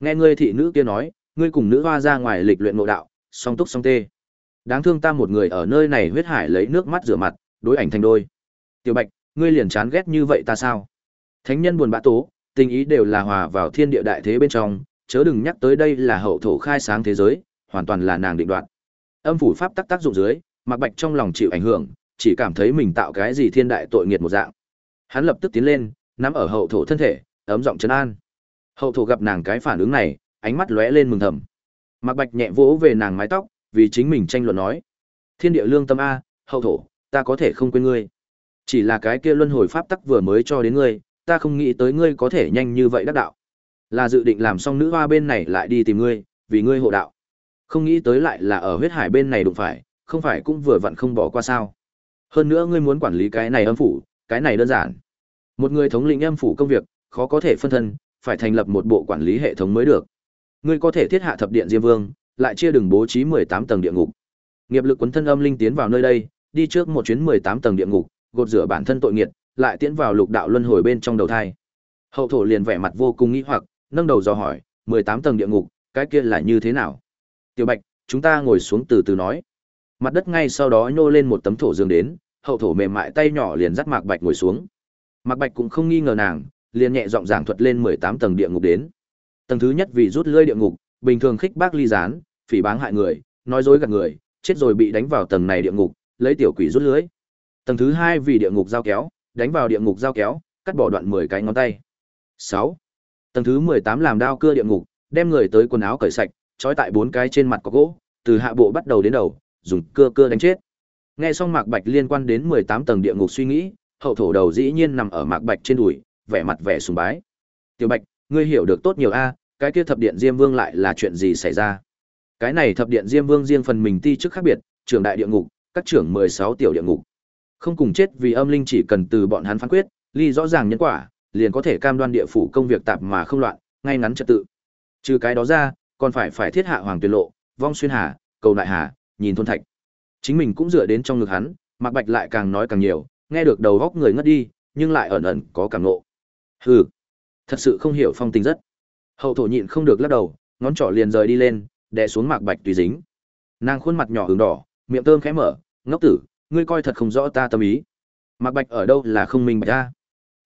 Nghe ngươi thị nữ kia nói, ngươi cùng nữ hoa ra ngoài lịch luyện ngộ đạo, song túc song tê. Đáng thương ta một người ở nơi này huyết hải lấy nước mắt rửa mặt, đối ảnh thành đôi. Tiểu Bạch, ngươi liền chán ghét như vậy ta sao? Thánh nhân buồn bã tố, tình ý đều là hòa vào thiên địa đại thế bên trong, chớ đừng nhắc tới đây là hậu thổ khai sáng thế giới, hoàn toàn là nàng định đoạt. Âm phủ pháp tác tác dụng dưới, Mạc Bạch trong lòng chịu ảnh hưởng, chỉ cảm thấy mình tạo cái gì thiên đại tội nghiệt một dạng. Hắn lập tức tiến lên, nắm ở hậu thổ thân thể, ấm giọng trấn an. Hậu thổ gặp nàng cái phản ứng này, ánh mắt lóe lên mừng thầm. Mạc Bạch nhẹ vỗ về nàng mái tóc, vì chính mình tranh luận nói: "Thiên địa lương tâm a, hậu thổ, ta có thể không quên ngươi. Chỉ là cái kia luân hồi pháp tắc vừa mới cho đến ngươi, ta không nghĩ tới ngươi có thể nhanh như vậy đắc đạo. Là dự định làm xong nữ hoa bên này lại đi tìm ngươi, vì ngươi hộ đạo. Không nghĩ tới lại là ở huyết hải bên này đụng phải, không phải cũng vừa vặn không bỏ qua sao? Hơn nữa ngươi muốn quản lý cái này âm phủ, cái này đơn giản. Một người thống lĩnh âm phủ công việc, khó có thể phân thân, phải thành lập một bộ quản lý hệ thống mới được. Ngươi có thể thiết hạ thập điện Diêm Vương, lại chia đường bố trí 18 tầng địa ngục. Nghiệp lực quấn thân âm linh tiến vào nơi đây, đi trước một chuyến 18 tầng địa ngục, gột rửa bản thân tội nghiệt, lại tiến vào lục đạo luân hồi bên trong đầu thai. Hậu thổ liền vẻ mặt vô cùng nghi hoặc, nâng đầu dò hỏi, 18 tầng địa ngục, cái kia là như thế nào? Tiểu Bạch, chúng ta ngồi xuống từ từ nói. Mặt đất ngay sau đó nhô lên một tấm thổ dương đến, hậu thổ mềm mại tay nhỏ liền dắt Mạc Bạch ngồi xuống. Mạc Bạch cũng không nghi ngờ nàng, liền nhẹ giọng giảng thuật lên 18 tầng địa ngục đến. Tầng thứ nhất vì rút lưỡi địa ngục, bình thường khích bác ly gián, phỉ báng hại người, nói dối gạt người, chết rồi bị đánh vào tầng này địa ngục, lấy tiểu quỷ rút lưới. Tầng thứ hai vì địa ngục giao kéo, đánh vào địa ngục giao kéo, cắt bỏ đoạn 10 cái ngón tay. Sáu, Tầng thứ 18 làm đao cưa địa ngục, đem người tới quần áo cởi sạch, trói tại bốn cái trên mặt có gỗ, từ hạ bộ bắt đầu đến đầu, dùng cưa cưa đánh chết. Nghe xong Mạc Bạch liên quan đến 18 tầng địa ngục suy nghĩ, hậu thổ đầu dĩ nhiên nằm ở Mạc Bạch trên đùi, vẻ mặt vẻ sùng bái. "Tiểu Bạch, ngươi hiểu được tốt nhiều a, cái kia thập điện Diêm Vương lại là chuyện gì xảy ra?" Cái này thập điện Diêm Vương riêng phần mình ti chức khác biệt, trưởng đại địa ngục, các trưởng 16 tiểu địa ngục. Không cùng chết vì âm linh chỉ cần từ bọn hắn phán quyết, ly rõ ràng nhân quả, liền có thể cam đoan địa phủ công việc tạp mà không loạn, ngay ngắn trật tự. Trừ cái đó ra, còn phải phải thiết hạ hoàng tuyệt lộ, vong xuyên hà, cầu đại hà, nhìn thôn thạch. Chính mình cũng dựa đến trong ngực hắn, Mạc Bạch lại càng nói càng nhiều, nghe được đầu góc người ngất đi, nhưng lại ẩn ẩn có cảm ngộ. Hừ, thật sự không hiểu phong tình rất. Hậu thổ nhịn không được lắc đầu, ngón trỏ liền rời đi lên, đè xuống Mạc Bạch tùy dính. Nàng khuôn mặt nhỏ ửng đỏ, miệng thơm khẽ mở, ngốc tử, ngươi coi thật không rõ ta tâm ý. Mạc Bạch ở đâu là không minh bạch ta.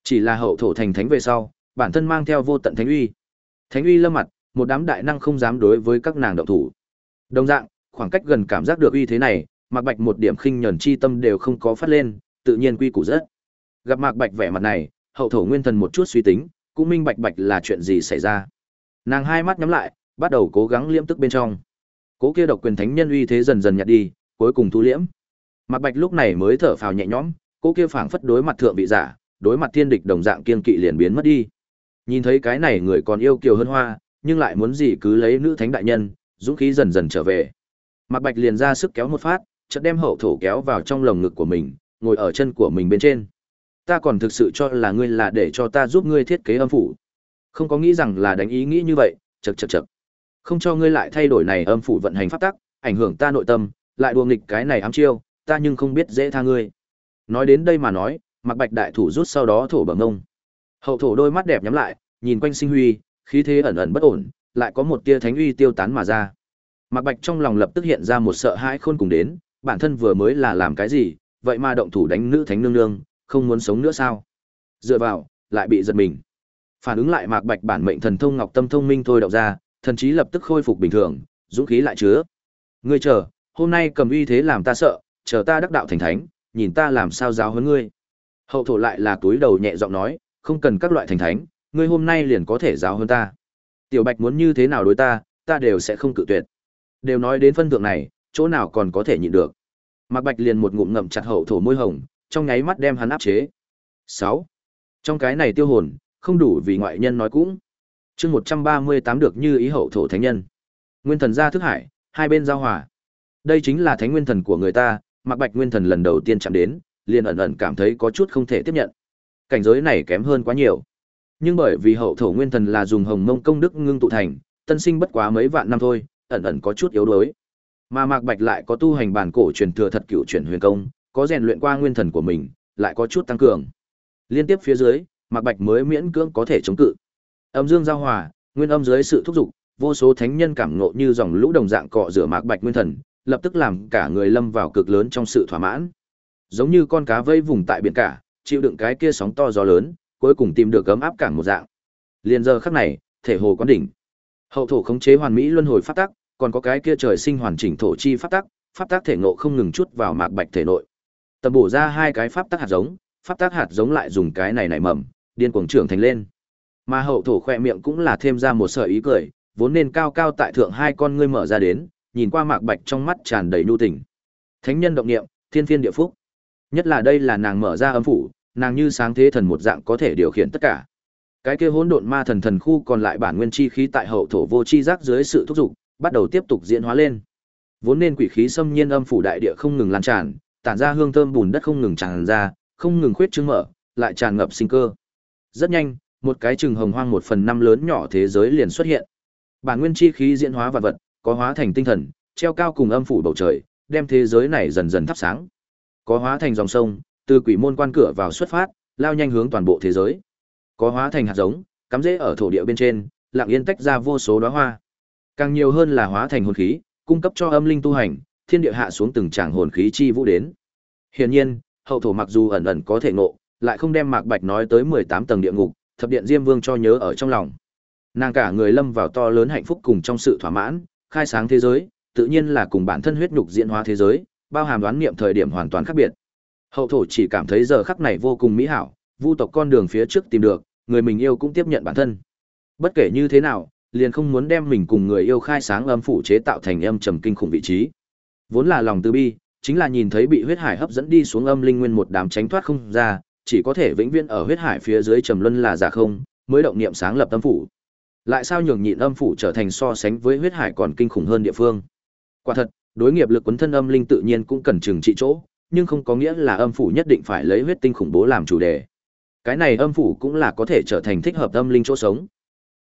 Chỉ là hậu thổ thành thánh về sau, bản thân mang theo vô tận thánh uy. Thánh uy lâm mặt, một đám đại năng không dám đối với các nàng động thủ. Đồng dạng, khoảng cách gần cảm giác được uy thế này, Mạc Bạch một điểm khinh nhẫn chi tâm đều không có phát lên, tự nhiên quy củ rất. Gặp Mạc Bạch vẻ mặt này, hậu thổ nguyên thần một chút suy tính, cũng minh bạch bạch là chuyện gì xảy ra. Nàng hai mắt nhắm lại, bắt đầu cố gắng liễm tức bên trong. Cố kia độc quyền thánh nhân uy thế dần dần nhạt đi, cuối cùng thu liễm. Mạc Bạch lúc này mới thở phào nhẹ nhõm, cố kia phảng phất đối mặt thượng vị giả, đối mặt thiên địch đồng dạng kiên kỵ liền biến mất đi. Nhìn thấy cái này người còn yêu kiều hơn hoa, nhưng lại muốn gì cứ lấy nữ thánh đại nhân, dũng khí dần dần trở về. Mạc Bạch liền ra sức kéo một phát, chợt đem hậu thổ kéo vào trong lồng ngực của mình, ngồi ở chân của mình bên trên. Ta còn thực sự cho là ngươi là để cho ta giúp ngươi thiết kế âm phủ. Không có nghĩ rằng là đánh ý nghĩ như vậy, chậc chậc chậc. Không cho ngươi lại thay đổi này âm phủ vận hành pháp tắc, ảnh hưởng ta nội tâm, lại đùa nghịch cái này ám chiêu, ta nhưng không biết dễ tha ngươi. Nói đến đây mà nói, Mạc Bạch đại thủ rút sau đó thổ bằng ngông. Hậu thổ đôi mắt đẹp nhắm lại, nhìn quanh sinh huy, khí thế ẩn ẩn bất ổn, lại có một tia thánh uy tiêu tán mà ra. Mạc Bạch trong lòng lập tức hiện ra một sợ hãi khôn cùng đến, bản thân vừa mới là làm cái gì, vậy mà động thủ đánh nữ thánh nương nương, không muốn sống nữa sao? Dựa vào, lại bị giật mình. Phản ứng lại Mạc Bạch bản mệnh thần thông Ngọc Tâm thông minh thôi động ra, thần trí lập tức khôi phục bình thường, dũng khí lại chứa. Ngươi chờ, hôm nay cầm uy thế làm ta sợ, chờ ta đắc đạo thành thánh, nhìn ta làm sao giáo huấn ngươi. Hậu thổ lại là túi đầu nhẹ giọng nói, không cần các loại thành thánh, ngươi hôm nay liền có thể giáo hơn ta. Tiểu Bạch muốn như thế nào đối ta, ta đều sẽ không cự tuyệt. Đều nói đến phân thượng này, chỗ nào còn có thể nhịn được. Mạc Bạch liền một ngụm ngậm chặt hậu thổ môi hồng, trong nháy mắt đem hắn áp chế. 6. Trong cái này tiêu hồn, không đủ vì ngoại nhân nói cũng. Chương 138 được như ý hậu thổ thánh nhân. Nguyên thần ra thức hải, hai bên giao hòa. Đây chính là thánh nguyên thần của người ta, Mạc Bạch nguyên thần lần đầu tiên chạm đến, liền ẩn ẩn cảm thấy có chút không thể tiếp nhận. Cảnh giới này kém hơn quá nhiều. Nhưng bởi vì hậu thổ nguyên thần là dùng hồng mông công đức ngưng tụ thành, tân sinh bất quá mấy vạn năm thôi, ẩn ẩn có chút yếu đuối. Mà Mạc Bạch lại có tu hành bản cổ truyền thừa thật cựu truyền huyền công, có rèn luyện qua nguyên thần của mình, lại có chút tăng cường. Liên tiếp phía dưới, Mạc Bạch mới miễn cưỡng có thể chống cự. Âm dương giao hòa, nguyên âm dưới sự thúc giục, vô số thánh nhân cảm ngộ như dòng lũ đồng dạng cọ rửa Mạc Bạch nguyên thần, lập tức làm cả người lâm vào cực lớn trong sự thỏa mãn. Giống như con cá vây vùng tại biển cả, chịu đựng cái kia sóng to gió lớn, cuối cùng tìm được gấm áp cảng một dạng. liền giờ khắc này, thể hồ quán đỉnh. Hậu thổ khống chế hoàn mỹ luân hồi pháp tắc, còn có cái kia trời sinh hoàn chỉnh thổ chi pháp tắc, pháp tắc thể ngộ không ngừng chút vào mạc bạch thể nội. Tầm bổ ra hai cái pháp tắc hạt giống, pháp tắc hạt giống lại dùng cái này nảy mầm, điên cuồng trưởng thành lên. Mà hậu thổ khỏe miệng cũng là thêm ra một sợi ý cười, vốn nên cao cao tại thượng hai con ngươi mở ra đến, nhìn qua mạc bạch trong mắt tràn đầy nhu tình. Thánh nhân động niệm, thiên phiên địa phúc. Nhất là đây là nàng mở ra âm phủ, nàng như sáng thế thần một dạng có thể điều khiển tất cả. Cái kia hỗn độn ma thần thần khu còn lại bản nguyên chi khí tại hậu thổ vô chi giác dưới sự thúc giục, bắt đầu tiếp tục diễn hóa lên. Vốn nên quỷ khí xâm nhiên âm phủ đại địa không ngừng lan tràn, tản ra hương thơm bùn đất không ngừng tràn ra, không ngừng khuyết trương mở, lại tràn ngập sinh cơ. Rất nhanh, một cái chừng hồng hoang một phần năm lớn nhỏ thế giới liền xuất hiện. Bản nguyên chi khí diễn hóa vật vật, có hóa thành tinh thần, treo cao cùng âm phủ bầu trời, đem thế giới này dần dần thắp sáng. Có hóa thành dòng sông, từ quỷ môn quan cửa vào xuất phát, lao nhanh hướng toàn bộ thế giới. Có hóa thành hạt giống, cắm rễ ở thổ địa bên trên, lặng yên tách ra vô số đóa hoa. Càng nhiều hơn là hóa thành hồn khí, cung cấp cho âm linh tu hành, thiên địa hạ xuống từng tràng hồn khí chi vũ đến. Hiển nhiên, hậu thổ mặc dù ẩn ẩn có thể ngộ, lại không đem Mạc Bạch nói tới 18 tầng địa ngục, thập điện Diêm Vương cho nhớ ở trong lòng. Nàng cả người lâm vào to lớn hạnh phúc cùng trong sự thỏa mãn, khai sáng thế giới, tự nhiên là cùng bản thân huyết nhục diễn hóa thế giới, bao hàm đoán niệm thời điểm hoàn toàn khác biệt. Hậu thổ chỉ cảm thấy giờ khắc này vô cùng mỹ hảo, vu tộc con đường phía trước tìm được, người mình yêu cũng tiếp nhận bản thân. Bất kể như thế nào, liền không muốn đem mình cùng người yêu khai sáng âm phủ chế tạo thành âm trầm kinh khủng vị trí. Vốn là lòng từ bi, chính là nhìn thấy bị huyết hải hấp dẫn đi xuống âm linh nguyên một đám tránh thoát không ra, chỉ có thể vĩnh viễn ở huyết hải phía dưới trầm luân là giả không, mới động niệm sáng lập tâm phủ. Lại sao nhường nhịn âm phủ trở thành so sánh với huyết hải còn kinh khủng hơn địa phương? Quả thật, đối nghiệp lực quấn thân âm linh tự nhiên cũng cần chừng trị chỗ, nhưng không có nghĩa là âm phủ nhất định phải lấy huyết tinh khủng bố làm chủ đề. Cái này âm phủ cũng là có thể trở thành thích hợp âm linh chỗ sống.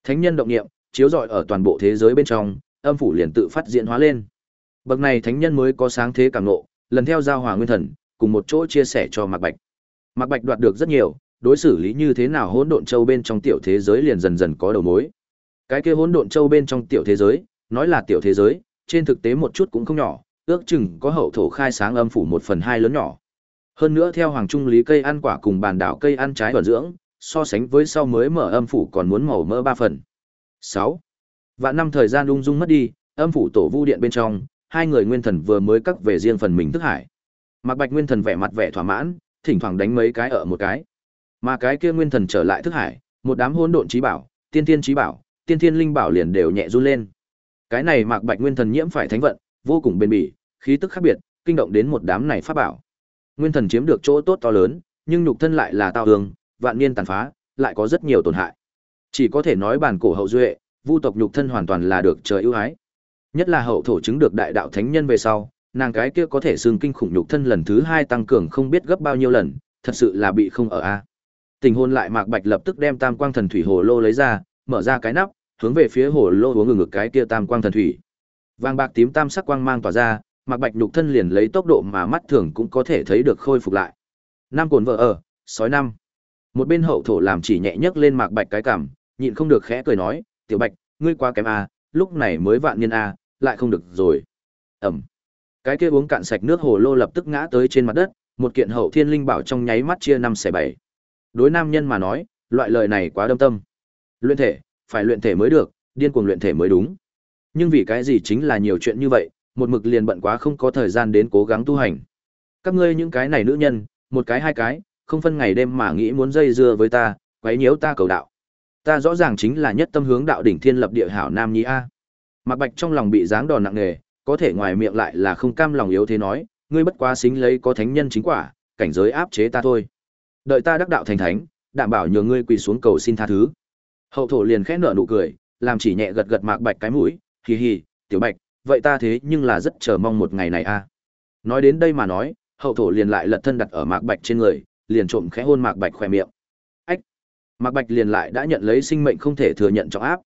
Thánh nhân động niệm, chiếu rọi ở toàn bộ thế giới bên trong, âm phủ liền tự phát diễn hóa lên. Bậc này thánh nhân mới có sáng thế cảm ngộ, lần theo giao hòa nguyên thần, cùng một chỗ chia sẻ cho Mạc Bạch. Mạc Bạch đoạt được rất nhiều, đối xử lý như thế nào hỗn độn châu bên trong tiểu thế giới liền dần dần có đầu mối. Cái kia hỗn độn châu bên trong tiểu thế giới, nói là tiểu thế giới, trên thực tế một chút cũng không nhỏ, ước chừng có hậu thổ khai sáng âm phủ một phần hai lớn nhỏ. Hơn nữa theo hoàng trung lý cây ăn quả cùng bàn đảo cây ăn trái thuần dưỡng, so sánh với sau mới mở âm phủ còn muốn màu mỡ ba phần. sáu Vạn năm thời gian lung dung mất đi, âm phủ tổ vu điện bên trong, hai người nguyên thần vừa mới cắt về riêng phần mình thức hải. Mạc Bạch nguyên thần vẻ mặt vẻ thỏa mãn, thỉnh thoảng đánh mấy cái ở một cái. Mà cái kia nguyên thần trở lại thức hải, một đám hỗn độn trí bảo, tiên tiên trí bảo, tiên thiên linh bảo liền đều nhẹ run lên. Cái này Mạc Bạch nguyên thần nhiễm phải thánh vận, vô cùng bền bỉ, khí tức khác biệt, kinh động đến một đám này pháp bảo. Nguyên thần chiếm được chỗ tốt to lớn, nhưng nhục thân lại là tao hương, vạn niên tàn phá, lại có rất nhiều tổn hại. Chỉ có thể nói bản cổ hậu duệ, vu tộc nhục thân hoàn toàn là được trời ưu ái. Nhất là hậu thổ chứng được đại đạo thánh nhân về sau, nàng cái kia có thể xương kinh khủng nhục thân lần thứ hai tăng cường không biết gấp bao nhiêu lần, thật sự là bị không ở a. Tình hôn lại Mạc Bạch lập tức đem Tam Quang Thần Thủy hồ lô lấy ra, mở ra cái nắp, hướng về phía hồ lô uống ngực cái kia Tam Quang Thần Thủy. Vàng bạc tím tam sắc quang mang tỏa ra, Mạc Bạch nhục thân liền lấy tốc độ mà mắt thường cũng có thể thấy được khôi phục lại. Nam cồn vợ ở, sói năm. Một bên hậu thổ làm chỉ nhẹ nhấc lên Mạc Bạch cái cằm, nhịn không được khẽ cười nói, "Tiểu Bạch, ngươi quá kém a, à, lúc này mới vạn niên a, à, lại không được rồi." Ẩm. Cái kia uống cạn sạch nước hồ lô lập tức ngã tới trên mặt đất, một kiện hậu thiên linh bảo trong nháy mắt chia năm xẻ bảy. Đối nam nhân mà nói, loại lời này quá đâm tâm. Luyện thể, phải luyện thể mới được, điên cuồng luyện thể mới đúng. Nhưng vì cái gì chính là nhiều chuyện như vậy, một mực liền bận quá không có thời gian đến cố gắng tu hành. Các ngươi những cái này nữ nhân, một cái hai cái, không phân ngày đêm mà nghĩ muốn dây dưa với ta, quấy nhiễu ta cầu đạo. Ta rõ ràng chính là nhất tâm hướng đạo đỉnh thiên lập địa hảo nam nhi a. Mạc Bạch trong lòng bị giáng đòn nặng nề, có thể ngoài miệng lại là không cam lòng yếu thế nói, ngươi bất quá xính lấy có thánh nhân chính quả, cảnh giới áp chế ta thôi. Đợi ta đắc đạo thành thánh, đảm bảo nhờ ngươi quỳ xuống cầu xin tha thứ. Hậu thổ liền khẽ nở nụ cười, làm chỉ nhẹ gật gật Mạc Bạch cái mũi, hì hì, tiểu Bạch, vậy ta thế nhưng là rất chờ mong một ngày này a. Nói đến đây mà nói, hậu thổ liền lại lật thân đặt ở Mạc Bạch trên người, liền trộm khẽ hôn Mạc Bạch khỏe miệng. Ách! Mạc Bạch liền lại đã nhận lấy sinh mệnh không thể thừa nhận trọng áp.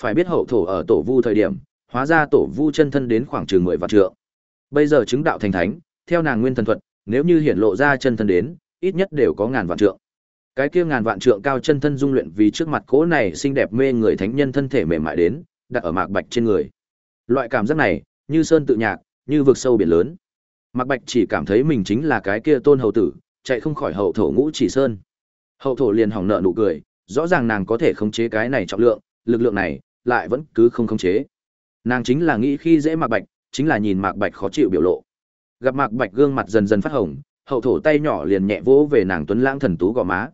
Phải biết hậu thổ ở tổ vu thời điểm, hóa ra tổ vu chân thân đến khoảng chừng mười vạn trượng. Bây giờ chứng đạo thành thánh, theo nàng nguyên thần thuật, nếu như hiển lộ ra chân thân đến, ít nhất đều có ngàn vạn trượng. Cái kia ngàn vạn trượng cao chân thân dung luyện vì trước mặt cỗ này xinh đẹp mê người thánh nhân thân thể mềm mại đến, đặt ở Mạc Bạch trên người. Loại cảm giác này, như sơn tự nhạc, như vực sâu biển lớn. Mạc Bạch chỉ cảm thấy mình chính là cái kia tôn hầu tử, chạy không khỏi hậu thổ ngũ chỉ sơn. Hậu thổ liền hỏng nợ nụ cười, rõ ràng nàng có thể khống chế cái này trọng lượng, lực lượng này, lại vẫn cứ không khống chế. Nàng chính là nghĩ khi dễ Mạc Bạch, chính là nhìn Mạc Bạch khó chịu biểu lộ. Gặp Mạc Bạch gương mặt dần dần phát hồng, hậu thổ tay nhỏ liền nhẹ vỗ về nàng tuấn lãng thần tú gò má.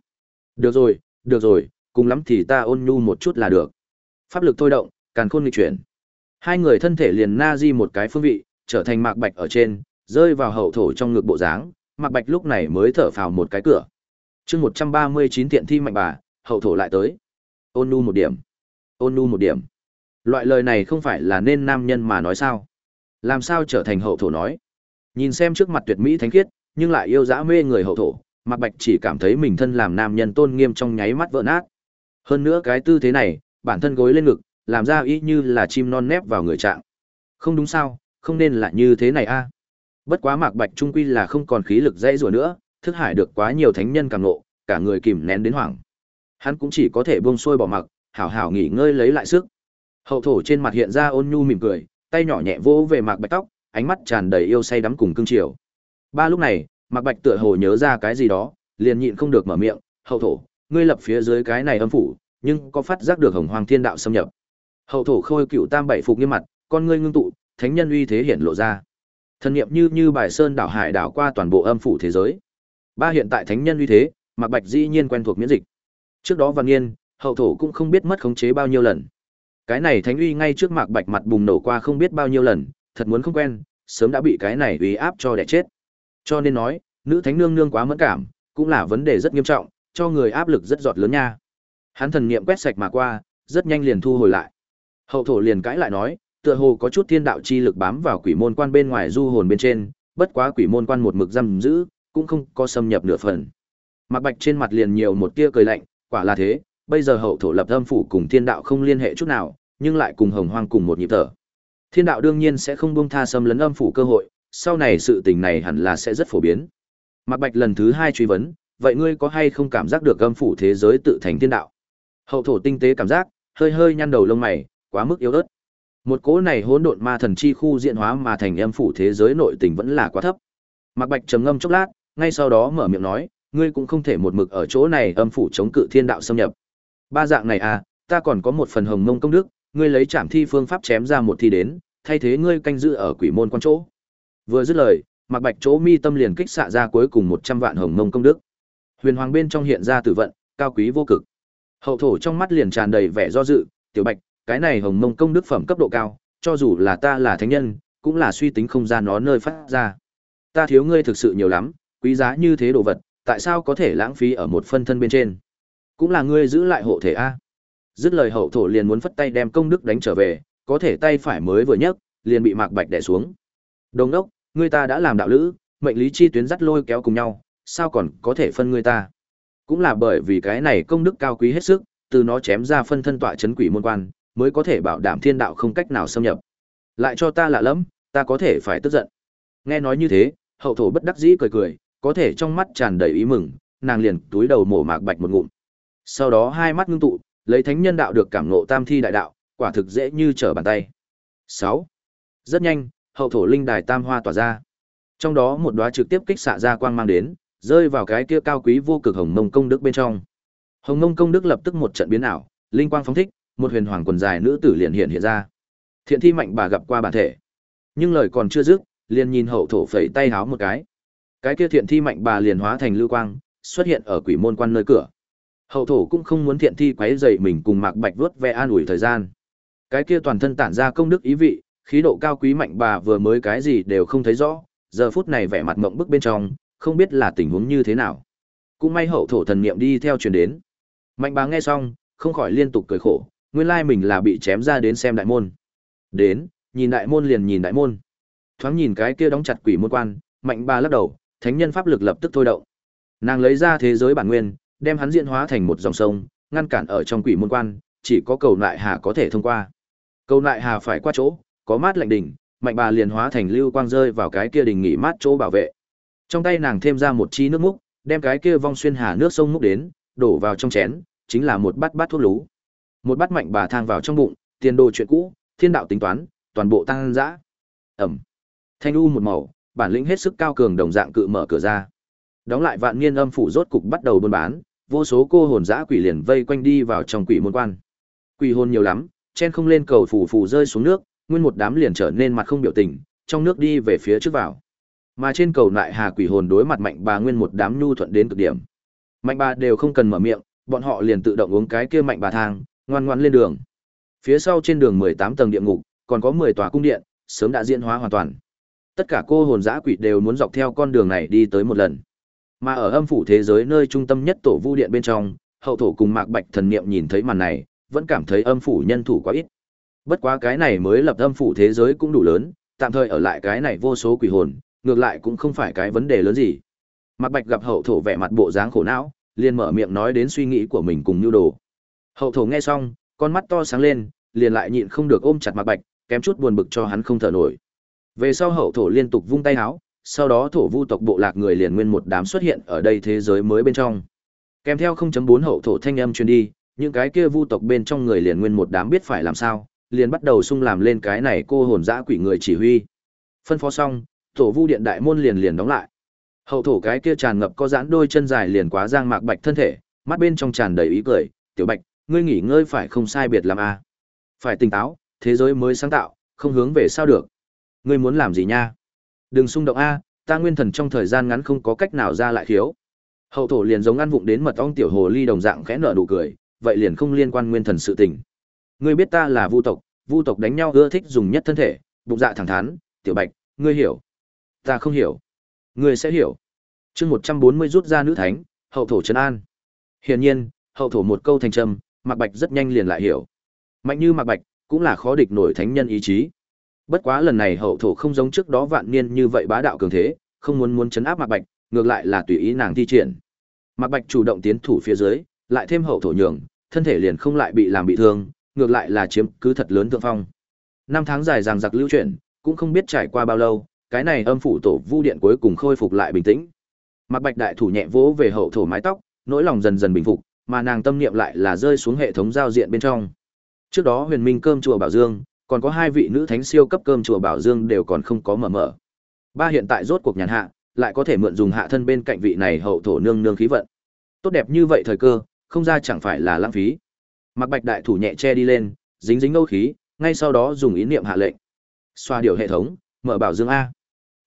Được rồi, được rồi, cùng lắm thì ta ôn nhu một chút là được. Pháp lực thôi động, càn khôn nghịch chuyển. Hai người thân thể liền na di một cái phương vị, trở thành Mạc Bạch ở trên, rơi vào hậu thổ trong ngực bộ dáng, Mạc Bạch lúc này mới thở phào một cái cửa. Chương 139 tiện thi mạnh bà, hậu thổ lại tới. Ôn nhu một điểm. Ôn nhu một điểm. Loại lời này không phải là nên nam nhân mà nói sao? Làm sao trở thành hậu thổ nói? Nhìn xem trước mặt tuyệt mỹ thánh khiết, nhưng lại yêu dã mê người hậu thổ, Mạc Bạch chỉ cảm thấy mình thân làm nam nhân tôn nghiêm trong nháy mắt vỡ nát. Hơn nữa cái tư thế này, bản thân gối lên ngực, làm ra y như là chim non nép vào người trạng. Không đúng sao, không nên là như thế này a. À. Bất quá Mạc Bạch trung quy là không còn khí lực dãy rủa nữa, thức hải được quá nhiều thánh nhân càng ngộ, cả người kìm nén đến hoảng. Hắn cũng chỉ có thể buông xuôi bỏ mặc, hảo hảo nghỉ ngơi lấy lại sức. Hậu thổ trên mặt hiện ra ôn nhu mỉm cười, tay nhỏ nhẹ vỗ về Mạc Bạch tóc, ánh mắt tràn đầy yêu say đắm cùng cương triều. Ba lúc này, Mạc Bạch tựa hồ nhớ ra cái gì đó, liền nhịn không được mở miệng, "Hậu thổ, ngươi lập phía dưới cái này âm phủ, nhưng có phát giác được Hồng Hoàng Thiên Đạo xâm nhập?" Hậu thổ khôi cựu tam bảy phục nghiêm mặt, con ngươi ngưng tụ, thánh nhân uy thế hiện lộ ra. Thần niệm như như bài sơn đảo hải đảo qua toàn bộ âm phủ thế giới. Ba hiện tại thánh nhân uy thế, Mạc Bạch dĩ nhiên quen thuộc miễn dịch. Trước đó Văn Nghiên, hậu thổ cũng không biết mất khống chế bao nhiêu lần. Cái này thánh uy ngay trước Mạc Bạch mặt bùng nổ qua không biết bao nhiêu lần, thật muốn không quen, sớm đã bị cái này uy áp cho đẻ chết. Cho nên nói, nữ thánh nương nương quá mẫn cảm, cũng là vấn đề rất nghiêm trọng, cho người áp lực rất giọt lớn nha. Hắn thần niệm quét sạch mà qua, rất nhanh liền thu hồi lại. Hậu thổ liền cãi lại nói, tựa hồ có chút thiên đạo chi lực bám vào quỷ môn quan bên ngoài du hồn bên trên, bất quá quỷ môn quan một mực giam giữ, cũng không có xâm nhập nửa phần. Mạc Bạch trên mặt liền nhiều một tia cười lạnh, quả là thế, bây giờ hậu thổ lập âm phủ cùng thiên đạo không liên hệ chút nào, nhưng lại cùng hồng hoang cùng một nhịp thở. Thiên đạo đương nhiên sẽ không buông tha xâm lấn âm phủ cơ hội, sau này sự tình này hẳn là sẽ rất phổ biến. Mạc Bạch lần thứ hai truy vấn, vậy ngươi có hay không cảm giác được âm phủ thế giới tự thành thiên đạo? Hậu thổ tinh tế cảm giác, hơi hơi nhăn đầu lông mày, quá mức yếu ớt. Một cỗ này hỗn độn ma thần chi khu diện hóa mà thành âm phủ thế giới nội tình vẫn là quá thấp. Mạc Bạch trầm ngâm chốc lát, ngay sau đó mở miệng nói, ngươi cũng không thể một mực ở chỗ này âm phủ chống cự thiên đạo xâm nhập. Ba dạng này à, ta còn có một phần hồng mông công đức, ngươi lấy trảm thi phương pháp chém ra một thi đến, thay thế ngươi canh giữ ở quỷ môn quan chỗ. Vừa dứt lời, Mạc Bạch chỗ mi tâm liền kích xạ ra cuối cùng 100 vạn hồng mông công đức. Huyền hoàng bên trong hiện ra tử vận, cao quý vô cực. Hậu thổ trong mắt liền tràn đầy vẻ do dự, "Tiểu Bạch, cái này hồng mông công đức phẩm cấp độ cao, cho dù là ta là thánh nhân, cũng là suy tính không ra nó nơi phát ra. Ta thiếu ngươi thực sự nhiều lắm, quý giá như thế đồ vật, tại sao có thể lãng phí ở một phân thân bên trên? Cũng là ngươi giữ lại hộ thể a." Dứt lời hậu thổ liền muốn phất tay đem công đức đánh trở về, có thể tay phải mới vừa nhấc, liền bị Mạc Bạch đè xuống. Đồng đốc, ngươi ta đã làm đạo lữ, mệnh lý chi tuyến dắt lôi kéo cùng nhau, sao còn có thể phân ngươi ta? Cũng là bởi vì cái này công đức cao quý hết sức, từ nó chém ra phân thân tọa chấn quỷ môn quan, mới có thể bảo đảm thiên đạo không cách nào xâm nhập. Lại cho ta lạ lắm, ta có thể phải tức giận. Nghe nói như thế, hậu thổ bất đắc dĩ cười cười, có thể trong mắt tràn đầy ý mừng, nàng liền túi đầu mổ mạc bạch một ngụm. Sau đó hai mắt ngưng tụ, lấy thánh nhân đạo được cảm ngộ tam thi đại đạo, quả thực dễ như trở bàn tay. 6. Rất nhanh, hậu thổ linh đài tam hoa tỏa ra. Trong đó một đóa trực tiếp kích xạ ra quang mang đến, rơi vào cái kia cao quý vô cực hồng mông công đức bên trong. Hồng mông công đức lập tức một trận biến ảo, linh quang phóng thích, một huyền hoàng quần dài nữ tử liền hiện hiện ra. Thiện thi mạnh bà gặp qua bản thể. Nhưng lời còn chưa dứt, liền nhìn hậu thổ phẩy tay háo một cái. Cái kia thiện thi mạnh bà liền hóa thành lưu quang, xuất hiện ở quỷ môn quan nơi cửa. Hậu thổ cũng không muốn thiện thi quấy rầy mình cùng Mạc Bạch vuốt ve an ủi thời gian. Cái kia toàn thân tản ra công đức ý vị, khí độ cao quý mạnh bà vừa mới cái gì đều không thấy rõ, giờ phút này vẻ mặt mộng bức bên trong, không biết là tình huống như thế nào. Cũng may hậu thổ thần niệm đi theo truyền đến. Mạnh bà nghe xong, không khỏi liên tục cười khổ, nguyên lai mình là bị chém ra đến xem đại môn. Đến, nhìn đại môn liền nhìn đại môn. Thoáng nhìn cái kia đóng chặt quỷ môn quan, mạnh bà lắc đầu, thánh nhân pháp lực lập tức thôi động. Nàng lấy ra thế giới bản nguyên, đem hắn diễn hóa thành một dòng sông, ngăn cản ở trong quỷ môn quan, chỉ có cầu lại hà có thể thông qua. Cầu lại hà phải qua chỗ, có mát lạnh đỉnh, mạnh bà liền hóa thành lưu quang rơi vào cái kia đỉnh nghỉ mát chỗ bảo vệ. Trong tay nàng thêm ra một chi nước múc, đem cái kia vong xuyên hà nước sông múc đến, đổ vào trong chén, chính là một bát bát thuốc lú. Một bát mạnh bà thang vào trong bụng, tiền đồ chuyện cũ, thiên đạo tính toán, toàn bộ tăng dã. Ẩm. Thanh u một màu, bản lĩnh hết sức cao cường đồng dạng cự mở cửa ra. Đóng lại vạn niên âm phủ rốt cục bắt đầu buôn bán, vô số cô hồn dã quỷ liền vây quanh đi vào trong quỷ môn quan. Quỷ hồn nhiều lắm, chen không lên cầu phủ phủ rơi xuống nước, nguyên một đám liền trở nên mặt không biểu tình, trong nước đi về phía trước vào. Mà trên cầu lại hà quỷ hồn đối mặt mạnh bà nguyên một đám nhu thuận đến cực điểm. Mạnh bà đều không cần mở miệng, bọn họ liền tự động uống cái kia mạnh bà thang, ngoan ngoãn lên đường. Phía sau trên đường 18 tầng địa ngục, còn có 10 tòa cung điện, sớm đã diễn hóa hoàn toàn. Tất cả cô hồn dã quỷ đều muốn dọc theo con đường này đi tới một lần. Mà ở âm phủ thế giới nơi trung tâm nhất tổ vu điện bên trong, hậu thổ cùng Mạc Bạch thần niệm nhìn thấy màn này, vẫn cảm thấy âm phủ nhân thủ quá ít. Bất quá cái này mới lập âm phủ thế giới cũng đủ lớn, tạm thời ở lại cái này vô số quỷ hồn, ngược lại cũng không phải cái vấn đề lớn gì. Mạc Bạch gặp hậu thổ vẻ mặt bộ dáng khổ não, liền mở miệng nói đến suy nghĩ của mình cùng nhu đồ. Hậu thổ nghe xong, con mắt to sáng lên, liền lại nhịn không được ôm chặt Mạc Bạch, kém chút buồn bực cho hắn không thở nổi. Về sau hậu thổ liên tục vung tay áo, sau đó thổ vu tộc bộ lạc người liền nguyên một đám xuất hiện ở đây thế giới mới bên trong. Kèm theo 0.4 hậu thổ thanh âm truyền đi, những cái kia vu tộc bên trong người liền nguyên một đám biết phải làm sao, liền bắt đầu sung làm lên cái này cô hồn dã quỷ người chỉ huy. Phân phó xong, tổ vu điện đại môn liền liền đóng lại. Hậu thổ cái kia tràn ngập có giãn đôi chân dài liền quá giang mạc bạch thân thể, mắt bên trong tràn đầy ý cười, "Tiểu Bạch, ngươi nghỉ ngơi phải không sai biệt làm a. À? Phải tỉnh táo, thế giới mới sáng tạo, không hướng về sao được. Ngươi muốn làm gì nha? Đừng xung động a, ta nguyên thần trong thời gian ngắn không có cách nào ra lại thiếu." Hậu thổ liền giống ăn vụng đến mật ong tiểu hồ ly đồng dạng khẽ nở nụ cười, vậy liền không liên quan nguyên thần sự tình. Ngươi biết ta là vu tộc, vu tộc đánh nhau ưa thích dùng nhất thân thể, bụng dạ thẳng thắn, tiểu bạch, ngươi hiểu. Ta không hiểu. Ngươi sẽ hiểu. chương một trăm bốn mươi rút ra nữ thánh, hậu thổ trấn an. Hiển nhiên, hậu thổ một câu thành trầm, Mạc Bạch rất nhanh liền lại hiểu. Mạnh như Mạc Bạch, cũng là khó địch nổi thánh nhân ý chí. Bất quá lần này hậu thổ không giống trước đó vạn niên như vậy bá đạo cường thế, không muốn muốn chấn áp Mạc Bạch, ngược lại là tùy ý nàng thi triển. Mạc Bạch chủ động tiến thủ phía dưới, lại thêm hậu thổ nhường, thân thể liền không lại bị làm bị thương, ngược lại là chiếm cứ thật lớn thượng phong. Năm tháng dài dằng dặc lưu chuyển, cũng không biết trải qua bao lâu, cái này âm phủ tổ vu điện cuối cùng khôi phục lại bình tĩnh. Mạc Bạch đại thủ nhẹ vỗ về hậu thổ mái tóc, nỗi lòng dần dần bình phục, mà nàng tâm niệm lại là rơi xuống hệ thống giao diện bên trong. Trước đó Huyền Minh cơm chùa Bảo Dương, còn có hai vị nữ thánh siêu cấp cơm chùa Bảo Dương đều còn không có mở mở. Ba hiện tại rốt cuộc nhàn hạ, lại có thể mượn dùng hạ thân bên cạnh vị này hậu thổ nương nương khí vận. Tốt đẹp như vậy thời cơ, không ra chẳng phải là lãng phí. Mạc Bạch đại thủ nhẹ che đi lên, dính dính âu khí, ngay sau đó dùng ý niệm hạ lệnh. Xoa điều hệ thống, mở bảo dương a.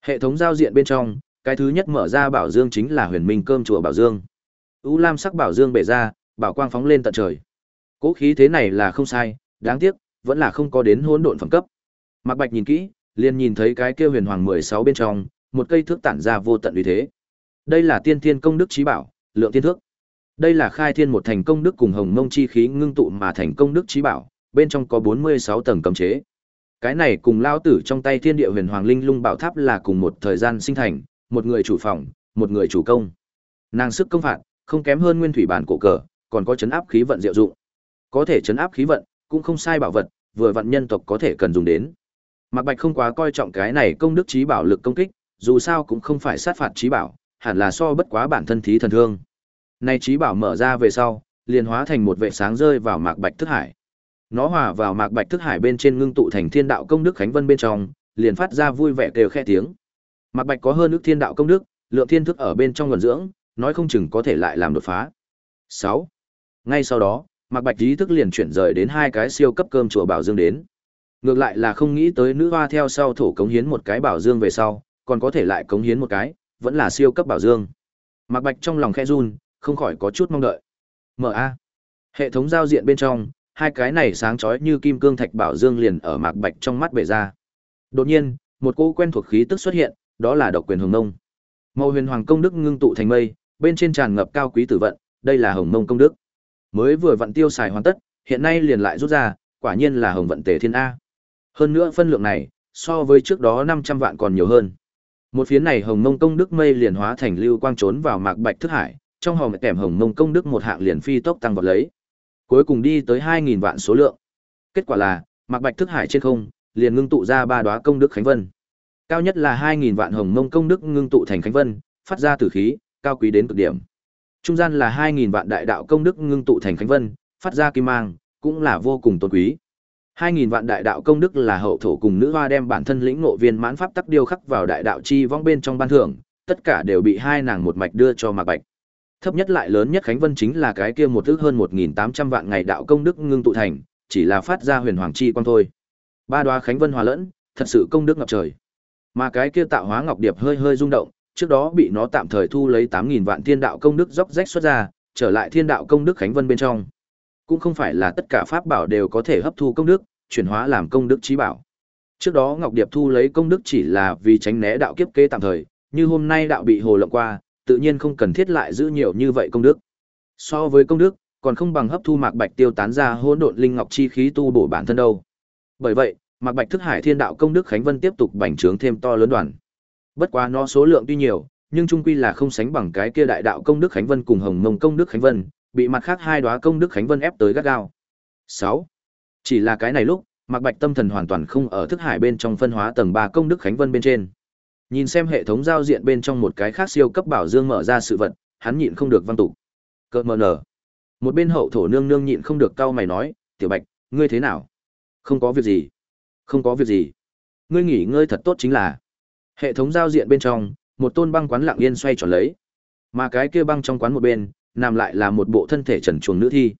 Hệ thống giao diện bên trong, cái thứ nhất mở ra bảo dương chính là Huyền Minh cơm chùa bảo dương. U lam sắc bảo dương bể ra, bảo quang phóng lên tận trời. Cố khí thế này là không sai, đáng tiếc, vẫn là không có đến hỗn độn phẩm cấp. Mạc Bạch nhìn kỹ, liền nhìn thấy cái kia huyền hoàng 16 bên trong, một cây thước tản ra vô tận uy thế. Đây là tiên thiên công đức trí bảo, lượng tiên thước. Đây là khai thiên một thành công đức cùng hồng mông chi khí ngưng tụ mà thành công đức trí bảo, bên trong có 46 tầng cấm chế. Cái này cùng lao tử trong tay thiên địa huyền hoàng linh lung bảo tháp là cùng một thời gian sinh thành, một người chủ phòng, một người chủ công. Nàng sức công phạt, không kém hơn nguyên thủy bản cổ cờ, còn có chấn áp khí vận diệu dụng. Có thể chấn áp khí vận, cũng không sai bảo vật, vừa vặn nhân tộc có thể cần dùng đến. Mạc Bạch không quá coi trọng cái này công đức trí bảo lực công kích, dù sao cũng không phải sát phạt trí bảo, hẳn là so bất quá bản thân thí thần thương. Nay trí bảo mở ra về sau, liền hóa thành một vệ sáng rơi vào Mạc Bạch thức hải. Nó hòa vào Mạc Bạch thức hải bên trên ngưng tụ thành Thiên đạo công đức khánh vân bên trong, liền phát ra vui vẻ kêu khẽ tiếng. Mạc Bạch có hơn ước thiên đạo công đức, lượng thiên thức ở bên trong nguồn dưỡng, nói không chừng có thể lại làm đột phá. 6. Ngay sau đó, Mạc Bạch ý thức liền chuyển rời đến hai cái siêu cấp cơm chùa bảo dương đến. Ngược lại là không nghĩ tới nữ hoa theo sau thổ cống hiến một cái bảo dương về sau, còn có thể lại cống hiến một cái, vẫn là siêu cấp bảo dương. Mạc Bạch trong lòng khẽ run, không khỏi có chút mong đợi. Mở a. Hệ thống giao diện bên trong, hai cái này sáng chói như kim cương thạch bảo dương liền ở Mạc Bạch trong mắt bể ra. Đột nhiên, một cô quen thuộc khí tức xuất hiện, đó là độc quyền hồng nông. Màu huyền hoàng công đức ngưng tụ thành mây, bên trên tràn ngập cao quý tử vận, đây là hồng mông công đức. Mới vừa vận tiêu xài hoàn tất, hiện nay liền lại rút ra, quả nhiên là hồng vận tề thiên a. Hơn nữa phân lượng này, so với trước đó 500 vạn còn nhiều hơn. Một phiến này hồng mông công đức mây liền hóa thành lưu quang trốn vào mạc bạch thức hải, trong hòm kèm hồng mông công đức một hạng liền phi tốc tăng vọt lấy. Cuối cùng đi tới 2000 vạn số lượng. Kết quả là, mặc bạch thức hải trên không, liền ngưng tụ ra ba đóa công đức khánh vân. Cao nhất là 2000 vạn hồng mông công đức ngưng tụ thành khánh vân, phát ra tử khí, cao quý đến cực điểm. Trung gian là 2000 vạn đại đạo công đức ngưng tụ thành khánh vân, phát ra kim mang, cũng là vô cùng tôn quý. 2000 vạn đại đạo công đức là hậu thổ cùng nữ hoa đem bản thân lĩnh ngộ viên mãn pháp tắc điêu khắc vào đại đạo chi vong bên trong ban thưởng, tất cả đều bị hai nàng một mạch đưa cho Mạc Bạch. Thấp nhất lại lớn nhất khánh vân chính là cái kia một ước hơn 1800 vạn ngày đạo công đức ngưng tụ thành, chỉ là phát ra huyền hoàng chi quang thôi. Ba đoá khánh vân hòa lẫn, thật sự công đức ngập trời. Mà cái kia tạo hóa ngọc điệp hơi hơi rung động, trước đó bị nó tạm thời thu lấy 8000 vạn thiên đạo công đức dốc rách xuất ra, trở lại thiên đạo công đức khánh vân bên trong. Cũng không phải là tất cả pháp bảo đều có thể hấp thu công đức, chuyển hóa làm công đức trí bảo. Trước đó Ngọc Điệp thu lấy công đức chỉ là vì tránh né đạo kiếp kế tạm thời, như hôm nay đạo bị hồ lộng qua, tự nhiên không cần thiết lại giữ nhiều như vậy công đức. So với công đức, còn không bằng hấp thu mạc bạch tiêu tán ra hỗn độn linh ngọc chi khí tu bổ bản thân đâu. Bởi vậy, mạc bạch thức hải thiên đạo công đức khánh vân tiếp tục bành trướng thêm to lớn đoàn. Bất quá nó số lượng tuy nhiều, nhưng trung quy là không sánh bằng cái kia đại đạo công đức khánh vân cùng hồng mông công đức khánh vân, bị mặt khác hai đóa công đức khánh vân ép tới gắt gao. 6. Chỉ là cái này lúc, Mạc Bạch tâm thần hoàn toàn không ở thức hải bên trong phân hóa tầng 3 công đức khánh vân bên trên. Nhìn xem hệ thống giao diện bên trong một cái khác siêu cấp bảo dương mở ra sự vật, hắn nhịn không được văn tục. Cơ mờ nở. Một bên hậu thổ nương nương nhịn không được cau mày nói, "Tiểu Bạch, ngươi thế nào?" "Không có việc gì." "Không có việc gì." "Ngươi nghỉ ngơi thật tốt chính là." Hệ thống giao diện bên trong, một tôn băng quán lặng yên xoay tròn lấy. Mà cái kia băng trong quán một bên, nằm lại là một bộ thân thể trần truồng nữ thi.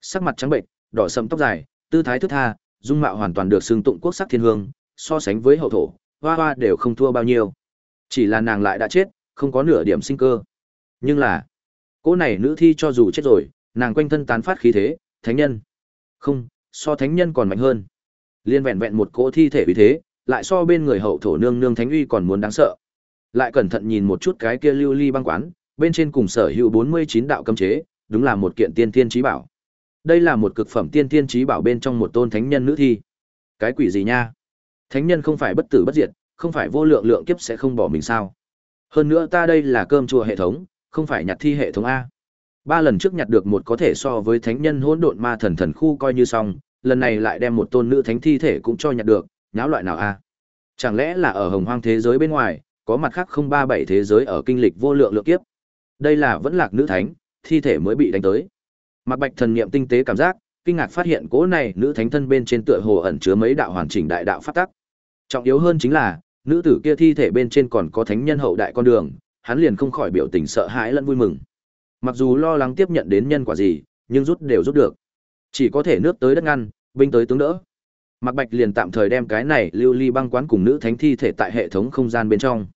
Sắc mặt trắng bệnh, đỏ sẫm tóc dài, tư thái thức tha, dung mạo hoàn toàn được xưng tụng quốc sắc thiên hương, so sánh với hậu thổ, hoa hoa đều không thua bao nhiêu. Chỉ là nàng lại đã chết, không có nửa điểm sinh cơ. Nhưng là, cô này nữ thi cho dù chết rồi, nàng quanh thân tán phát khí thế, thánh nhân. Không, so thánh nhân còn mạnh hơn. Liên vẹn vẹn một cỗ thi thể vì thế, lại so bên người hậu thổ nương nương thánh uy còn muốn đáng sợ. Lại cẩn thận nhìn một chút cái kia lưu ly băng quán, bên trên cùng sở hữu 49 đạo cấm chế, đúng là một kiện tiên tiên trí bảo. Đây là một cực phẩm tiên tiên trí bảo bên trong một tôn thánh nhân nữ thi. Cái quỷ gì nha? Thánh nhân không phải bất tử bất diệt, không phải vô lượng lượng kiếp sẽ không bỏ mình sao? Hơn nữa ta đây là cơm chùa hệ thống, không phải nhặt thi hệ thống a. Ba lần trước nhặt được một có thể so với thánh nhân hỗn độn ma thần thần khu coi như xong, lần này lại đem một tôn nữ thánh thi thể cũng cho nhặt được, nháo loại nào a? Chẳng lẽ là ở hồng hoang thế giới bên ngoài, có mặt khác không ba bảy thế giới ở kinh lịch vô lượng lượng kiếp? Đây là vẫn lạc nữ thánh, thi thể mới bị đánh tới. Mạc Bạch thần niệm tinh tế cảm giác, kinh ngạc phát hiện cỗ này nữ thánh thân bên trên tựa hồ ẩn chứa mấy đạo hoàn chỉnh đại đạo pháp tắc. Trọng yếu hơn chính là, nữ tử kia thi thể bên trên còn có thánh nhân hậu đại con đường, hắn liền không khỏi biểu tình sợ hãi lẫn vui mừng. Mặc dù lo lắng tiếp nhận đến nhân quả gì, nhưng rút đều rút được. Chỉ có thể nước tới đất ngăn, binh tới tướng đỡ. Mạc Bạch liền tạm thời đem cái này lưu ly băng quán cùng nữ thánh thi thể tại hệ thống không gian bên trong.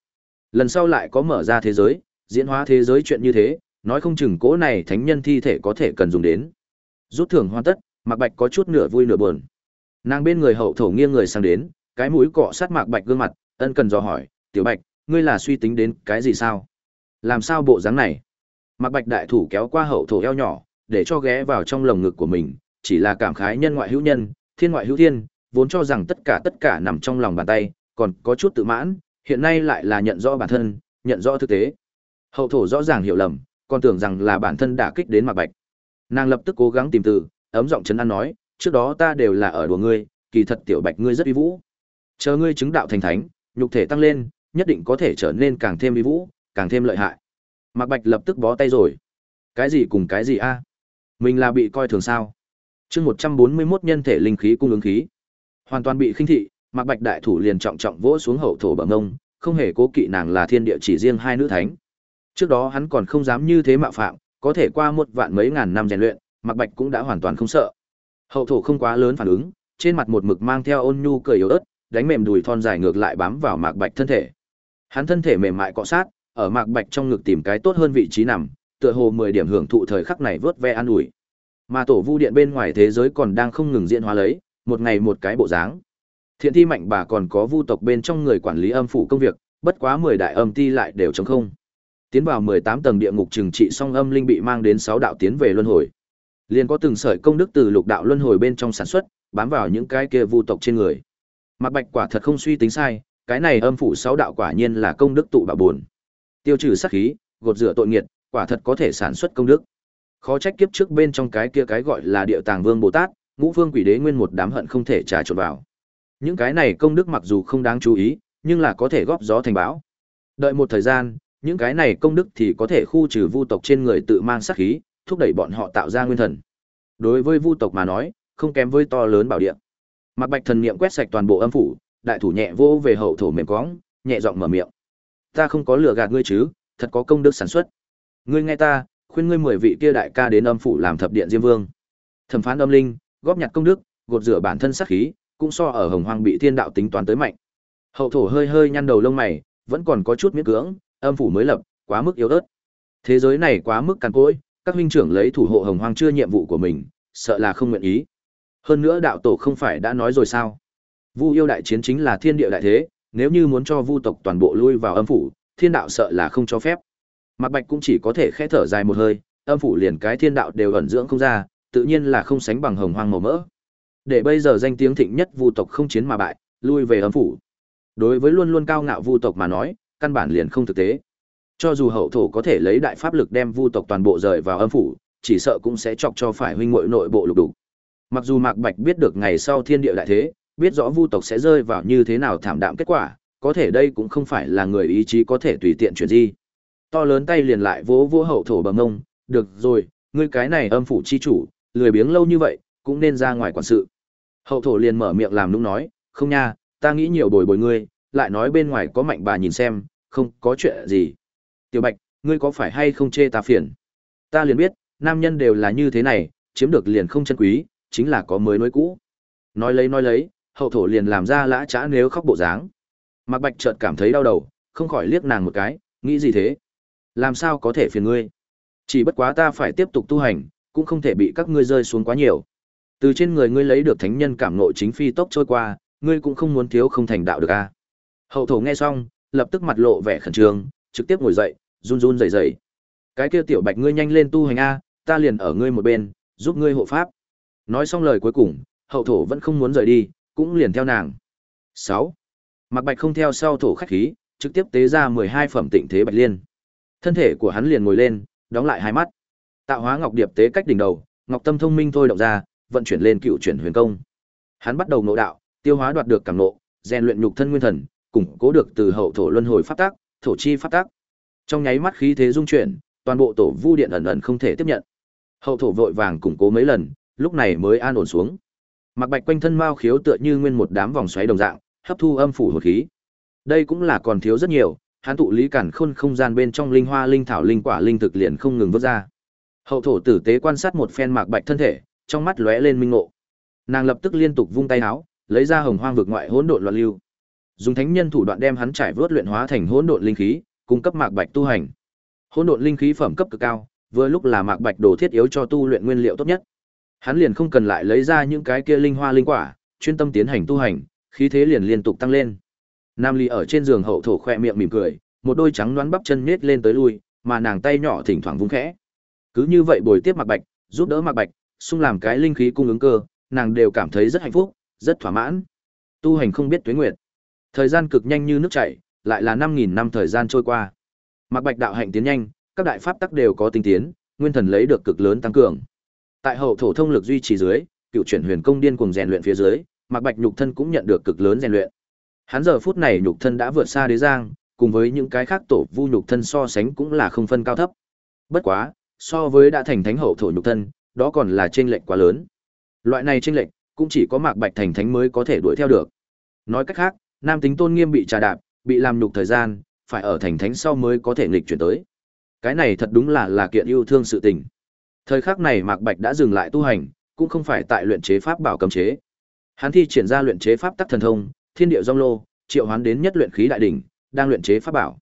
Lần sau lại có mở ra thế giới, diễn hóa thế giới chuyện như thế, nói không chừng cố này thánh nhân thi thể có thể cần dùng đến. Rút thưởng hoàn tất, Mạc Bạch có chút nửa vui nửa buồn. Nàng bên người hậu thổ nghiêng người sang đến, cái mũi cọ sát Mạc Bạch gương mặt, ân cần dò hỏi, "Tiểu Bạch, ngươi là suy tính đến cái gì sao? Làm sao bộ dáng này?" Mạc Bạch đại thủ kéo qua hậu thổ eo nhỏ, để cho ghé vào trong lồng ngực của mình, chỉ là cảm khái nhân ngoại hữu nhân, thiên ngoại hữu thiên, vốn cho rằng tất cả tất cả nằm trong lòng bàn tay, còn có chút tự mãn, hiện nay lại là nhận rõ bản thân, nhận rõ thực tế. Hậu thổ rõ ràng hiểu lầm, còn tưởng rằng là bản thân đả kích đến Mạc Bạch. Nàng lập tức cố gắng tìm từ, ấm giọng trấn an nói, trước đó ta đều là ở đùa ngươi, kỳ thật tiểu Bạch ngươi rất uy vũ. Chờ ngươi chứng đạo thành thánh, nhục thể tăng lên, nhất định có thể trở nên càng thêm uy vũ, càng thêm lợi hại. Mạc Bạch lập tức bó tay rồi. Cái gì cùng cái gì a? Mình là bị coi thường sao? Chương 141 nhân thể linh khí cung ứng khí. Hoàn toàn bị khinh thị, Mạc Bạch đại thủ liền trọng trọng vỗ xuống hậu thổ bẩm ngông, không hề cố kỵ nàng là thiên địa chỉ riêng hai nữ thánh. Trước đó hắn còn không dám như thế mạo phạm, có thể qua một vạn mấy ngàn năm rèn luyện, Mạc Bạch cũng đã hoàn toàn không sợ. Hậu thổ không quá lớn phản ứng, trên mặt một mực mang theo ôn nhu cười yếu ớt, đánh mềm đùi thon dài ngược lại bám vào Mạc Bạch thân thể. Hắn thân thể mềm mại cọ sát, ở Mạc Bạch trong ngực tìm cái tốt hơn vị trí nằm, tựa hồ 10 điểm hưởng thụ thời khắc này vớt ve an ủi. Mà tổ vu điện bên ngoài thế giới còn đang không ngừng diễn hóa lấy, một ngày một cái bộ dáng. Thiện thi mạnh bà còn có vu tộc bên trong người quản lý âm phủ công việc, bất quá 10 đại âm ti lại đều trống không tiến vào 18 tầng địa ngục trừng trị song âm linh bị mang đến sáu đạo tiến về luân hồi. Liền có từng sợi công đức từ lục đạo luân hồi bên trong sản xuất, bám vào những cái kia vu tộc trên người. Mạc Bạch quả thật không suy tính sai, cái này âm phủ sáu đạo quả nhiên là công đức tụ bảo buồn. Tiêu trừ sát khí, gột rửa tội nghiệt, quả thật có thể sản xuất công đức. Khó trách kiếp trước bên trong cái kia cái gọi là địa tàng vương Bồ Tát, ngũ vương quỷ đế nguyên một đám hận không thể trà trộn vào. Những cái này công đức mặc dù không đáng chú ý, nhưng là có thể góp gió thành bão. Đợi một thời gian, Những cái này công đức thì có thể khu trừ vu tộc trên người tự mang sát khí, thúc đẩy bọn họ tạo ra nguyên thần. Đối với vu tộc mà nói, không kém với to lớn bảo địa. Mạc Bạch thần niệm quét sạch toàn bộ âm phủ, đại thủ nhẹ vô về hậu thổ mềm quõng, nhẹ giọng mở miệng. Ta không có lừa gạt ngươi chứ, thật có công đức sản xuất. Ngươi nghe ta, khuyên ngươi mười vị kia đại ca đến âm phủ làm thập điện diêm vương. Thẩm phán âm linh, góp nhặt công đức, gột rửa bản thân sát khí, cũng so ở Hồng Hoang bị thiên đạo tính toán tới mạnh. Hậu thổ hơi hơi nhăn đầu lông mày, vẫn còn có chút miễn cưỡng, âm phủ mới lập, quá mức yếu ớt. Thế giới này quá mức cằn cỗi, các huynh trưởng lấy thủ hộ Hồng Hoang chưa nhiệm vụ của mình, sợ là không nguyện ý. Hơn nữa đạo tổ không phải đã nói rồi sao? Vu yêu đại chiến chính là thiên địa đại thế, nếu như muốn cho vu tộc toàn bộ lui vào âm phủ, thiên đạo sợ là không cho phép. Mạc Bạch cũng chỉ có thể khẽ thở dài một hơi, âm phủ liền cái thiên đạo đều ẩn dưỡng không ra, tự nhiên là không sánh bằng hồng hoang màu mỡ. Để bây giờ danh tiếng thịnh nhất vu tộc không chiến mà bại, lui về âm phủ. Đối với luôn luôn cao ngạo vu tộc mà nói, căn bản liền không thực tế. Cho dù hậu thổ có thể lấy đại pháp lực đem vu tộc toàn bộ rời vào âm phủ, chỉ sợ cũng sẽ chọc cho phải huynh muội nội bộ lục đục. Mặc dù Mạc Bạch biết được ngày sau thiên địa đại thế, biết rõ vu tộc sẽ rơi vào như thế nào thảm đạm kết quả, có thể đây cũng không phải là người ý chí có thể tùy tiện chuyển di. To lớn tay liền lại vỗ vỗ hậu thổ bằng ngông, được rồi, ngươi cái này âm phủ chi chủ, lười biếng lâu như vậy, cũng nên ra ngoài quản sự. Hậu thổ liền mở miệng làm nũng nói, không nha, ta nghĩ nhiều bồi bồi ngươi, lại nói bên ngoài có mạnh bà nhìn xem, không có chuyện gì. Tiểu Bạch, ngươi có phải hay không chê ta phiền? Ta liền biết, nam nhân đều là như thế này, chiếm được liền không chân quý, chính là có mới nối cũ. Nói lấy nói lấy, hậu thổ liền làm ra lã chã nếu khóc bộ dáng. Mạc Bạch chợt cảm thấy đau đầu, không khỏi liếc nàng một cái, nghĩ gì thế? Làm sao có thể phiền ngươi? Chỉ bất quá ta phải tiếp tục tu hành, cũng không thể bị các ngươi rơi xuống quá nhiều. Từ trên người ngươi lấy được thánh nhân cảm ngộ chính phi tốc trôi qua, ngươi cũng không muốn thiếu không thành đạo được a. À? Hậu thổ nghe xong, lập tức mặt lộ vẻ khẩn trương, trực tiếp ngồi dậy, run run rẩy rẩy. Cái kia tiểu Bạch ngươi nhanh lên tu hành a, ta liền ở ngươi một bên, giúp ngươi hộ pháp. Nói xong lời cuối cùng, hậu thổ vẫn không muốn rời đi, cũng liền theo nàng. 6. Mạc Bạch không theo sau thổ khách khí, trực tiếp tế ra 12 phẩm tịnh thế bạch liên. Thân thể của hắn liền ngồi lên, đóng lại hai mắt. Tạo hóa ngọc điệp tế cách đỉnh đầu, ngọc tâm thông minh thôi động ra, vận chuyển lên cựu chuyển huyền công. Hắn bắt đầu ngộ đạo, tiêu hóa đoạt được cảm ngộ, rèn luyện nhục thân nguyên thần, củng cố được từ hậu thổ luân hồi pháp tác, thổ chi pháp tác. Trong nháy mắt khí thế dung chuyển, toàn bộ tổ vu điện ẩn ẩn không thể tiếp nhận. Hậu thổ vội vàng củng cố mấy lần, lúc này mới an ổn xuống. Mặc Bạch quanh thân mao khiếu tựa như nguyên một đám vòng xoáy đồng dạng, hấp thu âm phủ hồn khí. Đây cũng là còn thiếu rất nhiều, hắn tụ lý cản khôn không gian bên trong linh hoa linh thảo linh quả linh thực liền không ngừng vớt ra. Hậu thổ tử tế quan sát một phen Mạc Bạch thân thể, trong mắt lóe lên minh ngộ. Nàng lập tức liên tục vung tay áo, lấy ra hồng hoang vực ngoại hỗn độn loạn lưu. Dùng thánh nhân thủ đoạn đem hắn trải vớt luyện hóa thành hỗn độn linh khí, cung cấp Mạc Bạch tu hành. Hỗn độn linh khí phẩm cấp cực cao, vừa lúc là Mạc Bạch đồ thiết yếu cho tu luyện nguyên liệu tốt nhất. Hắn liền không cần lại lấy ra những cái kia linh hoa linh quả, chuyên tâm tiến hành tu hành, khí thế liền liên tục tăng lên. Nam Ly ở trên giường hậu thổ khoe miệng mỉm cười, một đôi trắng đoán bắp chân nhếch lên tới lui, mà nàng tay nhỏ thỉnh thoảng vung khẽ. Cứ như vậy bồi tiếp Mạc Bạch, giúp đỡ Mạc Bạch, xung làm cái linh khí cung ứng cơ, nàng đều cảm thấy rất hạnh phúc, rất thỏa mãn. Tu hành không biết tuế nguyệt. Thời gian cực nhanh như nước chảy, lại là 5000 năm thời gian trôi qua. Mạc Bạch đạo hạnh tiến nhanh, các đại pháp tắc đều có tinh tiến, nguyên thần lấy được cực lớn tăng cường. Tại hậu thổ thông lực duy trì dưới, cựu chuyển huyền công điên cùng rèn luyện phía dưới, Mạc Bạch nhục thân cũng nhận được cực lớn rèn luyện. Hắn giờ phút này nhục thân đã vượt xa đế giang, cùng với những cái khác tổ vu nhục thân so sánh cũng là không phân cao thấp. Bất quá, so với đã thành thánh hậu thổ nhục thân, đó còn là chênh lệch quá lớn. Loại này chênh lệch, cũng chỉ có Mạc Bạch thành thánh mới có thể đuổi theo được. Nói cách khác, nam tính tôn nghiêm bị trà đạp, bị làm nhục thời gian, phải ở thành thánh sau mới có thể nghịch chuyển tới. Cái này thật đúng là là kiện yêu thương sự tình. Thời khắc này Mạc Bạch đã dừng lại tu hành, cũng không phải tại luyện chế pháp bảo cấm chế. Hắn thi triển ra luyện chế pháp tắc thần thông, thiên địa dung lô, triệu hoán đến nhất luyện khí đại đỉnh, đang luyện chế pháp bảo.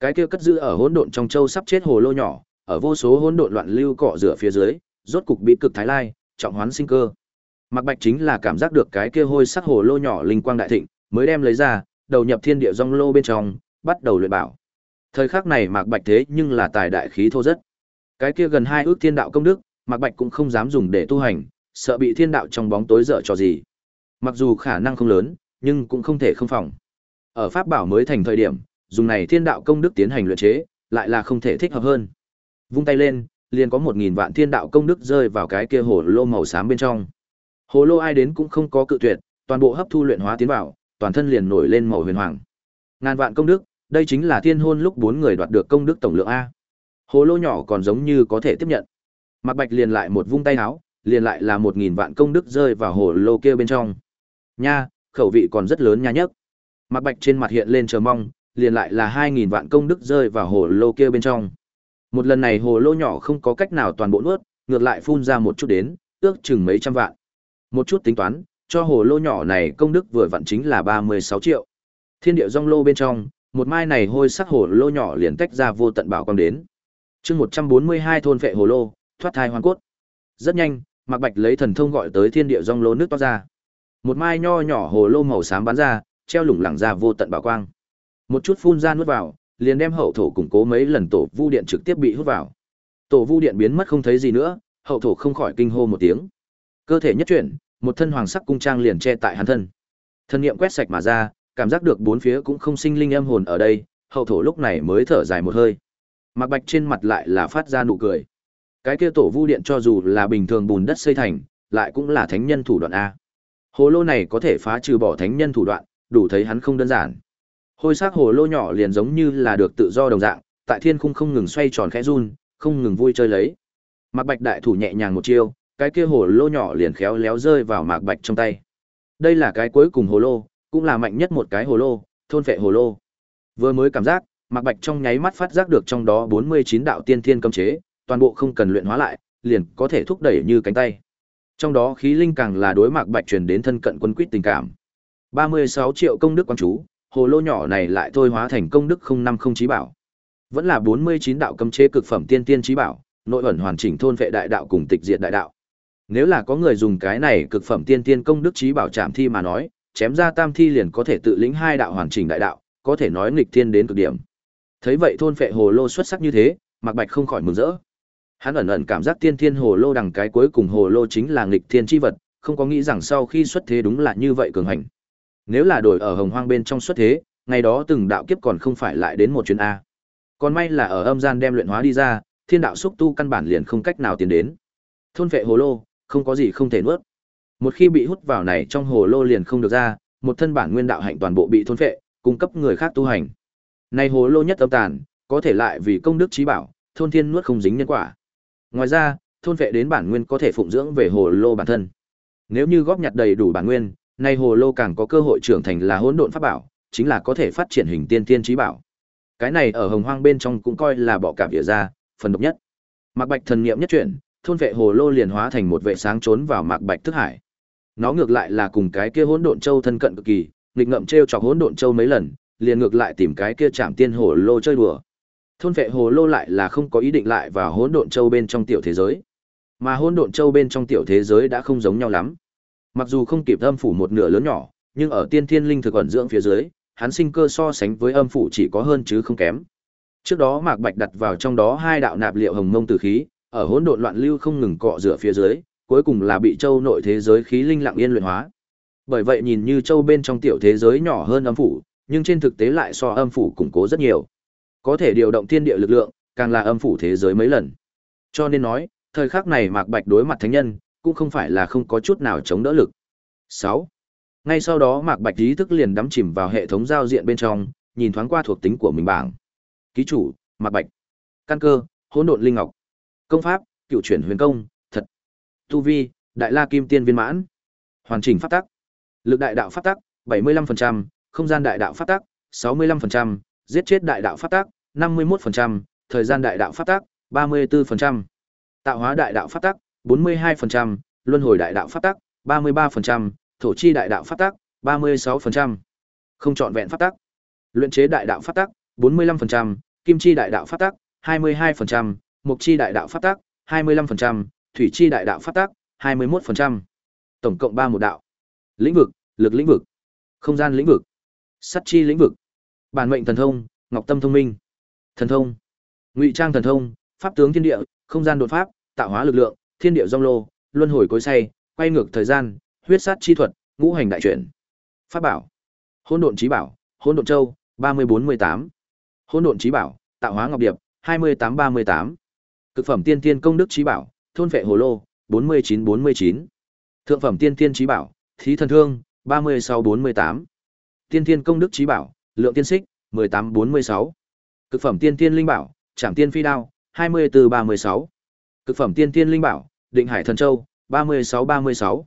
Cái kia cất giữ ở hỗn độn trong châu sắp chết hồ lô nhỏ, ở vô số hỗn độn loạn lưu cọ rửa phía dưới, rốt cục bị cực thái lai, trọng hoán sinh cơ. Mạc Bạch chính là cảm giác được cái kia hôi sắc hồ lô nhỏ linh quang đại thịnh, mới đem lấy ra, đầu nhập thiên địa dung lô bên trong, bắt đầu luyện bảo. Thời khắc này Mạc Bạch thế nhưng là tài đại khí thô rất. Cái kia gần hai ước thiên đạo công đức, Mạc Bạch cũng không dám dùng để tu hành, sợ bị thiên đạo trong bóng tối dở trò gì. Mặc dù khả năng không lớn, nhưng cũng không thể không phòng. Ở pháp bảo mới thành thời điểm, dùng này thiên đạo công đức tiến hành luyện chế, lại là không thể thích hợp hơn. Vung tay lên, liền có một nghìn vạn thiên đạo công đức rơi vào cái kia hồ lô màu xám bên trong. Hồ lô ai đến cũng không có cự tuyệt, toàn bộ hấp thu luyện hóa tiến vào, toàn thân liền nổi lên màu huyền hoàng. Ngàn vạn công đức, đây chính là thiên hôn lúc bốn người đoạt được công đức tổng lượng a. Hồ lô nhỏ còn giống như có thể tiếp nhận. Mạc Bạch liền lại một vung tay áo, liền lại là một nghìn vạn công đức rơi vào hồ lô kia bên trong. Nha, khẩu vị còn rất lớn nha nhất. Mạc Bạch trên mặt hiện lên chờ mong, liền lại là hai nghìn vạn công đức rơi vào hồ lô kia bên trong. Một lần này hồ lô nhỏ không có cách nào toàn bộ nuốt, ngược lại phun ra một chút đến, ước chừng mấy trăm vạn. Một chút tính toán, cho hồ lô nhỏ này công đức vừa vặn chính là ba mươi sáu triệu. Thiên địa rong lô bên trong, một mai này hôi sắc hồ lô nhỏ liền tách ra vô tận bảo quang đến. Chương một trăm bốn mươi hai thôn vệ hồ lô, thoát thai hoàn cốt. Rất nhanh, Mạc Bạch lấy thần thông gọi tới thiên địa rong lô nước toát ra. Một mai nho nhỏ hồ lô màu xám bắn ra, treo lủng lẳng ra vô tận bảo quang. Một chút phun ra nuốt vào, liền đem hậu thổ củng cố mấy lần tổ vu điện trực tiếp bị hút vào. Tổ vu điện biến mất không thấy gì nữa, hậu thổ không khỏi kinh hô một tiếng. Cơ thể nhất chuyển, một thân hoàng sắc cung trang liền che tại hắn thân. Thân niệm quét sạch mà ra, cảm giác được bốn phía cũng không sinh linh âm hồn ở đây, hậu thổ lúc này mới thở dài một hơi. Mạc Bạch trên mặt lại là phát ra nụ cười. Cái kia tổ vu điện cho dù là bình thường bùn đất xây thành, lại cũng là thánh nhân thủ đoạn a. Hồ lô này có thể phá trừ bỏ thánh nhân thủ đoạn, đủ thấy hắn không đơn giản. Hôi sắc hồ lô nhỏ liền giống như là được tự do đồng dạng, tại thiên khung không ngừng xoay tròn khẽ run, không ngừng vui chơi lấy. Mạc Bạch đại thủ nhẹ nhàng một chiêu, cái kia hồ lô nhỏ liền khéo léo rơi vào Mạc Bạch trong tay. Đây là cái cuối cùng hồ lô, cũng là mạnh nhất một cái hồ lô, thôn phệ hồ lô. Vừa mới cảm giác, Mạc Bạch trong nháy mắt phát giác được trong đó 49 đạo tiên thiên cấm chế, toàn bộ không cần luyện hóa lại, liền có thể thúc đẩy như cánh tay. Trong đó khí linh càng là đối Mạc Bạch truyền đến thân cận quân quyết tình cảm. 36 triệu công đức quan chú, hồ lô nhỏ này lại thôi hóa thành công đức 050 trí bảo. Vẫn là 49 đạo cấm chế cực phẩm tiên tiên trí bảo, nội ẩn hoàn chỉnh thôn vệ đại đạo cùng tịch diệt đại đạo. Nếu là có người dùng cái này cực phẩm tiên tiên công đức trí bảo chạm thi mà nói, chém ra tam thi liền có thể tự lĩnh hai đạo hoàn chỉnh đại đạo, có thể nói nghịch thiên đến cực điểm. Thấy vậy thôn phệ hồ lô xuất sắc như thế, Mạc Bạch không khỏi mừng rỡ. Hắn ẩn ẩn cảm giác tiên thiên hồ lô đằng cái cuối cùng hồ lô chính là nghịch thiên chi vật, không có nghĩ rằng sau khi xuất thế đúng là như vậy cường hành. Nếu là đổi ở hồng hoang bên trong xuất thế, ngày đó từng đạo kiếp còn không phải lại đến một chuyến A. Còn may là ở âm gian đem luyện hóa đi ra, thiên đạo xúc tu căn bản liền không cách nào tiến đến. Thôn vệ hồ lô, không có gì không thể nuốt. Một khi bị hút vào này trong hồ lô liền không được ra, một thân bản nguyên đạo hạnh toàn bộ bị thôn vệ, cung cấp người khác tu hành nay hồ lô nhất âm tàn, có thể lại vì công đức trí bảo, thôn thiên nuốt không dính nhân quả. Ngoài ra, thôn vệ đến bản nguyên có thể phụng dưỡng về hồ lô bản thân. Nếu như góp nhặt đầy đủ bản nguyên, nay hồ lô càng có cơ hội trưởng thành là hỗn độn pháp bảo, chính là có thể phát triển hình tiên tiên trí bảo. Cái này ở hồng hoang bên trong cũng coi là bọ cảm địa ra, phần độc nhất. Mạc Bạch thần niệm nhất chuyển, thôn vệ hồ lô liền hóa thành một vệ sáng trốn vào Mạc Bạch thức hải. Nó ngược lại là cùng cái kia hỗn độn châu thân cận cực kỳ, nghịch ngậm trêu chọc hỗn độn châu mấy lần, liền ngược lại tìm cái kia chạm tiên hồ lô chơi đùa. Thôn vệ hồ lô lại là không có ý định lại vào hỗn độn châu bên trong tiểu thế giới. Mà hỗn độn châu bên trong tiểu thế giới đã không giống nhau lắm. Mặc dù không kịp âm phủ một nửa lớn nhỏ, nhưng ở tiên thiên linh thực ẩn dưỡng phía dưới, hắn sinh cơ so sánh với âm phủ chỉ có hơn chứ không kém. Trước đó Mạc Bạch đặt vào trong đó hai đạo nạp liệu hồng mông tử khí, ở hỗn độn loạn lưu không ngừng cọ rửa phía dưới, cuối cùng là bị châu nội thế giới khí linh lặng yên luyện hóa. Bởi vậy nhìn như châu bên trong tiểu thế giới nhỏ hơn âm phủ, nhưng trên thực tế lại so âm phủ củng cố rất nhiều. Có thể điều động thiên địa lực lượng, càng là âm phủ thế giới mấy lần. Cho nên nói, thời khắc này Mạc Bạch đối mặt thánh nhân, cũng không phải là không có chút nào chống đỡ lực. 6. Ngay sau đó Mạc Bạch ý thức liền đắm chìm vào hệ thống giao diện bên trong, nhìn thoáng qua thuộc tính của mình bảng. Ký chủ, Mạc Bạch. Căn cơ, hỗn độn linh ngọc. Công pháp, cựu chuyển huyền công, thật. Tu vi, đại la kim tiên viên mãn. Hoàn chỉnh pháp tắc. Lực đại đạo pháp tắc, 75%, không gian đại đạo phát tác 65%, giết chết đại đạo phát tác 51%, thời gian đại đạo phát tác 34%. Tạo hóa đại đạo phát tác 42%, luân hồi đại đạo phát tác 33%, thổ chi đại đạo phát tác 36%. Không chọn vẹn phát tác, Luyện chế đại đạo phát tác 45%, kim chi đại đạo phát tác 22%, mục chi đại đạo phát tác 25%, thủy chi đại đạo phát tác 21%. Tổng cộng 31 đạo. Lĩnh vực, lực lĩnh vực, không gian lĩnh vực, sắt chi lĩnh vực, bản mệnh thần thông, ngọc tâm thông minh, thần thông, ngụy trang thần thông, pháp tướng thiên địa, không gian đột pháp, tạo hóa lực lượng, thiên địa rong lô, luân hồi cối say, quay ngược thời gian, huyết sát chi thuật, ngũ hành đại chuyển. Pháp bảo. Hỗn độn trí bảo, Hỗn độn châu, 3048. Hỗn độn trí bảo, tạo hóa ngọc điệp, 2838. Cực phẩm tiên tiên công đức trí bảo, thôn vệ hồ lô, 4949. Thượng phẩm tiên tiên trí bảo, thí thần thương, 3648. Tiên Thiên công đức chí bảo, lượng tiên xích, 1846. Cực phẩm tiên Thiên linh bảo, Trảm tiên phi đao, 2436. Cực phẩm tiên Thiên linh bảo, Định Hải thần châu, 3636.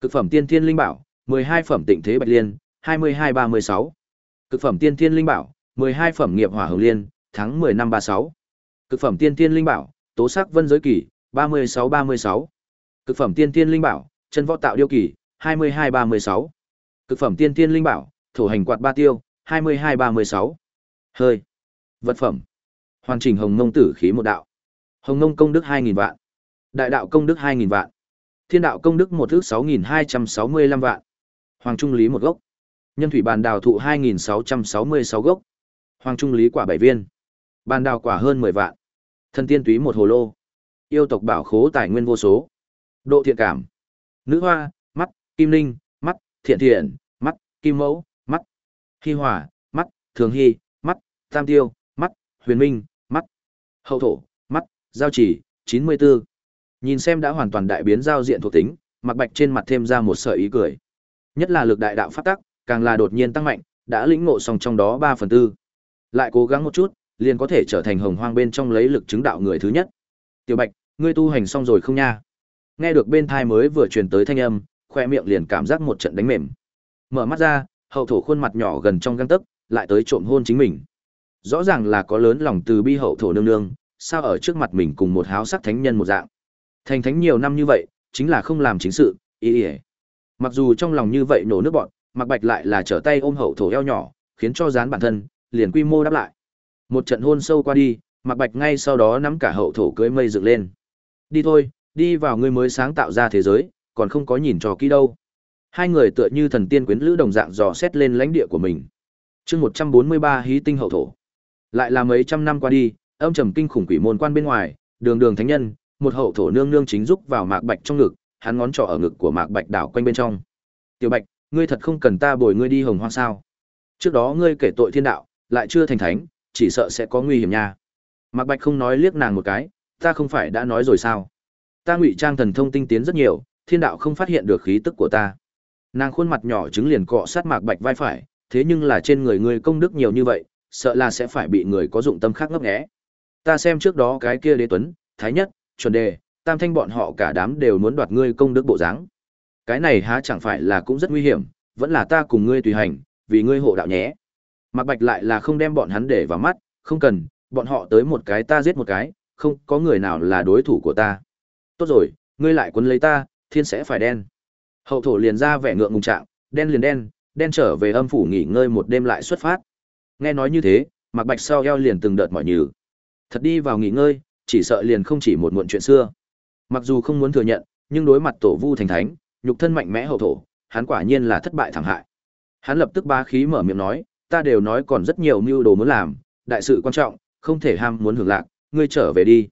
Cực phẩm tiên Thiên linh bảo, 12 phẩm Tịnh thế bạch liên, 2236. Cực phẩm tiên Thiên linh bảo, 12 phẩm nghiệp hỏa hồng liên, tháng 10 năm 36. Cực phẩm tiên Thiên linh bảo, tố sắc vân giới kỳ, 3636. Cực phẩm tiên Thiên linh bảo, chân võ tạo điêu kỳ, 2236. Cực phẩm tiên Thiên linh bảo, thổ hành quạt ba tiêu, 22-36. Hơi. Vật phẩm. Hoàn chỉnh hồng ngông tử khí một đạo. Hồng ngông công đức 2.000 vạn. Đại đạo công đức 2.000 vạn. Thiên đạo công đức một thước 6265 vạn. Hoàng trung lý một gốc. Nhân thủy bàn đào thụ 2.666 gốc. Hoàng trung lý quả 7 viên. Bàn đào quả hơn 10 vạn. Thân tiên túy một hồ lô. Yêu tộc bảo khố tài nguyên vô số. Độ thiện cảm. Nữ hoa, mắt, kim linh, mắt, thiện thiện, mắt, kim mẫu, mắt. Hy hỏa, mắt, thường hy, mắt, tam tiêu, mắt, huyền minh, mắt. Hậu thổ, mắt, giao chỉ, 94. Nhìn xem đã hoàn toàn đại biến giao diện thuộc tính, mặc bạch trên mặt thêm ra một sợi ý cười. Nhất là lực đại đạo phát tắc, càng là đột nhiên tăng mạnh, đã lĩnh ngộ xong trong đó 3 phần tư. Lại cố gắng một chút, liền có thể trở thành hồng hoang bên trong lấy lực chứng đạo người thứ nhất. Tiểu Bạch, ngươi tu hành xong rồi không nha? Nghe được bên thai mới vừa truyền tới thanh âm, khoe miệng liền cảm giác một trận đánh mềm. Mở mắt ra, hậu thổ khuôn mặt nhỏ gần trong găng tấc, lại tới trộm hôn chính mình. Rõ ràng là có lớn lòng từ bi hậu thổ nương nương, sao ở trước mặt mình cùng một háo sắc thánh nhân một dạng. Thành thánh nhiều năm như vậy, chính là không làm chính sự, ý ý. Mặc dù trong lòng như vậy nổ nước bọn, Mặc Bạch lại là trở tay ôm hậu thổ eo nhỏ, khiến cho dán bản thân, liền quy mô đáp lại. Một trận hôn sâu qua đi, Mặc Bạch ngay sau đó nắm cả hậu thổ cưới mây dựng lên. Đi thôi, đi vào ngươi mới sáng tạo ra thế giới, còn không có nhìn trò kỹ đâu. Hai người tựa như thần tiên quyến lữ đồng dạng dò xét lên lãnh địa của mình. Chương 143 hí tinh hậu thổ. Lại là mấy trăm năm qua đi, âm trầm kinh khủng quỷ môn quan bên ngoài, đường đường thánh nhân, một hậu thổ nương nương chính giúp vào Mạc Bạch trong ngực, hắn ngón trỏ ở ngực của Mạc Bạch đảo quanh bên trong. "Tiểu Bạch, ngươi thật không cần ta bồi ngươi đi hồng hoang sao? Trước đó ngươi kể tội thiên đạo, lại chưa thành thánh, chỉ sợ sẽ có nguy hiểm nha." Mạc Bạch không nói liếc nàng một cái, "Ta không phải đã nói rồi sao? Ta ngụy trang thần thông tinh tiến rất nhiều, thiên đạo không phát hiện được khí tức của ta." Nàng khuôn mặt nhỏ trứng liền cọ sát Mạc Bạch vai phải, thế nhưng là trên người ngươi công đức nhiều như vậy, sợ là sẽ phải bị người có dụng tâm khác ngấp nghé. Ta xem trước đó cái kia đế tuấn, thái nhất, chuẩn đề, tam thanh bọn họ cả đám đều muốn đoạt ngươi công đức bộ dáng. Cái này há chẳng phải là cũng rất nguy hiểm, vẫn là ta cùng ngươi tùy hành, vì ngươi hộ đạo nhé. Mạc Bạch lại là không đem bọn hắn để vào mắt, không cần, bọn họ tới một cái ta giết một cái, không có người nào là đối thủ của ta. Tốt rồi, ngươi lại quấn lấy ta, thiên sẽ phải đen. Hậu thổ liền ra vẻ ngượng ngùng trạng, đen liền đen, đen trở về âm phủ nghỉ ngơi một đêm lại xuất phát. Nghe nói như thế, Mạc Bạch sau eo liền từng đợt mỏi nhừ. Thật đi vào nghỉ ngơi, chỉ sợ liền không chỉ một muộn chuyện xưa. Mặc dù không muốn thừa nhận, nhưng đối mặt tổ vu thành thánh, nhục thân mạnh mẽ hậu thổ, hắn quả nhiên là thất bại thảm hại. Hắn lập tức ba khí mở miệng nói, ta đều nói còn rất nhiều mưu đồ muốn làm, đại sự quan trọng, không thể ham muốn hưởng lạc, ngươi trở về đi.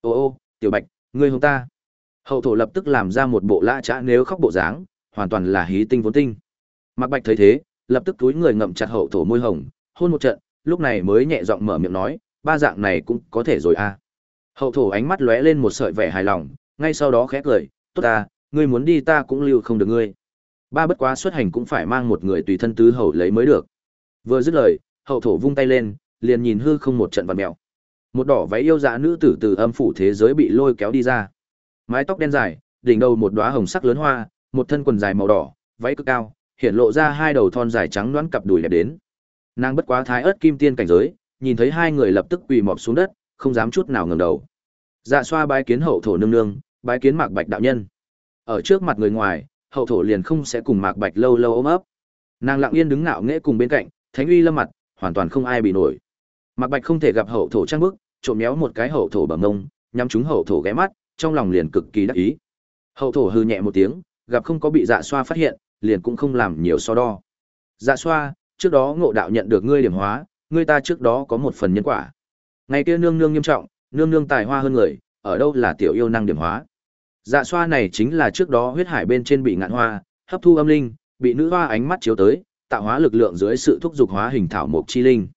Ô ô, tiểu bạch, ngươi hông ta. Hậu thổ lập tức làm ra một bộ lã chã nếu khóc bộ dáng, hoàn toàn là hí tinh vốn tinh. Mạc Bạch thấy thế, lập tức túi người ngậm chặt hậu thổ môi hồng, hôn một trận, lúc này mới nhẹ giọng mở miệng nói, ba dạng này cũng có thể rồi à. Hậu thổ ánh mắt lóe lên một sợi vẻ hài lòng, ngay sau đó khẽ cười, tốt ta, ngươi muốn đi ta cũng lưu không được ngươi. Ba bất quá xuất hành cũng phải mang một người tùy thân tứ hậu lấy mới được. Vừa dứt lời, hậu thổ vung tay lên, liền nhìn hư không một trận vật mèo. Một đỏ váy yêu dạ nữ tử từ âm phủ thế giới bị lôi kéo đi ra. Mái tóc đen dài, đỉnh đầu một đóa hồng sắc lớn hoa, một thân quần dài màu đỏ, váy cực cao, hiện lộ ra hai đầu thon dài trắng đoán cặp đùi đẹp đến. Nàng bất quá thái ớt kim tiên cảnh giới, nhìn thấy hai người lập tức quỳ mọp xuống đất, không dám chút nào ngẩng đầu. Dạ xoa bái kiến hậu thổ nương nương, bái kiến Mạc Bạch đạo nhân. Ở trước mặt người ngoài, hậu thổ liền không sẽ cùng Mạc Bạch lâu lâu ôm ấp. Nàng lặng yên đứng ngạo nghễ cùng bên cạnh, thánh uy lâm mặt, hoàn toàn không ai bị nổi. Mạc Bạch không thể gặp hậu thổ trang bức, trộm méo một cái hậu thổ bằng ngông, nhắm trúng hậu thổ ghé mắt, trong lòng liền cực kỳ đắc ý. Hậu thổ hừ nhẹ một tiếng, gặp không có bị dạ xoa phát hiện, liền cũng không làm nhiều so đo. Dạ xoa, trước đó ngộ đạo nhận được ngươi điểm hóa, ngươi ta trước đó có một phần nhân quả. Ngày kia nương nương nghiêm trọng, nương nương tài hoa hơn người, ở đâu là tiểu yêu năng điểm hóa. Dạ xoa này chính là trước đó huyết hải bên trên bị ngạn hoa, hấp thu âm linh, bị nữ hoa ánh mắt chiếu tới, tạo hóa lực lượng dưới sự thúc dục hóa hình thảo mộc chi linh.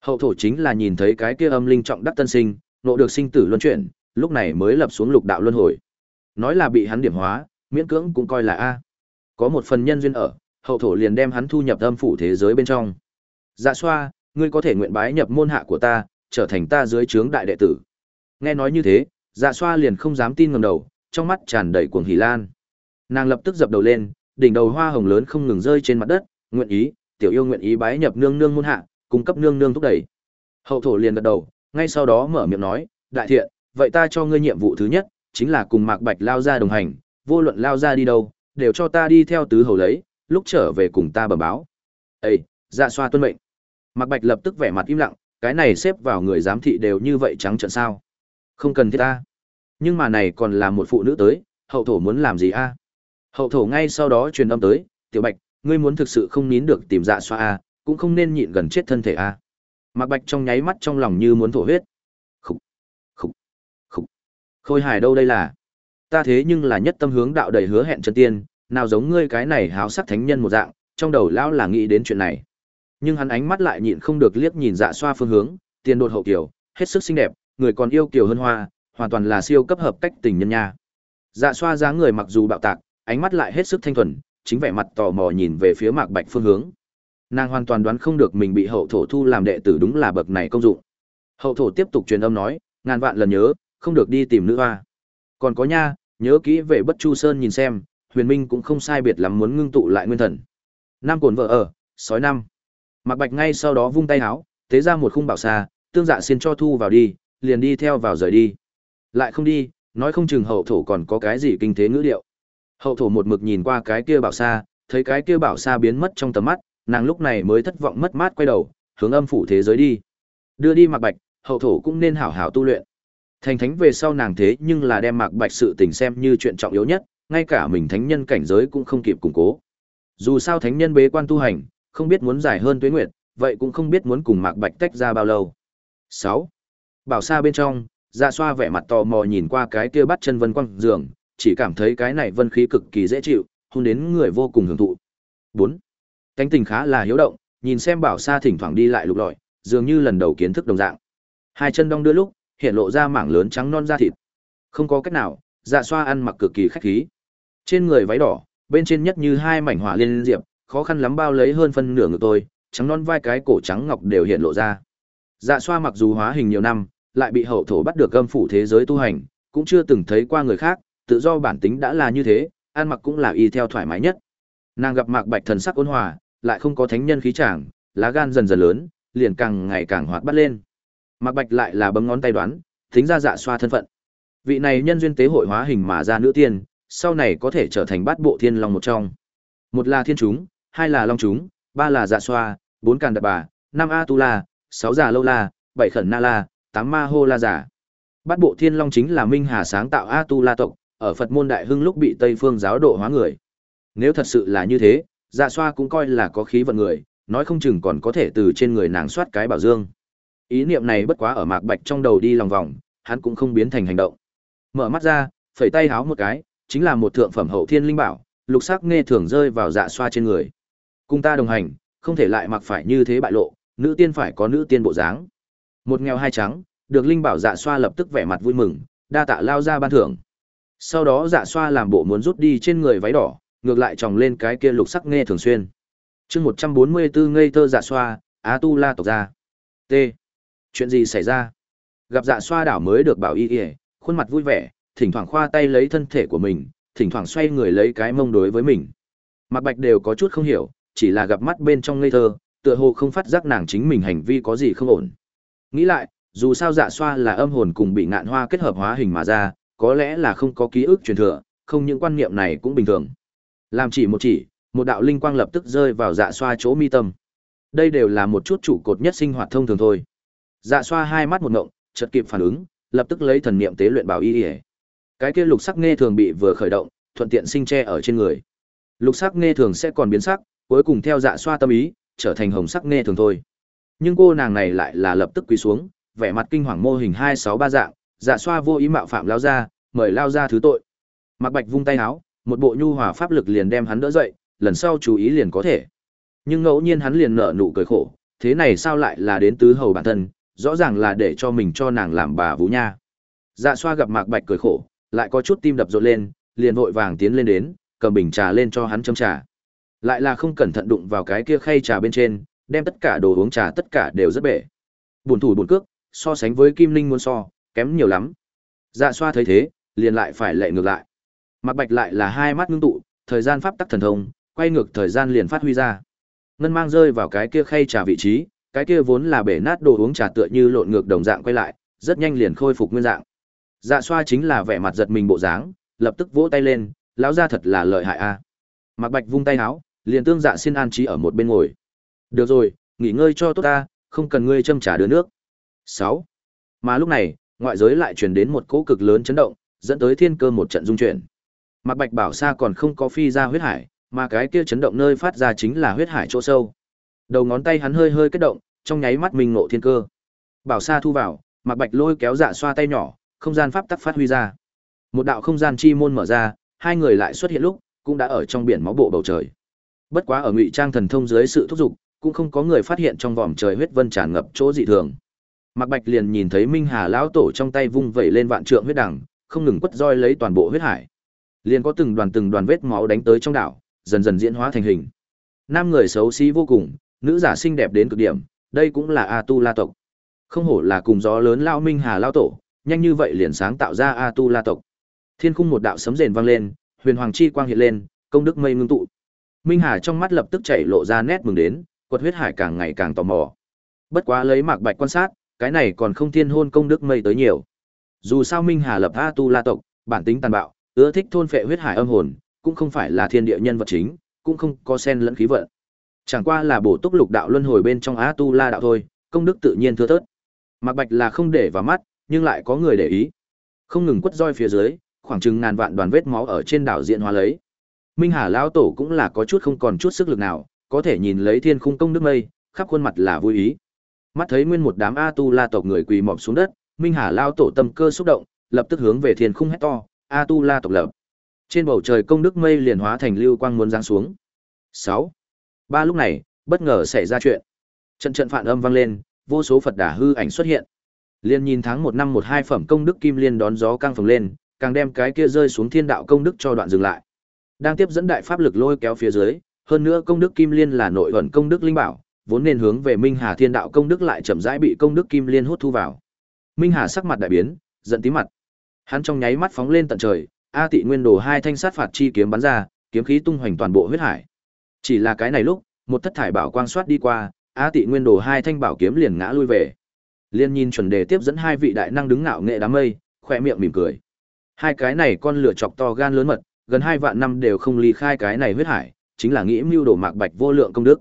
Hậu thổ chính là nhìn thấy cái kia âm linh trọng đắc tân sinh, nộ được sinh tử luân chuyển, lúc này mới lập xuống lục đạo luân hồi. Nói là bị hắn điểm hóa, miễn cưỡng cũng coi là a. Có một phần nhân duyên ở, hậu thổ liền đem hắn thu nhập âm phủ thế giới bên trong. Dạ xoa, ngươi có thể nguyện bái nhập môn hạ của ta, trở thành ta dưới trướng đại đệ tử. Nghe nói như thế, dạ xoa liền không dám tin ngẩng đầu, trong mắt tràn đầy cuồng hỉ lan. Nàng lập tức dập đầu lên, đỉnh đầu hoa hồng lớn không ngừng rơi trên mặt đất, nguyện ý, tiểu yêu nguyện ý bái nhập nương nương môn hạ, cung cấp nương nương thúc đẩy. Hậu thổ liền gật đầu, ngay sau đó mở miệng nói, đại thiện, vậy ta cho ngươi nhiệm vụ thứ nhất, chính là cùng Mạc Bạch lao ra đồng hành, vô luận lao ra đi đâu, đều cho ta đi theo tứ hầu lấy, lúc trở về cùng ta bẩm báo. Ê, dạ xoa tuân mệnh. Mạc Bạch lập tức vẻ mặt im lặng, cái này xếp vào người giám thị đều như vậy trắng trợn sao? Không cần thiết ta. Nhưng mà này còn là một phụ nữ tới, hậu thổ muốn làm gì a? Hậu thổ ngay sau đó truyền âm tới, "Tiểu Bạch, ngươi muốn thực sự không nín được tìm dạ xoa a, cũng không nên nhịn gần chết thân thể a." Mạc Bạch trong nháy mắt trong lòng như muốn thổ huyết. Khôi hài đâu đây là? Ta thế nhưng là nhất tâm hướng đạo đầy hứa hẹn chân tiên, nào giống ngươi cái này háo sắc thánh nhân một dạng, trong đầu lão là nghĩ đến chuyện này. Nhưng hắn ánh mắt lại nhịn không được liếc nhìn dạ xoa phương hướng, tiền đột hậu kiểu, hết sức xinh đẹp, người còn yêu kiều hơn hoa, hoàn toàn là siêu cấp hợp cách tình nhân nha. Dạ xoa dáng người mặc dù bạo tạc, ánh mắt lại hết sức thanh thuần, chính vẻ mặt tò mò nhìn về phía Mạc Bạch phương hướng. Nàng hoàn toàn đoán không được mình bị hậu thổ thu làm đệ tử đúng là bậc này công dụng. Hậu thổ tiếp tục truyền âm nói, ngàn vạn lần nhớ, không được đi tìm nữ hoa. Còn có nha, nhớ kỹ về Bất Chu Sơn nhìn xem, Huyền Minh cũng không sai biệt lắm muốn ngưng tụ lại nguyên thần. Nam cồn vợ ở, sói năm. Mạc Bạch ngay sau đó vung tay áo, tế ra một khung bảo xa, tương dạ xin cho thu vào đi, liền đi theo vào rời đi. Lại không đi, nói không chừng hậu thổ còn có cái gì kinh thế ngữ điệu. Hậu thổ một mực nhìn qua cái kia bảo xa, thấy cái kia bảo xa biến mất trong tầm mắt, nàng lúc này mới thất vọng mất mát quay đầu, hướng âm phủ thế giới đi. Đưa đi Mạc Bạch, hậu thổ cũng nên hảo hảo tu luyện. Thành thánh về sau nàng thế nhưng là đem Mạc Bạch sự tình xem như chuyện trọng yếu nhất, ngay cả mình thánh nhân cảnh giới cũng không kịp củng cố. Dù sao thánh nhân bế quan tu hành, không biết muốn giải hơn tuế nguyệt, vậy cũng không biết muốn cùng Mạc Bạch tách ra bao lâu. 6. Bảo xa bên trong, Dạ Xoa vẻ mặt tò mò nhìn qua cái kia bắt chân vân quang giường, chỉ cảm thấy cái này vân khí cực kỳ dễ chịu, hôn đến người vô cùng hưởng thụ. 4. Cánh tình khá là hiếu động, nhìn xem bảo xa thỉnh thoảng đi lại lục lọi, dường như lần đầu kiến thức đồng dạng. Hai chân đong đưa lúc, hiện lộ ra mảng lớn trắng non da thịt. Không có cách nào, dạ xoa ăn mặc cực kỳ khách khí. Trên người váy đỏ, bên trên nhất như hai mảnh hỏa liên diệp, khó khăn lắm bao lấy hơn phân nửa người tôi, trắng non vai cái cổ trắng ngọc đều hiện lộ ra. Dạ xoa mặc dù hóa hình nhiều năm, lại bị hậu thổ bắt được gâm phủ thế giới tu hành, cũng chưa từng thấy qua người khác, tự do bản tính đã là như thế, ăn mặc cũng là y theo thoải mái nhất. Nàng gặp Mạc Bạch thần sắc ôn hòa, lại không có thánh nhân khí chàng, lá gan dần dần lớn, liền càng ngày càng hoạt bát lên. Mạc Bạch lại là bấm ngón tay đoán, tính ra dạ xoa thân phận. Vị này nhân duyên tế hội hóa hình mà ra nữ tiên, sau này có thể trở thành bát bộ thiên long một trong. Một là thiên chúng, hai là long chúng, ba là dạ xoa, bốn càn đập bà, năm a tu la, sáu già lâu la, bảy khẩn na la, tám ma hô la giả. Bát bộ thiên long chính là minh hà sáng tạo a tu la tộc, ở Phật môn đại hưng lúc bị Tây phương giáo độ hóa người. Nếu thật sự là như thế, dạ xoa cũng coi là có khí vận người, nói không chừng còn có thể từ trên người nàng soát cái bảo dương. Ý niệm này bất quá ở mạc bạch trong đầu đi lòng vòng, hắn cũng không biến thành hành động. Mở mắt ra, phẩy tay háo một cái, chính là một thượng phẩm hậu thiên linh bảo, lục sắc nghe thường rơi vào dạ xoa trên người. Cùng ta đồng hành, không thể lại mặc phải như thế bại lộ, nữ tiên phải có nữ tiên bộ dáng. Một nghèo hai trắng, được linh bảo dạ xoa lập tức vẻ mặt vui mừng, đa tạ lao ra ban thưởng. Sau đó dạ xoa làm bộ muốn rút đi trên người váy đỏ, ngược lại tròng lên cái kia lục sắc nghe thường xuyên. chương 144 ngây thơ dạ xoa, Á Tu La tộc ra. T. Chuyện gì xảy ra? Gặp dạ xoa đảo mới được bảo y ỉa khuôn mặt vui vẻ, thỉnh thoảng khoa tay lấy thân thể của mình, thỉnh thoảng xoay người lấy cái mông đối với mình. mặc Bạch đều có chút không hiểu, chỉ là gặp mắt bên trong ngây thơ, tựa hồ không phát giác nàng chính mình hành vi có gì không ổn. Nghĩ lại, dù sao dạ xoa là âm hồn cùng bị ngạn hoa kết hợp hóa hình mà ra, có lẽ là không có ký ức truyền thừa, không những quan niệm này cũng bình thường. Làm chỉ một chỉ, một đạo linh quang lập tức rơi vào dạ xoa chỗ mi tâm. Đây đều là một chút trụ cột nhất sinh hoạt thông thường thôi. Dạ xoa hai mắt một ngộng, chợt kịp phản ứng, lập tức lấy thần niệm tế luyện bảo y y. Cái kia lục sắc nghe thường bị vừa khởi động, thuận tiện sinh che ở trên người. Lục sắc nghe thường sẽ còn biến sắc, cuối cùng theo dạ xoa tâm ý, trở thành hồng sắc nghe thường thôi. Nhưng cô nàng này lại là lập tức quỳ xuống, vẻ mặt kinh hoàng mô hình hai sáu ba dạng, dạ xoa vô ý mạo phạm lao ra, mời lao ra thứ tội. Mạc Bạch vung tay áo, một bộ nhu hòa pháp lực liền đem hắn đỡ dậy, lần sau chú ý liền có thể. Nhưng ngẫu nhiên hắn liền nở nụ cười khổ, thế này sao lại là đến tứ hầu bản thân, rõ ràng là để cho mình cho nàng làm bà vũ nha. Dạ xoa gặp Mạc Bạch cười khổ, lại có chút tim đập rộn lên, liền vội vàng tiến lên đến, cầm bình trà lên cho hắn châm trà. Lại là không cẩn thận đụng vào cái kia khay trà bên trên, đem tất cả đồ uống trà tất cả đều rất bể. Buồn thủ buồn cước, so sánh với Kim Linh muốn so, kém nhiều lắm. Dạ xoa thấy thế, liền lại phải lệ ngược lại. Mạc Bạch lại là hai mắt ngưng tụ, thời gian pháp tắc thần thông, quay ngược thời gian liền phát huy ra. Ngân mang rơi vào cái kia khay trà vị trí, cái kia vốn là bể nát đồ uống trà tựa như lộn ngược đồng dạng quay lại, rất nhanh liền khôi phục nguyên dạng. Dạ xoa chính là vẻ mặt giật mình bộ dáng, lập tức vỗ tay lên, lão gia thật là lợi hại a. Mạc Bạch vung tay áo, liền tương dạ xin an trí ở một bên ngồi. Được rồi, nghỉ ngơi cho tốt ta, không cần ngươi châm trả đứa nước. 6. Mà lúc này, ngoại giới lại truyền đến một cỗ cực lớn chấn động, dẫn tới thiên cơ một trận dung chuyển. Mạc Bạch Bảo Sa còn không có phi ra huyết hải, mà cái kia chấn động nơi phát ra chính là huyết hải chỗ sâu. Đầu ngón tay hắn hơi hơi kết động, trong nháy mắt mình ngộ thiên cơ. Bảo Sa thu vào, Mạc Bạch lôi kéo dạ xoa tay nhỏ, không gian pháp tắc phát huy ra. Một đạo không gian chi môn mở ra, hai người lại xuất hiện lúc, cũng đã ở trong biển máu bộ bầu trời. Bất quá ở ngụy trang thần thông dưới sự thúc giục, cũng không có người phát hiện trong vòm trời huyết vân tràn ngập chỗ dị thường. Mạc Bạch liền nhìn thấy Minh Hà lão tổ trong tay vung vẩy lên vạn trượng huyết đằng, không ngừng quất roi lấy toàn bộ huyết hải. Liền có từng đoàn từng đoàn vết máu đánh tới trong đảo, dần dần diễn hóa thành hình. Nam người xấu xí vô cùng, nữ giả xinh đẹp đến cực điểm, đây cũng là A Tu La tộc. Không hổ là cùng gió lớn lao Minh Hà lao tổ, nhanh như vậy liền sáng tạo ra A Tu La tộc. Thiên khung một đạo sấm rền vang lên, huyền hoàng chi quang hiện lên, công đức mây ngưng tụ. Minh Hà trong mắt lập tức chảy lộ ra nét mừng đến, quật huyết hải càng ngày càng tò mò. Bất quá lấy Mạc Bạch quan sát, cái này còn không thiên hôn công đức mây tới nhiều. Dù sao Minh Hà lập A Tu La tộc, bản tính tàn bạo, ưa thích thôn phệ huyết hải âm hồn, cũng không phải là thiên địa nhân vật chính, cũng không có sen lẫn khí vận. Chẳng qua là bổ túc lục đạo luân hồi bên trong Á Tu La đạo thôi, công đức tự nhiên thưa thớt. Mạc Bạch là không để vào mắt, nhưng lại có người để ý. Không ngừng quất roi phía dưới, khoảng chừng ngàn vạn đoàn vết máu ở trên đảo diện hóa lấy. Minh Hà lão tổ cũng là có chút không còn chút sức lực nào, có thể nhìn lấy thiên khung công đức mây, khắp khuôn mặt là vui ý. Mắt thấy nguyên một đám A tu La tộc người quỳ mọp xuống đất, Minh Hà lão tổ tâm cơ xúc động, lập tức hướng về thiên khung hét to, "A tu La tộc lập." Trên bầu trời công đức mây liền hóa thành lưu quang muốn giáng xuống. 6. Ba lúc này, bất ngờ xảy ra chuyện. Trận trận phản âm vang lên, vô số Phật đà hư ảnh xuất hiện. Liên nhìn tháng một năm một hai phẩm công đức kim liên đón gió căng phồng lên, càng đem cái kia rơi xuống thiên đạo công đức cho đoạn dừng lại. Đang tiếp dẫn đại pháp lực lôi kéo phía dưới, hơn nữa công đức kim liên là nội ẩn công đức linh bảo, vốn nên hướng về Minh Hà Thiên đạo công đức lại chậm rãi bị công đức kim liên hút thu vào. Minh Hà sắc mặt đại biến, giận tí mặt. Hắn trong nháy mắt phóng lên tận trời, A Tị Nguyên Đồ hai thanh sát phạt chi kiếm bắn ra, kiếm khí tung hoành toàn bộ huyết hải. Chỉ là cái này lúc, một thất thải bảo quang xoát đi qua, A Tị Nguyên Đồ hai thanh bảo kiếm liền ngã lui về. Liên nhìn chuẩn đề tiếp dẫn hai vị đại năng đứng ngạo nghệ đám mây, khỏe miệng mỉm cười. Hai cái này con lửa chọc to gan lớn mật, gần hai vạn năm đều không ly khai cái này huyết hải, chính là nghĩ mưu đồ mạc bạch vô lượng công đức.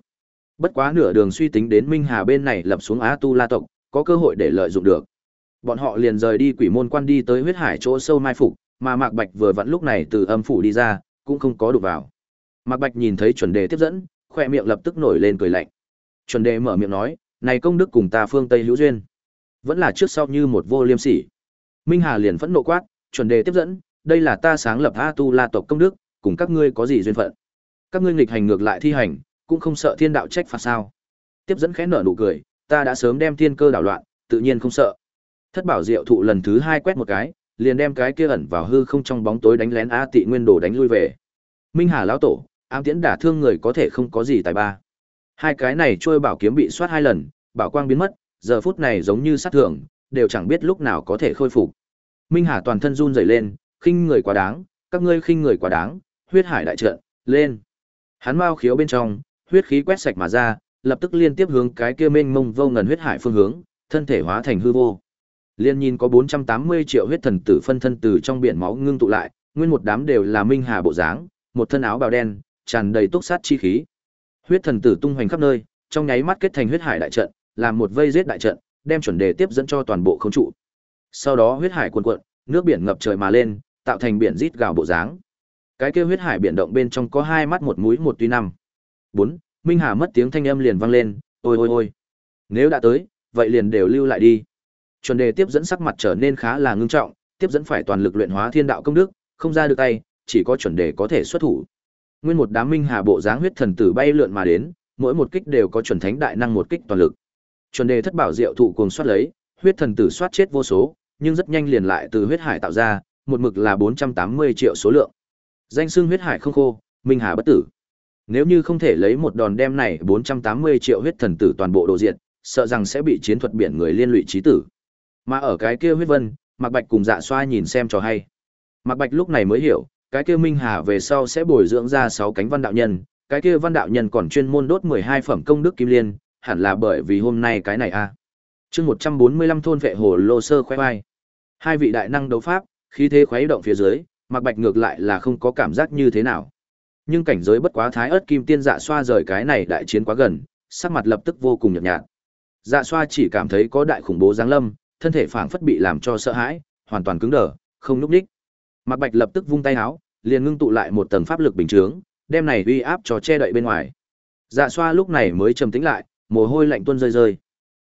Bất quá nửa đường suy tính đến Minh Hà bên này lập xuống Á Tu La tộc, có cơ hội để lợi dụng được. Bọn họ liền rời đi quỷ môn quan đi tới huyết hải chỗ sâu mai phục, mà Mạc Bạch vừa vặn lúc này từ âm phủ đi ra, cũng không có đụng vào. Mạc Bạch nhìn thấy chuẩn đề tiếp dẫn, khoe miệng lập tức nổi lên cười lạnh. Chuẩn đề mở miệng nói, này công đức cùng ta phương Tây hữu duyên. Vẫn là trước sau như một vô liêm sỉ. Minh Hà liền phẫn nộ quát, chuẩn đề tiếp dẫn, đây là ta sáng lập A Tu La tộc công đức, cùng các ngươi có gì duyên phận? Các ngươi nghịch hành ngược lại thi hành, cũng không sợ thiên đạo trách phạt sao? Tiếp dẫn khẽ nở nụ cười, ta đã sớm đem thiên cơ đảo loạn, tự nhiên không sợ. Thất bảo diệu thụ lần thứ hai quét một cái, liền đem cái kia ẩn vào hư không trong bóng tối đánh lén A Tị Nguyên Đồ đánh lui về. Minh Hà lão tổ, ám tiễn đả thương người có thể không có gì tài ba. Hai cái này trôi bảo kiếm bị soát hai lần, bảo quang biến mất, giờ phút này giống như sát thường, đều chẳng biết lúc nào có thể khôi phục. Minh Hà toàn thân run rẩy lên, khinh người quá đáng, các ngươi khinh người quá đáng, huyết hải đại trận, lên. Hắn mau khiếu bên trong, huyết khí quét sạch mà ra, lập tức liên tiếp hướng cái kia mênh mông vô ngần huyết hải phương hướng, thân thể hóa thành hư vô. Liên nhìn có 480 triệu huyết thần tử phân thân từ trong biển máu ngưng tụ lại, nguyên một đám đều là minh hà bộ dáng, một thân áo bào đen, tràn đầy túc sát chi khí. Huyết thần tử tung hoành khắp nơi, trong nháy mắt kết thành huyết hải đại trận, làm một vây giết đại trận, đem chuẩn đề tiếp dẫn cho toàn bộ không trụ. Sau đó huyết hải cuồn cuộn, nước biển ngập trời mà lên, tạo thành biển rít gào bộ dáng. Cái kia huyết hải biển động bên trong có hai mắt một mũi một tuy năm. Bốn, Minh Hà mất tiếng thanh âm liền vang lên, ôi ôi ôi. Nếu đã tới, vậy liền đều lưu lại đi. Chuẩn đề tiếp dẫn sắc mặt trở nên khá là ngưng trọng, tiếp dẫn phải toàn lực luyện hóa thiên đạo công đức, không ra được tay, chỉ có chuẩn đề có thể xuất thủ. Nguyên một đám minh hà bộ dáng huyết thần tử bay lượn mà đến, mỗi một kích đều có chuẩn thánh đại năng một kích toàn lực. Chuẩn đề thất bảo diệu thụ cuồng soát lấy, huyết thần tử soát chết vô số, nhưng rất nhanh liền lại từ huyết hải tạo ra, một mực là 480 triệu số lượng. Danh xưng huyết hải không khô, minh hà bất tử. Nếu như không thể lấy một đòn đem này 480 triệu huyết thần tử toàn bộ đồ diện, sợ rằng sẽ bị chiến thuật biển người liên lụy chí tử. Mà ở cái kia huyết vân, Mạc Bạch cùng Dạ Xoa nhìn xem cho hay. Mạc Bạch lúc này mới hiểu, cái kia Minh Hà về sau sẽ bồi dưỡng ra 6 cánh văn đạo nhân, cái kia văn đạo nhân còn chuyên môn đốt 12 phẩm công đức kim liên, hẳn là bởi vì hôm nay cái này a. À. Chương 145 thôn vệ hồ lô sơ khoe vai. Hai vị đại năng đấu pháp, khí thế khuấy động phía dưới, Mạc Bạch ngược lại là không có cảm giác như thế nào. Nhưng cảnh giới bất quá thái ớt kim tiên dạ xoa rời cái này đại chiến quá gần, sắc mặt lập tức vô cùng nhợt nhạt. Dạ xoa chỉ cảm thấy có đại khủng bố giáng lâm, thân thể phảng phất bị làm cho sợ hãi, hoàn toàn cứng đờ, không lúc đích. Mạc Bạch lập tức vung tay áo, liền ngưng tụ lại một tầng pháp lực bình chướng, đem này uy áp cho che đậy bên ngoài. Dạ xoa lúc này mới trầm tĩnh lại, mồ hôi lạnh tuôn rơi rơi.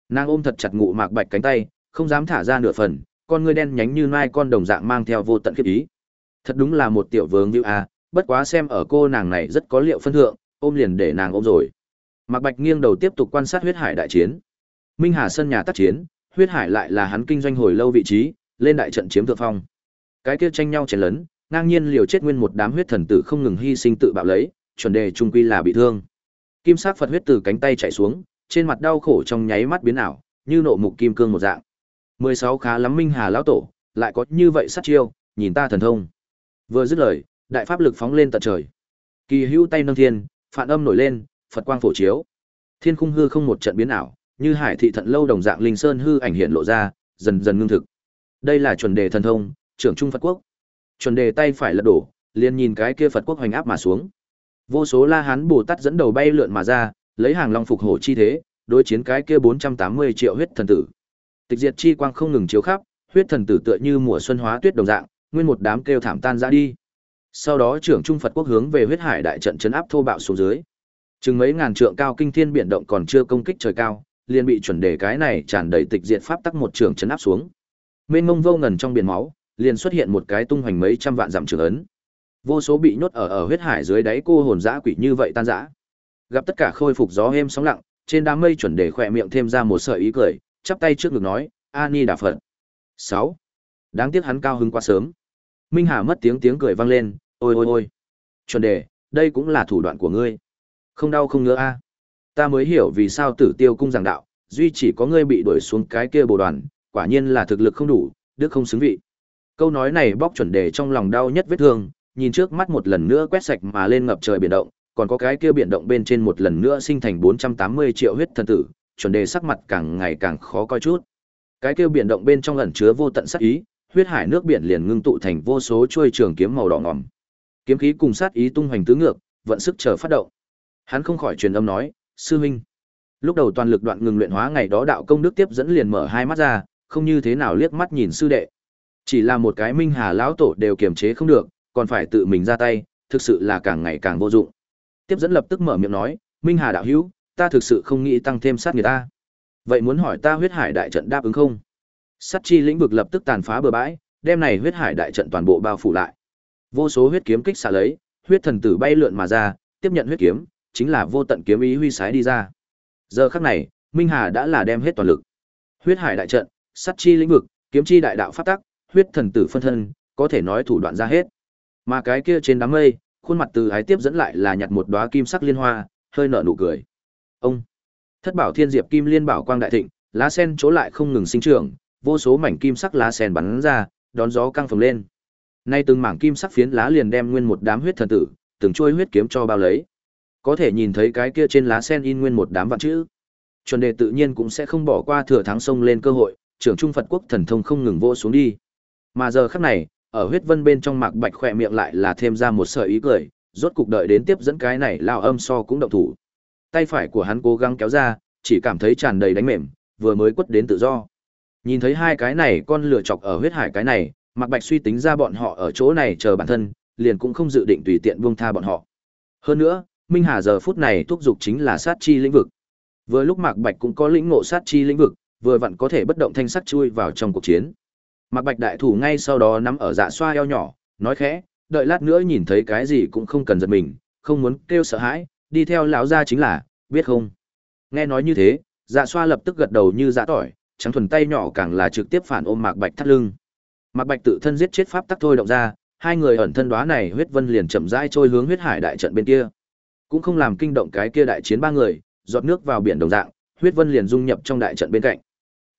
Nàng ôm thật chặt ngụ Mạc Bạch cánh tay, không dám thả ra nửa phần, con ngươi đen nhánh như mai con đồng dạng mang theo vô tận khiếp ý. Thật đúng là một tiểu vương như a, à, bất quá xem ở cô nàng này rất có liệu phân thượng, ôm liền để nàng ôm rồi. Mạc Bạch nghiêng đầu tiếp tục quan sát huyết hải đại chiến. Minh Hà sân nhà tác chiến, huyết hải lại là hắn kinh doanh hồi lâu vị trí, lên đại trận chiếm thượng phong. Cái kia tranh nhau chèn lớn, ngang nhiên liều chết nguyên một đám huyết thần tử không ngừng hy sinh tự bạo lấy, chuẩn đề trung quy là bị thương. Kim sắc Phật huyết từ cánh tay chảy xuống, trên mặt đau khổ trong nháy mắt biến ảo, như nộ mục kim cương một dạng. 16 khá lắm Minh Hà lão tổ, lại có như vậy sát chiêu, nhìn ta thần thông. Vừa dứt lời, đại pháp lực phóng lên tận trời. Kỳ hữu tay nâng thiên, phản âm nổi lên, Phật quang phổ chiếu. Thiên khung hư không một trận biến ảo, như hải thị thận lâu đồng dạng linh sơn hư ảnh hiện lộ ra, dần dần ngưng thực. Đây là chuẩn đề thần thông, trưởng trung Phật quốc. Chuẩn đề tay phải lật đổ, liền nhìn cái kia Phật quốc hoành áp mà xuống. Vô số La Hán Bồ Tát dẫn đầu bay lượn mà ra, lấy hàng long phục hổ chi thế, đối chiến cái kia 480 triệu huyết thần tử. Tịch diệt chi quang không ngừng chiếu khắp, huyết thần tử tựa như mùa xuân hóa tuyết đồng dạng, nguyên một đám kêu thảm tan ra đi. Sau đó trưởng trung Phật quốc hướng về huyết hải đại trận chấn áp thô bạo xuống dưới. Chừng mấy ngàn trượng cao kinh thiên biển động còn chưa công kích trời cao, liền bị chuẩn đề cái này tràn đầy tịch diệt pháp tắc một trường chấn áp xuống. Mênh mông vô ngần trong biển máu, liền xuất hiện một cái tung hoành mấy trăm vạn dặm trường ấn. Vô số bị nhốt ở ở huyết hải dưới đáy cô hồn dã quỷ như vậy tan rã. Gặp tất cả khôi phục gió êm sóng lặng, trên đám mây chuẩn đề khỏe miệng thêm ra một sợi ý cười, chắp tay trước ngực nói, A Ni Đà Phật. 6. Đáng tiếc hắn cao hứng quá sớm. Minh Hà mất tiếng tiếng cười vang lên, ôi ôi ôi. Chuẩn đề, đây cũng là thủ đoạn của ngươi. Không đau không ngứa a. Ta mới hiểu vì sao tử tiêu cung giảng đạo, duy chỉ có ngươi bị đuổi xuống cái kia bồ đoàn, quả nhiên là thực lực không đủ, đức không xứng vị. Câu nói này bóc chuẩn đề trong lòng đau nhất vết thương, nhìn trước mắt một lần nữa quét sạch mà lên ngập trời biển động, còn có cái kia biển động bên trên một lần nữa sinh thành 480 triệu huyết thần tử, chuẩn đề sắc mặt càng ngày càng khó coi chút. Cái kia biển động bên trong ẩn chứa vô tận sát ý, huyết hải nước biển liền ngưng tụ thành vô số chuôi trường kiếm màu đỏ ngòm. Kiếm khí cùng sát ý tung hoành tứ ngược, vận sức chờ phát động. Hắn không khỏi truyền âm nói, "Sư huynh." Lúc đầu toàn lực đoạn ngừng luyện hóa ngày đó đạo công đức tiếp dẫn liền mở hai mắt ra, không như thế nào liếc mắt nhìn sư đệ. Chỉ là một cái Minh Hà lão tổ đều kiềm chế không được, còn phải tự mình ra tay, thực sự là càng ngày càng vô dụng. Tiếp dẫn lập tức mở miệng nói, "Minh Hà đạo hữu, ta thực sự không nghĩ tăng thêm sát người ta. Vậy muốn hỏi ta huyết hải đại trận đáp ứng không?" Sát chi lĩnh vực lập tức tàn phá bờ bãi, đem này huyết hải đại trận toàn bộ bao phủ lại. Vô số huyết kiếm kích xạ lấy, huyết thần tử bay lượn mà ra, tiếp nhận huyết kiếm, chính là vô tận kiếm ý huy sái đi ra. Giờ khắc này, Minh Hà đã là đem hết toàn lực. Huyết hải đại trận, sát chi lĩnh vực, kiếm chi đại đạo pháp tắc, huyết thần tử phân thân, có thể nói thủ đoạn ra hết. Mà cái kia trên đám mây, khuôn mặt từ ái tiếp dẫn lại là nhặt một đóa kim sắc liên hoa, hơi nở nụ cười. Ông Thất bảo thiên diệp kim liên bảo quang đại thịnh, lá sen chỗ lại không ngừng sinh trưởng, vô số mảnh kim sắc lá sen bắn ra, đón gió căng phồng lên. Nay từng mảng kim sắc phiến lá liền đem nguyên một đám huyết thần tử, từng trôi huyết kiếm cho bao lấy. Có thể nhìn thấy cái kia trên lá sen in nguyên một đám vạn chữ. Chuẩn đề tự nhiên cũng sẽ không bỏ qua thừa thắng sông lên cơ hội, trưởng trung Phật quốc thần thông không ngừng vô xuống đi. Mà giờ khắc này, ở huyết vân bên trong mạc bạch khỏe miệng lại là thêm ra một sợi ý cười, rốt cục đợi đến tiếp dẫn cái này lao âm so cũng động thủ. Tay phải của hắn cố gắng kéo ra, chỉ cảm thấy tràn đầy đánh mềm, vừa mới quất đến tự do. Nhìn thấy hai cái này con lửa chọc ở huyết hải cái này, Mạc Bạch suy tính ra bọn họ ở chỗ này chờ bản thân, liền cũng không dự định tùy tiện buông tha bọn họ. Hơn nữa, Minh Hà giờ phút này thúc dục chính là sát chi lĩnh vực. Vừa lúc Mạc Bạch cũng có lĩnh ngộ sát chi lĩnh vực, vừa vặn có thể bất động thanh sắc chui vào trong cuộc chiến. Mạc Bạch đại thủ ngay sau đó nắm ở dạ xoa eo nhỏ, nói khẽ, đợi lát nữa nhìn thấy cái gì cũng không cần giật mình, không muốn kêu sợ hãi, đi theo lão gia chính là, biết không? Nghe nói như thế, dạ xoa lập tức gật đầu như dạ tỏi, trắng thuần tay nhỏ càng là trực tiếp phản ôm Mạc Bạch thắt lưng. Mạc Bạch tự thân giết chết pháp tắc thôi động ra, hai người ẩn thân đóa này huyết vân liền chậm rãi trôi hướng huyết hải đại trận bên kia. cũng không làm kinh động cái kia đại chiến ba người, giọt nước vào biển đồng dạng, huyết vân liền dung nhập trong đại trận bên cạnh.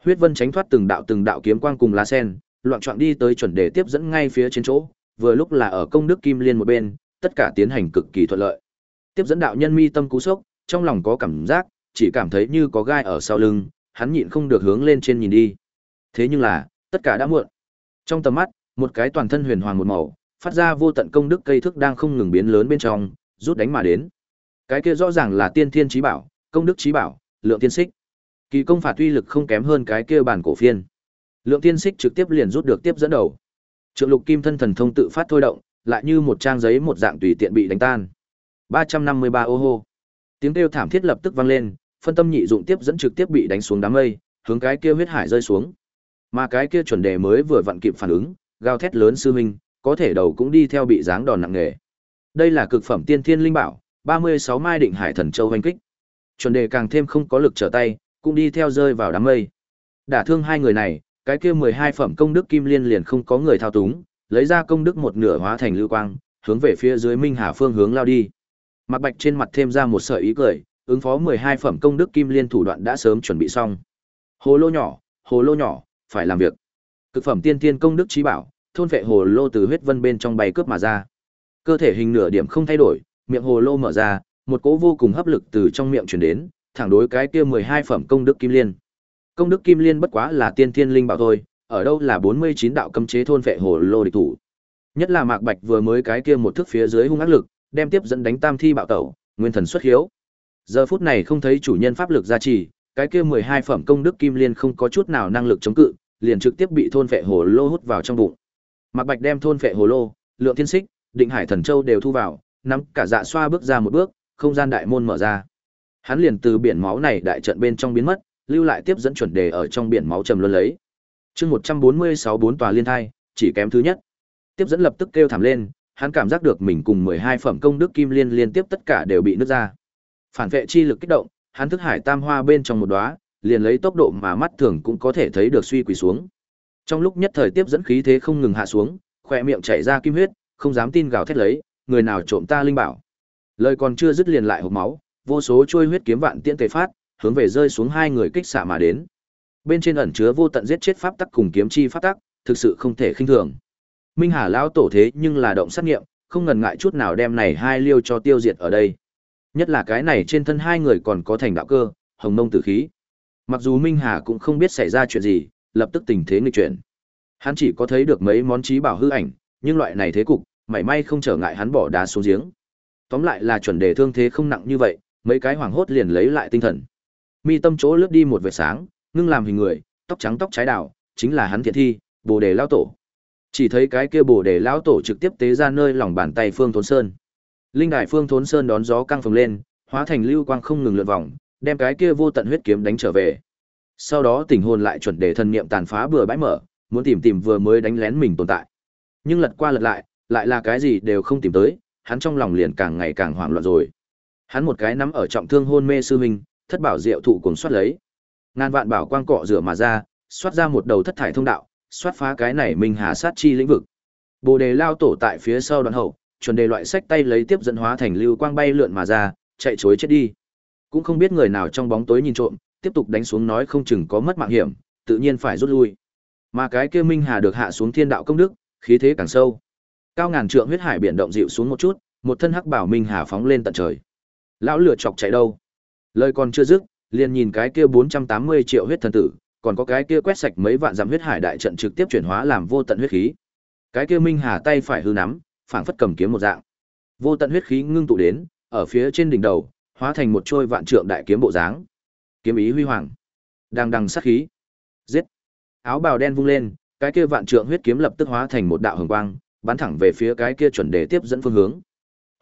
Huyết vân tránh thoát từng đạo từng đạo kiếm quang cùng lá sen, loạn trọn đi tới chuẩn đề tiếp dẫn ngay phía trên chỗ, vừa lúc là ở công đức kim liên một bên, tất cả tiến hành cực kỳ thuận lợi. Tiếp dẫn đạo nhân mi tâm cú sốc, trong lòng có cảm giác, chỉ cảm thấy như có gai ở sau lưng, hắn nhịn không được hướng lên trên nhìn đi. Thế nhưng là, tất cả đã muộn. Trong tầm mắt, một cái toàn thân huyền hoàng một màu, phát ra vô tận công đức cây thức đang không ngừng biến lớn bên trong, rút đánh mà đến. Cái kia rõ ràng là tiên thiên chí bảo, công đức chí bảo, lượng tiên xích. Kỳ công phạt uy lực không kém hơn cái kia bản cổ phiên. Lượng tiên xích trực tiếp liền rút được tiếp dẫn đầu. Trượng Lục Kim thân thần thông tự phát thôi động, lại như một trang giấy một dạng tùy tiện bị đánh tan. 353 ô hô. Tiếng kêu thảm thiết lập tức vang lên, phân tâm nhị dụng tiếp dẫn trực tiếp bị đánh xuống đám mây, hướng cái kia huyết hải rơi xuống. Mà cái kia chuẩn đề mới vừa vặn kịp phản ứng, gào thét lớn sư huynh, có thể đầu cũng đi theo bị giáng đòn nặng nề. Đây là cực phẩm tiên thiên linh bảo, 36 mai định hải thần châu hoành kích. Chuẩn đề càng thêm không có lực trở tay, cũng đi theo rơi vào đám mây. Đả thương hai người này, cái kia 12 phẩm công đức kim liên liền không có người thao túng, lấy ra công đức một nửa hóa thành lưu quang, hướng về phía dưới Minh Hà phương hướng lao đi. Mạc Bạch trên mặt thêm ra một sợi ý cười, ứng phó 12 phẩm công đức kim liên thủ đoạn đã sớm chuẩn bị xong. Hồ lô nhỏ, hồ lô nhỏ, phải làm việc. Cực phẩm tiên tiên công đức trí bảo, thôn vệ hồ lô từ huyết vân bên trong bay cướp mà ra. Cơ thể hình nửa điểm không thay đổi, miệng hồ lô mở ra, một cỗ vô cùng hấp lực từ trong miệng truyền đến, thẳng đối cái kia 12 phẩm công đức kim liên. Công đức kim liên bất quá là tiên thiên linh bảo thôi, ở đâu là 49 đạo cấm chế thôn vệ hồ lô địch thủ. Nhất là Mạc Bạch vừa mới cái kia một thức phía dưới hung ác lực, đem tiếp dẫn đánh tam thi bạo tẩu, nguyên thần xuất hiếu. Giờ phút này không thấy chủ nhân pháp lực gia trì, cái kia 12 phẩm công đức kim liên không có chút nào năng lực chống cự, liền trực tiếp bị thôn vệ hồ lô hút vào trong bụng. Mạc Bạch đem thôn vệ hồ lô, lượng thiên xích, định hải thần châu đều thu vào, nắm cả dạ xoa bước ra một bước, không gian đại môn mở ra. Hắn liền từ biển máu này đại trận bên trong biến mất, lưu lại tiếp dẫn chuẩn đề ở trong biển máu trầm luân lấy. Chương 146 bốn tòa liên thai, chỉ kém thứ nhất. Tiếp dẫn lập tức kêu thảm lên, hắn cảm giác được mình cùng 12 phẩm công đức kim liên liên tiếp tất cả đều bị nứt ra. Phản vệ chi lực kích động, hắn thức hải tam hoa bên trong một đóa, liền lấy tốc độ mà mắt thường cũng có thể thấy được suy quỳ xuống. Trong lúc nhất thời tiếp dẫn khí thế không ngừng hạ xuống, khỏe miệng chảy ra kim huyết, không dám tin gào thét lấy, người nào trộm ta linh bảo. Lời còn chưa dứt liền lại hộc máu, vô số trôi huyết kiếm vạn tiễn tề phát, hướng về rơi xuống hai người kích xạ mà đến. Bên trên ẩn chứa vô tận giết chết pháp tắc cùng kiếm chi pháp tắc, thực sự không thể khinh thường. Minh Hà lão tổ thế nhưng là động sát nghiệm, không ngần ngại chút nào đem này hai liêu cho tiêu diệt ở đây. Nhất là cái này trên thân hai người còn có thành đạo cơ, hồng mông tử khí. Mặc dù Minh Hà cũng không biết xảy ra chuyện gì, lập tức tình thế nghịch chuyển. Hắn chỉ có thấy được mấy món trí bảo hư ảnh, nhưng loại này thế cục, mảy may không trở ngại hắn bỏ đá xuống giếng. Tóm lại là chuẩn đề thương thế không nặng như vậy, mấy cái hoàng hốt liền lấy lại tinh thần. Mi tâm chỗ lướt đi một vệt sáng, ngưng làm hình người, tóc trắng tóc trái đảo, chính là hắn thiện thi, Bồ Đề lao tổ. Chỉ thấy cái kia Bồ Đề lao tổ trực tiếp tế ra nơi lòng bàn tay Phương Thốn Sơn. Linh đại Phương Thốn Sơn đón gió căng phồng lên, hóa thành lưu quang không ngừng lượn vòng, đem cái kia vô tận huyết kiếm đánh trở về. Sau đó tình hồn lại chuẩn để thần niệm tàn phá bừa bãi mở, muốn tìm tìm vừa mới đánh lén mình tồn tại. Nhưng lật qua lật lại, lại là cái gì đều không tìm tới, hắn trong lòng liền càng ngày càng hoảng loạn rồi. Hắn một cái nắm ở trọng thương hôn mê sư huynh, thất bảo diệu thụ cùng soát lấy. Ngàn vạn bảo quang cọ rửa mà ra, soát ra một đầu thất thải thông đạo, soát phá cái này minh hà sát chi lĩnh vực. Bồ đề lao tổ tại phía sau đoàn hậu, chuẩn đề loại sách tay lấy tiếp dẫn hóa thành lưu quang bay lượn mà ra, chạy chối chết đi. Cũng không biết người nào trong bóng tối nhìn trộm, tiếp tục đánh xuống nói không chừng có mất mạng hiểm, tự nhiên phải rút lui. Mà cái kia minh hà được hạ xuống thiên đạo công đức, khí thế càng sâu. Cao ngàn trượng huyết hải biển động dịu xuống một chút, một thân hắc bảo minh hà phóng lên tận trời. Lão lửa chọc chạy đâu? Lời còn chưa dứt, liền nhìn cái kia 480 triệu huyết thần tử, còn có cái kia quét sạch mấy vạn dặm huyết hải đại trận trực tiếp chuyển hóa làm vô tận huyết khí. Cái kia Minh Hà tay phải hư nắm, phảng phất cầm kiếm một dạng. Vô tận huyết khí ngưng tụ đến, ở phía trên đỉnh đầu, hóa thành một trôi vạn trượng đại kiếm bộ dáng. Kiếm ý huy hoàng, đang đằng sát khí. Giết. Áo bào đen vung lên, cái kia vạn trượng huyết kiếm lập tức hóa thành một đạo hồng quang, bắn thẳng về phía cái kia chuẩn đề tiếp dẫn phương hướng.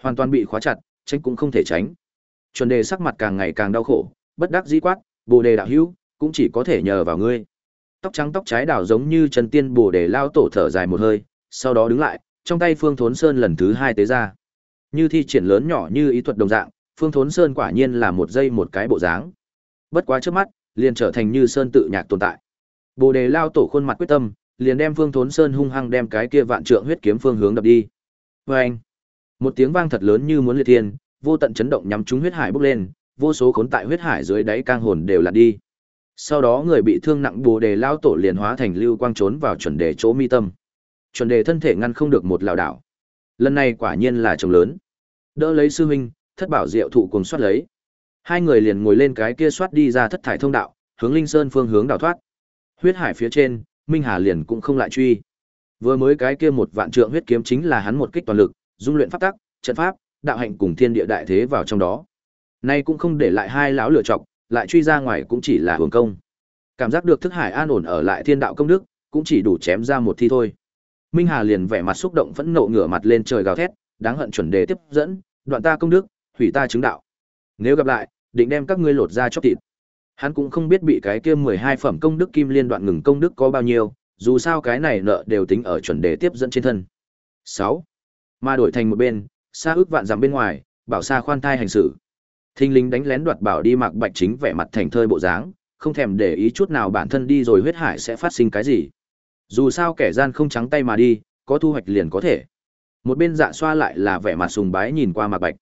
Hoàn toàn bị khóa chặt, tránh cũng không thể tránh. Chuẩn đề sắc mặt càng ngày càng đau khổ, bất đắc dĩ quát, Bồ đề đạo hữu, cũng chỉ có thể nhờ vào ngươi. Tóc trắng tóc trái đảo giống như chân tiên Bồ đề lao tổ thở dài một hơi, sau đó đứng lại, trong tay Phương Thốn Sơn lần thứ hai tế ra. Như thi triển lớn nhỏ như ý thuật đồng dạng, Phương Thốn Sơn quả nhiên là một giây một cái bộ dáng. Bất quá trước mắt, liền trở thành như sơn tự nhạc tồn tại. Bồ đề lao tổ khuôn mặt quyết tâm, liền đem Phương Thốn Sơn hung hăng đem cái kia vạn trượng huyết kiếm phương hướng đập đi. Và anh, một tiếng vang thật lớn như muốn liệt thiên, vô tận chấn động nhắm trúng huyết hải bốc lên, vô số khốn tại huyết hải dưới đáy cang hồn đều lặn đi. Sau đó người bị thương nặng Bồ Đề lao tổ liền hóa thành lưu quang trốn vào chuẩn đề chỗ mi tâm. Chuẩn đề thân thể ngăn không được một lão đảo. Lần này quả nhiên là chồng lớn. Đỡ lấy sư huynh, thất bảo diệu thụ cùng soát lấy. Hai người liền ngồi lên cái kia soát đi ra thất thải thông đạo, hướng Linh Sơn phương hướng đào thoát. Huyết hải phía trên, Minh Hà liền cũng không lại truy. Vừa mới cái kia một vạn trượng huyết kiếm chính là hắn một kích toàn lực, dung luyện pháp tắc, trận pháp, đạo hạnh cùng thiên địa đại thế vào trong đó. Nay cũng không để lại hai lão lựa chọc, lại truy ra ngoài cũng chỉ là hưởng công. Cảm giác được thức hải an ổn ở lại thiên đạo công đức, cũng chỉ đủ chém ra một thi thôi. Minh Hà liền vẻ mặt xúc động phẫn nộ ngửa mặt lên trời gào thét, đáng hận chuẩn đề tiếp dẫn, đoạn ta công đức, hủy ta chứng đạo. Nếu gặp lại, định đem các ngươi lột ra chóc thịt. Hắn cũng không biết bị cái kia 12 phẩm công đức kim liên đoạn ngừng công đức có bao nhiêu, dù sao cái này nợ đều tính ở chuẩn đề tiếp dẫn trên thân. sáu Mà đổi thành một bên, xa ước vạn dặm bên ngoài, bảo xa khoan thai hành xử. Thinh linh đánh lén đoạt bảo đi mặc bạch chính vẻ mặt thành thơi bộ dáng, không thèm để ý chút nào bản thân đi rồi huyết hải sẽ phát sinh cái gì. Dù sao kẻ gian không trắng tay mà đi, có thu hoạch liền có thể. Một bên dạ xoa lại là vẻ mặt sùng bái nhìn qua mặc bạch.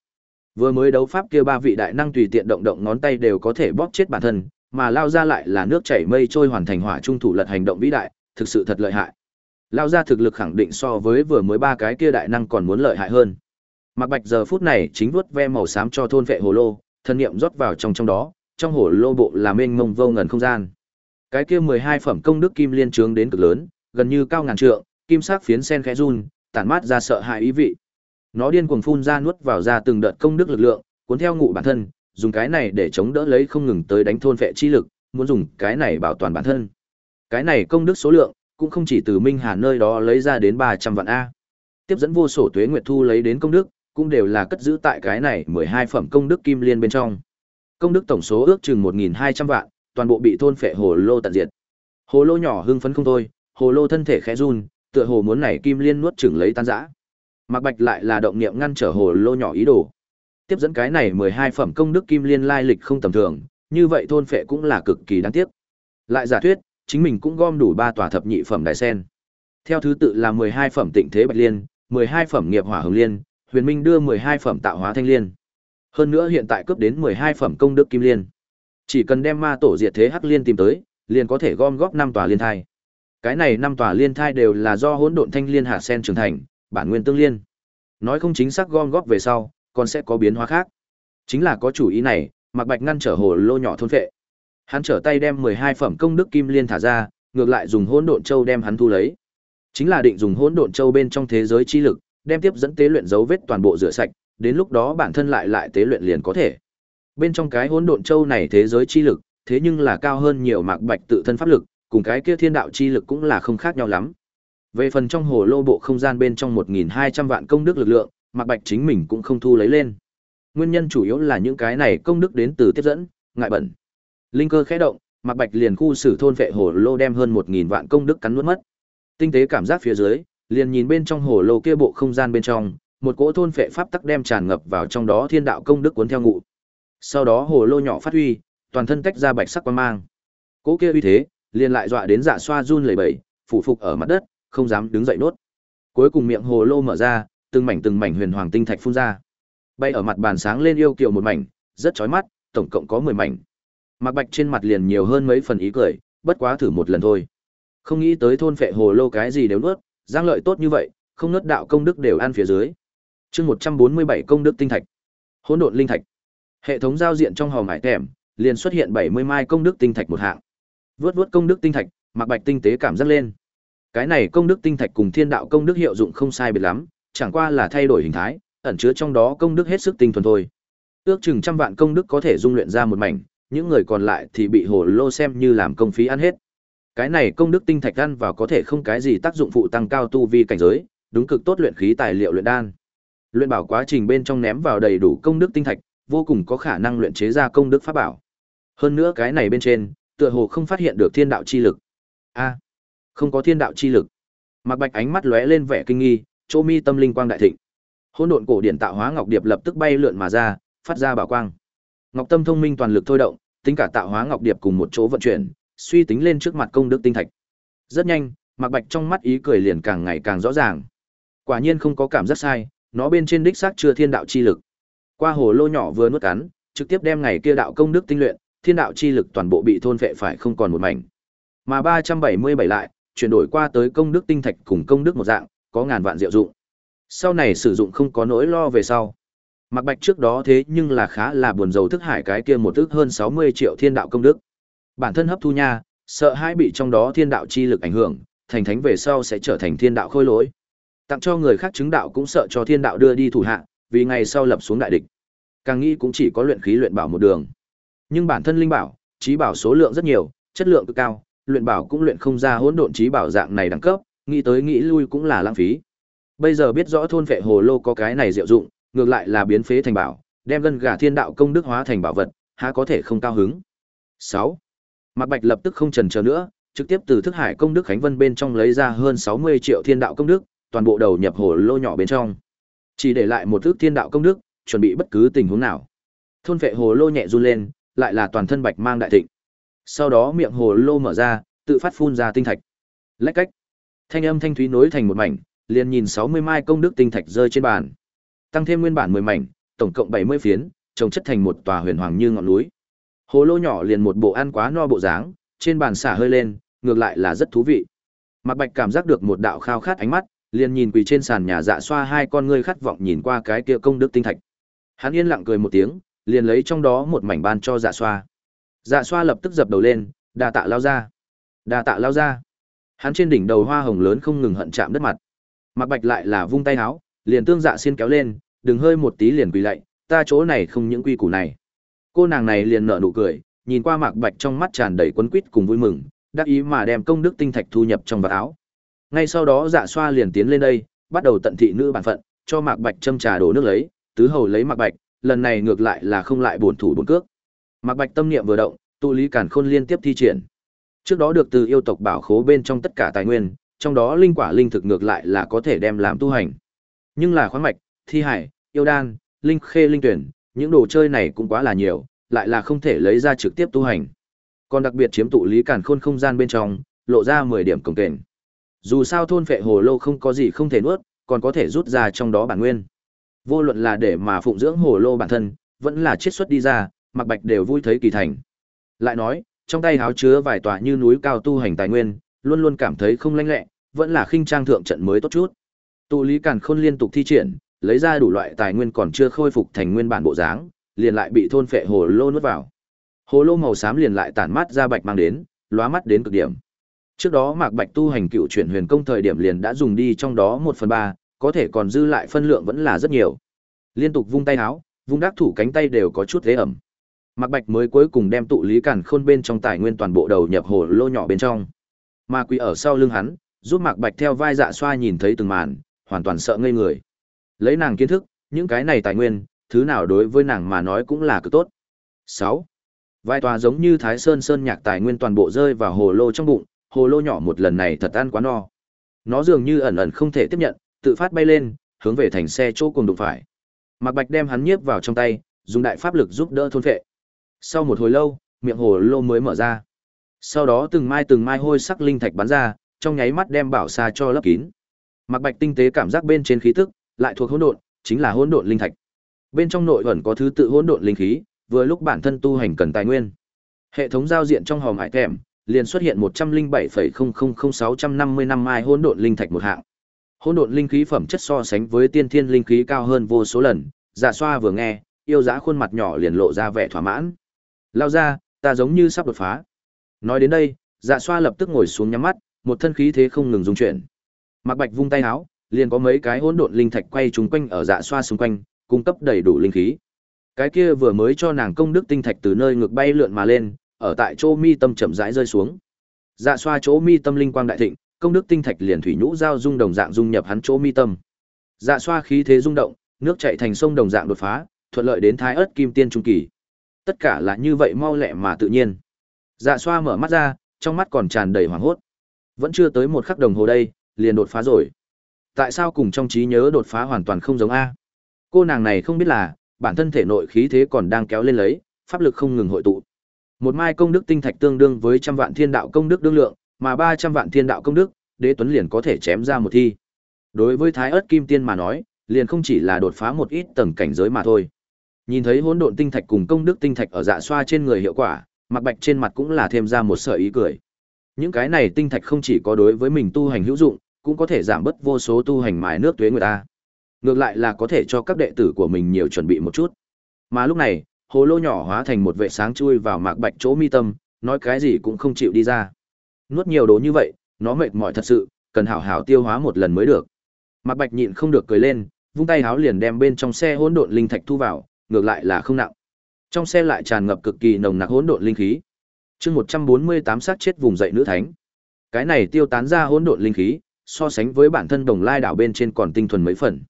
Vừa mới đấu pháp kia ba vị đại năng tùy tiện động động ngón tay đều có thể bóp chết bản thân, mà lao ra lại là nước chảy mây trôi hoàn thành hỏa trung thủ lật hành động vĩ đại, thực sự thật lợi hại. Lao ra thực lực khẳng định so với vừa mới ba cái kia đại năng còn muốn lợi hại hơn. Mạc Bạch giờ phút này chính vuốt ve màu xám cho thôn vệ hồ lô, thân niệm rót vào trong trong đó, trong hồ lô bộ là mênh mông vô ngần không gian. Cái kia 12 phẩm công đức kim liên trướng đến cực lớn, gần như cao ngàn trượng, kim sắc phiến sen khẽ run, tản mát ra sợ hãi ý vị. Nó điên cuồng phun ra nuốt vào ra từng đợt công đức lực lượng, cuốn theo ngụ bản thân, dùng cái này để chống đỡ lấy không ngừng tới đánh thôn vệ chi lực, muốn dùng cái này bảo toàn bản thân. Cái này công đức số lượng, cũng không chỉ từ Minh Hà nơi đó lấy ra đến 300 vạn A. Tiếp dẫn vô sổ tuế nguyệt thu lấy đến công đức, cũng đều là cất giữ tại cái này 12 phẩm công đức kim liên bên trong. Công đức tổng số ước chừng 1200 vạn, toàn bộ bị thôn phệ hồ lô tận diệt. Hồ lô nhỏ hưng phấn không thôi, hồ lô thân thể khẽ run, tựa hồ muốn này kim liên nuốt chửng lấy tan rã. Mạc Bạch lại là động niệm ngăn trở hồ lô nhỏ ý đồ. Tiếp dẫn cái này 12 phẩm công đức kim liên lai lịch không tầm thường, như vậy thôn phệ cũng là cực kỳ đáng tiếc. Lại giả thuyết, chính mình cũng gom đủ ba tòa thập nhị phẩm đại sen. Theo thứ tự là 12 phẩm Tịnh Thế Bạch Liên, 12 phẩm Nghiệp Hỏa Hồng Liên, Huyền Minh đưa 12 phẩm Tạo Hóa Thanh Liên. Hơn nữa hiện tại cướp đến 12 phẩm công đức kim liên. Chỉ cần đem ma tổ diệt thế hắc liên tìm tới, liền có thể gom góp năm tòa liên thai. Cái này năm tòa liên thai đều là do hỗn độn thanh liên hạ sen trưởng thành, bản nguyên tương liên. Nói không chính xác gom góp về sau, còn sẽ có biến hóa khác. Chính là có chủ ý này, Mạc Bạch ngăn trở hồ lô nhỏ thôn phệ. Hắn trở tay đem 12 phẩm công đức kim liên thả ra, ngược lại dùng hỗn độn châu đem hắn thu lấy. Chính là định dùng hỗn độn châu bên trong thế giới chi lực, đem tiếp dẫn tế luyện dấu vết toàn bộ rửa sạch, đến lúc đó bản thân lại lại tế luyện liền có thể. Bên trong cái hỗn độn châu này thế giới chi lực, thế nhưng là cao hơn nhiều Mạc Bạch tự thân pháp lực, cùng cái kia thiên đạo chi lực cũng là không khác nhau lắm. Về phần trong hồ lô bộ không gian bên trong 1200 vạn công đức lực lượng, Mạc Bạch chính mình cũng không thu lấy lên. Nguyên nhân chủ yếu là những cái này công đức đến từ tiếp dẫn, ngại bẩn. Linh cơ khẽ động, Mạc Bạch liền khu xử thôn vệ hồ lô đem hơn 1000 vạn công đức cắn nuốt mất. Tinh tế cảm giác phía dưới, liền nhìn bên trong hồ lô kia bộ không gian bên trong, một cỗ thôn phệ pháp tắc đem tràn ngập vào trong đó thiên đạo công đức cuốn theo ngụ. Sau đó hồ lô nhỏ phát huy, toàn thân tách ra bạch sắc quang mang. Cỗ kia uy thế, liền lại dọa đến dạ xoa run lẩy bẩy, phủ phục ở mặt đất, không dám đứng dậy nốt. Cuối cùng miệng hồ lô mở ra, từng mảnh từng mảnh huyền hoàng tinh thạch phun ra. Bay ở mặt bàn sáng lên yêu kiều một mảnh, rất chói mắt, tổng cộng có 10 mảnh. Mạc Bạch trên mặt liền nhiều hơn mấy phần ý cười, bất quá thử một lần thôi. Không nghĩ tới thôn phệ hồ lô cái gì đều nuốt, giang lợi tốt như vậy, không nứt đạo công đức đều ăn phía dưới. Chương 147 công đức tinh thạch. Hỗn độn linh thạch. Hệ thống giao diện trong hòm hải tèm, liền xuất hiện 70 mai công đức tinh thạch một hạng. Vướt vướt công đức tinh thạch, Mạc Bạch tinh tế cảm giác lên. Cái này công đức tinh thạch cùng thiên đạo công đức hiệu dụng không sai biệt lắm, chẳng qua là thay đổi hình thái, ẩn chứa trong đó công đức hết sức tinh thuần thôi. Ước chừng trăm vạn công đức có thể dung luyện ra một mảnh, những người còn lại thì bị hồ lô xem như làm công phí ăn hết. Cái này công đức tinh thạch ăn vào có thể không cái gì tác dụng phụ tăng cao tu vi cảnh giới, đúng cực tốt luyện khí tài liệu luyện đan. Luyện bảo quá trình bên trong ném vào đầy đủ công đức tinh thạch, vô cùng có khả năng luyện chế ra công đức pháp bảo. Hơn nữa cái này bên trên, tựa hồ không phát hiện được thiên đạo chi lực. A, không có thiên đạo chi lực. Mạc Bạch ánh mắt lóe lên vẻ kinh nghi, chỗ mi tâm linh quang đại thịnh. Hỗn độn cổ điển tạo hóa ngọc điệp lập tức bay lượn mà ra, phát ra bảo quang. Ngọc Tâm thông minh toàn lực thôi động, tính cả tạo hóa ngọc điệp cùng một chỗ vận chuyển, suy tính lên trước mặt công đức tinh thạch. Rất nhanh, Mạc Bạch trong mắt ý cười liền càng ngày càng rõ ràng. Quả nhiên không có cảm giác sai, nó bên trên đích xác chưa thiên đạo chi lực. Qua hồ lô nhỏ vừa nuốt cắn, trực tiếp đem ngày kia đạo công đức tinh luyện, thiên đạo chi lực toàn bộ bị thôn phệ phải không còn một mảnh. Mà 377 lại, chuyển đổi qua tới công đức tinh thạch cùng công đức một dạng, có ngàn vạn diệu dụng. Sau này sử dụng không có nỗi lo về sau. Mặc Bạch trước đó thế nhưng là khá là buồn rầu thức hải cái kia một tức hơn 60 triệu thiên đạo công đức. Bản thân hấp thu nha, sợ hai bị trong đó thiên đạo chi lực ảnh hưởng, thành thánh về sau sẽ trở thành thiên đạo khôi lỗi. Tặng cho người khác chứng đạo cũng sợ cho thiên đạo đưa đi thủ hạ, vì ngày sau lập xuống đại địch. Càng nghĩ cũng chỉ có luyện khí luyện bảo một đường. Nhưng bản thân linh bảo, trí bảo số lượng rất nhiều, chất lượng cực cao, luyện bảo cũng luyện không ra hỗn độn trí bảo dạng này đẳng cấp, nghĩ tới nghĩ lui cũng là lãng phí. Bây giờ biết rõ thôn vệ hồ lô có cái này diệu dụng, ngược lại là biến phế thành bảo, đem gân gà thiên đạo công đức hóa thành bảo vật, há có thể không cao hứng. 6. Mạc Bạch lập tức không chần chờ nữa, trực tiếp từ thức hải công đức khánh vân bên trong lấy ra hơn 60 triệu thiên đạo công đức, toàn bộ đầu nhập hồ lô nhỏ bên trong. Chỉ để lại một thước thiên đạo công đức, chuẩn bị bất cứ tình huống nào. Thôn vệ hồ lô nhẹ run lên, lại là toàn thân bạch mang đại thịnh. Sau đó miệng hồ lô mở ra, tự phát phun ra tinh thạch. Lách cách. Thanh âm thanh thúy nối thành một mảnh, liền nhìn 60 mai công đức tinh thạch rơi trên bàn. Tăng thêm nguyên bản 10 mảnh, tổng cộng 70 phiến, trồng chất thành một tòa huyền hoàng như ngọn núi. Hồ lô nhỏ liền một bộ ăn quá no bộ dáng, trên bàn xả hơi lên, ngược lại là rất thú vị. Mạc Bạch cảm giác được một đạo khao khát ánh mắt, liền nhìn quỳ trên sàn nhà dạ xoa hai con ngươi khát vọng nhìn qua cái kia công đức tinh thạch. Hắn yên lặng cười một tiếng, liền lấy trong đó một mảnh ban cho dạ xoa. Dạ xoa lập tức dập đầu lên, đa tạ lao ra. Đa tạ lao ra. Hắn trên đỉnh đầu hoa hồng lớn không ngừng hận chạm đất mặt. Mạc Bạch lại là vung tay áo, liền tương dạ xiên kéo lên, đừng hơi một tí liền quỳ lạy, ta chỗ này không những quy củ này. Cô nàng này liền nở nụ cười, nhìn qua Mạc Bạch trong mắt tràn đầy quấn quýt cùng vui mừng, đắc ý mà đem công đức tinh thạch thu nhập trong vật áo. Ngay sau đó Dạ Xoa liền tiến lên đây, bắt đầu tận thị nữ bản phận, cho Mạc Bạch châm trà đổ nước lấy, tứ hầu lấy Mạc Bạch, lần này ngược lại là không lại buồn thủ buồn cước. Mạc Bạch tâm niệm vừa động, tụ lý càn khôn liên tiếp thi triển. Trước đó được từ yêu tộc bảo khố bên trong tất cả tài nguyên, trong đó linh quả linh thực ngược lại là có thể đem làm tu hành. Nhưng là khoáng mạch, thi hải, yêu đan, linh khê linh tuyển, những đồ chơi này cũng quá là nhiều, lại là không thể lấy ra trực tiếp tu hành. Còn đặc biệt chiếm tụ lý càn khôn không gian bên trong, lộ ra 10 điểm cổng kềnh. Dù sao thôn phệ hồ lô không có gì không thể nuốt, còn có thể rút ra trong đó bản nguyên. Vô luận là để mà phụng dưỡng hồ lô bản thân, vẫn là chiết xuất đi ra, Mặc Bạch đều vui thấy kỳ thành. Lại nói, trong tay háo chứa vài tòa như núi cao tu hành tài nguyên, luôn luôn cảm thấy không lanh lẹ, vẫn là khinh trang thượng trận mới tốt chút. Tụ lý càn khôn liên tục thi triển, lấy ra đủ loại tài nguyên còn chưa khôi phục thành nguyên bản bộ dáng, liền lại bị thôn phệ hồ lô nuốt vào. Hồ lô màu xám liền lại tản mát ra bạch mang đến, lóa mắt đến cực điểm. Trước đó Mạc Bạch tu hành cựu chuyển huyền công thời điểm liền đã dùng đi trong đó một phần ba, có thể còn dư lại phân lượng vẫn là rất nhiều. Liên tục vung tay áo, vung đắc thủ cánh tay đều có chút thế ẩm. Mạc Bạch mới cuối cùng đem tụ lý càn khôn bên trong tài nguyên toàn bộ đầu nhập hồ lô nhỏ bên trong. Ma Quỷ ở sau lưng hắn, giúp Mạc Bạch theo vai dạ xoa nhìn thấy từng màn, hoàn toàn sợ ngây người. Lấy nàng kiến thức, những cái này tài nguyên, thứ nào đối với nàng mà nói cũng là cực tốt. 6. Vai tòa giống như Thái Sơn sơn nhạc tài nguyên toàn bộ rơi vào hồ lô trong bụng, hồ lô nhỏ một lần này thật ăn quá no. Nó dường như ẩn ẩn không thể tiếp nhận, tự phát bay lên, hướng về thành xe chỗ cùng đụng phải. Mạc Bạch đem hắn nhiếp vào trong tay, dùng đại pháp lực giúp đỡ thôn phệ. Sau một hồi lâu, miệng hồ lô mới mở ra. Sau đó từng mai từng mai hôi sắc linh thạch bắn ra, trong nháy mắt đem bảo xa cho lấp kín. Mạc Bạch tinh tế cảm giác bên trên khí tức, lại thuộc hỗn độn, chính là hỗn độn linh thạch. Bên trong nội ẩn có thứ tự hỗn độn linh khí, vừa lúc bản thân tu hành cần tài nguyên. Hệ thống giao diện trong hòm hải kèm, liền xuất hiện 107,000655 mai hỗn độn linh thạch một hạng. Hỗn độn linh khí phẩm chất so sánh với tiên thiên linh khí cao hơn vô số lần, Dạ Xoa vừa nghe, yêu dã khuôn mặt nhỏ liền lộ ra vẻ thỏa mãn. Lao ra, ta giống như sắp đột phá. Nói đến đây, Dạ Xoa lập tức ngồi xuống nhắm mắt, một thân khí thế không ngừng dung chuyển. Mạc Bạch vung tay áo, liền có mấy cái hỗn độn linh thạch quay trúng quanh ở Dạ Xoa xung quanh, cung cấp đầy đủ linh khí. Cái kia vừa mới cho nàng công đức tinh thạch từ nơi ngực bay lượn mà lên, ở tại chỗ mi tâm chậm rãi rơi xuống. Dạ xoa chỗ mi tâm linh quang đại thịnh, công đức tinh thạch liền thủy nhũ giao dung đồng dạng dung nhập hắn chỗ mi tâm. Dạ xoa khí thế rung động, nước chảy thành sông đồng dạng đột phá, thuận lợi đến thái ớt kim tiên trung kỳ. Tất cả là như vậy mau lẹ mà tự nhiên. Dạ xoa mở mắt ra, trong mắt còn tràn đầy hoảng hốt. Vẫn chưa tới một khắc đồng hồ đây, liền đột phá rồi. Tại sao cùng trong trí nhớ đột phá hoàn toàn không giống a? Cô nàng này không biết là, bản thân thể nội khí thế còn đang kéo lên lấy, pháp lực không ngừng hội tụ. Một mai công đức tinh thạch tương đương với trăm vạn thiên đạo công đức đương lượng, mà ba trăm vạn thiên đạo công đức, đế tuấn liền có thể chém ra một thi. Đối với Thái ớt Kim Tiên mà nói, liền không chỉ là đột phá một ít tầng cảnh giới mà thôi. Nhìn thấy hỗn độn tinh thạch cùng công đức tinh thạch ở dạ xoa trên người hiệu quả, Mặc Bạch trên mặt cũng là thêm ra một sợi ý cười. Những cái này tinh thạch không chỉ có đối với mình tu hành hữu dụng, cũng có thể giảm bớt vô số tu hành mài nước tuế người ta. Ngược lại là có thể cho các đệ tử của mình nhiều chuẩn bị một chút. Mà lúc này, hồ lô nhỏ hóa thành một vệ sáng chui vào Mạc Bạch chỗ mi tâm, nói cái gì cũng không chịu đi ra. Nuốt nhiều đồ như vậy, nó mệt mỏi thật sự, cần hảo hảo tiêu hóa một lần mới được. Mạc Bạch nhịn không được cười lên, vung tay háo liền đem bên trong xe hỗn độn linh thạch thu vào, ngược lại là không nặng. Trong xe lại tràn ngập cực kỳ nồng nặc hỗn độn linh khí. Chương 148 sát chết vùng dậy nữ thánh. Cái này tiêu tán ra hỗn độn linh khí, so sánh với bản thân đồng lai đảo bên trên còn tinh thuần mấy phần.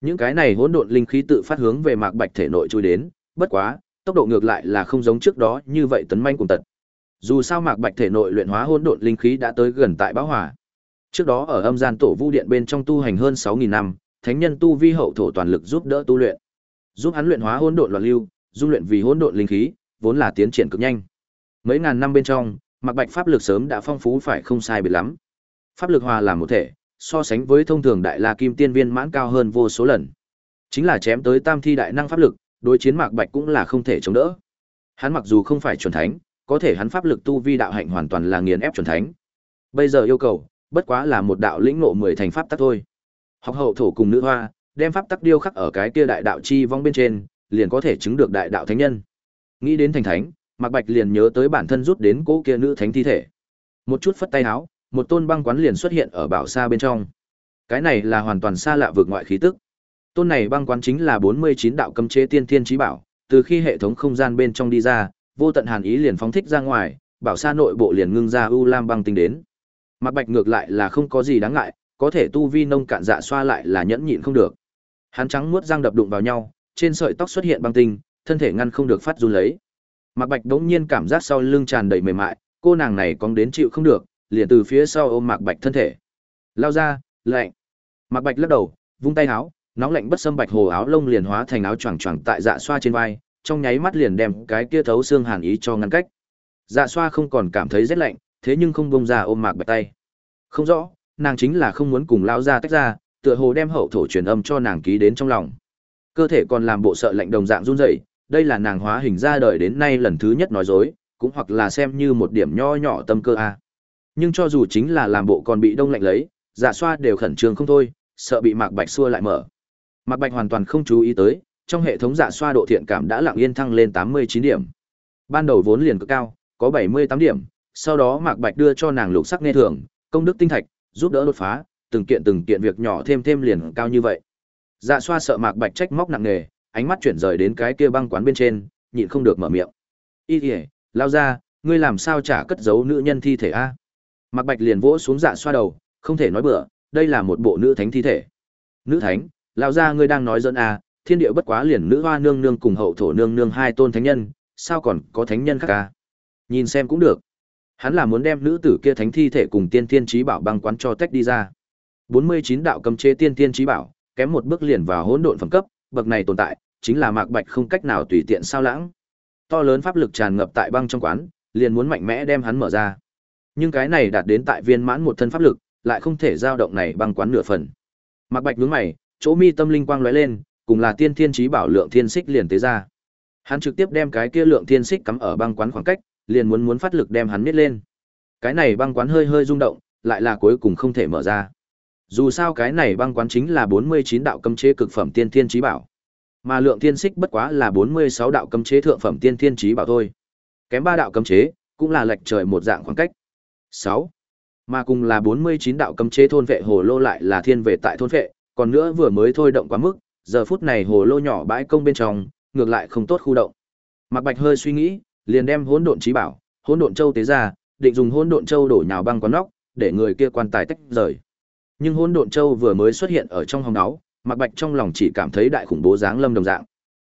Những cái này hỗn độn linh khí tự phát hướng về Mạc Bạch thể nội chui đến, bất quá, tốc độ ngược lại là không giống trước đó như vậy tấn manh cùng tật. Dù sao Mạc Bạch thể nội luyện hóa hỗn độn linh khí đã tới gần tại Bão Hỏa. Trước đó ở âm gian tổ vu điện bên trong tu hành hơn 6000 năm, thánh nhân tu vi hậu thổ toàn lực giúp đỡ tu luyện. Giúp hắn luyện hóa hỗn độn loạn lưu, dung luyện vì hỗn độn linh khí, vốn là tiến triển cực nhanh. Mấy ngàn năm bên trong, Mạc Bạch pháp lực sớm đã phong phú phải không sai biệt lắm. Pháp lực hòa làm một thể, so sánh với thông thường đại la kim tiên viên mãn cao hơn vô số lần. Chính là chém tới tam thi đại năng pháp lực, đối chiến Mạc Bạch cũng là không thể chống đỡ. Hắn mặc dù không phải chuẩn thánh, có thể hắn pháp lực tu vi đạo hạnh hoàn toàn là nghiền ép chuẩn thánh. Bây giờ yêu cầu, bất quá là một đạo lĩnh ngộ mười thành pháp tắc thôi. Học hậu thổ cùng nữ hoa, đem pháp tắc điêu khắc ở cái kia đại đạo chi vong bên trên, liền có thể chứng được đại đạo thánh nhân. Nghĩ đến thành thánh, Mạc Bạch liền nhớ tới bản thân rút đến cố kia nữ thánh thi thể. Một chút phất tay áo, một tôn băng quán liền xuất hiện ở bảo xa bên trong. Cái này là hoàn toàn xa lạ vượt ngoại khí tức. Tôn này băng quán chính là 49 đạo cấm chế tiên thiên chí bảo, từ khi hệ thống không gian bên trong đi ra, vô tận hàn ý liền phóng thích ra ngoài, bảo xa nội bộ liền ngưng ra u lam băng tinh đến. Mạc Bạch ngược lại là không có gì đáng ngại, có thể tu vi nông cạn dạ xoa lại là nhẫn nhịn không được. Hắn trắng muốt răng đập đụng vào nhau, trên sợi tóc xuất hiện băng tinh, thân thể ngăn không được phát run lấy. Mạc Bạch đống nhiên cảm giác sau lưng tràn đầy mềm mại, cô nàng này cong đến chịu không được, liền từ phía sau ôm Mạc Bạch thân thể. Lao ra, lạnh. Mạc Bạch lắc đầu, vung tay áo, nóng lạnh bất xâm bạch hồ áo lông liền hóa thành áo choàng choàng tại dạ xoa trên vai, trong nháy mắt liền đem cái kia thấu xương hàn ý cho ngăn cách. Dạ xoa không còn cảm thấy rét lạnh, thế nhưng không bông ra ôm Mạc Bạch tay. Không rõ, nàng chính là không muốn cùng lao ra tách ra, tựa hồ đem hậu thổ truyền âm cho nàng ký đến trong lòng. Cơ thể còn làm bộ sợ lạnh đồng dạng run rẩy, đây là nàng hóa hình ra đời đến nay lần thứ nhất nói dối, cũng hoặc là xem như một điểm nho nhỏ tâm cơ a. Nhưng cho dù chính là làm bộ còn bị đông lạnh lấy, dạ xoa đều khẩn trương không thôi, sợ bị Mạc Bạch xua lại mở. Mạc Bạch hoàn toàn không chú ý tới, trong hệ thống dạ xoa độ thiện cảm đã lặng yên thăng lên 89 điểm. Ban đầu vốn liền cực cao, có 78 điểm, sau đó Mạc Bạch đưa cho nàng lục sắc nghe thường, công đức tinh thạch, giúp đỡ đột phá, từng kiện từng kiện việc nhỏ thêm thêm liền cao như vậy. Dạ xoa sợ Mạc Bạch trách móc nặng nề, ánh mắt chuyển rời đến cái kia băng quán bên trên, nhịn không được mở miệng. "Y ỉa lao ra, ngươi làm sao trả cất giấu nữ nhân thi thể a?" Mạc Bạch liền vỗ xuống dạ xoa đầu, không thể nói bừa, đây là một bộ nữ thánh thi thể. "Nữ thánh? lão gia ngươi đang nói giỡn à? Thiên địa bất quá liền nữ hoa nương nương cùng hậu thổ nương nương hai tôn thánh nhân, sao còn có thánh nhân khác à? Nhìn xem cũng được. Hắn là muốn đem nữ tử kia thánh thi thể cùng tiên thiên trí bảo băng quán cho tách đi ra. 49 đạo cấm chế tiên thiên trí bảo, kém một bước liền vào hỗn độn phẩm cấp, bậc này tồn tại, chính là Mạc Bạch không cách nào tùy tiện sao lãng. To lớn pháp lực tràn ngập tại băng trong quán, liền muốn mạnh mẽ đem hắn mở ra. Nhưng cái này đạt đến tại viên mãn một thân pháp lực, lại không thể dao động này băng quán nửa phần. Mặc Bạch nhướng mày, chỗ mi tâm linh quang lóe lên, cùng là tiên thiên trí bảo lượng thiên xích liền tế ra. Hắn trực tiếp đem cái kia lượng thiên xích cắm ở băng quán khoảng cách, liền muốn muốn phát lực đem hắn miết lên. Cái này băng quán hơi hơi rung động, lại là cuối cùng không thể mở ra. Dù sao cái này băng quán chính là 49 đạo cấm chế cực phẩm tiên thiên trí bảo. Mà lượng thiên xích bất quá là 46 đạo cấm chế thượng phẩm tiên thiên trí bảo thôi. Kém ba đạo cấm chế, cũng là lệch trời một dạng khoảng cách. 6. Mà cùng là 49 đạo cấm chế thôn vệ hồ lô lại là thiên về tại thôn vệ, còn nữa vừa mới thôi động quá mức, giờ phút này hồ lô nhỏ bãi công bên trong, ngược lại không tốt khu động. Mạc Bạch hơi suy nghĩ, liền đem hỗn độn chí bảo, hỗn độn châu tế ra, định dùng hỗn độn châu đổ nhào băng quán nóc, để người kia quan tài tách rời. Nhưng hỗn độn châu vừa mới xuất hiện ở trong hòng áo, Mạc Bạch trong lòng chỉ cảm thấy đại khủng bố dáng lâm đồng dạng.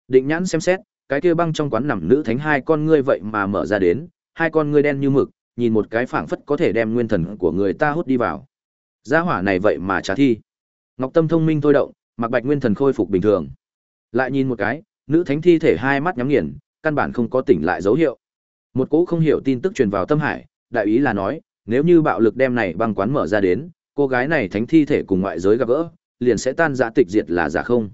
Định nhãn xem xét, cái kia băng trong quán nằm nữ thánh hai con ngươi vậy mà mở ra đến, hai con ngươi đen như mực, nhìn một cái phảng phất có thể đem nguyên thần của người ta hút đi vào. Gia hỏa này vậy mà trả thi. Ngọc Tâm thông minh thôi động, Mạc Bạch nguyên thần khôi phục bình thường. Lại nhìn một cái, nữ thánh thi thể hai mắt nhắm nghiền, căn bản không có tỉnh lại dấu hiệu. Một cỗ không hiểu tin tức truyền vào tâm hải, đại ý là nói, nếu như bạo lực đem này băng quán mở ra đến, cô gái này thánh thi thể cùng ngoại giới gặp gỡ, liền sẽ tan rã tịch diệt là giả không.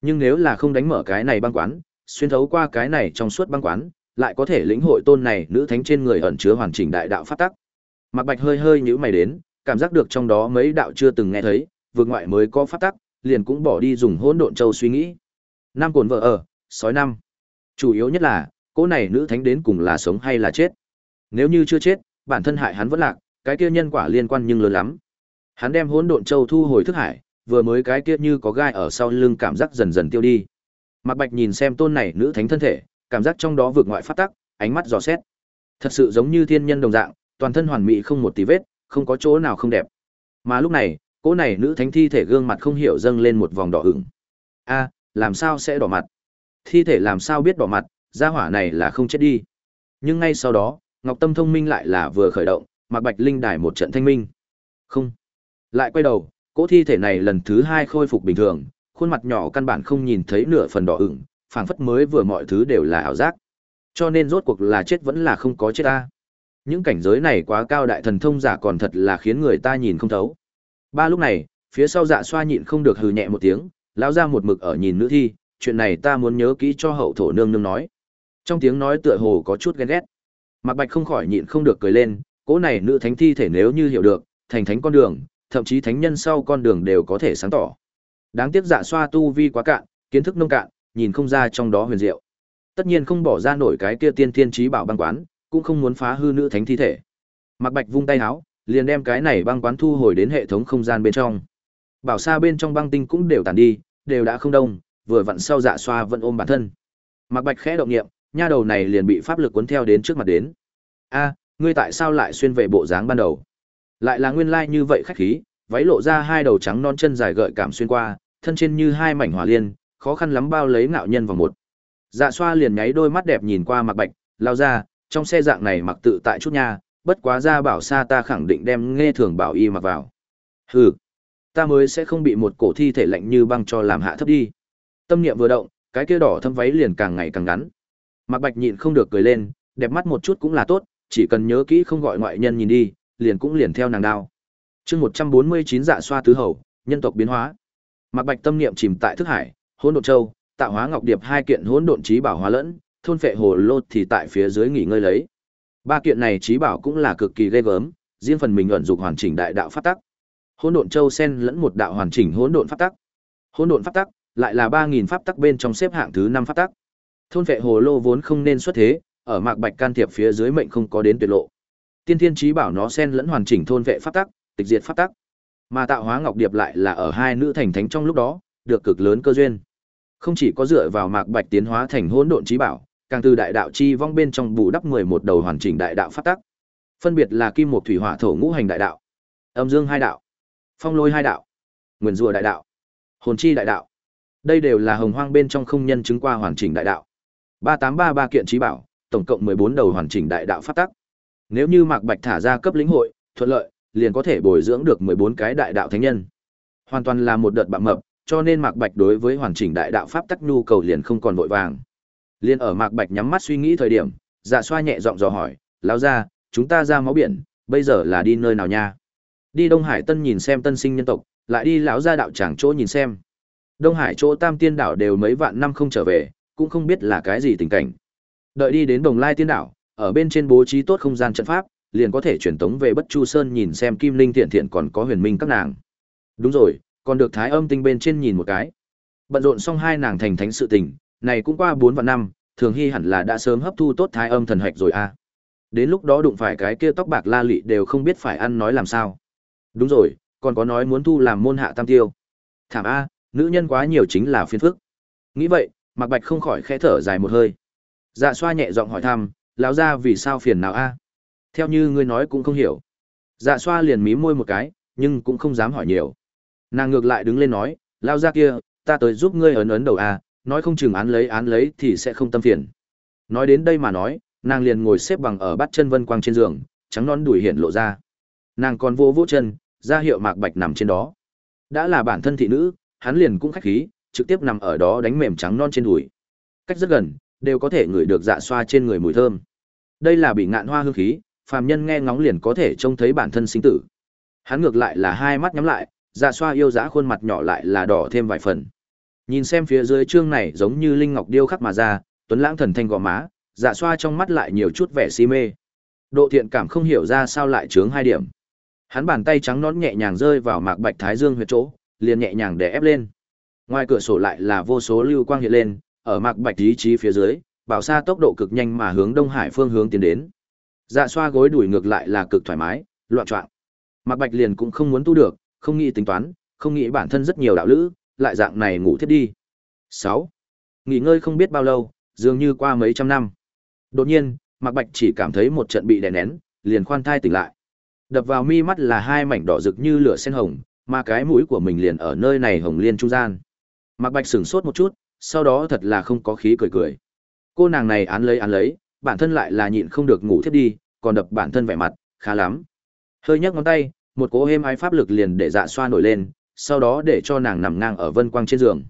Nhưng nếu là không đánh mở cái này băng quán, xuyên thấu qua cái này trong suốt băng quán, lại có thể lĩnh hội tôn này nữ thánh trên người ẩn chứa hoàn chỉnh đại đạo phát tắc. Mạc Bạch hơi hơi nhíu mày đến, cảm giác được trong đó mấy đạo chưa từng nghe thấy, vượt ngoại mới có phát tắc, liền cũng bỏ đi dùng hỗn độn châu suy nghĩ. Nam cồn vợ ở, sói năm. Chủ yếu nhất là, cô này nữ thánh đến cùng là sống hay là chết. Nếu như chưa chết, bản thân hại hắn vẫn lạc, cái kia nhân quả liên quan nhưng lớn lắm. Hắn đem hỗn độn châu thu hồi thức hải, vừa mới cái kia như có gai ở sau lưng cảm giác dần dần tiêu đi. Mạc Bạch nhìn xem tôn này nữ thánh thân thể, cảm giác trong đó vượt ngoại phát tắc, ánh mắt dò xét. Thật sự giống như thiên nhân đồng dạng, toàn thân hoàn mỹ không một tí vết, không có chỗ nào không đẹp. Mà lúc này, cô này nữ thánh thi thể gương mặt không hiểu dâng lên một vòng đỏ ửng. A, làm sao sẽ đỏ mặt? Thi thể làm sao biết đỏ mặt, gia hỏa này là không chết đi. Nhưng ngay sau đó, Ngọc Tâm thông minh lại là vừa khởi động, Mạc Bạch Linh đài một trận thanh minh. Không. Lại quay đầu, cỗ thi thể này lần thứ hai khôi phục bình thường, khuôn mặt nhỏ căn bản không nhìn thấy nửa phần đỏ ửng, phảng phất mới vừa mọi thứ đều là ảo giác. Cho nên rốt cuộc là chết vẫn là không có chết ta. Những cảnh giới này quá cao đại thần thông giả còn thật là khiến người ta nhìn không thấu. Ba lúc này, phía sau dạ xoa nhịn không được hừ nhẹ một tiếng, lão ra một mực ở nhìn nữ thi, chuyện này ta muốn nhớ kỹ cho hậu thổ nương nương nói. Trong tiếng nói tựa hồ có chút ghen ghét. Mạc Bạch không khỏi nhịn không được cười lên, cỗ này nữ thánh thi thể nếu như hiểu được, thành thánh con đường, thậm chí thánh nhân sau con đường đều có thể sáng tỏ. Đáng tiếc dạ xoa tu vi quá cạn, kiến thức nông cạn, nhìn không ra trong đó huyền diệu. Tất nhiên không bỏ ra nổi cái kia tiên thiên trí bảo băng quán, cũng không muốn phá hư nữ thánh thi thể. Mạc Bạch vung tay áo, liền đem cái này băng quán thu hồi đến hệ thống không gian bên trong. Bảo xa bên trong băng tinh cũng đều tàn đi, đều đã không đông, vừa vặn sau dạ xoa vẫn ôm bản thân. Mạc Bạch khẽ động niệm, nha đầu này liền bị pháp lực cuốn theo đến trước mặt đến. A, ngươi tại sao lại xuyên về bộ dáng ban đầu? Lại là nguyên lai like như vậy khách khí, váy lộ ra hai đầu trắng non chân dài gợi cảm xuyên qua, thân trên như hai mảnh hỏa liên, khó khăn lắm bao lấy ngạo nhân vào một. Dạ xoa liền nháy đôi mắt đẹp nhìn qua mặc Bạch, lao ra, trong xe dạng này mặc tự tại chút nha, bất quá ra bảo xa ta khẳng định đem nghe thường bảo y mặc vào. Hừ, ta mới sẽ không bị một cổ thi thể lạnh như băng cho làm hạ thấp đi. Tâm niệm vừa động, cái kia đỏ thâm váy liền càng ngày càng ngắn. Mạc Bạch nhịn không được cười lên, đẹp mắt một chút cũng là tốt, chỉ cần nhớ kỹ không gọi ngoại nhân nhìn đi, liền cũng liền theo nàng đao. Chương 149 dạ xoa tứ hầu, nhân tộc biến hóa. Mạc Bạch tâm niệm chìm tại thức hải, hỗn độn châu, tạo hóa ngọc điệp hai kiện hỗn độn trí bảo hóa lẫn, thôn phệ hồ lô thì tại phía dưới nghỉ ngơi lấy. Ba kiện này trí bảo cũng là cực kỳ ghê gớm, riêng phần mình ẩn dục hoàn chỉnh đại đạo pháp tắc. Hỗn độn châu sen lẫn một đạo hoàn chỉnh hỗn độn pháp tắc. Hỗn độn pháp tắc lại là 3000 pháp tắc bên trong xếp hạng thứ 5 pháp tắc. Thôn phệ hồ lô vốn không nên xuất thế, ở Mạc Bạch can thiệp phía dưới mệnh không có đến tuyệt lộ. Tiên Thiên trí bảo nó sen lẫn hoàn chỉnh thôn vệ pháp tắc, tịch diệt pháp tắc. Mà tạo hóa ngọc điệp lại là ở hai nữ thành thánh trong lúc đó, được cực lớn cơ duyên. Không chỉ có dựa vào Mạc Bạch tiến hóa thành hỗn độn trí bảo, càng từ đại đạo chi vong bên trong bù đắp 11 đầu hoàn chỉnh đại đạo pháp tắc. Phân biệt là kim một thủy hỏa thổ ngũ hành đại đạo, âm dương hai đạo, phong lôi hai đạo, nguyên rùa đại đạo, hồn chi đại đạo. Đây đều là hồng hoang bên trong không nhân chứng qua hoàn chỉnh đại đạo. 3833 kiện trí bảo, tổng cộng 14 đầu hoàn chỉnh đại đạo pháp tắc. Nếu như Mạc Bạch thả ra cấp lĩnh hội, thuận lợi, liền có thể bồi dưỡng được 14 cái đại đạo thánh nhân. Hoàn toàn là một đợt bạo mập, cho nên Mạc Bạch đối với hoàn chỉnh đại đạo pháp tắc nhu cầu liền không còn vội vàng. Liên ở Mạc Bạch nhắm mắt suy nghĩ thời điểm, Dạ Xoa nhẹ giọng dò hỏi, "Lão gia, chúng ta ra máu biển, bây giờ là đi nơi nào nha?" Đi Đông Hải Tân nhìn xem tân sinh nhân tộc, lại đi lão gia đạo tràng chỗ nhìn xem. Đông Hải chỗ Tam Tiên đảo đều mấy vạn năm không trở về, cũng không biết là cái gì tình cảnh. Đợi đi đến Đồng Lai Tiên đảo, ở bên trên bố trí tốt không gian trận pháp, liền có thể chuyển tống về Bất Chu Sơn nhìn xem Kim Linh Thiện Thiện còn có huyền minh các nàng. Đúng rồi, còn được Thái Âm Tinh bên trên nhìn một cái. Bận rộn xong hai nàng thành thánh sự tình, này cũng qua bốn vạn năm, Thường Hy hẳn là đã sớm hấp thu tốt Thái Âm thần hạch rồi a. À. Đến lúc đó đụng phải cái kia tóc bạc la lị đều không biết phải ăn nói làm sao. Đúng rồi, còn có nói muốn thu làm môn hạ tam tiêu. Thảm a, nữ nhân quá nhiều chính là phiền phức. Nghĩ vậy, Mạc Bạch không khỏi khẽ thở dài một hơi. Dạ xoa nhẹ giọng hỏi thăm, lão gia vì sao phiền nào a? Theo như ngươi nói cũng không hiểu. Dạ xoa liền mí môi một cái, nhưng cũng không dám hỏi nhiều. Nàng ngược lại đứng lên nói, lao ra kia, ta tới giúp ngươi ấn ấn đầu a, nói không chừng án lấy án lấy thì sẽ không tâm phiền. Nói đến đây mà nói, nàng liền ngồi xếp bằng ở bát chân vân quang trên giường, trắng non đùi hiện lộ ra. Nàng còn vô vỗ chân, ra hiệu Mạc Bạch nằm trên đó. Đã là bản thân thị nữ, hắn liền cũng khách khí, trực tiếp nằm ở đó đánh mềm trắng non trên đùi. Cách rất gần, đều có thể ngửi được dạ xoa trên người mùi thơm. Đây là bị ngạn hoa hương khí, phàm nhân nghe ngóng liền có thể trông thấy bản thân sinh tử. Hắn ngược lại là hai mắt nhắm lại, dạ xoa yêu dã khuôn mặt nhỏ lại là đỏ thêm vài phần. Nhìn xem phía dưới chương này giống như linh ngọc điêu khắc mà ra, tuấn lãng thần thanh gò má, dạ xoa trong mắt lại nhiều chút vẻ si mê. Độ thiện cảm không hiểu ra sao lại chướng hai điểm. Hắn bàn tay trắng nón nhẹ nhàng rơi vào mạc bạch thái dương huyệt chỗ, liền nhẹ nhàng để ép lên. Ngoài cửa sổ lại là vô số lưu quang hiện lên, ở mạc bạch ý chí phía dưới, bảo xa tốc độ cực nhanh mà hướng đông hải phương hướng tiến đến. Dạ xoa gối đuổi ngược lại là cực thoải mái, loạn trọng Mạc Bạch liền cũng không muốn tu được, không nghĩ tính toán, không nghĩ bản thân rất nhiều đạo lữ, lại dạng này ngủ thiết đi. 6. Nghỉ ngơi không biết bao lâu, dường như qua mấy trăm năm. Đột nhiên, Mạc Bạch chỉ cảm thấy một trận bị đè nén, liền khoan thai tỉnh lại. Đập vào mi mắt là hai mảnh đỏ rực như lửa sen hồng, mà cái mũi của mình liền ở nơi này hồng liên trung gian. Mạc Bạch sửng sốt một chút, sau đó thật là không có khí cười cười. Cô nàng này án lấy án lấy, bản thân lại là nhịn không được ngủ thiết đi, còn đập bản thân vẻ mặt, khá lắm. Hơi nhấc ngón tay, một cỗ êm ái pháp lực liền để dạ xoa nổi lên, sau đó để cho nàng nằm ngang ở vân quang trên giường.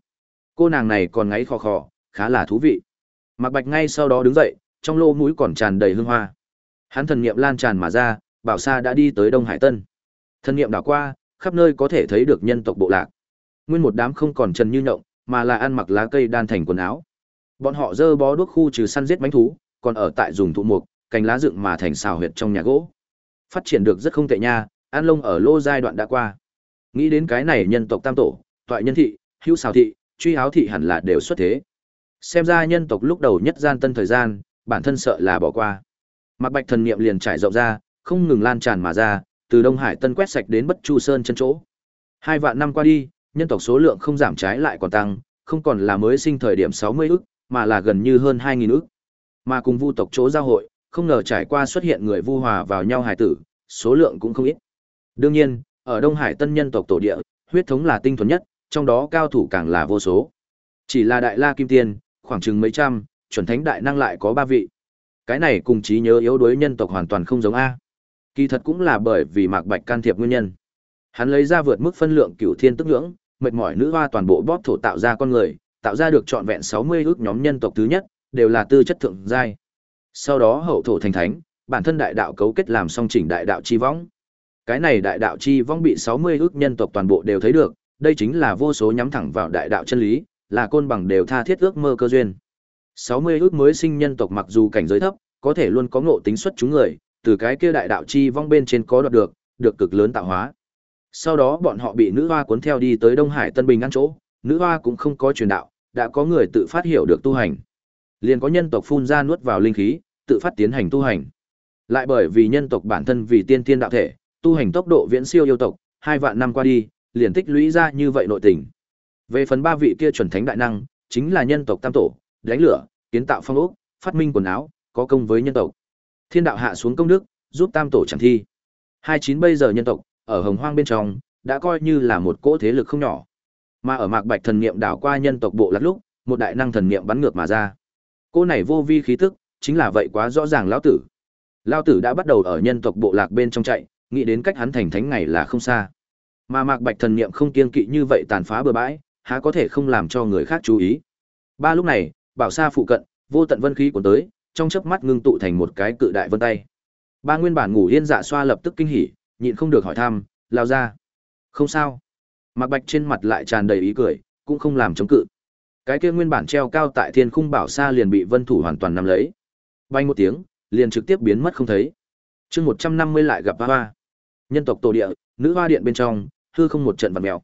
Cô nàng này còn ngáy khò khò, khá là thú vị. Mạc Bạch ngay sau đó đứng dậy, trong lô mũi còn tràn đầy hương hoa. Hắn thần niệm lan tràn mà ra, Bảo Sa đã đi tới Đông Hải Tân. Thần niệm đảo qua, khắp nơi có thể thấy được nhân tộc bộ lạc. Nguyên một đám không còn trần như nhộng, mà là ăn mặc lá cây đan thành quần áo. Bọn họ dơ bó đuốc khu trừ săn giết bánh thú, còn ở tại dùng thụ mục, cành lá dựng mà thành xào huyệt trong nhà gỗ. Phát triển được rất không tệ nha, an lông ở lô giai đoạn đã qua. Nghĩ đến cái này nhân tộc tam tổ, toại nhân thị, hữu xào thị, truy áo thị hẳn là đều xuất thế. Xem ra nhân tộc lúc đầu nhất gian tân thời gian, bản thân sợ là bỏ qua. mặt Bạch thần niệm liền trải rộng ra, không ngừng lan tràn mà ra, từ Đông Hải Tân quét sạch đến Bất Chu Sơn chân chỗ. Hai vạn năm qua đi, nhân tộc số lượng không giảm trái lại còn tăng, không còn là mới sinh thời điểm 60 ức, mà là gần như hơn 2000 ức. Mà cùng vu tộc chỗ giao hội, không ngờ trải qua xuất hiện người vu hòa vào nhau hải tử, số lượng cũng không ít. Đương nhiên, ở Đông Hải Tân nhân tộc tổ địa, huyết thống là tinh thuần nhất, trong đó cao thủ càng là vô số. Chỉ là Đại La Kim Tiên, khoảng chừng mấy trăm, chuẩn thánh đại năng lại có ba vị. Cái này cùng trí nhớ yếu đuối nhân tộc hoàn toàn không giống a. Kỳ thật cũng là bởi vì Mạc Bạch can thiệp nguyên nhân. Hắn lấy ra vượt mức phân lượng cửu thiên tức ngưỡng, mệt mỏi nữ hoa toàn bộ bóp thổ tạo ra con người, tạo ra được trọn vẹn 60 ước nhóm nhân tộc thứ nhất, đều là tư chất thượng giai. Sau đó hậu thổ thành thánh, bản thân đại đạo cấu kết làm song chỉnh đại đạo chi võng. Cái này đại đạo chi vong bị 60 ước nhân tộc toàn bộ đều thấy được, đây chính là vô số nhắm thẳng vào đại đạo chân lý, là côn bằng đều tha thiết ước mơ cơ duyên. 60 ước mới sinh nhân tộc mặc dù cảnh giới thấp, có thể luôn có ngộ tính xuất chúng người, từ cái kia đại đạo chi vong bên trên có đoạt được, được cực lớn tạo hóa. Sau đó bọn họ bị nữ hoa cuốn theo đi tới Đông Hải Tân Bình ăn chỗ, nữ hoa cũng không có truyền đạo, đã có người tự phát hiểu được tu hành. Liền có nhân tộc phun ra nuốt vào linh khí, tự phát tiến hành tu hành. Lại bởi vì nhân tộc bản thân vì tiên tiên đạo thể, tu hành tốc độ viễn siêu yêu tộc, hai vạn năm qua đi, liền tích lũy ra như vậy nội tình. Về phần ba vị kia chuẩn thánh đại năng, chính là nhân tộc tam tổ, đánh lửa, kiến tạo phong ốc, phát minh quần áo, có công với nhân tộc. Thiên đạo hạ xuống công đức, giúp tam tổ chẳng thi. Hai chín bây giờ nhân tộc, ở hồng hoang bên trong, đã coi như là một cỗ thế lực không nhỏ. Mà ở mạc bạch thần niệm đảo qua nhân tộc bộ lát lúc, một đại năng thần niệm bắn ngược mà ra. Cỗ này vô vi khí tức, chính là vậy quá rõ ràng lão tử. Lão tử đã bắt đầu ở nhân tộc bộ lạc bên trong chạy, nghĩ đến cách hắn thành thánh ngày là không xa. Mà mạc bạch thần niệm không kiên kỵ như vậy tàn phá bừa bãi, há có thể không làm cho người khác chú ý. Ba lúc này, bảo sa phụ cận, vô tận vân khí cuốn tới, trong chớp mắt ngưng tụ thành một cái cự đại vân tay. Ba nguyên bản ngủ yên dạ xoa lập tức kinh hỉ, nhịn không được hỏi thăm, lao ra. Không sao. Mạc Bạch trên mặt lại tràn đầy ý cười, cũng không làm chống cự. Cái kia nguyên bản treo cao tại thiên khung bảo sa liền bị vân thủ hoàn toàn nắm lấy. Bay một tiếng, liền trực tiếp biến mất không thấy chương một trăm năm mươi lại gặp hoa. Nhân tộc tổ địa, nữ hoa điện bên trong, hư không một trận vặn mèo.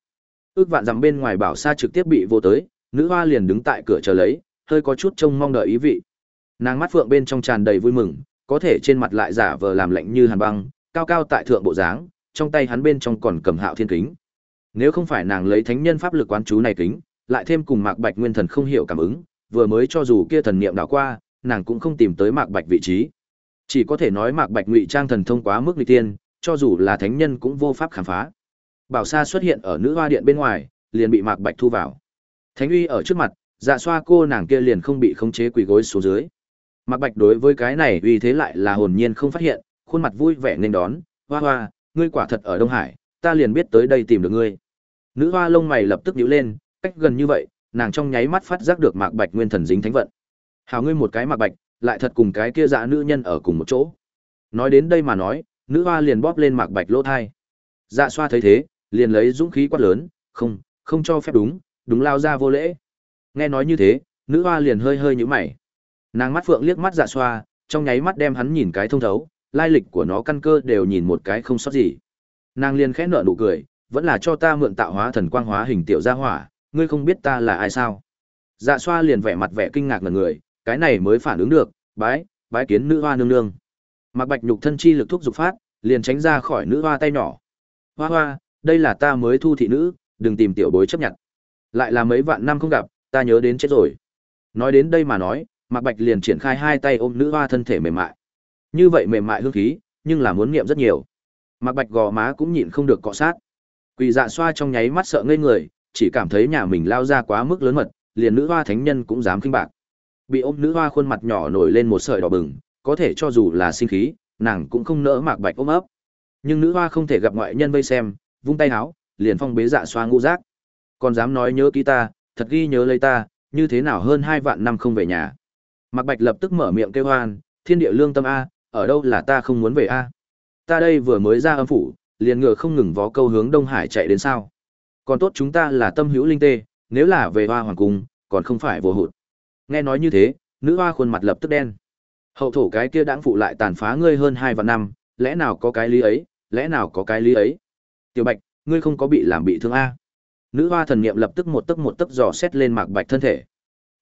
Ước vạn dặm bên ngoài bảo sa trực tiếp bị vô tới, nữ hoa liền đứng tại cửa chờ lấy, hơi có chút trông mong đợi ý vị. Nàng mắt phượng bên trong tràn đầy vui mừng, có thể trên mặt lại giả vờ làm lạnh như hàn băng, cao cao tại thượng bộ dáng, trong tay hắn bên trong còn cầm Hạo Thiên kính. Nếu không phải nàng lấy thánh nhân pháp lực quán chú này kính, lại thêm cùng Mạc Bạch Nguyên Thần không hiểu cảm ứng, vừa mới cho dù kia thần niệm đảo qua, nàng cũng không tìm tới Mạc Bạch vị trí. Chỉ có thể nói Mạc Bạch ngụy trang thần thông quá mức nghịch tiên, cho dù là thánh nhân cũng vô pháp khám phá. Bảo Sa xuất hiện ở nữ hoa điện bên ngoài, liền bị Mạc Bạch thu vào. Thánh uy ở trước mặt, dạ xoa cô nàng kia liền không bị khống chế quỳ gối xuống dưới. Mạc Bạch đối với cái này uy thế lại là hồn nhiên không phát hiện, khuôn mặt vui vẻ nên đón, "Hoa Hoa, ngươi quả thật ở Đông Hải, ta liền biết tới đây tìm được ngươi." Nữ hoa lông mày lập tức nhíu lên, cách gần như vậy, nàng trong nháy mắt phát giác được Mạc Bạch nguyên thần dính thánh vận. Hảo ngươi một cái Mạc Bạch, lại thật cùng cái kia dạ nữ nhân ở cùng một chỗ. Nói đến đây mà nói, nữ hoa liền bóp lên Mạc Bạch lỗ thai. Dạ xoa thấy thế, liền lấy dũng khí quát lớn, "Không, không cho phép đúng, đúng lao ra vô lễ. Nghe nói như thế, nữ hoa liền hơi hơi nhíu mày. Nàng mắt phượng liếc mắt dạ xoa, trong nháy mắt đem hắn nhìn cái thông thấu, lai lịch của nó căn cơ đều nhìn một cái không sót gì. Nàng liền khẽ nở nụ cười, vẫn là cho ta mượn tạo hóa thần quang hóa hình tiểu gia hỏa, ngươi không biết ta là ai sao? Dạ xoa liền vẻ mặt vẻ kinh ngạc ngẩn người, cái này mới phản ứng được, bái, bái kiến nữ hoa nương nương. Mặc Bạch nhục thân chi lực thúc dục phát, liền tránh ra khỏi nữ hoa tay nhỏ. Hoa hoa, đây là ta mới thu thị nữ, đừng tìm tiểu bối chấp nhận. Lại là mấy vạn năm không gặp, ta nhớ đến chết rồi. Nói đến đây mà nói, Mạc Bạch liền triển khai hai tay ôm nữ hoa thân thể mềm mại. Như vậy mềm mại hương khí, nhưng là muốn niệm rất nhiều. Mạc Bạch gò má cũng nhịn không được cọ sát. Quỷ dạ xoa trong nháy mắt sợ ngây người, chỉ cảm thấy nhà mình lao ra quá mức lớn mật, liền nữ hoa thánh nhân cũng dám kinh bạc. Bị ôm nữ hoa khuôn mặt nhỏ nổi lên một sợi đỏ bừng, có thể cho dù là sinh khí, nàng cũng không nỡ Mạc Bạch ôm ấp. Nhưng nữ hoa không thể gặp ngoại nhân vây xem, vung tay háo liền phong bế dạ xoa ngũ giác. Còn dám nói nhớ ký ta, thật ghi nhớ lấy ta, như thế nào hơn hai vạn năm không về nhà. Mạc Bạch lập tức mở miệng kêu hoan, thiên địa lương tâm A, ở đâu là ta không muốn về A. Ta đây vừa mới ra âm phủ, liền ngựa không ngừng vó câu hướng Đông Hải chạy đến sao. Còn tốt chúng ta là tâm hữu linh tê, nếu là về hoa hoàng cung, còn không phải vô hụt. Nghe nói như thế, nữ hoa khuôn mặt lập tức đen. Hậu thổ cái kia đãng phụ lại tàn phá ngươi hơn hai vạn năm, lẽ nào có cái lý ấy, lẽ nào có cái lý ấy. Tiểu Bạch, ngươi không có bị làm bị thương a? Nữ hoa thần niệm lập tức một tấc một tấc dò xét lên Mạc Bạch thân thể.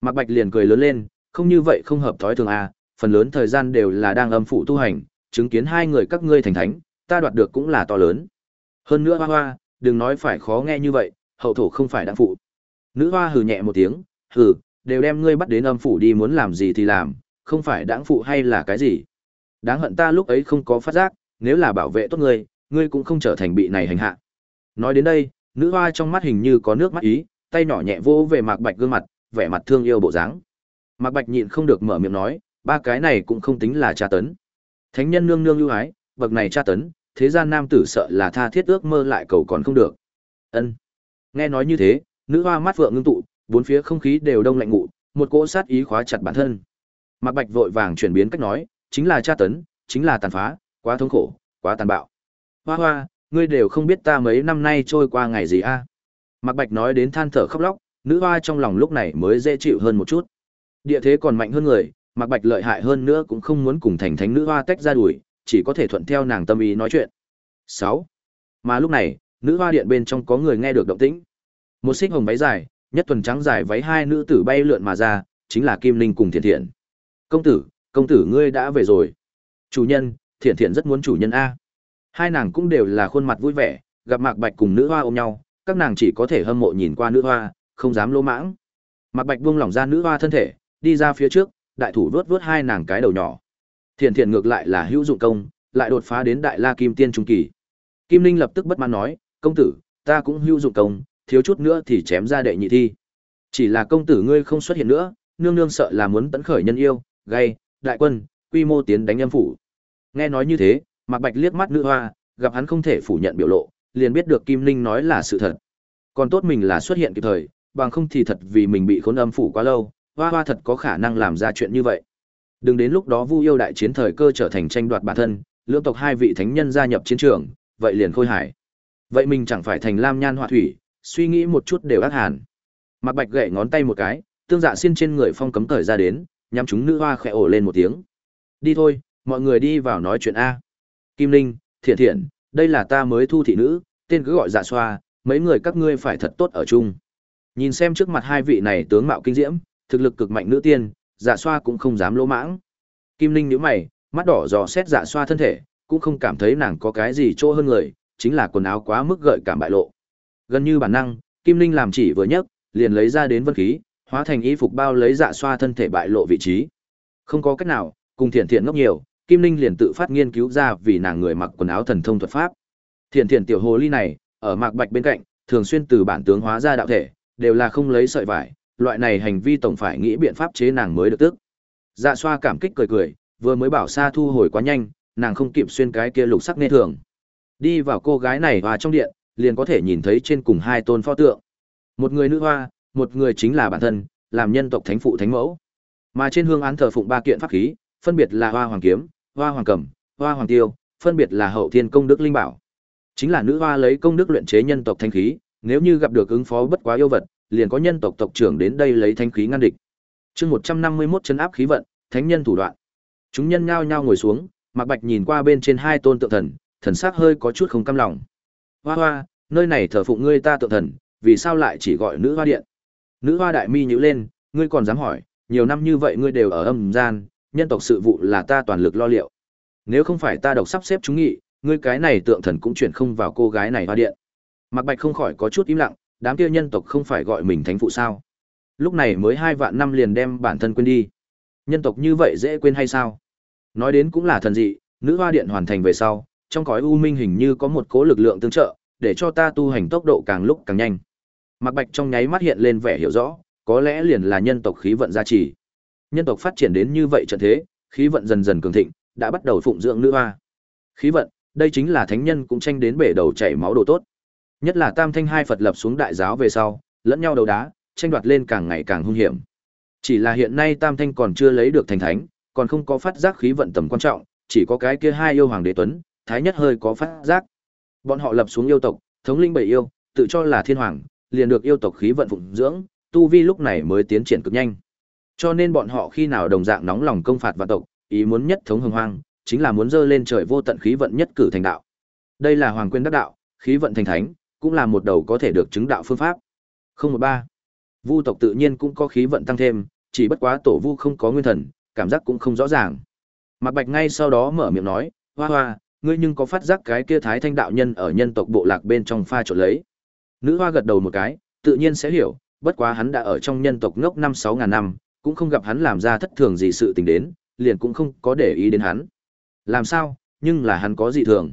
Mạc Bạch liền cười lớn lên, không như vậy không hợp thói thường a, phần lớn thời gian đều là đang âm phụ tu hành, chứng kiến hai người các ngươi thành thánh, ta đoạt được cũng là to lớn. Hơn nữa hoa hoa, đừng nói phải khó nghe như vậy, hậu thổ không phải đãng phụ. Nữ hoa hừ nhẹ một tiếng, hừ, đều đem ngươi bắt đến âm phủ đi muốn làm gì thì làm, không phải đáng phụ hay là cái gì. Đáng hận ta lúc ấy không có phát giác, nếu là bảo vệ tốt ngươi, ngươi cũng không trở thành bị này hành hạ. Nói đến đây, nữ hoa trong mắt hình như có nước mắt ý, tay nhỏ nhẹ vô về Mạc Bạch gương mặt, vẻ mặt thương yêu bộ dáng. Mạc Bạch nhịn không được mở miệng nói, ba cái này cũng không tính là tra tấn. Thánh nhân nương nương ưu ái, bậc này tra tấn, thế gian nam tử sợ là tha thiết ước mơ lại cầu còn không được. Ân. Nghe nói như thế, nữ hoa mắt vượng ngưng tụ, bốn phía không khí đều đông lạnh ngụ, một cỗ sát ý khóa chặt bản thân. Mạc Bạch vội vàng chuyển biến cách nói, chính là tra tấn, chính là tàn phá, quá thống khổ, quá tàn bạo. Hoa hoa, ngươi đều không biết ta mấy năm nay trôi qua ngày gì a? À? Mạc Bạch nói đến than thở khóc lóc, nữ hoa trong lòng lúc này mới dễ chịu hơn một chút. Địa thế còn mạnh hơn người, Mạc Bạch lợi hại hơn nữa cũng không muốn cùng thành thánh nữ hoa tách ra đuổi, chỉ có thể thuận theo nàng tâm ý nói chuyện. 6. Mà lúc này, nữ hoa điện bên trong có người nghe được động tĩnh. Một xích hồng váy dài, nhất tuần trắng dài váy hai nữ tử bay lượn mà ra, chính là Kim Linh cùng Thiện Thiện. Công tử, công tử ngươi đã về rồi. Chủ nhân, Thiện Thiện rất muốn chủ nhân a. Hai nàng cũng đều là khuôn mặt vui vẻ, gặp Mạc Bạch cùng nữ hoa ôm nhau, các nàng chỉ có thể hâm mộ nhìn qua nữ hoa, không dám lỗ mãng. Mạc Bạch buông lỏng ra nữ hoa thân thể, đi ra phía trước, đại thủ vuốt vuốt hai nàng cái đầu nhỏ. Thiện Thiện ngược lại là hữu dụng công, lại đột phá đến đại la kim tiên trung kỳ. Kim Linh lập tức bất mãn nói, công tử, ta cũng hữu dụng công, thiếu chút nữa thì chém ra đệ nhị thi. Chỉ là công tử ngươi không xuất hiện nữa, nương nương sợ là muốn tấn khởi nhân yêu, gây, đại quân, quy mô tiến đánh âm phủ. Nghe nói như thế, Mạc Bạch liếc mắt nữ hoa, gặp hắn không thể phủ nhận biểu lộ, liền biết được Kim Linh nói là sự thật. Còn tốt mình là xuất hiện kịp thời, bằng không thì thật vì mình bị khốn âm phủ quá lâu, hoa hoa thật có khả năng làm ra chuyện như vậy. Đừng đến lúc đó Vu yêu đại chiến thời cơ trở thành tranh đoạt bản thân, lưỡng tộc hai vị thánh nhân gia nhập chiến trường, vậy liền khôi hải. Vậy mình chẳng phải thành lam nhan họa thủy, suy nghĩ một chút đều ác hàn. Mạc Bạch gậy ngón tay một cái, tương dạ xiên trên người phong cấm thời ra đến, nhắm chúng nữ hoa khẽ ổ lên một tiếng. Đi thôi, mọi người đi vào nói chuyện a. Kim Linh, Thiện Thiện, đây là ta mới thu thị nữ, tên cứ gọi dạ xoa, mấy người các ngươi phải thật tốt ở chung. Nhìn xem trước mặt hai vị này tướng mạo kinh diễm, thực lực cực mạnh nữ tiên, dạ xoa cũng không dám lỗ mãng. Kim Linh nhíu mày, mắt đỏ dò xét dạ xoa thân thể, cũng không cảm thấy nàng có cái gì chỗ hơn người, chính là quần áo quá mức gợi cảm bại lộ. Gần như bản năng, Kim Linh làm chỉ vừa nhấc, liền lấy ra đến vân khí, hóa thành y phục bao lấy dạ xoa thân thể bại lộ vị trí. Không có cách nào, cùng thiện thiện ngốc nhiều, Kim Linh liền tự phát nghiên cứu ra vì nàng người mặc quần áo thần thông thuật pháp. Thiện thiện tiểu hồ ly này, ở mạc bạch bên cạnh, thường xuyên từ bản tướng hóa ra đạo thể, đều là không lấy sợi vải, loại này hành vi tổng phải nghĩ biện pháp chế nàng mới được tức. Dạ xoa cảm kích cười cười, vừa mới bảo xa thu hồi quá nhanh, nàng không kịp xuyên cái kia lục sắc nghe thường. Đi vào cô gái này và trong điện, liền có thể nhìn thấy trên cùng hai tôn pho tượng. Một người nữ hoa, một người chính là bản thân, làm nhân tộc thánh phụ thánh mẫu. Mà trên hương án thờ phụng ba kiện pháp khí, phân biệt là hoa hoàng kiếm, hoa hoàng cẩm, hoa hoàng tiêu, phân biệt là hậu thiên công đức linh bảo. Chính là nữ hoa lấy công đức luyện chế nhân tộc thanh khí, nếu như gặp được ứng phó bất quá yêu vật, liền có nhân tộc tộc trưởng đến đây lấy thanh khí ngăn địch. Chương 151 trấn áp khí vận, thánh nhân thủ đoạn. Chúng nhân nhao nhao ngồi xuống, Mạc Bạch nhìn qua bên trên hai tôn tượng thần, thần sắc hơi có chút không cam lòng. Hoa hoa, nơi này thờ phụng ngươi ta tượng thần, vì sao lại chỉ gọi nữ hoa điện? Nữ hoa đại mi nhíu lên, ngươi còn dám hỏi, nhiều năm như vậy ngươi đều ở âm gian, nhân tộc sự vụ là ta toàn lực lo liệu. Nếu không phải ta độc sắp xếp chúng nghị, ngươi cái này tượng thần cũng chuyển không vào cô gái này hoa điện. Mạc Bạch không khỏi có chút im lặng, đám kia nhân tộc không phải gọi mình thánh phụ sao? Lúc này mới hai vạn năm liền đem bản thân quên đi. Nhân tộc như vậy dễ quên hay sao? Nói đến cũng là thần dị, nữ hoa điện hoàn thành về sau, trong cõi u minh hình như có một cố lực lượng tương trợ, để cho ta tu hành tốc độ càng lúc càng nhanh. Mạc Bạch trong nháy mắt hiện lên vẻ hiểu rõ, có lẽ liền là nhân tộc khí vận gia trì. Nhân tộc phát triển đến như vậy trận thế, khí vận dần dần cường thịnh, đã bắt đầu phụng dưỡng nữ hoa. Khí vận, đây chính là thánh nhân cũng tranh đến bể đầu chảy máu đồ tốt. Nhất là Tam Thanh hai Phật lập xuống đại giáo về sau, lẫn nhau đấu đá, tranh đoạt lên càng ngày càng hung hiểm. Chỉ là hiện nay Tam Thanh còn chưa lấy được thành thánh, còn không có phát giác khí vận tầm quan trọng, chỉ có cái kia hai yêu hoàng đế tuấn, thái nhất hơi có phát giác. Bọn họ lập xuống yêu tộc, thống linh bảy yêu, tự cho là thiên hoàng, liền được yêu tộc khí vận phụng dưỡng, tu vi lúc này mới tiến triển cực nhanh. Cho nên bọn họ khi nào đồng dạng nóng lòng công phạt vạn tộc, ý muốn nhất thống hưng hoang, chính là muốn dơ lên trời vô tận khí vận nhất cử thành đạo. Đây là hoàng quyền đắc đạo, khí vận thành thánh, cũng là một đầu có thể được chứng đạo phương pháp. Không một ba. Vu tộc tự nhiên cũng có khí vận tăng thêm, chỉ bất quá tổ vu không có nguyên thần, cảm giác cũng không rõ ràng. Mạc Bạch ngay sau đó mở miệng nói, "Hoa Hoa, ngươi nhưng có phát giác cái kia Thái Thanh đạo nhân ở nhân tộc bộ lạc bên trong pha trộn lấy?" Nữ Hoa gật đầu một cái, tự nhiên sẽ hiểu, bất quá hắn đã ở trong nhân tộc ngốc năm sáu ngàn năm, cũng không gặp hắn làm ra thất thường gì sự tình đến, liền cũng không có để ý đến hắn. Làm sao? Nhưng là hắn có gì thường.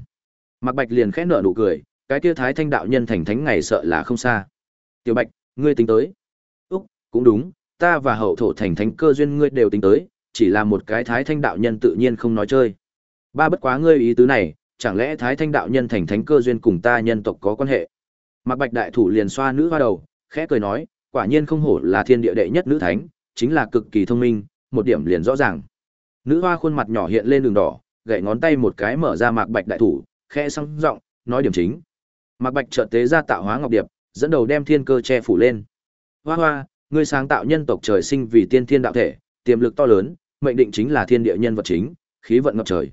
Mạc Bạch liền khẽ nở nụ cười, cái kia Thái Thanh đạo nhân thành thánh ngày sợ là không xa. Tiểu Bạch, ngươi tính tới. Úc, cũng đúng, ta và hậu thổ thành thánh cơ duyên ngươi đều tính tới, chỉ là một cái Thái Thanh đạo nhân tự nhiên không nói chơi. Ba bất quá ngươi ý tứ này, chẳng lẽ Thái Thanh đạo nhân thành thánh cơ duyên cùng ta nhân tộc có quan hệ? Mạc Bạch đại thủ liền xoa nữ hoa đầu, khẽ cười nói, quả nhiên không hổ là thiên địa đệ nhất nữ thánh, chính là cực kỳ thông minh, một điểm liền rõ ràng. Nữ hoa khuôn mặt nhỏ hiện lên đường đỏ, gậy ngón tay một cái mở ra Mạc Bạch đại thủ, khẽ sang giọng, nói điểm chính. Mạc Bạch chợt tế ra tạo hóa ngọc điệp, dẫn đầu đem thiên cơ che phủ lên. Hoa hoa, ngươi sáng tạo nhân tộc trời sinh vì tiên thiên đạo thể, tiềm lực to lớn, mệnh định chính là thiên địa nhân vật chính, khí vận ngập trời.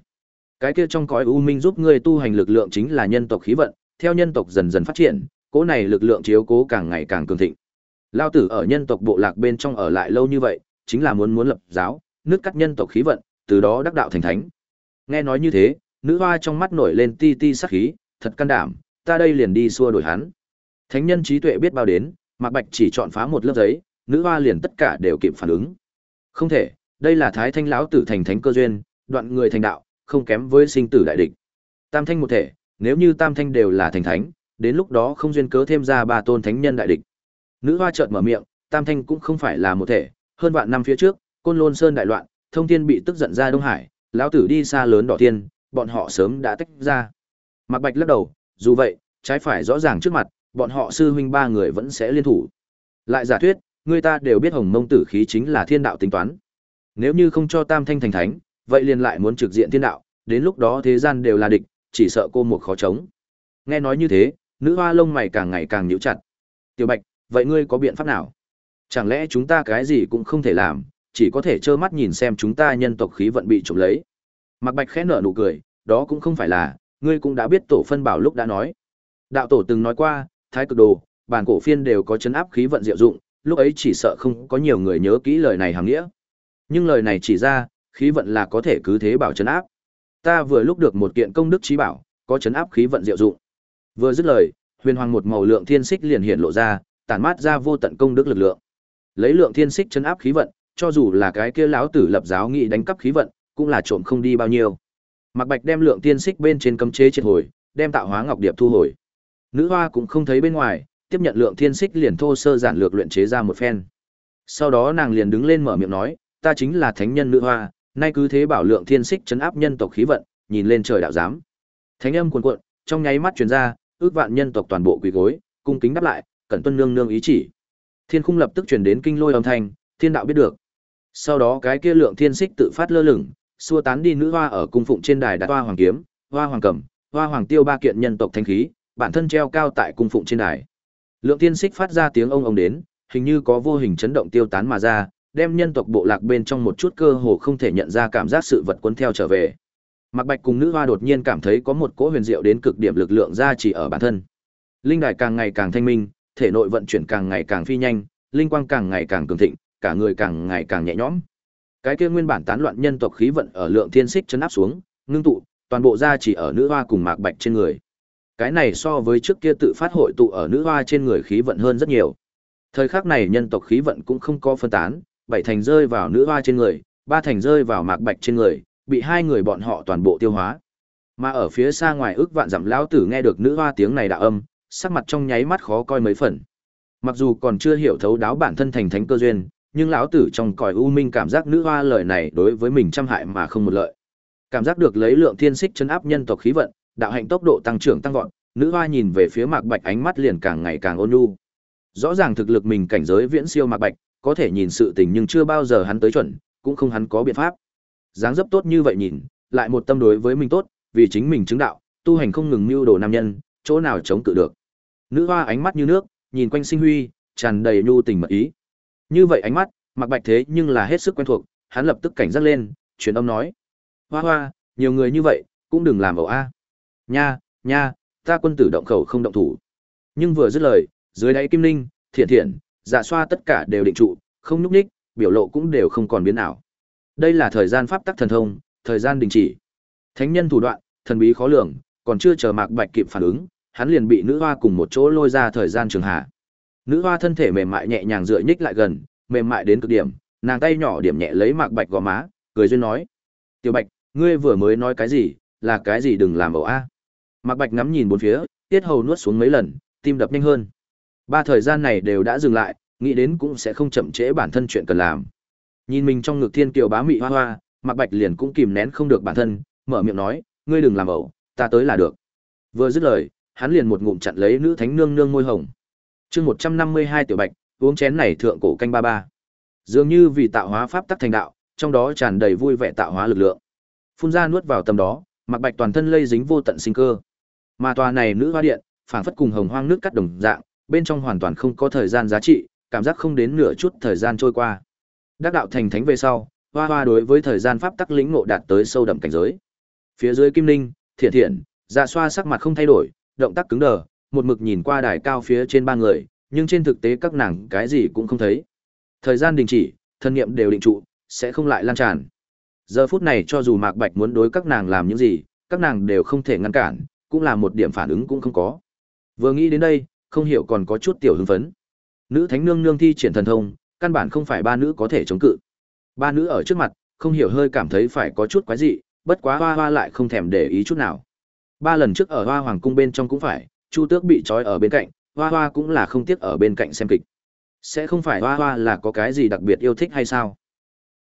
Cái kia trong cõi u minh giúp ngươi tu hành lực lượng chính là nhân tộc khí vận, theo nhân tộc dần dần phát triển, cỗ này lực lượng chiếu cố càng ngày càng cường thịnh. Lao tử ở nhân tộc bộ lạc bên trong ở lại lâu như vậy, chính là muốn muốn lập giáo, nước cắt nhân tộc khí vận, từ đó đắc đạo thành thánh. Nghe nói như thế, nữ hoa trong mắt nổi lên ti ti sắc khí, thật can đảm, ta đây liền đi xua đổi hắn. Thánh nhân trí tuệ biết bao đến, Mạc Bạch chỉ chọn phá một lớp giấy, nữ hoa liền tất cả đều kịp phản ứng. Không thể, đây là Thái Thanh lão tử thành thánh cơ duyên, đoạn người thành đạo, không kém với sinh tử đại địch. Tam thanh một thể, nếu như tam thanh đều là thành thánh, đến lúc đó không duyên cớ thêm ra ba tôn thánh nhân đại địch. Nữ hoa chợt mở miệng, tam thanh cũng không phải là một thể, hơn vạn năm phía trước, Côn Lôn Sơn đại loạn, Thông Thiên bị tức giận ra Đông Hải, lão tử đi xa lớn đỏ thiên, bọn họ sớm đã tách ra. Mạc Bạch lắc đầu, dù vậy, trái phải rõ ràng trước mặt, bọn họ sư huynh ba người vẫn sẽ liên thủ. Lại giả thuyết, người ta đều biết Hồng Mông tử khí chính là thiên đạo tính toán. Nếu như không cho Tam Thanh thành thánh, vậy liền lại muốn trực diện thiên đạo, đến lúc đó thế gian đều là địch, chỉ sợ cô một khó chống. Nghe nói như thế, nữ hoa lông mày càng ngày càng nhíu chặt. Tiểu Bạch, vậy ngươi có biện pháp nào? Chẳng lẽ chúng ta cái gì cũng không thể làm, chỉ có thể trơ mắt nhìn xem chúng ta nhân tộc khí vận bị trộm lấy. Mạc Bạch khẽ nở nụ cười, đó cũng không phải là, ngươi cũng đã biết tổ phân bảo lúc đã nói. Đạo tổ từng nói qua, thái cực đồ, bản cổ phiên đều có chấn áp khí vận diệu dụng, lúc ấy chỉ sợ không có nhiều người nhớ kỹ lời này hàng nghĩa. Nhưng lời này chỉ ra, khí vận là có thể cứ thế bảo chấn áp. Ta vừa lúc được một kiện công đức trí bảo, có chấn áp khí vận diệu dụng. Vừa dứt lời, huyền hoàng một màu lượng thiên xích liền hiện lộ ra, tản mát ra vô tận công đức lực lượng. Lấy lượng thiên xích chấn áp khí vận, cho dù là cái kia lão tử lập giáo nghị đánh cắp khí vận, cũng là trộm không đi bao nhiêu. Mạc Bạch đem lượng tiên xích bên trên cấm chế triệt hồi, đem tạo hóa ngọc điệp thu hồi. Nữ hoa cũng không thấy bên ngoài, tiếp nhận lượng thiên xích liền thô sơ giản lược luyện chế ra một phen. Sau đó nàng liền đứng lên mở miệng nói, ta chính là thánh nhân nữ hoa, nay cứ thế bảo lượng thiên xích chấn áp nhân tộc khí vận, nhìn lên trời đạo giám. Thánh âm cuồn cuộn, trong nháy mắt truyền ra, ước vạn nhân tộc toàn bộ quỳ gối, cung kính đáp lại, cẩn tuân nương nương ý chỉ. Thiên khung lập tức truyền đến kinh lôi âm thanh, thiên đạo biết được. Sau đó cái kia lượng thiên xích tự phát lơ lửng, xua tán đi nữ hoa ở cung phụng trên đài đặt hoa hoàng kiếm, hoa hoàng cẩm hoa hoàng tiêu ba kiện nhân tộc thanh khí, bản thân treo cao tại cung phụng trên đài. Lượng thiên xích phát ra tiếng ông ông đến, hình như có vô hình chấn động tiêu tán mà ra, đem nhân tộc bộ lạc bên trong một chút cơ hồ không thể nhận ra cảm giác sự vật cuốn theo trở về. Mạc Bạch cùng nữ hoa đột nhiên cảm thấy có một cỗ huyền diệu đến cực điểm lực lượng ra chỉ ở bản thân. Linh đài càng ngày càng thanh minh, thể nội vận chuyển càng ngày càng phi nhanh, linh quang càng ngày càng cường thịnh, cả người càng ngày càng nhẹ nhõm. Cái kia nguyên bản tán loạn nhân tộc khí vận ở lượng thiên xích chấn áp xuống, ngưng tụ, toàn bộ ra chỉ ở nữ hoa cùng Mạc Bạch trên người. Cái này so với trước kia tự phát hội tụ ở nữ hoa trên người khí vận hơn rất nhiều. Thời khắc này nhân tộc khí vận cũng không có phân tán, bảy thành rơi vào nữ hoa trên người, ba thành rơi vào Mạc Bạch trên người, bị hai người bọn họ toàn bộ tiêu hóa. Mà ở phía xa ngoài ước vạn dặm lão tử nghe được nữ hoa tiếng này đạo âm, sắc mặt trong nháy mắt khó coi mấy phần. Mặc dù còn chưa hiểu thấu đáo bản thân thành thánh cơ duyên, nhưng lão tử trong cõi u minh cảm giác nữ hoa lời này đối với mình trăm hại mà không một lợi. Cảm giác được lấy lượng thiên xích chấn áp nhân tộc khí vận, đạo hạnh tốc độ tăng trưởng tăng vọt, nữ hoa nhìn về phía Mạc Bạch ánh mắt liền càng ngày càng ôn nhu. Rõ ràng thực lực mình cảnh giới viễn siêu Mạc Bạch, có thể nhìn sự tình nhưng chưa bao giờ hắn tới chuẩn, cũng không hắn có biện pháp. Dáng dấp tốt như vậy nhìn, lại một tâm đối với mình tốt, vì chính mình chứng đạo, tu hành không ngừng mưu đồ nam nhân, chỗ nào chống cự được. Nữ hoa ánh mắt như nước, nhìn quanh sinh huy, tràn đầy nhu tình mật ý. Như vậy ánh mắt, mặc Bạch thế nhưng là hết sức quen thuộc, hắn lập tức cảnh giác lên, truyền âm nói: "Hoa Hoa, nhiều người như vậy, cũng đừng làm ẩu a." "Nha, nha, ta quân tử động khẩu không động thủ." Nhưng vừa dứt lời, dưới đáy Kim Linh, Thiện Thiện, Dạ Xoa tất cả đều định trụ, không nhúc nhích, biểu lộ cũng đều không còn biến ảo. Đây là thời gian pháp tắc thần thông, thời gian đình chỉ. Thánh nhân thủ đoạn, thần bí khó lường, còn chưa chờ Mạc Bạch kịp phản ứng, hắn liền bị nữ hoa cùng một chỗ lôi ra thời gian trường hạ. Nữ hoa thân thể mềm mại nhẹ nhàng dựa nhích lại gần, mềm mại đến cực điểm, nàng tay nhỏ điểm nhẹ lấy Mạc Bạch gò má, cười duyên nói: "Tiểu Bạch, ngươi vừa mới nói cái gì, là cái gì đừng làm ẩu a." Mạc Bạch ngắm nhìn bốn phía, tiết hầu nuốt xuống mấy lần, tim đập nhanh hơn. Ba thời gian này đều đã dừng lại, nghĩ đến cũng sẽ không chậm trễ bản thân chuyện cần làm. Nhìn mình trong ngực thiên kiều bá mị hoa hoa, Mạc Bạch liền cũng kìm nén không được bản thân, mở miệng nói, ngươi đừng làm ẩu, ta tới là được. Vừa dứt lời, hắn liền một ngụm chặn lấy nữ thánh nương nương môi hồng. Chương 152 tiểu Bạch, uống chén này thượng cổ canh ba ba. Dường như vì tạo hóa pháp tắc thành đạo, trong đó tràn đầy vui vẻ tạo hóa lực lượng. Phun ra nuốt vào tầm đó, Mạc Bạch toàn thân lây dính vô tận sinh cơ. Mà tòa này nữ hoa điện, phảng phất cùng hồng hoang nước cắt đồng dạng, bên trong hoàn toàn không có thời gian giá trị, cảm giác không đến nửa chút thời gian trôi qua. Đắc đạo thành thánh về sau, Hoa Hoa đối với thời gian pháp tắc lĩnh ngộ đạt tới sâu đậm cảnh giới. Phía dưới Kim Linh, Thiện Thiện, Dạ Xoa sắc mặt không thay đổi, động tác cứng đờ, một mực nhìn qua đài cao phía trên ba người, nhưng trên thực tế các nàng cái gì cũng không thấy. Thời gian đình chỉ, thân niệm đều định trụ, sẽ không lại lan tràn. Giờ phút này cho dù Mạc Bạch muốn đối các nàng làm những gì, các nàng đều không thể ngăn cản, cũng là một điểm phản ứng cũng không có. Vừa nghĩ đến đây, không hiểu còn có chút tiểu hứng phấn. Nữ thánh nương nương thi triển thần thông, căn bản không phải ba nữ có thể chống cự. Ba nữ ở trước mặt, không hiểu hơi cảm thấy phải có chút quái dị, bất quá hoa hoa lại không thèm để ý chút nào. Ba lần trước ở hoa hoàng cung bên trong cũng phải, Chu Tước bị trói ở bên cạnh, hoa hoa cũng là không tiếc ở bên cạnh xem kịch. Sẽ không phải hoa hoa là có cái gì đặc biệt yêu thích hay sao?